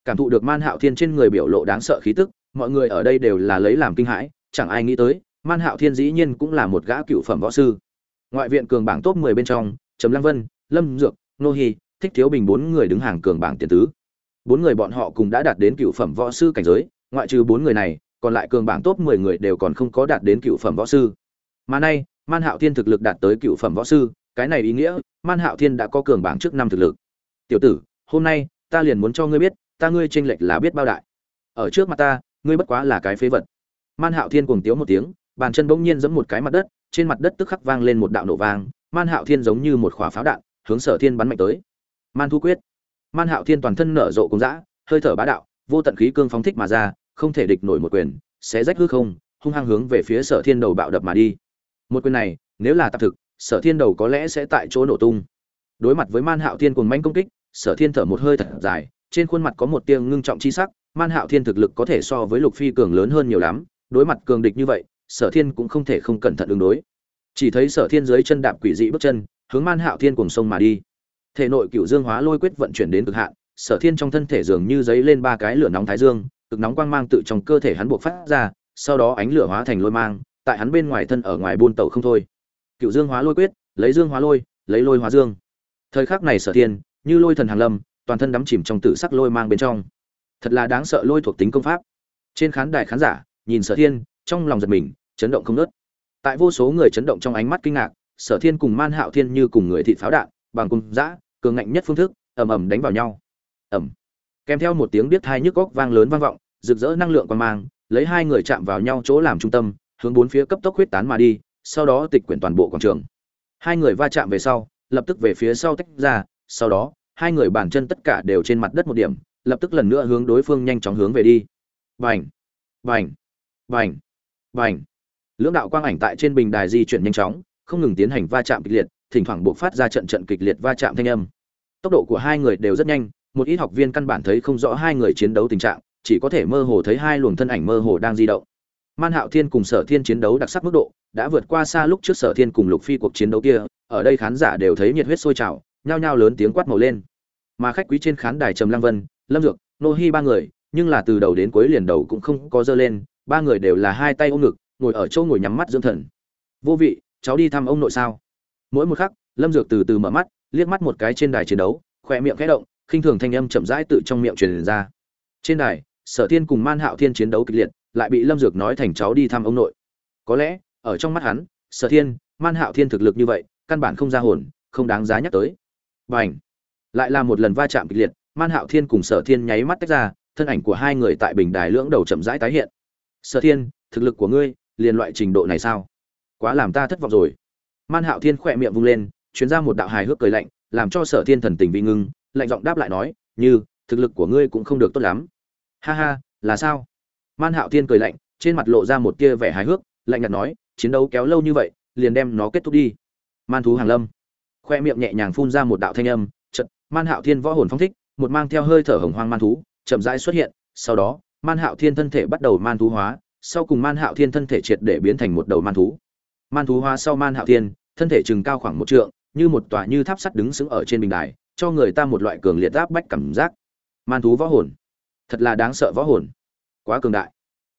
Speaker 1: Cảm thụ được man hạo thiên trên người biểu lộ đáng sợ khí tức, mọi người ở đây đều là lấy làm kinh hãi, chẳng ai nghĩ tới, man hạo thiên dĩ nhiên cũng là một gã cựu phẩm võ sư ngoại viện cường bảng top 10 bên trong, trầm lăng vân, lâm dược, nô hi, thích thiếu bình bốn người đứng hàng cường bảng tiền tứ. Bốn người bọn họ cùng đã đạt đến cựu phẩm võ sư cảnh giới, ngoại trừ bốn người này, còn lại cường bảng top 10 người đều còn không có đạt đến cựu phẩm võ sư. Mà nay, man hạo thiên thực lực đạt tới cựu phẩm võ sư, cái này ý nghĩa, man hạo thiên đã có cường bảng trước năm thực lực. Tiểu tử, hôm nay, ta liền muốn cho ngươi biết, ta ngươi tranh lệch là biết bao đại. Ở trước mặt ta, ngươi bất quá là cái phế vật. Man hạo thiên cuồng tiếu một tiếng, bàn chân bỗng nhiên giẫm một cái mặt đất trên mặt đất tức khắc vang lên một đạo nổ vang, man hạo thiên giống như một quả pháo đạn, hướng sở thiên bắn mạnh tới. Man thu quyết. Man hạo thiên toàn thân nở rộ cùng dã, hơi thở bá đạo, vô tận khí cương phóng thích mà ra, không thể địch nổi một quyền sẽ rách hư không, hung hăng hướng về phía sở thiên đầu bạo đập mà đi. Một quyền này, nếu là tạp thực, sở thiên đầu có lẽ sẽ tại chỗ nổ tung. Đối mặt với man hạo thiên cùng manh công kích, sở thiên thở một hơi thật dài, trên khuôn mặt có một tia ngưng trọng chi sắc, man hạo thiên thực lực có thể so với lục phi cường lớn hơn nhiều lắm, đối mặt cường địch như vậy sở thiên cũng không thể không cẩn thận ứng đối. Chỉ thấy sở thiên dưới chân đạp quỷ dị bước chân, hướng man hạo thiên cùng sông mà đi. Thể nội cựu dương hóa lôi quyết vận chuyển đến cực hạn, sở thiên trong thân thể dường như giấy lên ba cái lửa nóng thái dương, cực nóng quang mang tự trong cơ thể hắn buộc phát ra, sau đó ánh lửa hóa thành lôi mang, tại hắn bên ngoài thân ở ngoài buôn tẩu không thôi. Cựu dương hóa lôi quyết, lấy dương hóa lôi, lấy lôi hóa dương. Thời khắc này sở thiên, như lôi thần Hàn lâm, toàn thân đắm chìm trong tử sắc lôi mang bên trong. Thật là đáng sợ lôi thuộc tính công pháp. Trên khán đài khán giả, nhìn sở thiên trong lòng giật mình, chấn động không nớt. Tại vô số người chấn động trong ánh mắt kinh ngạc, sở thiên cùng man hạo thiên như cùng người thị pháo đạn, bằng cung giã cường ngạnh nhất phương thức, ầm ầm đánh vào nhau. Ầm. Kèm theo một tiếng biết thai nhức góc vang lớn vang vọng, rực rỡ năng lượng quan mang, lấy hai người chạm vào nhau chỗ làm trung tâm, hướng bốn phía cấp tốc huyết tán mà đi, sau đó tịch quyển toàn bộ quảng trường. Hai người va chạm về sau, lập tức về phía sau tách ra, sau đó, hai người bàn chân tất cả đều trên mặt đất một điểm, lập tức lần nữa hướng đối phương nhanh chóng hướng về đi. Vành vành vành Bành. Lưỡng đạo quang ảnh tại trên bình đài di chuyển nhanh chóng, không ngừng tiến hành va chạm kịch liệt, thỉnh thoảng buộc phát ra trận trận kịch liệt va chạm thanh âm. Tốc độ của hai người đều rất nhanh, một ít học viên căn bản thấy không rõ hai người chiến đấu tình trạng, chỉ có thể mơ hồ thấy hai luồng thân ảnh mơ hồ đang di động. Man Hạo Thiên cùng Sở Thiên chiến đấu đặc sắc mức độ, đã vượt qua xa lúc trước Sở Thiên cùng Lục Phi cuộc chiến đấu kia, ở đây khán giả đều thấy nhiệt huyết sôi trào, nhao nhao lớn tiếng quát màu lên. Mà khách quý trên khán đài Trầm Lăng Vân, Lâm Dược, Nô Hi ba người, nhưng là từ đầu đến cuối liền đầu cũng không có dơ lên, ba người đều là hai tay ôm ngực, ngồi ở chỗ ngồi nhắm mắt dưỡng thần. Vô vị, cháu đi thăm ông nội sao? Mỗi một khắc, Lâm Dược từ từ mở mắt, liếc mắt một cái trên đài chiến đấu, khỏe miệng khẽ động, khinh thường thanh âm chậm rãi tự trong miệng truyền ra. Trên đài, Sở Thiên cùng Man Hạo Thiên chiến đấu kịch liệt, lại bị Lâm Dược nói thành cháu đi thăm ông nội. Có lẽ, ở trong mắt hắn, Sở Thiên, Man Hạo Thiên thực lực như vậy, căn bản không ra hồn, không đáng giá nhắc tới. Bành! Lại là một lần va chạm kịch liệt, Man Hạo Thiên cùng Sở Thiên nháy mắt tách ra, thân ảnh của hai người tại bình đài lưỡng đầu chậm rãi tái hiện. Sở Thiên, thực lực của ngươi, liền loại trình độ này sao? Quá làm ta thất vọng rồi. Man Hạo Thiên khỏe miệng vung lên, truyền ra một đạo hài hước cười lạnh, làm cho Sở Thiên thần tình vi ngưng, lạnh giọng đáp lại nói, "Như, thực lực của ngươi cũng không được tốt lắm." "Ha ha, là sao?" Man Hạo Thiên cười lạnh, trên mặt lộ ra một tia vẻ hài hước, lạnh nhạt nói, "Chiến đấu kéo lâu như vậy, liền đem nó kết thúc đi." Man thú hàng lâm, khoe miệng nhẹ nhàng phun ra một đạo thanh âm, chợt, Man Hạo Thiên võ hồn phong thích, một mang theo hơi thở hồng hoang man thú, chậm rãi xuất hiện, sau đó, Man Hạo Thiên thân thể bắt đầu man thú hóa, sau cùng Man Hạo Thiên thân thể triệt để biến thành một đầu man thú. Man thú hóa sau Man Hạo Thiên, thân thể chừng cao khoảng một trượng, như một tòa như tháp sắt đứng sững ở trên bình đài, cho người ta một loại cường liệt áp bách cảm giác. Man thú võ hồn, thật là đáng sợ võ hồn, quá cường đại.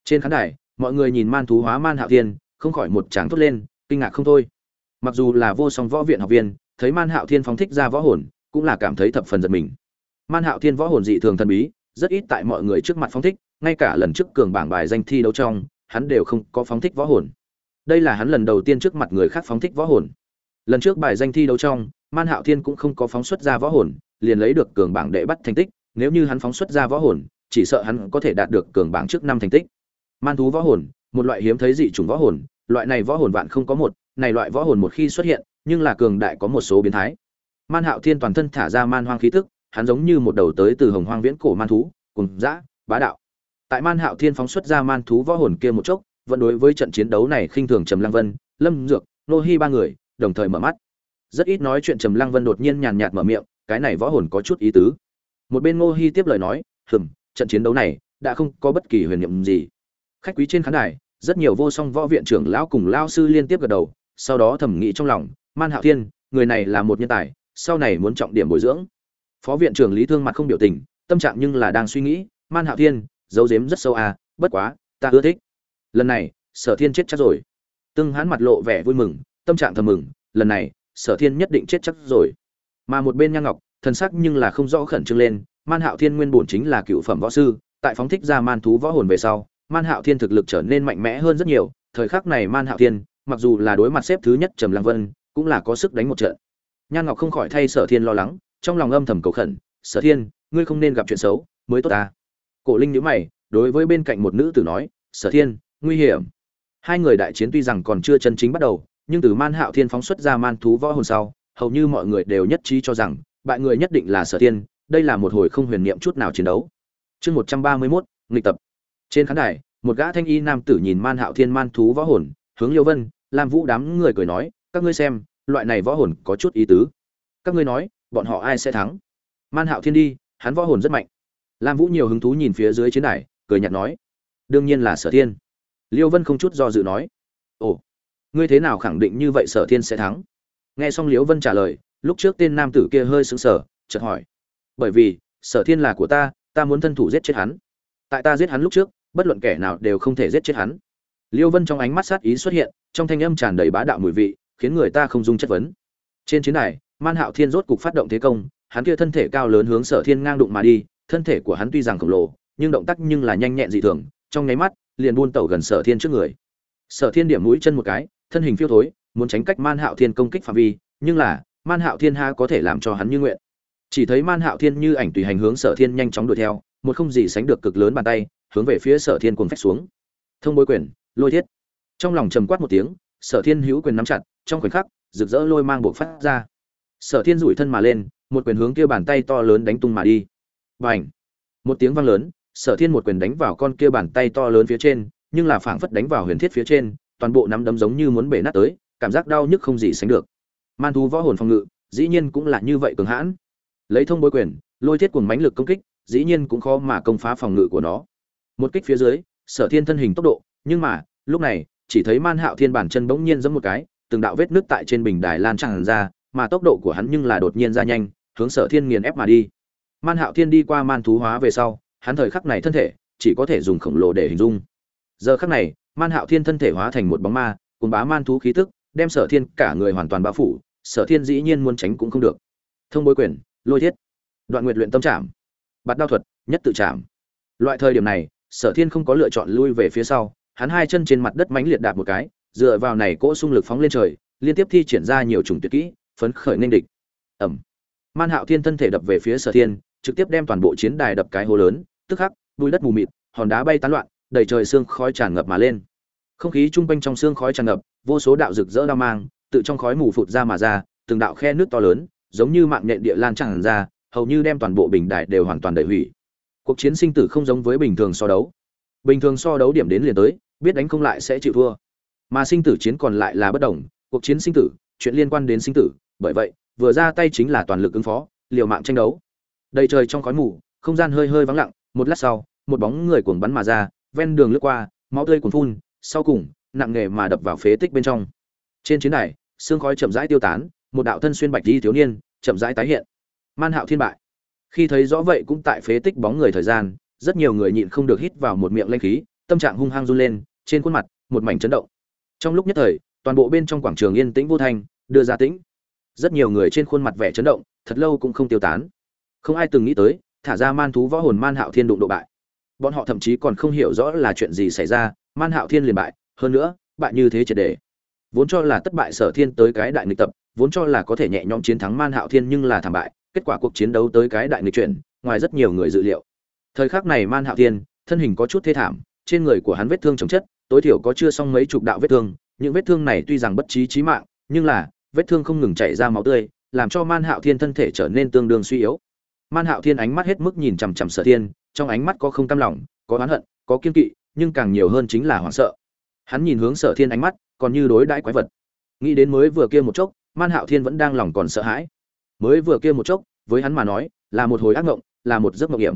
Speaker 1: Trên khán đài, mọi người nhìn Man thú hóa Man Hạo Thiên, không khỏi một tràng thốt lên, kinh ngạc không thôi. Mặc dù là vô song võ viện học viên, thấy Man Hạo Thiên phóng thích ra võ hồn, cũng là cảm thấy thập phần giật mình. Man Hạo Thiên võ hồn dị thường thần bí, rất ít tại mọi người trước mặt phóng thích, ngay cả lần trước cường bảng bài danh thi đấu trong, hắn đều không có phóng thích võ hồn. Đây là hắn lần đầu tiên trước mặt người khác phóng thích võ hồn. Lần trước bài danh thi đấu trong, Man Hạo Thiên cũng không có phóng xuất ra võ hồn, liền lấy được cường bảng đệ bắt thành tích, nếu như hắn phóng xuất ra võ hồn, chỉ sợ hắn có thể đạt được cường bảng trước năm thành tích. Man thú võ hồn, một loại hiếm thấy dị chủng võ hồn, loại này võ hồn vạn không có một, này loại võ hồn một khi xuất hiện, nhưng là cường đại có một số biến thái. Man Hạo Thiên toàn thân thả ra man hoang khí tức, hắn giống như một đầu tới từ hồng hoang viễn cổ man thú, cùng dã, bá đạo. Tại Man Hạo Thiên phóng xuất ra man thú võ hồn kia một chốc, vẫn đối với trận chiến đấu này khinh thường Trầm Lăng Vân, Lâm Dược, Nô Hi ba người, đồng thời mở mắt. Rất ít nói chuyện Trầm Lăng Vân đột nhiên nhàn nhạt mở miệng, cái này võ hồn có chút ý tứ. Một bên Nô Hi tiếp lời nói, hừm trận chiến đấu này đã không có bất kỳ huyền niệm gì." Khách quý trên khán đài, rất nhiều vô song võ viện trưởng lão cùng lão sư liên tiếp gật đầu, sau đó thẩm nghĩ trong lòng, Man Hạo Thiên, người này là một nhân tài, sau này muốn trọng điểm bồi dưỡng phó viện trưởng lý thương mặt không biểu tình, tâm trạng nhưng là đang suy nghĩ, man hạo thiên, dấu dếm rất sâu à bất quá, ta ưa thích. Lần này, sở thiên chết chắc rồi. Tương hán mặt lộ vẻ vui mừng, tâm trạng thầm mừng, lần này, sở thiên nhất định chết chắc rồi. Mà một bên Nhan ngọc, thần sắc nhưng là không rõ khẩn trương lên, man hạo thiên nguyên bổn chính là cựu phẩm võ sư, tại phóng thích ra man thú võ hồn về sau, man hạo thiên thực lực trở nên mạnh mẽ hơn rất nhiều, thời khắc này man hạo thiên, mặc dù là đối mặt xếp thứ nhất trầm lăng vân, cũng là có sức đánh một trận. Nhan ngọc không khỏi thay sở thiên lo lắng trong lòng âm thầm cầu khẩn, sở thiên, ngươi không nên gặp chuyện xấu, mới tốt ta. Cổ linh nhíu mày, đối với bên cạnh một nữ tử nói, sở thiên, nguy hiểm. Hai người đại chiến tuy rằng còn chưa chân chính bắt đầu, nhưng từ man hạo thiên phóng xuất ra man thú võ hồn sau, hầu như mọi người đều nhất trí cho rằng, bại người nhất định là sở thiên, đây là một hồi không huyền niệm chút nào chiến đấu. Chương một trăm ba mươi mốt, nghịch tập. Trên khán đài, một gã thanh y nam tử nhìn man hạo thiên man thú võ hồn, hướng liêu vân làm vũ đám người cười nói, các ngươi xem, loại này võ hồn có chút ý tứ. Các ngươi nói bọn họ ai sẽ thắng? Man hạo thiên đi, hắn võ hồn rất mạnh. Lam vũ nhiều hứng thú nhìn phía dưới chiến đài, cười nhạt nói, đương nhiên là sở thiên. Liêu vân không chút do dự nói, ồ, ngươi thế nào khẳng định như vậy sở thiên sẽ thắng? Nghe xong liêu vân trả lời, lúc trước tên nam tử kia hơi sững sờ, chợt hỏi, bởi vì, sở thiên là của ta ta muốn thân thủ giết chết hắn. Tại ta giết hắn lúc trước, bất luận kẻ nào đều không thể giết chết hắn. Liêu vân trong ánh mắt sát ý xuất hiện, trong thanh âm tràn đầy bá đạo mùi vị, khiến người ta không dung chất vấn. Trên chiến đài man hạo thiên rốt cục phát động thế công, hắn kia thân thể cao lớn hướng sở thiên ngang đụng mà đi, thân thể của hắn tuy rằng khổng lồ, nhưng động tác nhưng là nhanh nhẹn dị thường, trong nháy mắt, liền buôn tẩu gần sở thiên trước người. Sở thiên điểm mũi chân một cái, thân hình phiêu thối, muốn tránh cách man hạo thiên công kích phạm vi, nhưng là, man hạo thiên ha có thể làm cho hắn như nguyện. Chỉ thấy man hạo thiên như ảnh tùy hành hướng sở thiên nhanh chóng đuổi theo, một không gì sánh được cực lớn bàn tay, hướng về phía sở thiên cuồng phách xuống. Thông bối quyền, lôi thiết. Trong lòng trầm quát một tiếng, sở thiên hữu quyền nắm chặt, trong khoảnh khắc, rực rỡ lôi mang buộc phát ra sở thiên rủi thân mà lên một quyền hướng kia bàn tay to lớn đánh tung mà đi. Bành, một tiếng vang lớn sở thiên một quyền đánh vào con kia bàn tay to lớn phía trên nhưng là phảng phất đánh vào huyền thiết phía trên toàn bộ nắm đấm giống như muốn bể nát tới cảm giác đau nhức không gì sánh được. Man thú võ hồn phòng ngự dĩ nhiên cũng là như vậy cường hãn. Lấy thông bối quyền lôi thiết cùng mãnh lực công kích dĩ nhiên cũng khó mà công phá phòng ngự của nó. Một kích phía dưới sở thiên thân hình tốc độ nhưng mà lúc này chỉ thấy man hạo thiên bản chân bỗng nhiên giẫm một cái từng đạo vết nước tại trên bình đài lan tràn ra mà tốc độ của hắn nhưng là đột nhiên ra nhanh, hướng sở thiên nghiền ép mà đi. Man hạo thiên đi qua man thú hóa về sau, hắn thời khắc này thân thể chỉ có thể dùng khổng lồ để hình dung. Giờ khắc này, man hạo thiên thân thể hóa thành một bóng ma cuốn bá man thú khí tức, đem sở thiên cả người hoàn toàn bao phủ, sở thiên dĩ nhiên muốn tránh cũng không được. Thông bối quyền, lôi thiết. Đoạn nguyệt luyện tâm trảm. Bạt đao thuật, nhất tự trảm. Loại thời điểm này, sở thiên không có lựa chọn lui về phía sau, hắn hai chân trên mặt đất mãnh liệt đạp một cái, dựa vào này cỗ xung lực phóng lên trời, liên tiếp thi triển ra nhiều chủng tuyệt kỹ phấn khởi nên địch. Ẩm. Man hạo thiên thân thể đập về phía sở thiên, trực tiếp đem toàn bộ chiến đài đập cái hố lớn, tức khắc bùi đất mù mịt, hòn đá bay tán loạn, đầy trời xương khói tràn ngập mà lên. Không khí trung quanh trong xương khói tràn ngập, vô số đạo rực rỡ đao mang, tự trong khói mù phụt ra mà ra, từng đạo khe nước to lớn, giống như mạng nhện địa lan tràn ra, hầu như đem toàn bộ bình đài đều hoàn toàn đẩy hủy. Cuộc chiến sinh tử không giống với bình thường so đấu. Bình thường so đấu điểm đến liền tới, biết đánh không lại sẽ chịu thua. Mà sinh tử chiến còn lại là bất đồng, cuộc chiến sinh tử, chuyện liên quan đến sinh tử bởi vậy, vừa ra tay chính là toàn lực ứng phó, liều mạng tranh đấu. Đầy trời trong khói mù, không gian hơi hơi vắng lặng, một lát sau, một bóng người cuồng bắn mà ra, ven đường lướt qua, máu tươi cuồng phun, sau cùng, nặng nề mà đập vào phế tích bên trong. Trên chiến đài xương khói chậm rãi tiêu tán, một đạo thân xuyên bạch đi thiếu niên, chậm rãi tái hiện. Man hạo thiên bại. Khi thấy rõ vậy cũng tại phế tích bóng người thời gian, rất nhiều người nhịn không được hít vào một miệng lanh khí, tâm trạng hung hăng run lên, trên khuôn mặt, một mảnh chấn động. Trong lúc nhất thời, toàn bộ bên trong quảng trường yên tĩnh vô thanh, đưa ra tĩnh rất nhiều người trên khuôn mặt vẻ chấn động, thật lâu cũng không tiêu tán. Không ai từng nghĩ tới, thả ra man thú võ hồn man hạo thiên đụng độ bại. Bọn họ thậm chí còn không hiểu rõ là chuyện gì xảy ra, man hạo thiên liền bại, hơn nữa, bại như thế triệt đề. Vốn cho là thất bại sở thiên tới cái đại nghịch tập, vốn cho là có thể nhẹ nhõm chiến thắng man hạo thiên nhưng là thảm bại, kết quả cuộc chiến đấu tới cái đại nghịch chuyển, ngoài rất nhiều người dự liệu. Thời khắc này man hạo thiên, thân hình có chút thê thảm, trên người của hắn vết thương chồng chất, tối thiểu có chưa xong mấy chục đạo vết thương, những vết thương này tuy rằng bất trí chí mạng, nhưng là vết thương không ngừng chảy ra máu tươi làm cho man hạo thiên thân thể trở nên tương đương suy yếu. Man hạo thiên ánh mắt hết mức nhìn chằm chằm sở thiên trong ánh mắt có không cam lòng có oán hận có kiên kỵ nhưng càng nhiều hơn chính là hoảng sợ. Hắn nhìn hướng sở thiên ánh mắt còn như đối đãi quái vật. Nghĩ đến mới vừa kia một chốc man hạo thiên vẫn đang lòng còn sợ hãi. Mới vừa kia một chốc với hắn mà nói là một hồi ác mộng là một giấc mộng hiểm.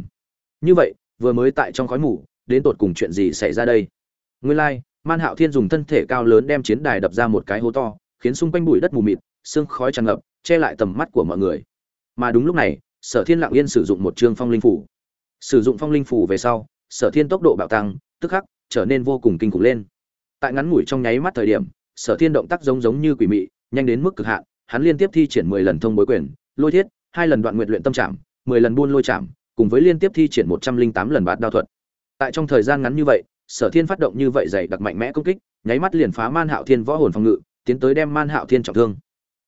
Speaker 1: Như vậy vừa mới tại trong khói mù đến tột cùng chuyện gì xảy ra đây? Nguyên lai、like, man hạo thiên dùng thân thể cao lớn đem chiến đài đập ra một cái hố to khiến xung quanh bụi đất mù mịt, sương khói tràn ngập, che lại tầm mắt của mọi người. Mà đúng lúc này, sở thiên lặng yên sử dụng một chương phong linh phủ sử dụng phong linh phủ về sau, sở thiên tốc độ bạo tăng, tức khắc, trở nên vô cùng kinh khủng lên. Tại ngắn ngủi trong nháy mắt thời điểm, sở thiên động tác giống giống như quỷ mị, nhanh đến mức cực hạn, hắn liên tiếp thi triển mười lần thông bối quyền, lôi thiết, hai lần đoạn nguyện luyện tâm trạng mười lần buôn lôi chạm cùng với liên tiếp thi triển một trăm linh tám lần bạt đao thuật. Tại trong thời gian ngắn như vậy, sở thiên phát động như vậy dày đặc mạnh mẽ công kích, nháy mắt liền phá man hạo thiên võ hồn phòng ngự tiến tới đem man hạo thiên trọng thương.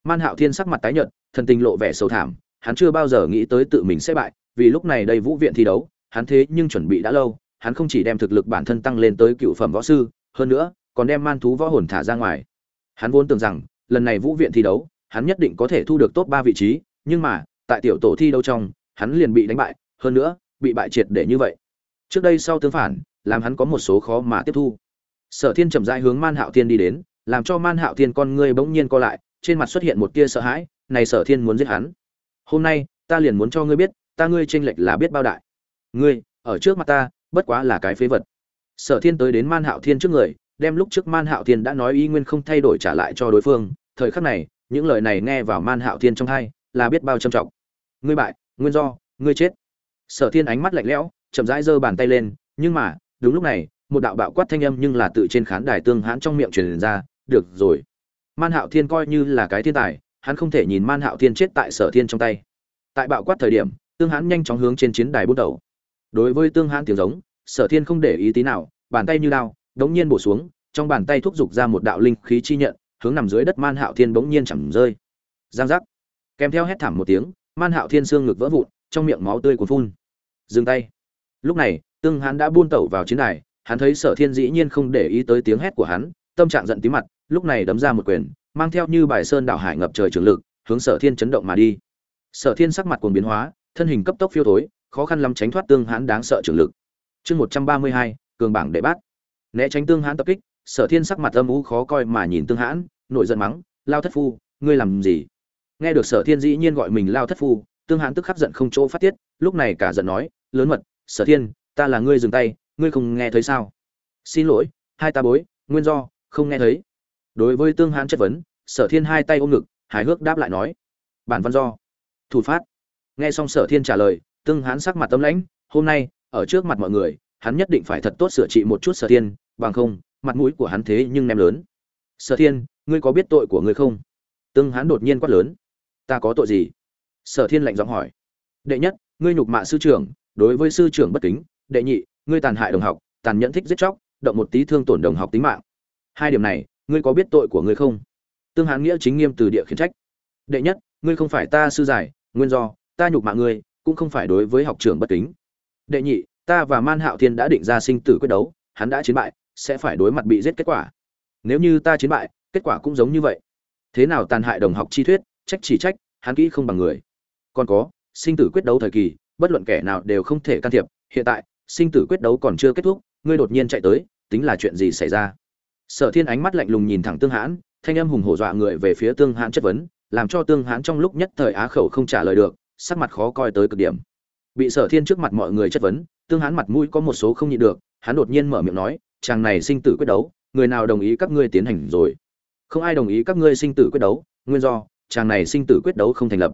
Speaker 1: Man hạo thiên sắc mặt tái nhợt, thần tình lộ vẻ sầu thảm, hắn chưa bao giờ nghĩ tới tự mình sẽ bại, vì lúc này đây vũ viện thi đấu, hắn thế nhưng chuẩn bị đã lâu, hắn không chỉ đem thực lực bản thân tăng lên tới cựu phẩm võ sư, hơn nữa, còn đem man thú võ hồn thả ra ngoài. Hắn vốn tưởng rằng, lần này vũ viện thi đấu, hắn nhất định có thể thu được top ba vị trí, nhưng mà, tại tiểu tổ thi đấu trong, hắn liền bị đánh bại, hơn nữa, bị bại triệt để như vậy. Trước đây sau tương phản, làm hắn có một số khó mà tiếp thu. Sở thiên chậm rãi hướng man hạo thiên đi đến làm cho man hạo thiên con ngươi bỗng nhiên co lại, trên mặt xuất hiện một tia sợ hãi, này sở thiên muốn giết hắn. Hôm nay, ta liền muốn cho ngươi biết, ta ngươi tranh lệch là biết bao đại. Ngươi, ở trước mặt ta, bất quá là cái phế vật. Sở thiên tới đến man hạo thiên trước người, đem lúc trước man hạo thiên đã nói y nguyên không thay đổi trả lại cho đối phương, thời khắc này, những lời này nghe vào man hạo thiên trong hai, là biết bao trầm trọng. Ngươi bại, nguyên do, ngươi chết. Sở thiên ánh mắt lạnh lẽo, chậm rãi giơ bàn tay lên, nhưng mà, đúng lúc này, một đạo bạo quát thanh âm nhưng là tự trên khán đài tương hãn trong miệng truyền ra được rồi. Man hạo thiên coi như là cái thiên tài, hắn không thể nhìn man hạo thiên chết tại sở thiên trong tay. Tại bạo quát thời điểm, tương hãn nhanh chóng hướng trên chiến đài bút đầu. Đối với tương hãn tiếng giống, sở thiên không để ý tí nào, bàn tay như đao, đống nhiên bổ xuống, trong bàn tay thúc giục ra một đạo linh khí chi nhận, hướng nằm dưới đất man hạo thiên bỗng nhiên chẳng rơi. Giang giác. Kèm theo hét thảm một tiếng, man hạo thiên xương ngực vỡ vụn, trong miệng máu tươi cuốn phun. Dừng tay. Lúc này, tương hãn đã buôn tẩu vào chiến đài, hắn thấy sở thiên dĩ nhiên không để ý tới tiếng hét của hắn, tâm trạng giận tí mặt lúc này đấm ra một quyền, mang theo như bài sơn đảo hải ngập trời trường lực, hướng sở thiên chấn động mà đi. Sở thiên sắc mặt cuồng biến hóa, thân hình cấp tốc phiêu thối, khó khăn lắm tránh thoát tương hãn đáng sợ trường lực. Chương một trăm ba mươi hai, cường bảng đệ bát né tránh tương hãn tập kích, sở thiên sắc mặt âm u khó coi mà nhìn tương hãn nội giận mắng, lao thất phu, ngươi làm gì? Nghe được sở thiên dĩ nhiên gọi mình lao thất phu, tương hãn tức khắc giận không chỗ phát tiết, lúc này cả giận nói, lớn mật, sở thiên, ta là ngươi dừng tay, ngươi không nghe thấy sao? Xin lỗi, hai ta bối, nguyên do, không nghe thấy đối với tương hãn chất vấn, sở thiên hai tay ôm ngực, hài hước đáp lại nói, bản văn do. Thủ phát. Nghe xong sở thiên trả lời, tương hãn sắc mặt tâm lãnh, hôm nay, ở trước mặt mọi người, hắn nhất định phải thật tốt sửa trị một chút sở thiên, bằng không, mặt mũi của hắn thế nhưng nem lớn. Sở thiên, ngươi có biết tội của ngươi không? Tương hãn đột nhiên quát lớn. Ta có tội gì? Sở thiên lạnh giọng hỏi. Đệ nhất, ngươi nhục mạ sư trưởng, đối với sư trưởng bất kính. Đệ nhị, ngươi tàn hại đồng học, tàn nhẫn thích giết chóc, động một tí thương tổn đồng học tính mạng. Hai điểm này ngươi có biết tội của ngươi không? Tương hán nghĩa chính nghiêm từ địa khiển trách. Đệ nhất, ngươi không phải ta sư giải, nguyên do, ta nhục mạ ngươi, cũng không phải đối với học trưởng bất kính. Đệ nhị, ta và man hạo thiên đã định ra sinh tử quyết đấu, hắn đã chiến bại, sẽ phải đối mặt bị giết kết quả. Nếu như ta chiến bại, kết quả cũng giống như vậy. Thế nào tàn hại đồng học chi thuyết, trách chỉ trách, hắn kỹ không bằng người. Còn có, sinh tử quyết đấu thời kỳ, bất luận kẻ nào đều không thể can thiệp. Hiện tại, sinh tử quyết đấu còn chưa kết thúc, ngươi đột nhiên chạy tới, tính là chuyện gì xảy ra? Sở thiên ánh mắt lạnh lùng nhìn thẳng tương hãn, thanh âm hùng hổ dọa người về phía tương hãn chất vấn, làm cho tương hãn trong lúc nhất thời á khẩu không trả lời được, sắc mặt khó coi tới cực điểm. Bị sở thiên trước mặt mọi người chất vấn, tương hãn mặt mũi có một số không nhịn được, hắn đột nhiên mở miệng nói, chàng này sinh tử quyết đấu, người nào đồng ý các ngươi tiến hành rồi? Không ai đồng ý các ngươi sinh tử quyết đấu, nguyên do, chàng này sinh tử quyết đấu không thành lập.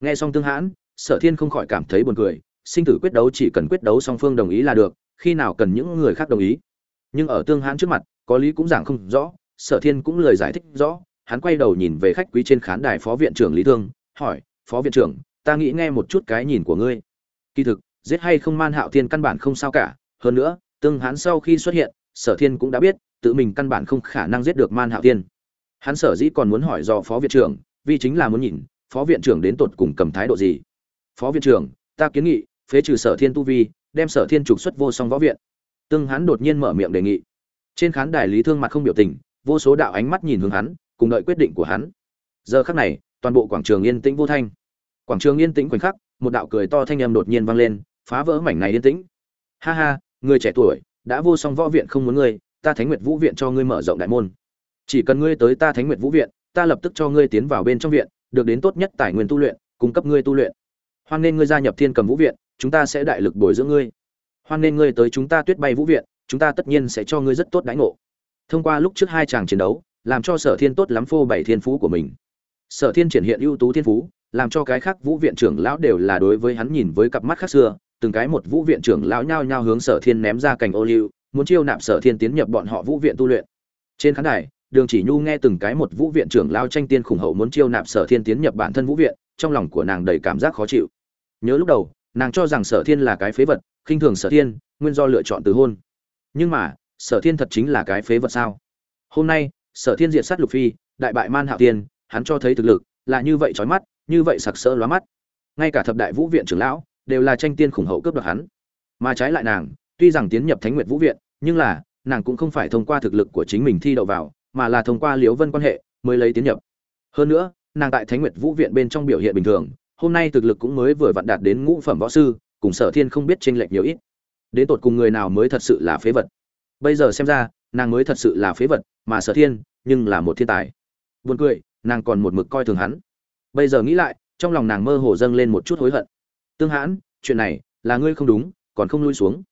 Speaker 1: Nghe xong tương hãn, sở thiên không khỏi cảm thấy buồn cười, sinh tử quyết đấu chỉ cần quyết đấu song phương đồng ý là được, khi nào cần những người khác đồng ý. Nhưng ở tương hãn trước mặt có lý cũng giảng không rõ, sở thiên cũng lời giải thích rõ, hắn quay đầu nhìn về khách quý trên khán đài phó viện trưởng lý thương, hỏi, phó viện trưởng, ta nghĩ nghe một chút cái nhìn của ngươi. Kỳ thực, giết hay không man hạo thiên căn bản không sao cả, hơn nữa, tương hắn sau khi xuất hiện, sở thiên cũng đã biết, tự mình căn bản không khả năng giết được man hạo thiên. Hắn sở dĩ còn muốn hỏi do phó viện trưởng, vì chính là muốn nhìn, phó viện trưởng đến tột cùng cầm thái độ gì. Phó viện trưởng, ta kiến nghị, phế trừ sở thiên tu vi, đem sở thiên trục xuất vô song võ viện. Tương hắn đột nhiên mở miệng đề nghị trên khán đài lý thương mặt không biểu tình, vô số đạo ánh mắt nhìn hướng hắn, cùng đợi quyết định của hắn. Giờ khắc này, toàn bộ quảng trường yên tĩnh vô thanh. Quảng trường yên tĩnh khoảnh khắc, một đạo cười to thanh âm đột nhiên vang lên, phá vỡ mảnh này yên tĩnh. Ha ha, người trẻ tuổi, đã vô song võ viện không muốn ngươi, ta thánh nguyệt vũ viện cho ngươi mở rộng đại môn. Chỉ cần ngươi tới ta thánh nguyệt vũ viện, ta lập tức cho ngươi tiến vào bên trong viện, được đến tốt nhất tài nguyên tu luyện, cung cấp ngươi tu luyện. Hoan nên ngươi gia nhập thiên cầm vũ viện, chúng ta sẽ đại lực bồi dưỡng ngươi. Hoan nên ngươi tới chúng ta tuyết bay vũ viện chúng ta tất nhiên sẽ cho ngươi rất tốt đãi ngộ. Thông qua lúc trước hai chàng chiến đấu, làm cho sở thiên tốt lắm phô bày thiên phú của mình. Sở thiên triển hiện ưu tú thiên phú, làm cho cái khác vũ viện trưởng lão đều là đối với hắn nhìn với cặp mắt khác xưa, từng cái một vũ viện trưởng lão nhao nhao hướng sở thiên ném ra cành ô liu, muốn chiêu nạp sở thiên tiến nhập bọn họ vũ viện tu luyện. Trên khán đài, đường chỉ nhu nghe từng cái một vũ viện trưởng lao tranh tiên khủng hậu muốn chiêu nạp sở thiên tiến nhập bản thân vũ viện, trong lòng của nàng đầy cảm giác khó chịu. Nhớ lúc đầu, nàng cho rằng sở thiên là cái phế vật, khinh thường sở thiên, nguyên do lựa chọn từ hôn nhưng mà, sở thiên thật chính là cái phế vật sao? Hôm nay, sở thiên diện sát lục phi đại bại man hạo tiên hắn cho thấy thực lực, là như vậy trói mắt, như vậy sặc sỡ lóa mắt. Ngay cả thập đại vũ viện trưởng lão, đều là tranh tiên khủng hậu cướp đoạt hắn. Mà trái lại nàng, tuy rằng tiến nhập thánh nguyệt vũ viện, nhưng là, nàng cũng không phải thông qua thực lực của chính mình thi đậu vào, mà là thông qua liễu vân quan hệ mới lấy tiến nhập. Hơn nữa, nàng tại thánh nguyệt vũ viện bên trong biểu hiện bình thường, hôm nay thực lực cũng mới vừa vặn đạt đến ngũ phẩm võ sư, cùng sở thiên không biết tranh lệch nhiều ít đến tột cùng người nào mới thật sự là phế vật. Bây giờ xem ra, nàng mới thật sự là phế vật, mà sở thiên, nhưng là một thiên tài. Buồn cười, nàng còn một mực coi thường hắn. Bây giờ nghĩ lại, trong lòng nàng mơ hồ dâng lên một chút hối hận. Tương hãn, chuyện này, là ngươi không đúng, còn không lui xuống.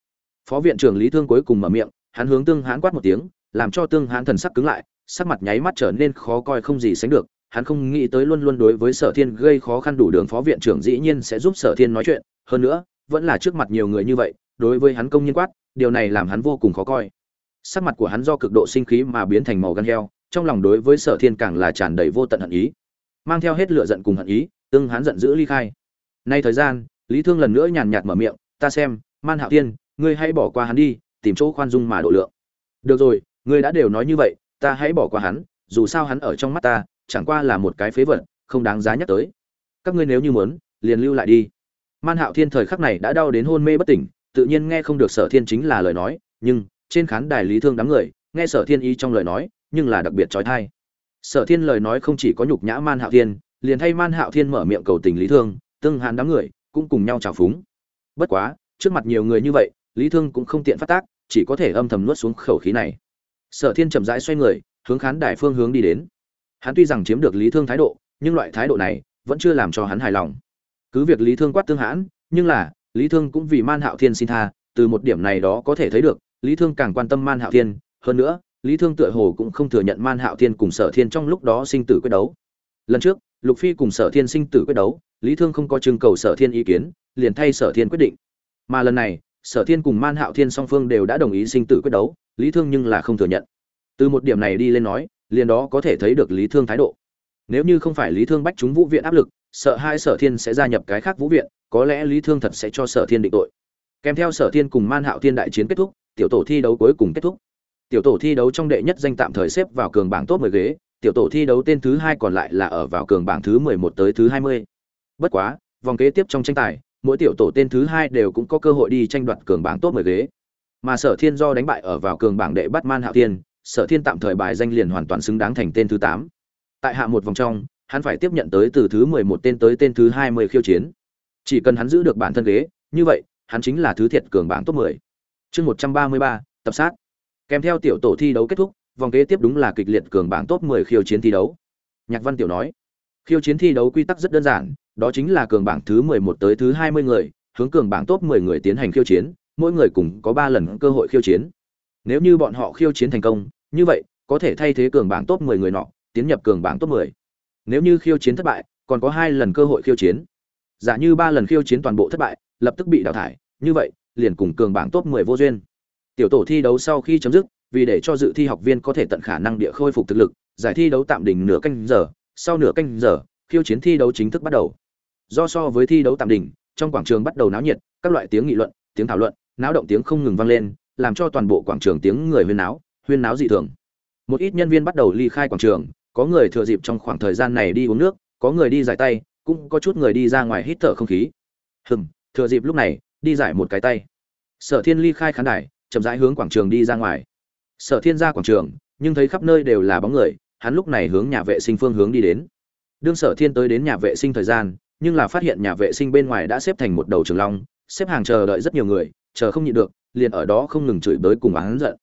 Speaker 1: Phó viện trưởng lý thương cuối cùng mở miệng, hắn hướng tương hãn quát một tiếng, làm cho tương hãn thần sắc cứng lại, sắc mặt nháy mắt trở nên khó coi không gì sánh được. Hắn không nghĩ tới luôn luôn đối với sở thiên gây khó khăn đủ đường phó viện trưởng dĩ nhiên sẽ giúp sở thiên nói chuyện. Hơn nữa, vẫn là trước mặt nhiều người như vậy đối với hắn công nhân quát, điều này làm hắn vô cùng khó coi. Sắc mặt của hắn do cực độ sinh khí mà biến thành màu gan heo, trong lòng đối với sở thiên càng là tràn đầy vô tận hận ý. Mang theo hết lửa giận cùng hận ý, tương hắn giận dữ ly khai. Nay thời gian, lý thương lần nữa nhàn nhạt mở miệng, ta xem, man hạo thiên ngươi hãy bỏ qua hắn đi, tìm chỗ khoan dung mà độ lượng. Được rồi, ngươi đã đều nói như vậy, ta hãy bỏ qua hắn, dù sao hắn ở trong mắt ta, chẳng qua là một cái phế vật, không đáng giá nhắc tới. Các ngươi nếu như muốn, liền lưu lại đi. Man hạo thiên thời khắc này đã đau đến hôn mê bất tỉnh tự nhiên nghe không được sở thiên chính là lời nói, nhưng trên khán đài lý thương đám người, nghe sở thiên ý trong lời nói, nhưng là đặc biệt trói thai. Sở thiên lời nói không chỉ có nhục nhã man hạo thiên, liền thay man hạo thiên mở miệng cầu tình lý thương, tương hàn đám người cũng cùng nhau trào phúng. Bất quá, trước mặt nhiều người như vậy, lý thương cũng không tiện phát tác, chỉ có thể âm thầm nuốt xuống khẩu khí này. Sở thiên chậm rãi xoay người, hướng khán đài phương hướng đi đến. Hắn tuy rằng chiếm được lý thương thái độ, nhưng loại thái độ này vẫn chưa làm cho hắn hài lòng. Cứ việc lý thương quát tương hãn nhưng là lý thương cũng vì man hạo thiên xin tha, từ một điểm này đó có thể thấy được, lý thương càng quan tâm man hạo thiên. Hơn nữa, lý thương tựa hồ cũng không thừa nhận man hạo thiên cùng sở thiên trong lúc đó sinh tử quyết đấu. Lần trước, lục phi cùng sở thiên sinh tử quyết đấu, lý thương không có trưng cầu sở thiên ý kiến, liền thay sở thiên quyết định. Mà lần này, sở thiên cùng man hạo thiên song phương đều đã đồng ý sinh tử quyết đấu, lý thương nhưng là không thừa nhận. Từ một điểm này đi lên nói, liền đó có thể thấy được lý thương thái độ. Nếu như không phải lý thương bách chúng vũ viện áp lực sợ hai sở thiên sẽ gia nhập cái khác vũ viện, có lẽ lý thương thật sẽ cho sở thiên định tội kèm theo sở thiên cùng man hạo thiên đại chiến kết thúc, tiểu tổ thi đấu cuối cùng kết thúc tiểu tổ thi đấu trong đệ nhất danh tạm thời xếp vào cường bảng top 10 ghế, tiểu tổ thi đấu tên thứ hai còn lại là ở vào cường bảng thứ 11 tới thứ 20. bất quá, vòng kế tiếp trong tranh tài, mỗi tiểu tổ tên thứ hai đều cũng có cơ hội đi tranh đoạt cường bảng top 10 ghế mà sở thiên do đánh bại ở vào cường bảng đệ bắt man hạo thiên, sở thiên tạm thời bài danh liền hoàn toàn xứng đáng thành tên thứ 8. tại hạ một vòng trong hắn phải tiếp nhận tới từ thứ 11 tên tới tên thứ 20 khiêu chiến chỉ cần hắn giữ được bản thân ghế như vậy hắn chính là thứ thiệt cường bảng top 10. Chương 133, tập sát. Kèm theo tiểu tổ thi đấu kết thúc, vòng kế tiếp đúng là kịch liệt cường bảng top 10 khiêu chiến thi đấu. Nhạc Văn Tiểu nói, khiêu chiến thi đấu quy tắc rất đơn giản, đó chính là cường bảng thứ 11 tới thứ 20 người, hướng cường bảng top 10 người tiến hành khiêu chiến, mỗi người cùng có 3 lần cơ hội khiêu chiến. Nếu như bọn họ khiêu chiến thành công, như vậy có thể thay thế cường bảng top 10 người nọ, tiến nhập cường bảng top 10. Nếu như khiêu chiến thất bại, còn có hai lần cơ hội khiêu chiến. Giả như ba lần khiêu chiến toàn bộ thất bại, lập tức bị đào thải, như vậy, liền cùng cường bảng top 10 vô duyên. Tiểu tổ thi đấu sau khi chấm dứt, vì để cho dự thi học viên có thể tận khả năng địa khôi phục thực lực, giải thi đấu tạm đình nửa canh giờ, sau nửa canh giờ, khiêu chiến thi đấu chính thức bắt đầu. Do so với thi đấu tạm đình, trong quảng trường bắt đầu náo nhiệt, các loại tiếng nghị luận, tiếng thảo luận, náo động tiếng không ngừng vang lên, làm cho toàn bộ quảng trường tiếng người huyên náo, huyên náo dị thường. Một ít nhân viên bắt đầu ly khai quảng trường, có người thừa dịp trong khoảng thời gian này đi uống nước, có người đi giải tay, cũng có chút người đi ra ngoài hít thở không khí. Hừm, thừa dịp lúc này, đi giải một cái tay. Sở Thiên ly khai khán đài, chậm rãi hướng quảng trường đi ra ngoài sở thiên ra quảng trường nhưng thấy khắp nơi đều là bóng người hắn lúc này hướng nhà vệ sinh phương hướng đi đến đương sở thiên tới đến nhà vệ sinh thời gian nhưng là phát hiện nhà vệ sinh bên ngoài đã xếp thành một đầu trường long xếp hàng chờ đợi rất nhiều người chờ không nhịn được liền ở đó không ngừng chửi bới cùng oán giận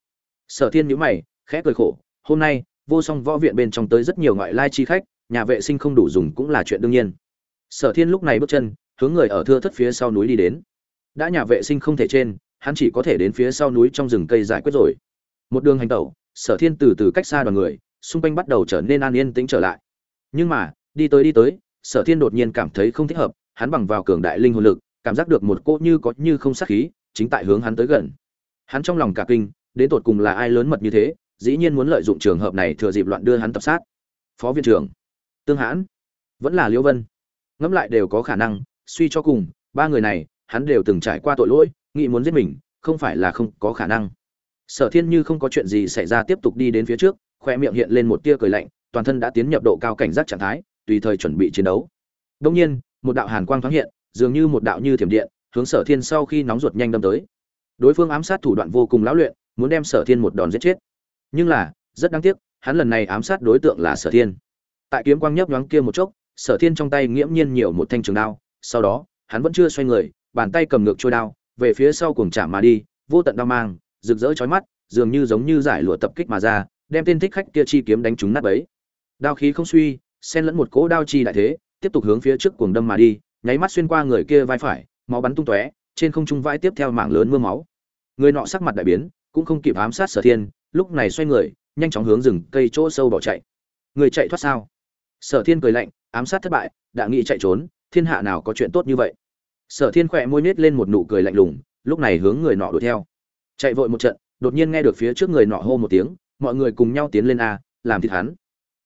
Speaker 1: sở thiên nhíu mày khẽ cười khổ hôm nay vô song võ viện bên trong tới rất nhiều ngoại lai chi khách, nhà vệ sinh không đủ dùng cũng là chuyện đương nhiên. Sở thiên lúc này bước chân, hướng người ở thưa thất phía sau núi đi đến. Đã nhà vệ sinh không thể trên, hắn chỉ có thể đến phía sau núi trong rừng cây giải quyết rồi. Một đường hành tẩu, sở thiên từ từ cách xa đoàn người, xung quanh bắt đầu trở nên an yên tĩnh trở lại. Nhưng mà, đi tới đi tới, sở thiên đột nhiên cảm thấy không thích hợp, hắn bằng vào cường đại linh hồn lực, cảm giác được một cỗ như có như không sát khí, chính tại hướng hắn tới gần. Hắn trong lòng cả kinh, đến tột cùng là ai lớn mật như thế? Dĩ nhiên muốn lợi dụng trường hợp này thừa dịp loạn đưa hắn tập sát. Phó viện trưởng, tương hãn, vẫn là liễu vân. Ngẫm lại đều có khả năng, suy cho cùng, ba người này, hắn đều từng trải qua tội lỗi, nghĩ muốn giết mình, không phải là không có khả năng. Sở thiên như không có chuyện gì xảy ra tiếp tục đi đến phía trước, khoe miệng hiện lên một tia cười lạnh, toàn thân đã tiến nhập độ cao cảnh giác trạng thái, tùy thời chuẩn bị chiến đấu. Đông nhiên, một đạo hàn quang thoáng hiện, dường như một đạo như thiểm điện, hướng sở thiên sau khi nóng ruột nhanh đâm tới. Đối phương ám sát thủ đoạn vô cùng lão luyện, muốn đem sở thiên một đòn giết chết nhưng là, rất đáng tiếc, hắn lần này ám sát đối tượng là sở thiên. Tại kiếm quang nhấp nhoáng kia một chốc, sở thiên trong tay nghiễm nhiên nhiều một thanh trường đao, sau đó, hắn vẫn chưa xoay người, bàn tay cầm ngược trôi đao, về phía sau cuồng chạm mà đi, vô tận đao mang, rực rỡ chói mắt, dường như giống như giải lụa tập kích mà ra, đem tên thích khách kia chi kiếm đánh trúng nát bấy. Đao khí không suy, xen lẫn một cỗ đao chi đại thế, tiếp tục hướng phía trước cuồng đâm mà đi, nháy mắt xuyên qua người kia vai phải, máu bắn tung tóe, trên không trung vãi tiếp theo mảng lớn mưa máu. Người nọ sắc mặt đại biến, cũng không kịp ám sát sở thiên lúc này xoay người, nhanh chóng hướng rừng cây chỗ sâu bỏ chạy. Người chạy thoát sao? Sở thiên cười lạnh, ám sát thất bại, đã nghĩ chạy trốn, thiên hạ nào có chuyện tốt như vậy? Sở thiên khỏe môi nết lên một nụ cười lạnh lùng, lúc này hướng người nọ đuổi theo. Chạy vội một trận, đột nhiên nghe được phía trước người nọ hô một tiếng, mọi người cùng nhau tiến lên a, làm thịt hắn.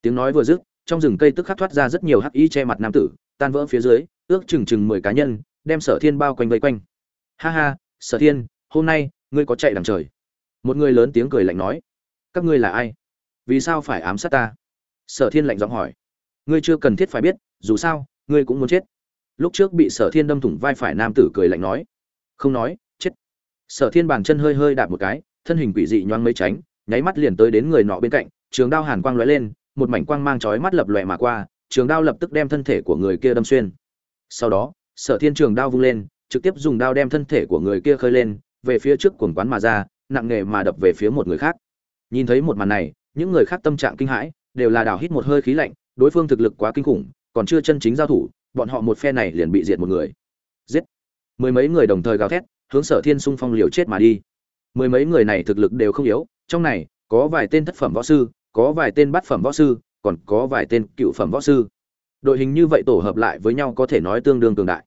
Speaker 1: Tiếng nói vừa dứt, trong rừng cây tức khắc thoát ra rất nhiều hắc y che mặt nam tử, tan vỡ phía dưới, ước chừng chừng mười cá nhân, đem sở thiên bao quanh vây quanh. Ha ha, sở thiên, hôm nay, ngươi có chạy đằng trời một người lớn tiếng cười lạnh nói, các ngươi là ai? Vì sao phải ám sát ta? Sở thiên lạnh giọng hỏi, ngươi chưa cần thiết phải biết, dù sao, ngươi cũng muốn chết. Lúc trước bị sở thiên đâm thủng vai phải nam tử cười lạnh nói, không nói, chết. Sở thiên bàn chân hơi hơi đạp một cái, thân hình quỷ dị nhoang mấy tránh, nháy mắt liền tới đến người nọ bên cạnh, trường đao hàn quang lóe lên, một mảnh quang mang chói mắt lập lòe mà qua, trường đao lập tức đem thân thể của người kia đâm xuyên. Sau đó, sở thiên trường đao vung lên, trực tiếp dùng đao đem thân thể của người kia khơi lên, về phía trước cuồng quán mà ra nặng nề mà đập về phía một người khác. Nhìn thấy một màn này, những người khác tâm trạng kinh hãi, đều là đào hít một hơi khí lạnh, đối phương thực lực quá kinh khủng, còn chưa chân chính giao thủ, bọn họ một phe này liền bị diệt một người. Giết! Mười mấy người đồng thời gào thét, hướng sở thiên xung phong liều chết mà đi. Mười mấy người này thực lực đều không yếu, trong này, có vài tên thất phẩm võ sư, có vài tên bát phẩm võ sư, còn có vài tên cựu phẩm võ sư. Đội hình như vậy tổ hợp lại với nhau có thể nói tương đương tương đại.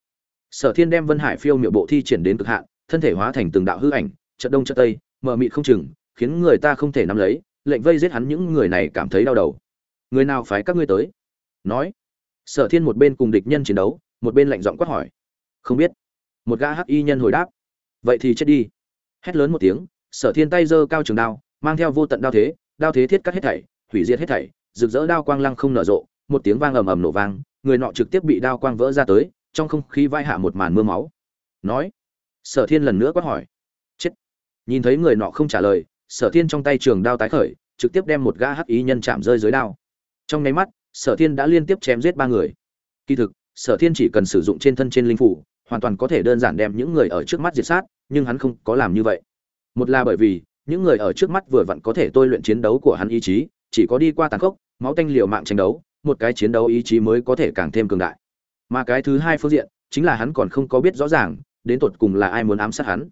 Speaker 1: Sở thiên đem vân hải phiêu miệu bộ thi triển đến cực hạn, thân thể hóa thành từng đạo hư ảnh chợ đông chợ tây mờ mịt không chừng, khiến người ta không thể nắm lấy, lệnh vây giết hắn những người này cảm thấy đau đầu. Người nào phái các ngươi tới? Nói. Sở thiên một bên cùng địch nhân chiến đấu, một bên lạnh giọng quát hỏi. Không biết. Một gã hắc y nhân hồi đáp. Vậy thì chết đi. Hét lớn một tiếng, sở thiên tay giơ cao trường đao, mang theo vô tận đao thế đao thế thiết cắt hết thảy, hủy diệt hết thảy, rực rỡ đao quang lăng không nở rộ, một tiếng vang ầm ầm nổ vang, người nọ trực tiếp bị đao quang vỡ ra tới, trong không khí vai hạ một màn mưa máu. Nói. Sở thiên lần nữa quát hỏi nhìn thấy người nọ không trả lời, sở thiên trong tay trường đao tái khởi, trực tiếp đem một gã hắc ý nhân chạm rơi dưới đao. Trong nháy mắt, sở thiên đã liên tiếp chém giết ba người. Kỳ thực, sở thiên chỉ cần sử dụng trên thân trên linh phủ, hoàn toàn có thể đơn giản đem những người ở trước mắt diệt sát, nhưng hắn không có làm như vậy. Một là bởi vì, những người ở trước mắt vừa vặn có thể tôi luyện chiến đấu của hắn ý chí, chỉ có đi qua tàn khốc, máu tanh liều mạng tranh đấu, một cái chiến đấu ý chí mới có thể càng thêm cường đại. Mà cái thứ hai phương diện, chính là hắn còn không có biết rõ ràng, đến tột cùng là ai muốn ám sát hắn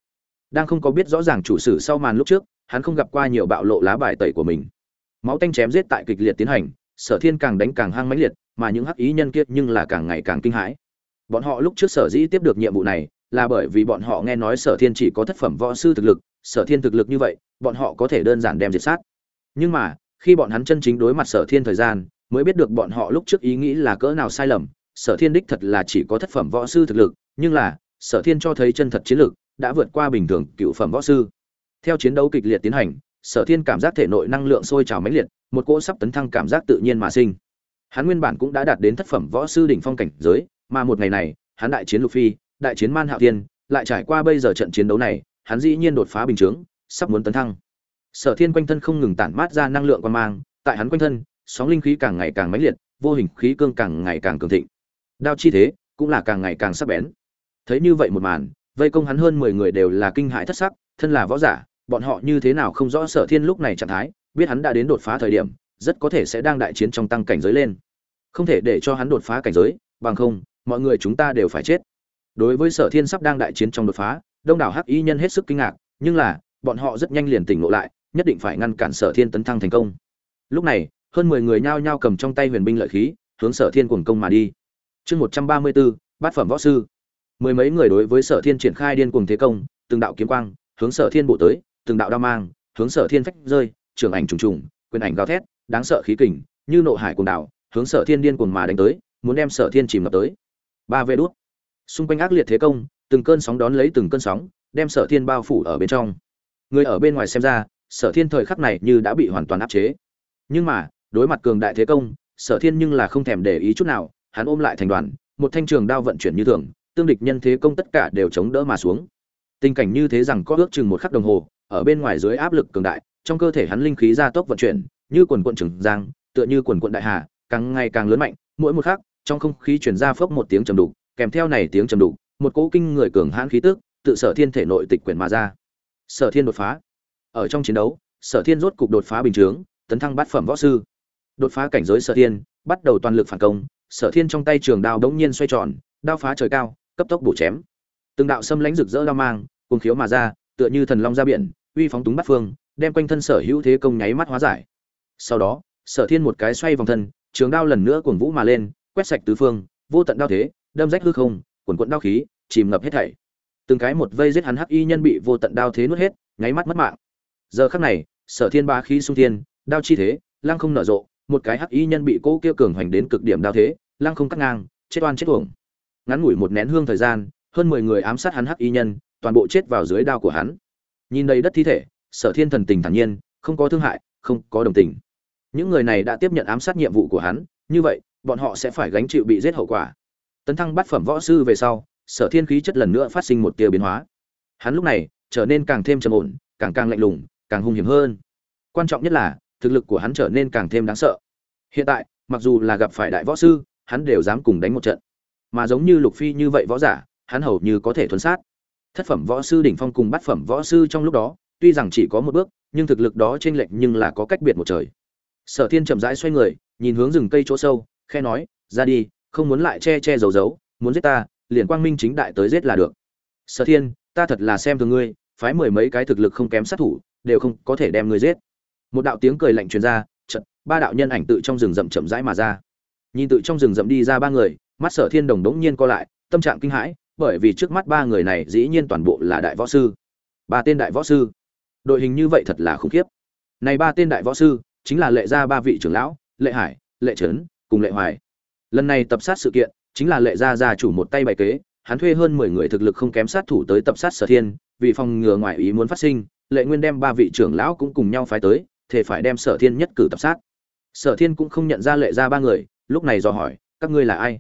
Speaker 1: đang không có biết rõ ràng chủ sử sau màn lúc trước, hắn không gặp qua nhiều bạo lộ lá bài tẩy của mình. Máu tanh chém giết tại kịch liệt tiến hành, sở thiên càng đánh càng hăng mãnh liệt, mà những hắc ý nhân kiệt nhưng là càng ngày càng kinh hãi. Bọn họ lúc trước sở dĩ tiếp được nhiệm vụ này, là bởi vì bọn họ nghe nói sở thiên chỉ có thất phẩm võ sư thực lực, sở thiên thực lực như vậy, bọn họ có thể đơn giản đem diệt sát. Nhưng mà, khi bọn hắn chân chính đối mặt sở thiên thời gian, mới biết được bọn họ lúc trước ý nghĩ là cỡ nào sai lầm, sở thiên đích thật là chỉ có thất phẩm võ sư thực lực, nhưng là, sở thiên cho thấy chân thật chiến lực đã vượt qua bình thường cựu phẩm võ sư. Theo chiến đấu kịch liệt tiến hành, sở thiên cảm giác thể nội năng lượng sôi trào mãnh liệt, một cỗ sắp tấn thăng cảm giác tự nhiên mà sinh. Hắn nguyên bản cũng đã đạt đến thất phẩm võ sư đỉnh phong cảnh giới, mà một ngày này, hắn đại chiến lục phi, đại chiến man hạo thiên, lại trải qua bây giờ trận chiến đấu này, hắn dĩ nhiên đột phá bình chướng, sắp muốn tấn thăng. Sở thiên quanh thân không ngừng tản mát ra năng lượng quan mang, tại hắn quanh thân, sóng linh khí càng ngày càng mãnh liệt, vô hình khí cương càng ngày càng cường thịnh. Đao chi thế cũng là càng ngày càng sắc bén. Thấy như vậy một màn vây công hắn hơn mười người đều là kinh hãi thất sắc, thân là võ giả, bọn họ như thế nào không rõ sở thiên lúc này trạng thái, biết hắn đã đến đột phá thời điểm, rất có thể sẽ đang đại chiến trong tăng cảnh giới lên. Không thể để cho hắn đột phá cảnh giới, bằng không, mọi người chúng ta đều phải chết. Đối với sở thiên sắp đang đại chiến trong đột phá, đông đảo hắc y nhân hết sức kinh ngạc, nhưng là, bọn họ rất nhanh liền tỉnh ngộ lại, nhất định phải ngăn cản sở thiên tấn thăng thành công. Lúc này, hơn mười người nhao nhao cầm trong tay huyền binh lợi khí, hướng sở thiên cuồng công mà đi. Chương một trăm ba mươi bốn, bát phẩm võ sư mười mấy người đối với sở thiên triển khai điên cuồng thế công, từng đạo kiếm quang, hướng sở thiên bộ tới, từng đạo đao mang, hướng sở thiên phách rơi trường ảnh trùng trùng, quyền ảnh gào thét, đáng sợ khí kình, như nộ hải cuồng đảo hướng sở thiên điên cuồng mà đánh tới, muốn đem sở thiên chìm ngập tới. Ba vê đốt xung quanh ác liệt thế công, từng cơn sóng đón lấy từng cơn sóng, đem sở thiên bao phủ ở bên trong. Người ở bên ngoài xem ra, sở thiên thời khắc này như đã bị hoàn toàn áp chế. Nhưng mà, đối mặt cường đại thế công, sở thiên nhưng là không thèm để ý chút nào, hắn ôm lại thành đoàn, một thanh trường đao vận chuyển như thường tương địch nhân thế công tất cả đều chống đỡ mà xuống. Tình cảnh như thế rằng có ước chừng một khắc đồng hồ, ở bên ngoài dưới áp lực cường đại, trong cơ thể hắn linh khí gia tốc vận chuyển, như quần quận trường giang, tựa như quần quận đại hà, càng ngày càng lớn mạnh, mỗi một khắc, trong không khí chuyển ra phốc một tiếng trầm đục, kèm theo này tiếng trầm đục, một cỗ kinh người cường hãn khí tức, tự sở thiên thể nội tịch quyển mà ra. Sở thiên đột phá. Ở trong chiến đấu, sở thiên rốt cục đột phá bình chướng, tấn thăng bát phẩm võ sư. Đột phá cảnh giới sở thiên, bắt đầu toàn lực phản công, sở thiên trong tay trường đao đống nhiên xoay tròn, đao phá trời cao cấp tốc bổ chém. Từng đạo xâm lãnh rực rỡ lao mang cùng khiếu mà ra, tựa như thần long ra biển, uy phóng túng bắt phương, đem quanh thân sở hữu thế công nháy mắt hóa giải. Sau đó, sở thiên một cái xoay vòng thân, trường đao lần nữa cuồng vũ mà lên, quét sạch tứ phương, vô tận đao thế, đâm rách hư không quần quận đao khí, chìm ngập hết thảy. Từng cái một vây giết hắn hắc y nhân bị vô tận đao thế nuốt hết, nháy mắt mất mạng. Giờ khắc này, sở thiên ba khí sung thiên, đao chi thế, lăng không nở rộ, một cái hắc y nhân bị cô kia cường hoành đến cực điểm đao thế, lăng không cắt ngang, chết oan chết uổng ngắn ngủi một nén hương thời gian, hơn mười người ám sát hắn hắc y nhân, toàn bộ chết vào dưới đao của hắn. Nhìn đầy đất thi thể, sở thiên thần tình thản nhiên, không có thương hại, không có đồng tình. Những người này đã tiếp nhận ám sát nhiệm vụ của hắn, như vậy, bọn họ sẽ phải gánh chịu bị giết hậu quả. Tấn thăng bát phẩm võ sư về sau, sở thiên khí chất lần nữa phát sinh một tia biến hóa. Hắn lúc này, trở nên càng thêm trầm ổn, càng càng lạnh lùng, càng hung hiểm hơn. Quan trọng nhất là, thực lực của hắn trở nên càng thêm đáng sợ. Hiện tại, mặc dù là gặp phải đại võ sư, hắn đều dám cùng đánh một trận mà giống như lục phi như vậy võ giả, hắn hầu như có thể thuần sát. Thất phẩm võ sư đỉnh phong cùng bát phẩm võ sư trong lúc đó, tuy rằng chỉ có một bước, nhưng thực lực đó chênh lệch nhưng là có cách biệt một trời. Sở thiên chậm rãi xoay người, nhìn hướng rừng cây chỗ sâu khe nói, ra đi, không muốn lại che che giấu giấu, muốn giết ta, liền quang minh chính đại tới giết là được. Sở thiên, ta thật là xem thường ngươi, phái mười mấy cái thực lực không kém sát thủ, đều không có thể đem ngươi giết. Một đạo tiếng cười lạnh truyền ra, chợt, ba đạo nhân ảnh tự trong rừng rậm chậm rãi mà ra. Nhìn tự trong rừng rậm đi ra ba người mắt sở thiên đồng đống nhiên co lại, tâm trạng kinh hãi, bởi vì trước mắt ba người này dĩ nhiên toàn bộ là đại võ sư. Ba tên đại võ sư. Đội hình như vậy thật là khủng khiếp. Này ba tên đại võ sư, chính là lệ gia ba vị trưởng lão, lệ hải, lệ trấn, cùng lệ hoài. Lần này tập sát sự kiện, chính là lệ gia gia chủ một tay bày kế, hắn thuê hơn mười người thực lực không kém sát thủ tới tập sát sở thiên, vì phòng ngừa ngoại ý muốn phát sinh, lệ nguyên đem ba vị trưởng lão cũng cùng nhau phái tới thể phải đem sở thiên nhất cử tập sát. Sở thiên cũng không nhận ra lệ gia ba người, lúc này dò hỏi, các ngươi là ai?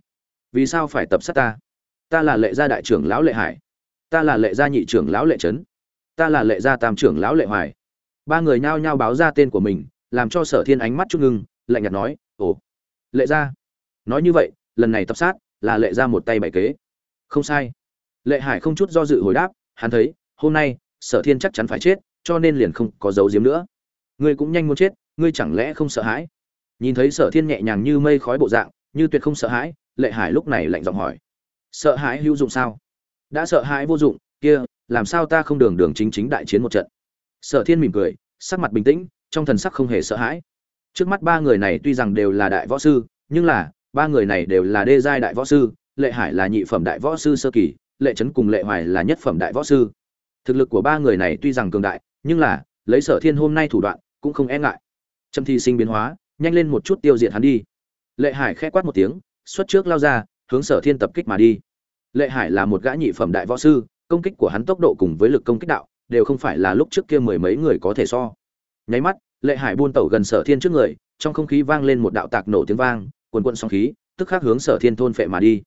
Speaker 1: Vì sao phải tập sát ta? Ta là lệ gia đại trưởng lão lệ hải. Ta là lệ gia nhị trưởng lão lệ trấn. Ta là lệ gia tam trưởng lão lệ hoài. Ba người nhao nhao báo ra tên của mình, làm cho sở thiên ánh mắt chút ngưng, lạnh nhạt nói, ồ, lệ gia. Nói như vậy, lần này tập sát là lệ gia một tay bày kế. Không sai. Lệ hải không chút do dự hồi đáp, hắn thấy, hôm nay, sở thiên chắc chắn phải chết, cho nên liền không có dấu diếm nữa. Ngươi cũng nhanh muốn chết, ngươi chẳng lẽ không sợ hãi? Nhìn thấy sở thiên nhẹ nhàng như mây khói bộ dạng, như tuyệt không sợ hãi lệ hải lúc này lạnh giọng hỏi. Sợ hãi hữu dụng sao? Đã sợ hãi vô dụng, kia, làm sao ta không đường đường chính chính đại chiến một trận? Sở thiên mỉm cười, sắc mặt bình tĩnh, trong thần sắc không hề sợ hãi. Trước mắt ba người này tuy rằng đều là đại võ sư, nhưng là, ba người này đều là đê giai đại võ sư, lệ hải là nhị phẩm đại võ sư sơ kỳ, lệ trấn cùng lệ hoài là nhất phẩm đại võ sư. Thực lực của ba người này tuy rằng cường đại, nhưng là, lấy sở thiên hôm nay thủ đoạn, cũng không e ngại. Trâm thi sinh biến hóa, nhanh lên một chút tiêu diệt hắn đi. Lệ hải khẽ quát một tiếng xuất trước lao ra, hướng sở thiên tập kích mà đi. Lệ hải là một gã nhị phẩm đại võ sư, công kích của hắn tốc độ cùng với lực công kích đạo đều không phải là lúc trước kia mười mấy người có thể so. Nháy mắt, lệ hải buôn tẩu gần sở thiên trước người, trong không khí vang lên một đạo tạc nổ tiếng vang quần quận sóng khí, tức khắc hướng sở thiên thôn phệ mà đi.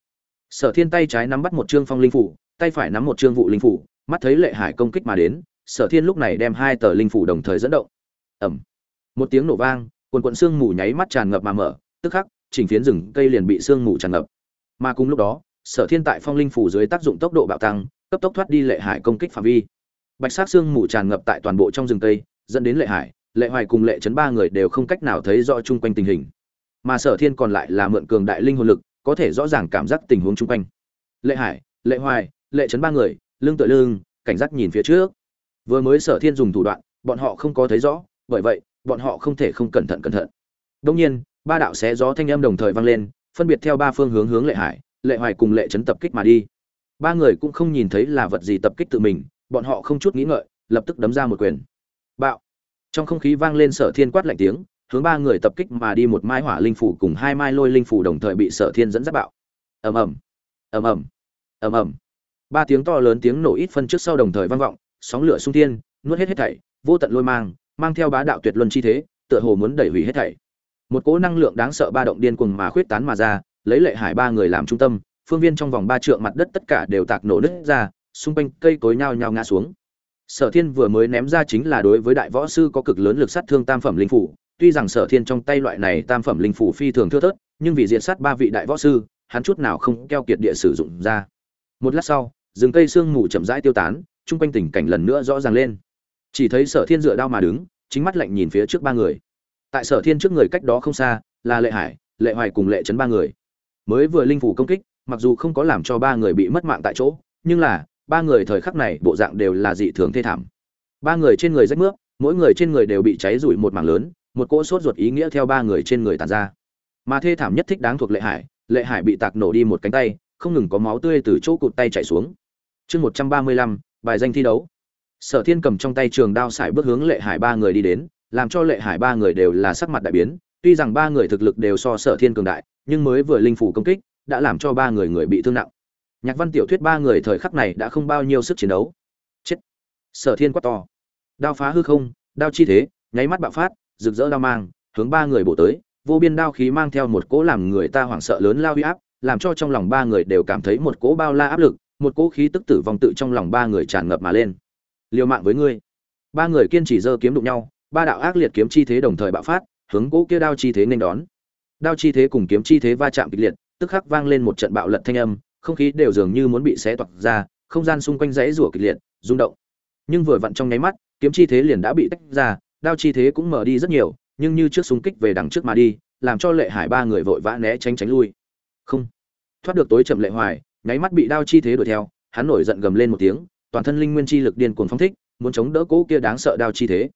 Speaker 1: Sở thiên tay trái nắm bắt một trương phong linh phủ, tay phải nắm một trương vụ linh phủ, mắt thấy lệ hải công kích mà đến, sở thiên lúc này đem hai tờ linh phủ đồng thời dẫn động. Ẩm một tiếng nổ vang quần quận xương mù nháy mắt tràn ngập mà mở, tức khắc chỉnh phiến rừng cây liền bị sương mù tràn ngập. Mà cùng lúc đó, sở thiên tại phong linh phủ dưới tác dụng tốc độ bạo tăng, cấp tốc thoát đi lệ hải công kích phạm vi. Bạch sắc sương mù tràn ngập tại toàn bộ trong rừng cây, dẫn đến lệ hải, lệ hoài cùng lệ chấn ba người đều không cách nào thấy rõ chung quanh tình hình. Mà sở thiên còn lại là mượn cường đại linh hồn lực, có thể rõ ràng cảm giác tình huống chung quanh. Lệ hải, lệ hoài, lệ chấn ba người, lưng tựa lưng, cảnh giác nhìn phía trước. Vừa mới sở thiên dùng thủ đoạn, bọn họ không có thấy rõ, bởi vậy, bọn họ không thể không cẩn thận cẩn thận. Đương nhiên ba đạo xé gió thanh âm đồng thời vang lên, phân biệt theo ba phương hướng hướng lệ hải, lệ hoài cùng lệ chấn tập kích mà đi. Ba người cũng không nhìn thấy là vật gì tập kích tự mình, bọn họ không chút nghĩ ngợi, lập tức đấm ra một quyền. Bạo. Trong không khí vang lên sở thiên quát lạnh tiếng, hướng ba người tập kích mà đi một mai hỏa linh phủ cùng hai mai lôi linh phủ đồng thời bị sở thiên dẫn dắt bạo. Ầm ầm. Ầm ầm. Ầm ầm. Ba tiếng to lớn tiếng nổ ít phân trước sau đồng thời vang vọng, sóng lửa sung thiên, nuốt hết hết thảy, vô tận lôi mang mang theo bá đạo tuyệt luân chi thế, tựa hồ muốn đẩy hủy hết thảy một cỗ năng lượng đáng sợ ba động điên cuồng mà khuyết tán mà ra, lấy lệ hải ba người làm trung tâm, phương viên trong vòng ba trượng mặt đất tất cả đều tạc nổ nứt ra, xung quanh cây cối nhao nhao ngã xuống. Sở thiên vừa mới ném ra chính là đối với đại võ sư có cực lớn lực sát thương tam phẩm linh phủ, tuy rằng sở thiên trong tay loại này tam phẩm linh phủ phi thường thưa thớt, nhưng vì diện sát ba vị đại võ sư, hắn chút nào không keo kiệt địa sử dụng ra. Một lát sau, rừng cây sương mù chậm rãi tiêu tán, chung quanh tình cảnh lần nữa rõ ràng lên. Chỉ thấy sở thiên dựa đao mà đứng, chính mắt lạnh nhìn phía trước ba người tại sở thiên trước người cách đó không xa, là lệ hải, lệ hoài cùng lệ trấn ba người. Mới vừa linh phủ công kích, mặc dù không có làm cho ba người bị mất mạng tại chỗ, nhưng là, ba người thời khắc này bộ dạng đều là dị thường thê thảm. Ba người trên người rách nước mỗi người trên người đều bị cháy rủi một mảng lớn, một cỗ sốt ruột ý nghĩa theo ba người trên người tàn ra. Mà thê thảm nhất thích đáng thuộc lệ hải lệ hải bị tạc nổ đi một cánh tay, không ngừng có máu tươi từ chỗ cụt tay chảy xuống. Chương một trăm ba mươi lăm, bài danh thi đấu. Sở thiên cầm trong tay trường đao xài bước hướng lệ hải ba người đi đến làm cho lệ hải ba người đều là sắc mặt đại biến, tuy rằng ba người thực lực đều so sở thiên cường đại, nhưng mới vừa linh phủ công kích, đã làm cho ba người người bị thương nặng. Nhạc văn tiểu thuyết ba người thời khắc này đã không bao nhiêu sức chiến đấu. Chết. Sở thiên quát to. Đao phá hư không, đao chi thế, nháy mắt bạo phát, rực rỡ đao mang, hướng ba người bổ tới, vô biên đao khí mang theo một cỗ làm người ta hoảng sợ lớn lao huy áp, làm cho trong lòng ba người đều cảm thấy một cỗ bao la áp lực, một cỗ khí tức tử vong tự trong lòng ba người tràn ngập mà lên. Liều mạng với ngươi. Ba người kiên trì giơ kiếm đụng nhau ba đạo ác liệt kiếm chi thế đồng thời bạo phát, hướng gỗ kia đao chi thế nên đón. Đao chi thế cùng kiếm chi thế va chạm kịch liệt, tức khắc vang lên một trận bạo lật thanh âm, không khí đều dường như muốn bị xé toạc ra, không gian xung quanh rãy rủa kịch liệt, rung động. Nhưng vừa vặn trong nháy mắt, kiếm chi thế liền đã bị tách ra, đao chi thế cũng mở đi rất nhiều, nhưng như trước xung kích về đằng trước mà đi, làm cho lệ hải ba người vội vã né tránh tránh lui. Không. Thoát được tối chậm lệ hoài, nháy mắt bị đao chi thế đuổi theo, hắn nổi giận gầm lên một tiếng, toàn thân linh nguyên chi lực điên cuồng phóng thích, muốn chống đỡ cỗ kia đáng sợ đao chi thế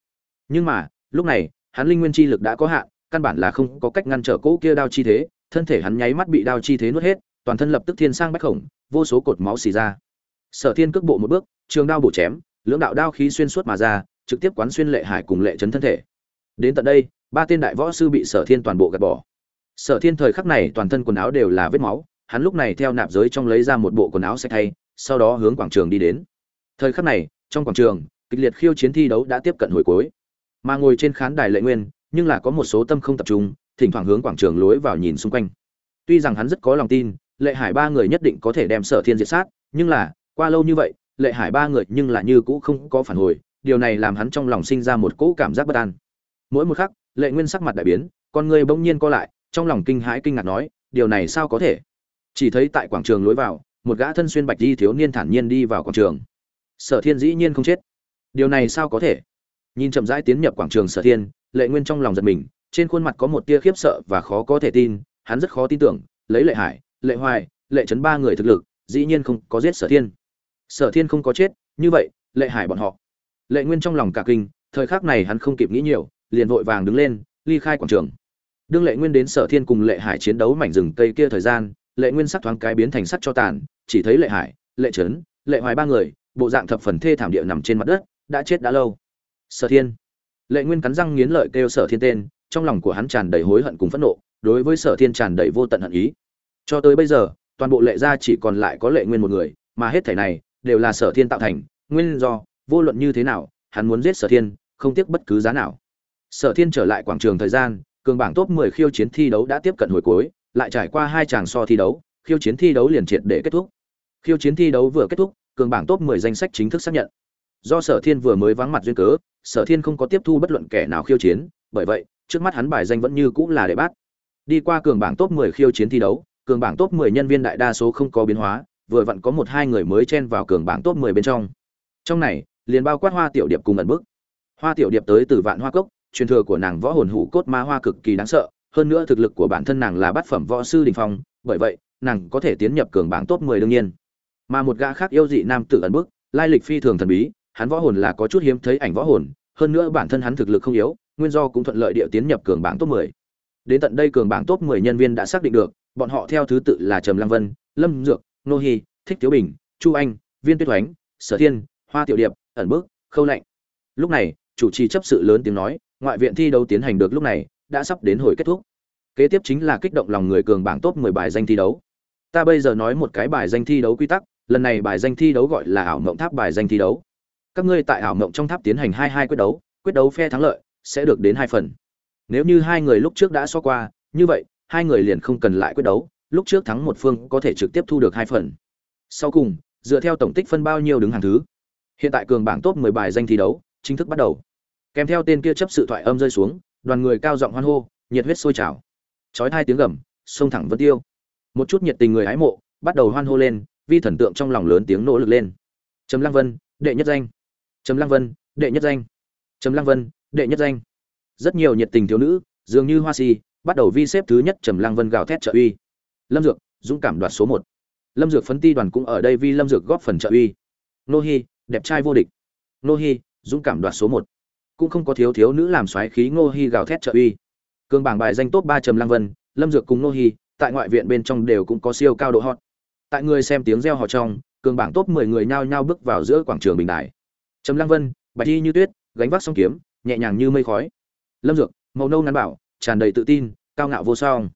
Speaker 1: nhưng mà, lúc này, hắn linh nguyên chi lực đã có hạn, căn bản là không có cách ngăn trở cỗ kia đao chi thế, thân thể hắn nháy mắt bị đao chi thế nuốt hết, toàn thân lập tức thiên sang bách khổng vô số cột máu xì ra. Sở thiên cước bộ một bước, trường đao bổ chém, lưỡng đạo đao khí xuyên suốt mà ra, trực tiếp quán xuyên lệ hải cùng lệ chấn thân thể. Đến tận đây, ba tên đại võ sư bị sở thiên toàn bộ gạt bỏ. Sở thiên thời khắc này toàn thân quần áo đều là vết máu, hắn lúc này theo nạp giới trong lấy ra một bộ quần áo sạch thay sau đó hướng quảng trường đi đến. Thời khắc này, trong quảng trường, kịch liệt khiêu chiến thi đấu đã tiếp cận hồi cuối mà ngồi trên khán đài lệ nguyên, nhưng là có một số tâm không tập trung, thỉnh thoảng hướng quảng trường lối vào nhìn xung quanh. Tuy rằng hắn rất có lòng tin, lệ hải ba người nhất định có thể đem sở thiên diệt sát, nhưng là, qua lâu như vậy, lệ hải ba người nhưng là như cũ không có phản hồi, điều này làm hắn trong lòng sinh ra một cỗ cảm giác bất an. Mỗi một khắc, lệ nguyên sắc mặt đại biến, con người bỗng nhiên co lại, trong lòng kinh hãi kinh ngạc nói, điều này sao có thể? Chỉ thấy tại quảng trường lối vào, một gã thân xuyên bạch di thiếu niên thản nhiên đi vào quảng trường. Sở thiên dĩ nhiên không chết. Điều này sao có thể? Nhìn chậm rãi tiến nhập quảng trường sở thiên, lệ nguyên trong lòng giật mình, trên khuôn mặt có một tia khiếp sợ và khó có thể tin, hắn rất khó tin tưởng, lấy lệ hải, lệ hoài, lệ trấn ba người thực lực, dĩ nhiên không có giết sở thiên. Sở thiên không có chết, như vậy, lệ hải bọn họ. Lệ nguyên trong lòng cả kinh, thời khắc này hắn không kịp nghĩ nhiều, liền vội vàng đứng lên, ly khai quảng trường. Đương lệ nguyên đến sở thiên cùng lệ hải chiến đấu mảnh rừng cây kia thời gian, lệ nguyên sắc thoáng cái biến thành sắt cho tàn, chỉ thấy lệ hải, lệ trấn, lệ hoài ba người, bộ dạng thập phần thê thảm địa nằm trên mặt đất, đã chết đã lâu sở thiên. Lệ nguyên cắn răng nghiến lợi kêu sở thiên tên, trong lòng của hắn tràn đầy hối hận cùng phẫn nộ, đối với sở thiên tràn đầy vô tận hận ý. Cho tới bây giờ, toàn bộ lệ gia chỉ còn lại có lệ nguyên một người, mà hết thảy này đều là sở thiên tạo thành, nguyên do, vô luận như thế nào, hắn muốn giết sở thiên, không tiếc bất cứ giá nào. Sở thiên trở lại quảng trường thời gian, cường bảng top 10 khiêu chiến thi đấu đã tiếp cận hồi cuối, lại trải qua hai tràng so thi đấu, khiêu chiến thi đấu liền triệt để kết thúc. Khiêu chiến thi đấu vừa kết thúc, cường bảng top 10 danh sách chính thức xác nhận do sở thiên vừa mới vắng mặt duyên cớ, sở thiên không có tiếp thu bất luận kẻ nào khiêu chiến, bởi vậy, trước mắt hắn bài danh vẫn như cũ là đệ bát. Đi qua cường bảng top 10 khiêu chiến thi đấu, cường bảng top 10 nhân viên đại đa số không có biến hóa, vừa vặn có một hai người mới chen vào cường bảng top 10 bên trong. Trong này, liền bao quát hoa tiểu điệp cùng ẩn bức. Hoa tiểu điệp tới từ vạn hoa cốc, truyền thừa của nàng võ hồn hủ cốt ma hoa cực kỳ đáng sợ, hơn nữa thực lực của bản thân nàng là bát phẩm võ sư đình phong, bởi vậy, nàng có thể tiến nhập cường bảng top 10 đương nhiên. Mà một gã khác yêu dị nam tử ẩn bức, lai lịch phi thường thần bí hắn võ hồn là có chút hiếm thấy ảnh võ hồn hơn nữa bản thân hắn thực lực không yếu nguyên do cũng thuận lợi địa tiến nhập cường bảng top 10. đến tận đây cường bảng top 10 nhân viên đã xác định được bọn họ theo thứ tự là trầm lăng vân lâm dược nô hi thích Tiếu bình chu anh viên tuyết Hoánh, sở thiên hoa tiểu điệp ẩn bước khâu lạnh. Lúc này chủ trì chấp sự lớn tiếng nói ngoại viện thi đấu tiến hành được lúc này đã sắp đến hồi kết thúc. Kế tiếp chính là kích động lòng người cường bảng top 10 bài danh thi đấu. Ta bây giờ nói một cái bài danh thi đấu quy tắc lần này bài danh thi đấu gọi là ảo mộng tháp bài danh thi đấu các ngươi tại ảo mộng trong tháp tiến hành hai hai quyết đấu quyết đấu phe thắng lợi, sẽ được đến hai phần. Nếu như hai người lúc trước đã so qua, như vậy, hai người liền không cần lại quyết đấu, lúc trước thắng một phương có thể trực tiếp thu được hai phần. Sau cùng, dựa theo tổng tích phân bao nhiêu đứng hàng thứ. Hiện tại cường bảng top 10 bài danh thi đấu, chính thức bắt đầu. Kèm theo tên kia chấp sự thoại âm rơi xuống, đoàn người cao giọng hoan hô, nhiệt huyết sôi trào. Chói hai tiếng gầm xông thẳng vân tiêu. Một chút nhiệt tình người hái mộ, bắt đầu hoan hô lên, vi thần tượng trong lòng lớn tiếng nỗ lực lên. Trầm lăng vân, đệ nhất danh trầm lăng vân, đệ nhất danh. Trầm lăng vân, đệ nhất danh. Rất nhiều nhiệt tình thiếu nữ, dường như hoa si, bắt đầu vi xếp thứ nhất trầm lăng vân gào thét trợ uy. Lâm dược, dũng cảm đoạt số một. Lâm dược phấn ti đoàn cũng ở đây vi lâm dược góp phần trợ uy. Nô hi, đẹp trai vô địch. Nô hi, dũng cảm đoạt số một. Cũng không có thiếu thiếu nữ làm xoáy khí ngô hi gào thét trợ uy. Cường bảng bài danh top ba trầm lăng vân, lâm dược cùng nô hi, tại ngoại viện bên trong đều cũng có siêu cao độ hot. Tại người xem tiếng reo hò trong, cường bảng top mười người nhao nhao bước vào giữa quảng trường bình đài trầm lăng vân, bạch y như tuyết, gánh vác song kiếm, nhẹ nhàng như mây khói. Lâm dược, màu nâu ngắn bảo, tràn đầy tự tin, cao ngạo vô song.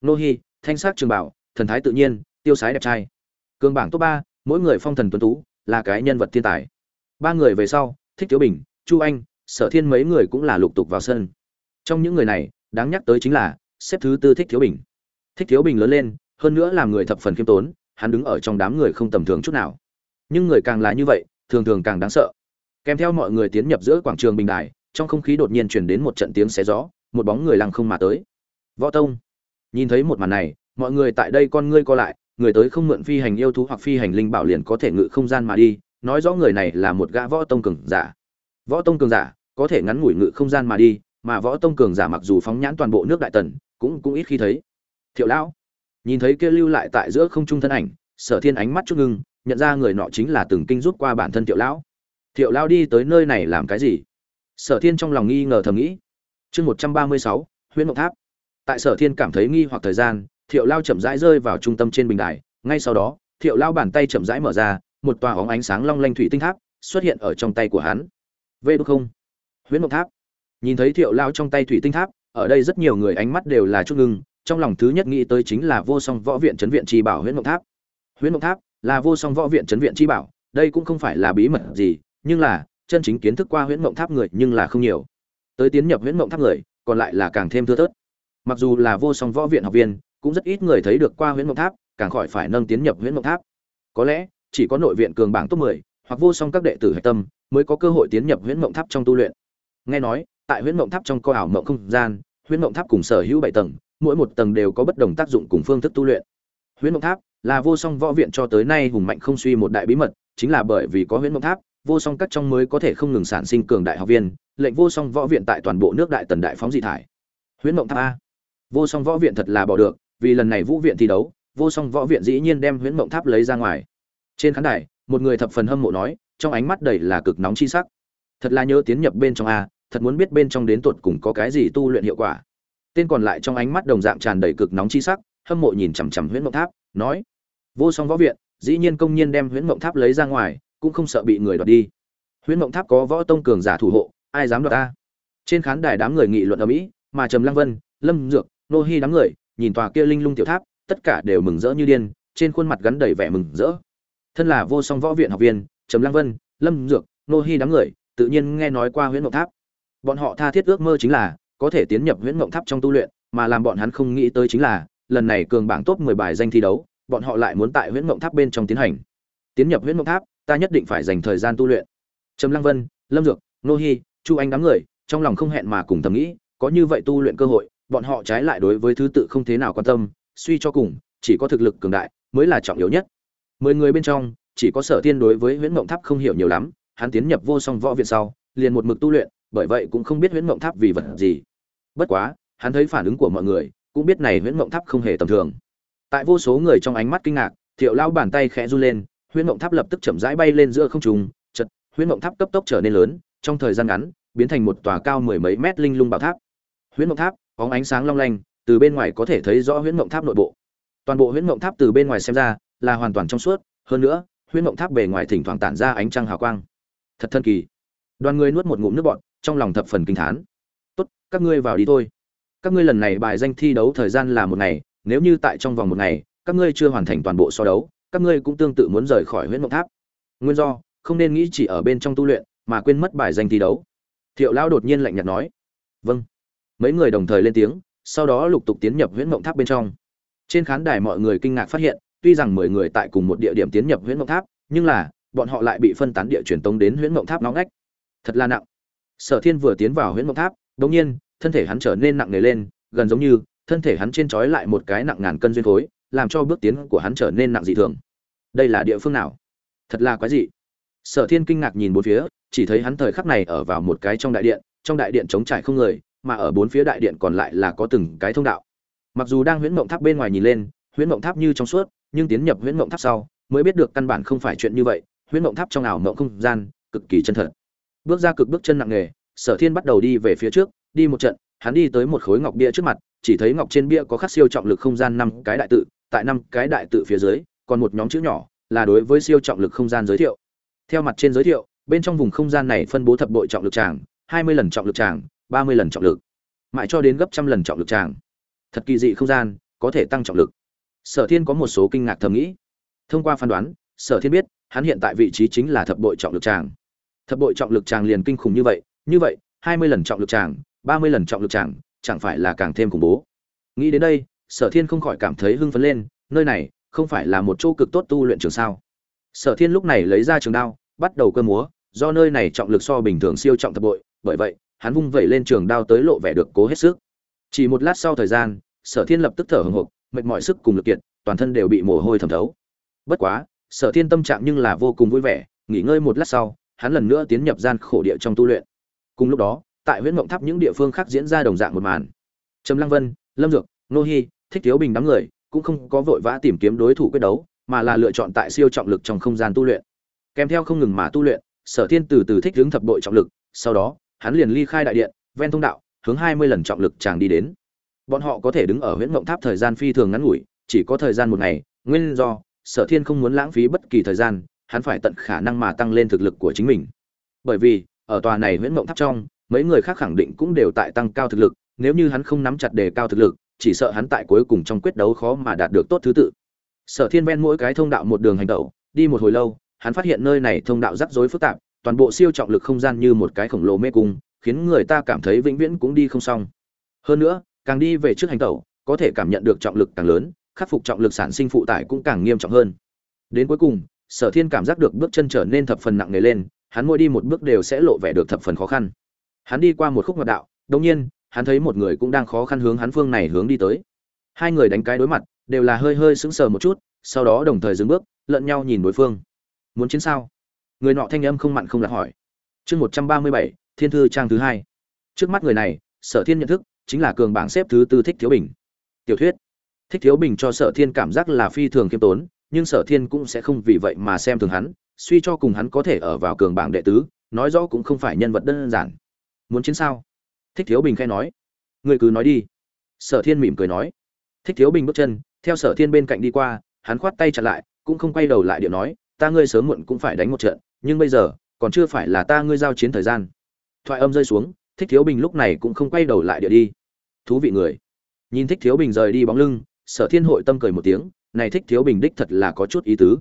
Speaker 1: Nô hi, thanh sắc trường bảo, thần thái tự nhiên, tiêu sái đẹp trai. Cương bảng top ba, mỗi người phong thần tuấn tú, là cái nhân vật thiên tài. Ba người về sau, thích thiếu bình, chu anh, sở thiên mấy người cũng là lục tục vào sân. Trong những người này, đáng nhắc tới chính là xếp thứ tư thích thiếu bình. Thích thiếu bình lớn lên, hơn nữa làm người thập phần khiêm tốn, hắn đứng ở trong đám người không tầm thường chút nào. Nhưng người càng là như vậy, thường thường càng đáng sợ kèm theo mọi người tiến nhập giữa quảng trường bình đài, trong không khí đột nhiên chuyển đến một trận tiếng xé gió, một bóng người lăng không mà tới. Võ tông. Nhìn thấy một màn này, mọi người tại đây con ngươi co lại, người tới không mượn phi hành yêu thú hoặc phi hành linh bảo liền có thể ngự không gian mà đi, nói rõ người này là một gã võ tông cường giả. Võ tông cường giả có thể ngắn ngủi ngự không gian mà đi, mà võ tông cường giả mặc dù phóng nhãn toàn bộ nước đại tần, cũng cũng ít khi thấy. Thiệu lão. Nhìn thấy kia lưu lại tại giữa không trung thân ảnh, sở thiên ánh mắt chút ngưng, nhận ra người nọ chính là từng kinh rút qua bản thân thiệu lão thiệu lão đi tới nơi này làm cái gì? Sở thiên trong lòng nghi ngờ thầm nghĩ. Chương một trăm ba mươi sáu, huyễn ngọc tháp. Tại sở thiên cảm thấy nghi hoặc thời gian, thiệu lao chậm rãi rơi vào trung tâm trên bình đài. Ngay sau đó, thiệu lao bàn tay chậm rãi mở ra, một tòa óng ánh sáng long lanh thủy tinh tháp xuất hiện ở trong tay của hắn. Vê đ không. Huyễn Mộc tháp. Nhìn thấy thiệu lao trong tay thủy tinh tháp, ở đây rất nhiều người ánh mắt đều là chút ngưng, trong lòng thứ nhất nghĩ tới chính là vô song võ viện trấn viện tri bảo huyễn Mộc tháp. Huyễn Mộc tháp là vô song võ viện trấn viện tri bảo, đây cũng không phải là bí mật gì nhưng là, chân chính kiến thức qua huyễn mộng tháp người nhưng là không nhiều. Tới tiến nhập huyễn mộng tháp người, còn lại là càng thêm thưa thớt. Mặc dù là vô song võ viện học viên, cũng rất ít người thấy được qua huyễn mộng tháp, càng khỏi phải nâng tiến nhập huyễn mộng tháp. Có lẽ, chỉ có nội viện cường bảng top 10 hoặc vô song các đệ tử hạch tâm, mới có cơ hội tiến nhập huyễn mộng tháp trong tu luyện. Nghe nói, tại huyễn mộng tháp trong co ảo mộng không gian, huyễn mộng tháp cùng sở hữu bảy tầng, mỗi một tầng đều có bất đồng tác dụng cùng phương thức tu luyện. Huyễn mộng tháp là vô song võ viện cho tới nay hùng mạnh không suy một đại bí mật, chính là bởi vì có huyễn mộng tháp vô song các trong mới có thể không ngừng sản sinh cường đại học viên, lệnh vô song võ viện tại toàn bộ nước đại tần đại phóng dị thải. Huyễn mộng tháp a. Vô song võ viện thật là bỏ được, vì lần này vũ viện thi đấu, vô song võ viện dĩ nhiên đem huyễn mộng tháp lấy ra ngoài. Trên khán đài, một người thập phần hâm mộ nói, trong ánh mắt đầy là cực nóng chi sắc. Thật là nhớ tiến nhập bên trong a, thật muốn biết bên trong đến tuột cùng có cái gì tu luyện hiệu quả. Tên còn lại trong ánh mắt đồng dạng tràn đầy cực nóng chi sắc, hâm mộ nhìn chằm chằm huyễn mộng tháp, nói, vô song võ viện, dĩ nhiên công nhiên đem huyễn mộng tháp lấy ra ngoài cũng không sợ bị người đoạt đi. Huyễn mộng tháp có võ tông cường giả thủ hộ, ai dám đoạt ta? Trên khán đài đám người nghị luận ở mỹ, mà trầm lăng vân, lâm dược, nô hi đám người, nhìn tòa kia linh lung tiểu tháp, tất cả đều mừng rỡ như điên, trên khuôn mặt gắn đầy vẻ mừng rỡ. Thân là vô song võ viện học viên, trầm lăng vân, lâm dược, nô hi đám người, tự nhiên nghe nói qua huyễn mộng tháp. Bọn họ tha thiết ước mơ chính là, có thể tiến nhập huyễn mộng tháp trong tu luyện, mà làm bọn hắn không nghĩ tới chính là, lần này cường bảng top 10 bài danh thi đấu, bọn họ lại muốn tại huyễn mộng tháp bên trong tiến hành. Tiến nhập huyễn mộng tháp ta nhất định phải dành thời gian tu luyện. Trầm lăng vân, lâm dược, nô hi, chu anh đám người, trong lòng không hẹn mà cùng thầm nghĩ, có như vậy tu luyện cơ hội, bọn họ trái lại đối với thứ tự không thế nào quan tâm, suy cho cùng, chỉ có thực lực cường đại mới là trọng yếu nhất. Mười người bên trong, chỉ có sở tiên đối với huyễn mộng tháp không hiểu nhiều lắm, hắn tiến nhập vô song võ viện sau, liền một mực tu luyện, bởi vậy cũng không biết huyễn mộng tháp vì vật gì. Bất quá, hắn thấy phản ứng của mọi người, cũng biết này huyễn mộng tháp không hề tầm thường. Tại vô số người trong ánh mắt kinh ngạc, thiệu lao bàn tay khẽ run lên huyễn mộng tháp lập tức chậm rãi bay lên giữa không trung chật huyễn mộng tháp cấp tốc trở nên lớn, trong thời gian ngắn, biến thành một tòa cao mười mấy mét linh lung bảo tháp. Huyễn mộng tháp có ánh sáng long lanh, từ bên ngoài có thể thấy rõ huyễn mộng tháp nội bộ. Toàn bộ huyễn mộng tháp từ bên ngoài xem ra, là hoàn toàn trong suốt, hơn nữa, huyễn mộng tháp bề ngoài thỉnh thoảng tản ra ánh trăng hào quang. Thật thân kỳ. Đoàn người nuốt một ngụm nước bọt, trong lòng thập phần kinh thán. Tốt, các ngươi vào đi thôi. Các ngươi lần này bài danh thi đấu thời gian là một ngày, nếu như tại trong vòng một ngày, các ngươi chưa hoàn thành toàn bộ so đấu các ngươi cũng tương tự muốn rời khỏi huyễn mộng tháp. Nguyên do, không nên nghĩ chỉ ở bên trong tu luyện, mà quên mất bài danh thi đấu. Thiệu lão đột nhiên lạnh nhạt nói. Vâng. Mấy người đồng thời lên tiếng, sau đó lục tục tiến nhập huyễn mộng tháp bên trong. Trên khán đài mọi người kinh ngạc phát hiện, tuy rằng mười người tại cùng một địa điểm tiến nhập huyễn mộng tháp, nhưng là, bọn họ lại bị phân tán địa truyền tống đến huyễn mộng tháp nóng ngách. Thật là nặng. Sở thiên vừa tiến vào huyễn mộng tháp, đột nhiên, thân thể hắn trở nên nặng nề lên, gần giống như, thân thể hắn trên trói lại một cái nặng ngàn cân duyên khối làm cho bước tiến của hắn trở nên nặng dị thường. Đây là địa phương nào? Thật là quái dị. Sở thiên kinh ngạc nhìn bốn phía, chỉ thấy hắn thời khắc này ở vào một cái trong đại điện, trong đại điện trống trải không người, mà ở bốn phía đại điện còn lại là có từng cái thông đạo. Mặc dù đang huyễn mộng tháp bên ngoài nhìn lên, huyễn mộng tháp như trong suốt, nhưng tiến nhập huyễn mộng tháp sau, mới biết được căn bản không phải chuyện như vậy, huyễn mộng tháp trong ảo mộng không gian, cực kỳ chân thật. Bước ra cực bước chân nặng nề, sở thiên bắt đầu đi về phía trước, đi một trận, hắn đi tới một khối ngọc bia trước mặt, chỉ thấy ngọc trên bia có khắc siêu trọng lực không gian năm cái đại tự tại năm cái đại tự phía dưới, còn một nhóm chữ nhỏ, là đối với siêu trọng lực không gian giới thiệu. Theo mặt trên giới thiệu, bên trong vùng không gian này phân bố thập bội trọng lực tràng, hai mươi lần trọng lực tràng, ba mươi lần trọng lực. Mãi cho đến gấp trăm lần trọng lực tràng. Thật kỳ dị không gian, có thể tăng trọng lực. Sở thiên có một số kinh ngạc thầm nghĩ. Thông qua phán đoán, sở thiên biết, hắn hiện tại vị trí chính là thập bội trọng lực tràng. Thập bội trọng lực tràng liền kinh khủng như vậy như vậy, hai mươi lần trọng lực tràng, ba mươi lần trọng lực tràng, chẳng phải là càng thêm khủng bố. Nghĩ đến đây sở thiên không khỏi cảm thấy hưng phấn lên, nơi này, không phải là một chỗ cực tốt tu luyện trường sao? Sở thiên lúc này lấy ra trường đao, bắt đầu cơ múa, do nơi này trọng lực so bình thường siêu trọng thập bội, bởi vậy, hắn vung vẩy lên trường đao tới lộ vẻ được cố hết sức. Chỉ một lát sau thời gian, sở thiên lập tức thở hồng hộc, mệt mỏi sức cùng lực kiện toàn thân đều bị mồ hôi thẩm thấu. Bất quá, sở thiên tâm trạng nhưng là vô cùng vui vẻ, nghỉ ngơi một lát sau, hắn lần nữa tiến nhập gian khổ địa trong tu luyện. Cùng lúc đó, tại huyễn mộng tháp những địa phương khác diễn ra đồng dạng một màn. Trầm lăng vân, lâm dược, nô hy thích thiếu bình đám người, cũng không có vội vã tìm kiếm đối thủ quyết đấu, mà là lựa chọn tại siêu trọng lực trong không gian tu luyện. Kèm theo không ngừng mà tu luyện, sở thiên từ từ thích hướng thập đội trọng lực, sau đó, hắn liền ly khai đại điện, ven thông đạo, hướng hai mươi lần trọng lực chàng đi đến. Bọn họ có thể đứng ở huyễn mộng tháp thời gian phi thường ngắn ngủi, chỉ có thời gian một ngày, nguyên do, sở thiên không muốn lãng phí bất kỳ thời gian, hắn phải tận khả năng mà tăng lên thực lực của chính mình. Bởi vì, ở tòa này huyễn mộng tháp trong, mấy người khác khẳng định cũng đều tại tăng cao thực lực, nếu như hắn không nắm chặt đề cao thực lực chỉ sợ hắn tại cuối cùng trong quyết đấu khó mà đạt được tốt thứ tự. Sở thiên ven mỗi cái thông đạo một đường hành tẩu, đi một hồi lâu, hắn phát hiện nơi này thông đạo rắc rối phức tạp, toàn bộ siêu trọng lực không gian như một cái khổng lồ mê cung, khiến người ta cảm thấy vĩnh viễn cũng đi không xong. Hơn nữa, càng đi về trước hành tẩu, có thể cảm nhận được trọng lực càng lớn, khắc phục trọng lực sản sinh phụ tải cũng càng nghiêm trọng hơn. Đến cuối cùng, sở thiên cảm giác được bước chân trở nên thập phần nặng nề lên, hắn mỗi đi một bước đều sẽ lộ vẻ được thập phần khó khăn. Hắn đi qua một khúc ngoặt đạo, đột nhiên hắn thấy một người cũng đang khó khăn hướng hắn phương này hướng đi tới. Hai người đánh cái đối mặt, đều là hơi hơi sững sờ một chút, sau đó đồng thời dừng bước, lẫn nhau nhìn đối phương. Muốn chiến sao? Người nọ thanh âm không mặn không lạc hỏi. Chương một trăm ba mươi bảy, thiên thư trang thứ hai. Trước mắt người này, sở thiên nhận thức, chính là cường bảng xếp thứ tư thích thiếu bình. Tiểu thuyết. Thích thiếu bình cho sở thiên cảm giác là phi thường kiêm tốn, nhưng sở thiên cũng sẽ không vì vậy mà xem thường hắn, suy cho cùng hắn có thể ở vào cường bảng đệ tứ, nói rõ cũng không phải nhân vật đơn giản. Muốn chiến sao? Thích thiếu bình khai nói. Người cứ nói đi. Sở thiên mỉm cười nói. Thích thiếu bình bước chân, theo sở thiên bên cạnh đi qua, hắn khoát tay chặt lại, cũng không quay đầu lại điệu nói, ta ngươi sớm muộn cũng phải đánh một trận, nhưng bây giờ, còn chưa phải là ta ngươi giao chiến thời gian. Thoại âm rơi xuống, thích thiếu bình lúc này cũng không quay đầu lại địa đi. Thú vị người. Nhìn thích thiếu bình rời đi bóng lưng, sở thiên hội tâm cười một tiếng, này thích thiếu bình đích thật là có chút ý tứ.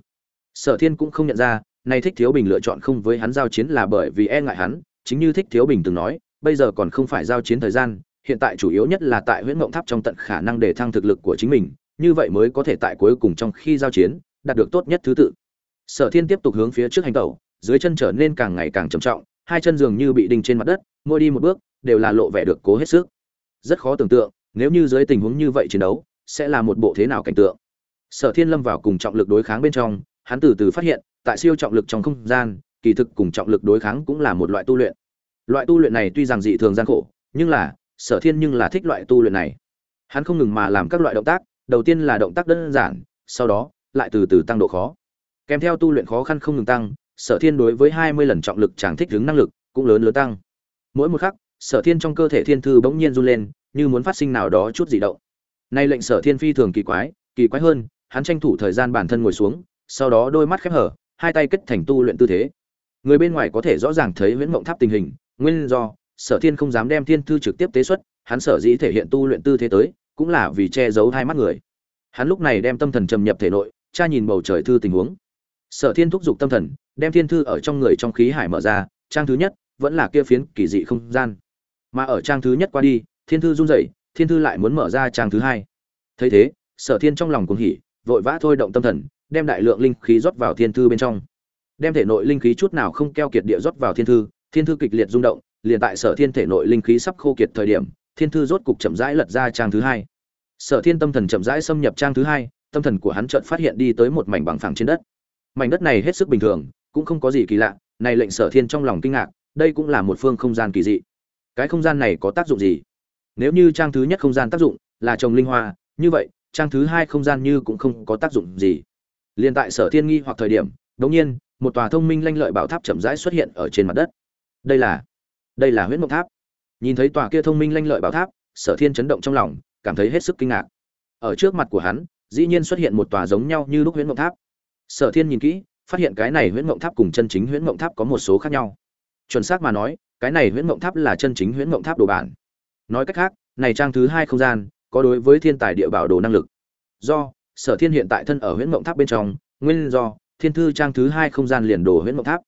Speaker 1: Sở thiên cũng không nhận ra, này thích thiếu bình lựa chọn không với hắn giao chiến là bởi vì e ngại hắn, chính như thích thiếu bình từng nói bây giờ còn không phải giao chiến thời gian, hiện tại chủ yếu nhất là tại huyễn mộng tháp trong tận khả năng để thăng thực lực của chính mình, như vậy mới có thể tại cuối cùng trong khi giao chiến, đạt được tốt nhất thứ tự. Sở thiên tiếp tục hướng phía trước hành tẩu, dưới chân trở nên càng ngày càng trầm trọng, hai chân dường như bị đinh trên mặt đất, mỗi đi một bước, đều là lộ vẻ được cố hết sức. Rất khó tưởng tượng, nếu như dưới tình huống như vậy chiến đấu, sẽ là một bộ thế nào cảnh tượng. Sở thiên lâm vào cùng trọng lực đối kháng bên trong, hắn từ từ phát hiện, tại siêu trọng lực trong không gian, kỳ thực cùng trọng lực đối kháng cũng là một loại tu luyện loại tu luyện này tuy rằng dị thường gian khổ, nhưng là, sở thiên nhưng là thích loại tu luyện này. Hắn không ngừng mà làm các loại động tác, đầu tiên là động tác đơn giản, sau đó, lại từ từ tăng độ khó. Kèm theo tu luyện khó khăn không ngừng tăng, sở thiên đối với hai mươi lần trọng lực chẳng thích ứng năng lực cũng lớn lớn tăng. Mỗi một khắc, sở thiên trong cơ thể thiên thư bỗng nhiên run lên, như muốn phát sinh nào đó chút dị động. Nay lệnh sở thiên phi thường kỳ quái kỳ quái hơn, hắn tranh thủ thời gian bản thân ngồi xuống, sau đó đôi mắt khép hở, hai tay kết thành tu luyện tư thế. Người bên ngoài có thể rõ ràng thấy viễn mộng tháp tình hình nguyên do, sở thiên không dám đem thiên thư trực tiếp tế xuất, hắn sở dĩ thể hiện tu luyện tư thế tới, cũng là vì che giấu hai mắt người. Hắn lúc này đem tâm thần trầm nhập thể nội cha nhìn bầu trời thư tình huống. Sở thiên thúc giục tâm thần, đem thiên thư ở trong người trong khí hải mở ra, trang thứ nhất, vẫn là kia phiến kỳ dị không gian. Mà ở trang thứ nhất qua đi, thiên thư run rẩy, thiên thư lại muốn mở ra trang thứ hai. Thấy thế, sở thiên trong lòng cuồng hỉ, vội vã thôi động tâm thần, đem đại lượng linh khí rót vào thiên thư bên trong. Đem thể nội linh khí chút nào không keo kiệt địa rót vào thiên thư thiên thư kịch liệt rung động, liền tại sở thiên thể nội linh khí sắp khô kiệt thời điểm, thiên thư rốt cục chậm rãi lật ra trang thứ hai. Sở thiên tâm thần chậm rãi xâm nhập trang thứ hai, tâm thần của hắn chợt phát hiện đi tới một mảnh bằng phẳng trên đất. Mảnh đất này hết sức bình thường, cũng không có gì kỳ lạ, này lệnh sở thiên trong lòng kinh ngạc, đây cũng là một phương không gian kỳ dị. Cái không gian này có tác dụng gì? Nếu như trang thứ nhất không gian tác dụng là trồng linh hoa, như vậy, trang thứ hai không gian như cũng không có tác dụng gì. Liền tại sở thiên nghi hoặc thời điểm đống nhiên, một tòa thông minh lanh lợi bảo tháp chậm rãi xuất hiện ở trên mặt đất đây là đây là huyễn mộng tháp. Nhìn thấy tòa kia thông minh lanh lợi bảo tháp, sở thiên chấn động trong lòng, cảm thấy hết sức kinh ngạc. Ở trước mặt của hắn, dĩ nhiên xuất hiện một tòa giống nhau như lúc huyễn mộng tháp. Sở thiên nhìn kỹ, phát hiện cái này huyễn mộng tháp cùng chân chính huyễn mộng tháp có một số khác nhau. Chuẩn xác mà nói, cái này huyễn mộng tháp là chân chính huyễn mộng tháp đồ bản. Nói cách khác, này trang thứ hai không gian, có đối với thiên tài địa bảo đồ năng lực. Do, sở thiên hiện tại thân ở huyễn mộng tháp bên trong, nguyên do, thiên thư trang thứ hai không gian liền đồ huyễn mộng tháp.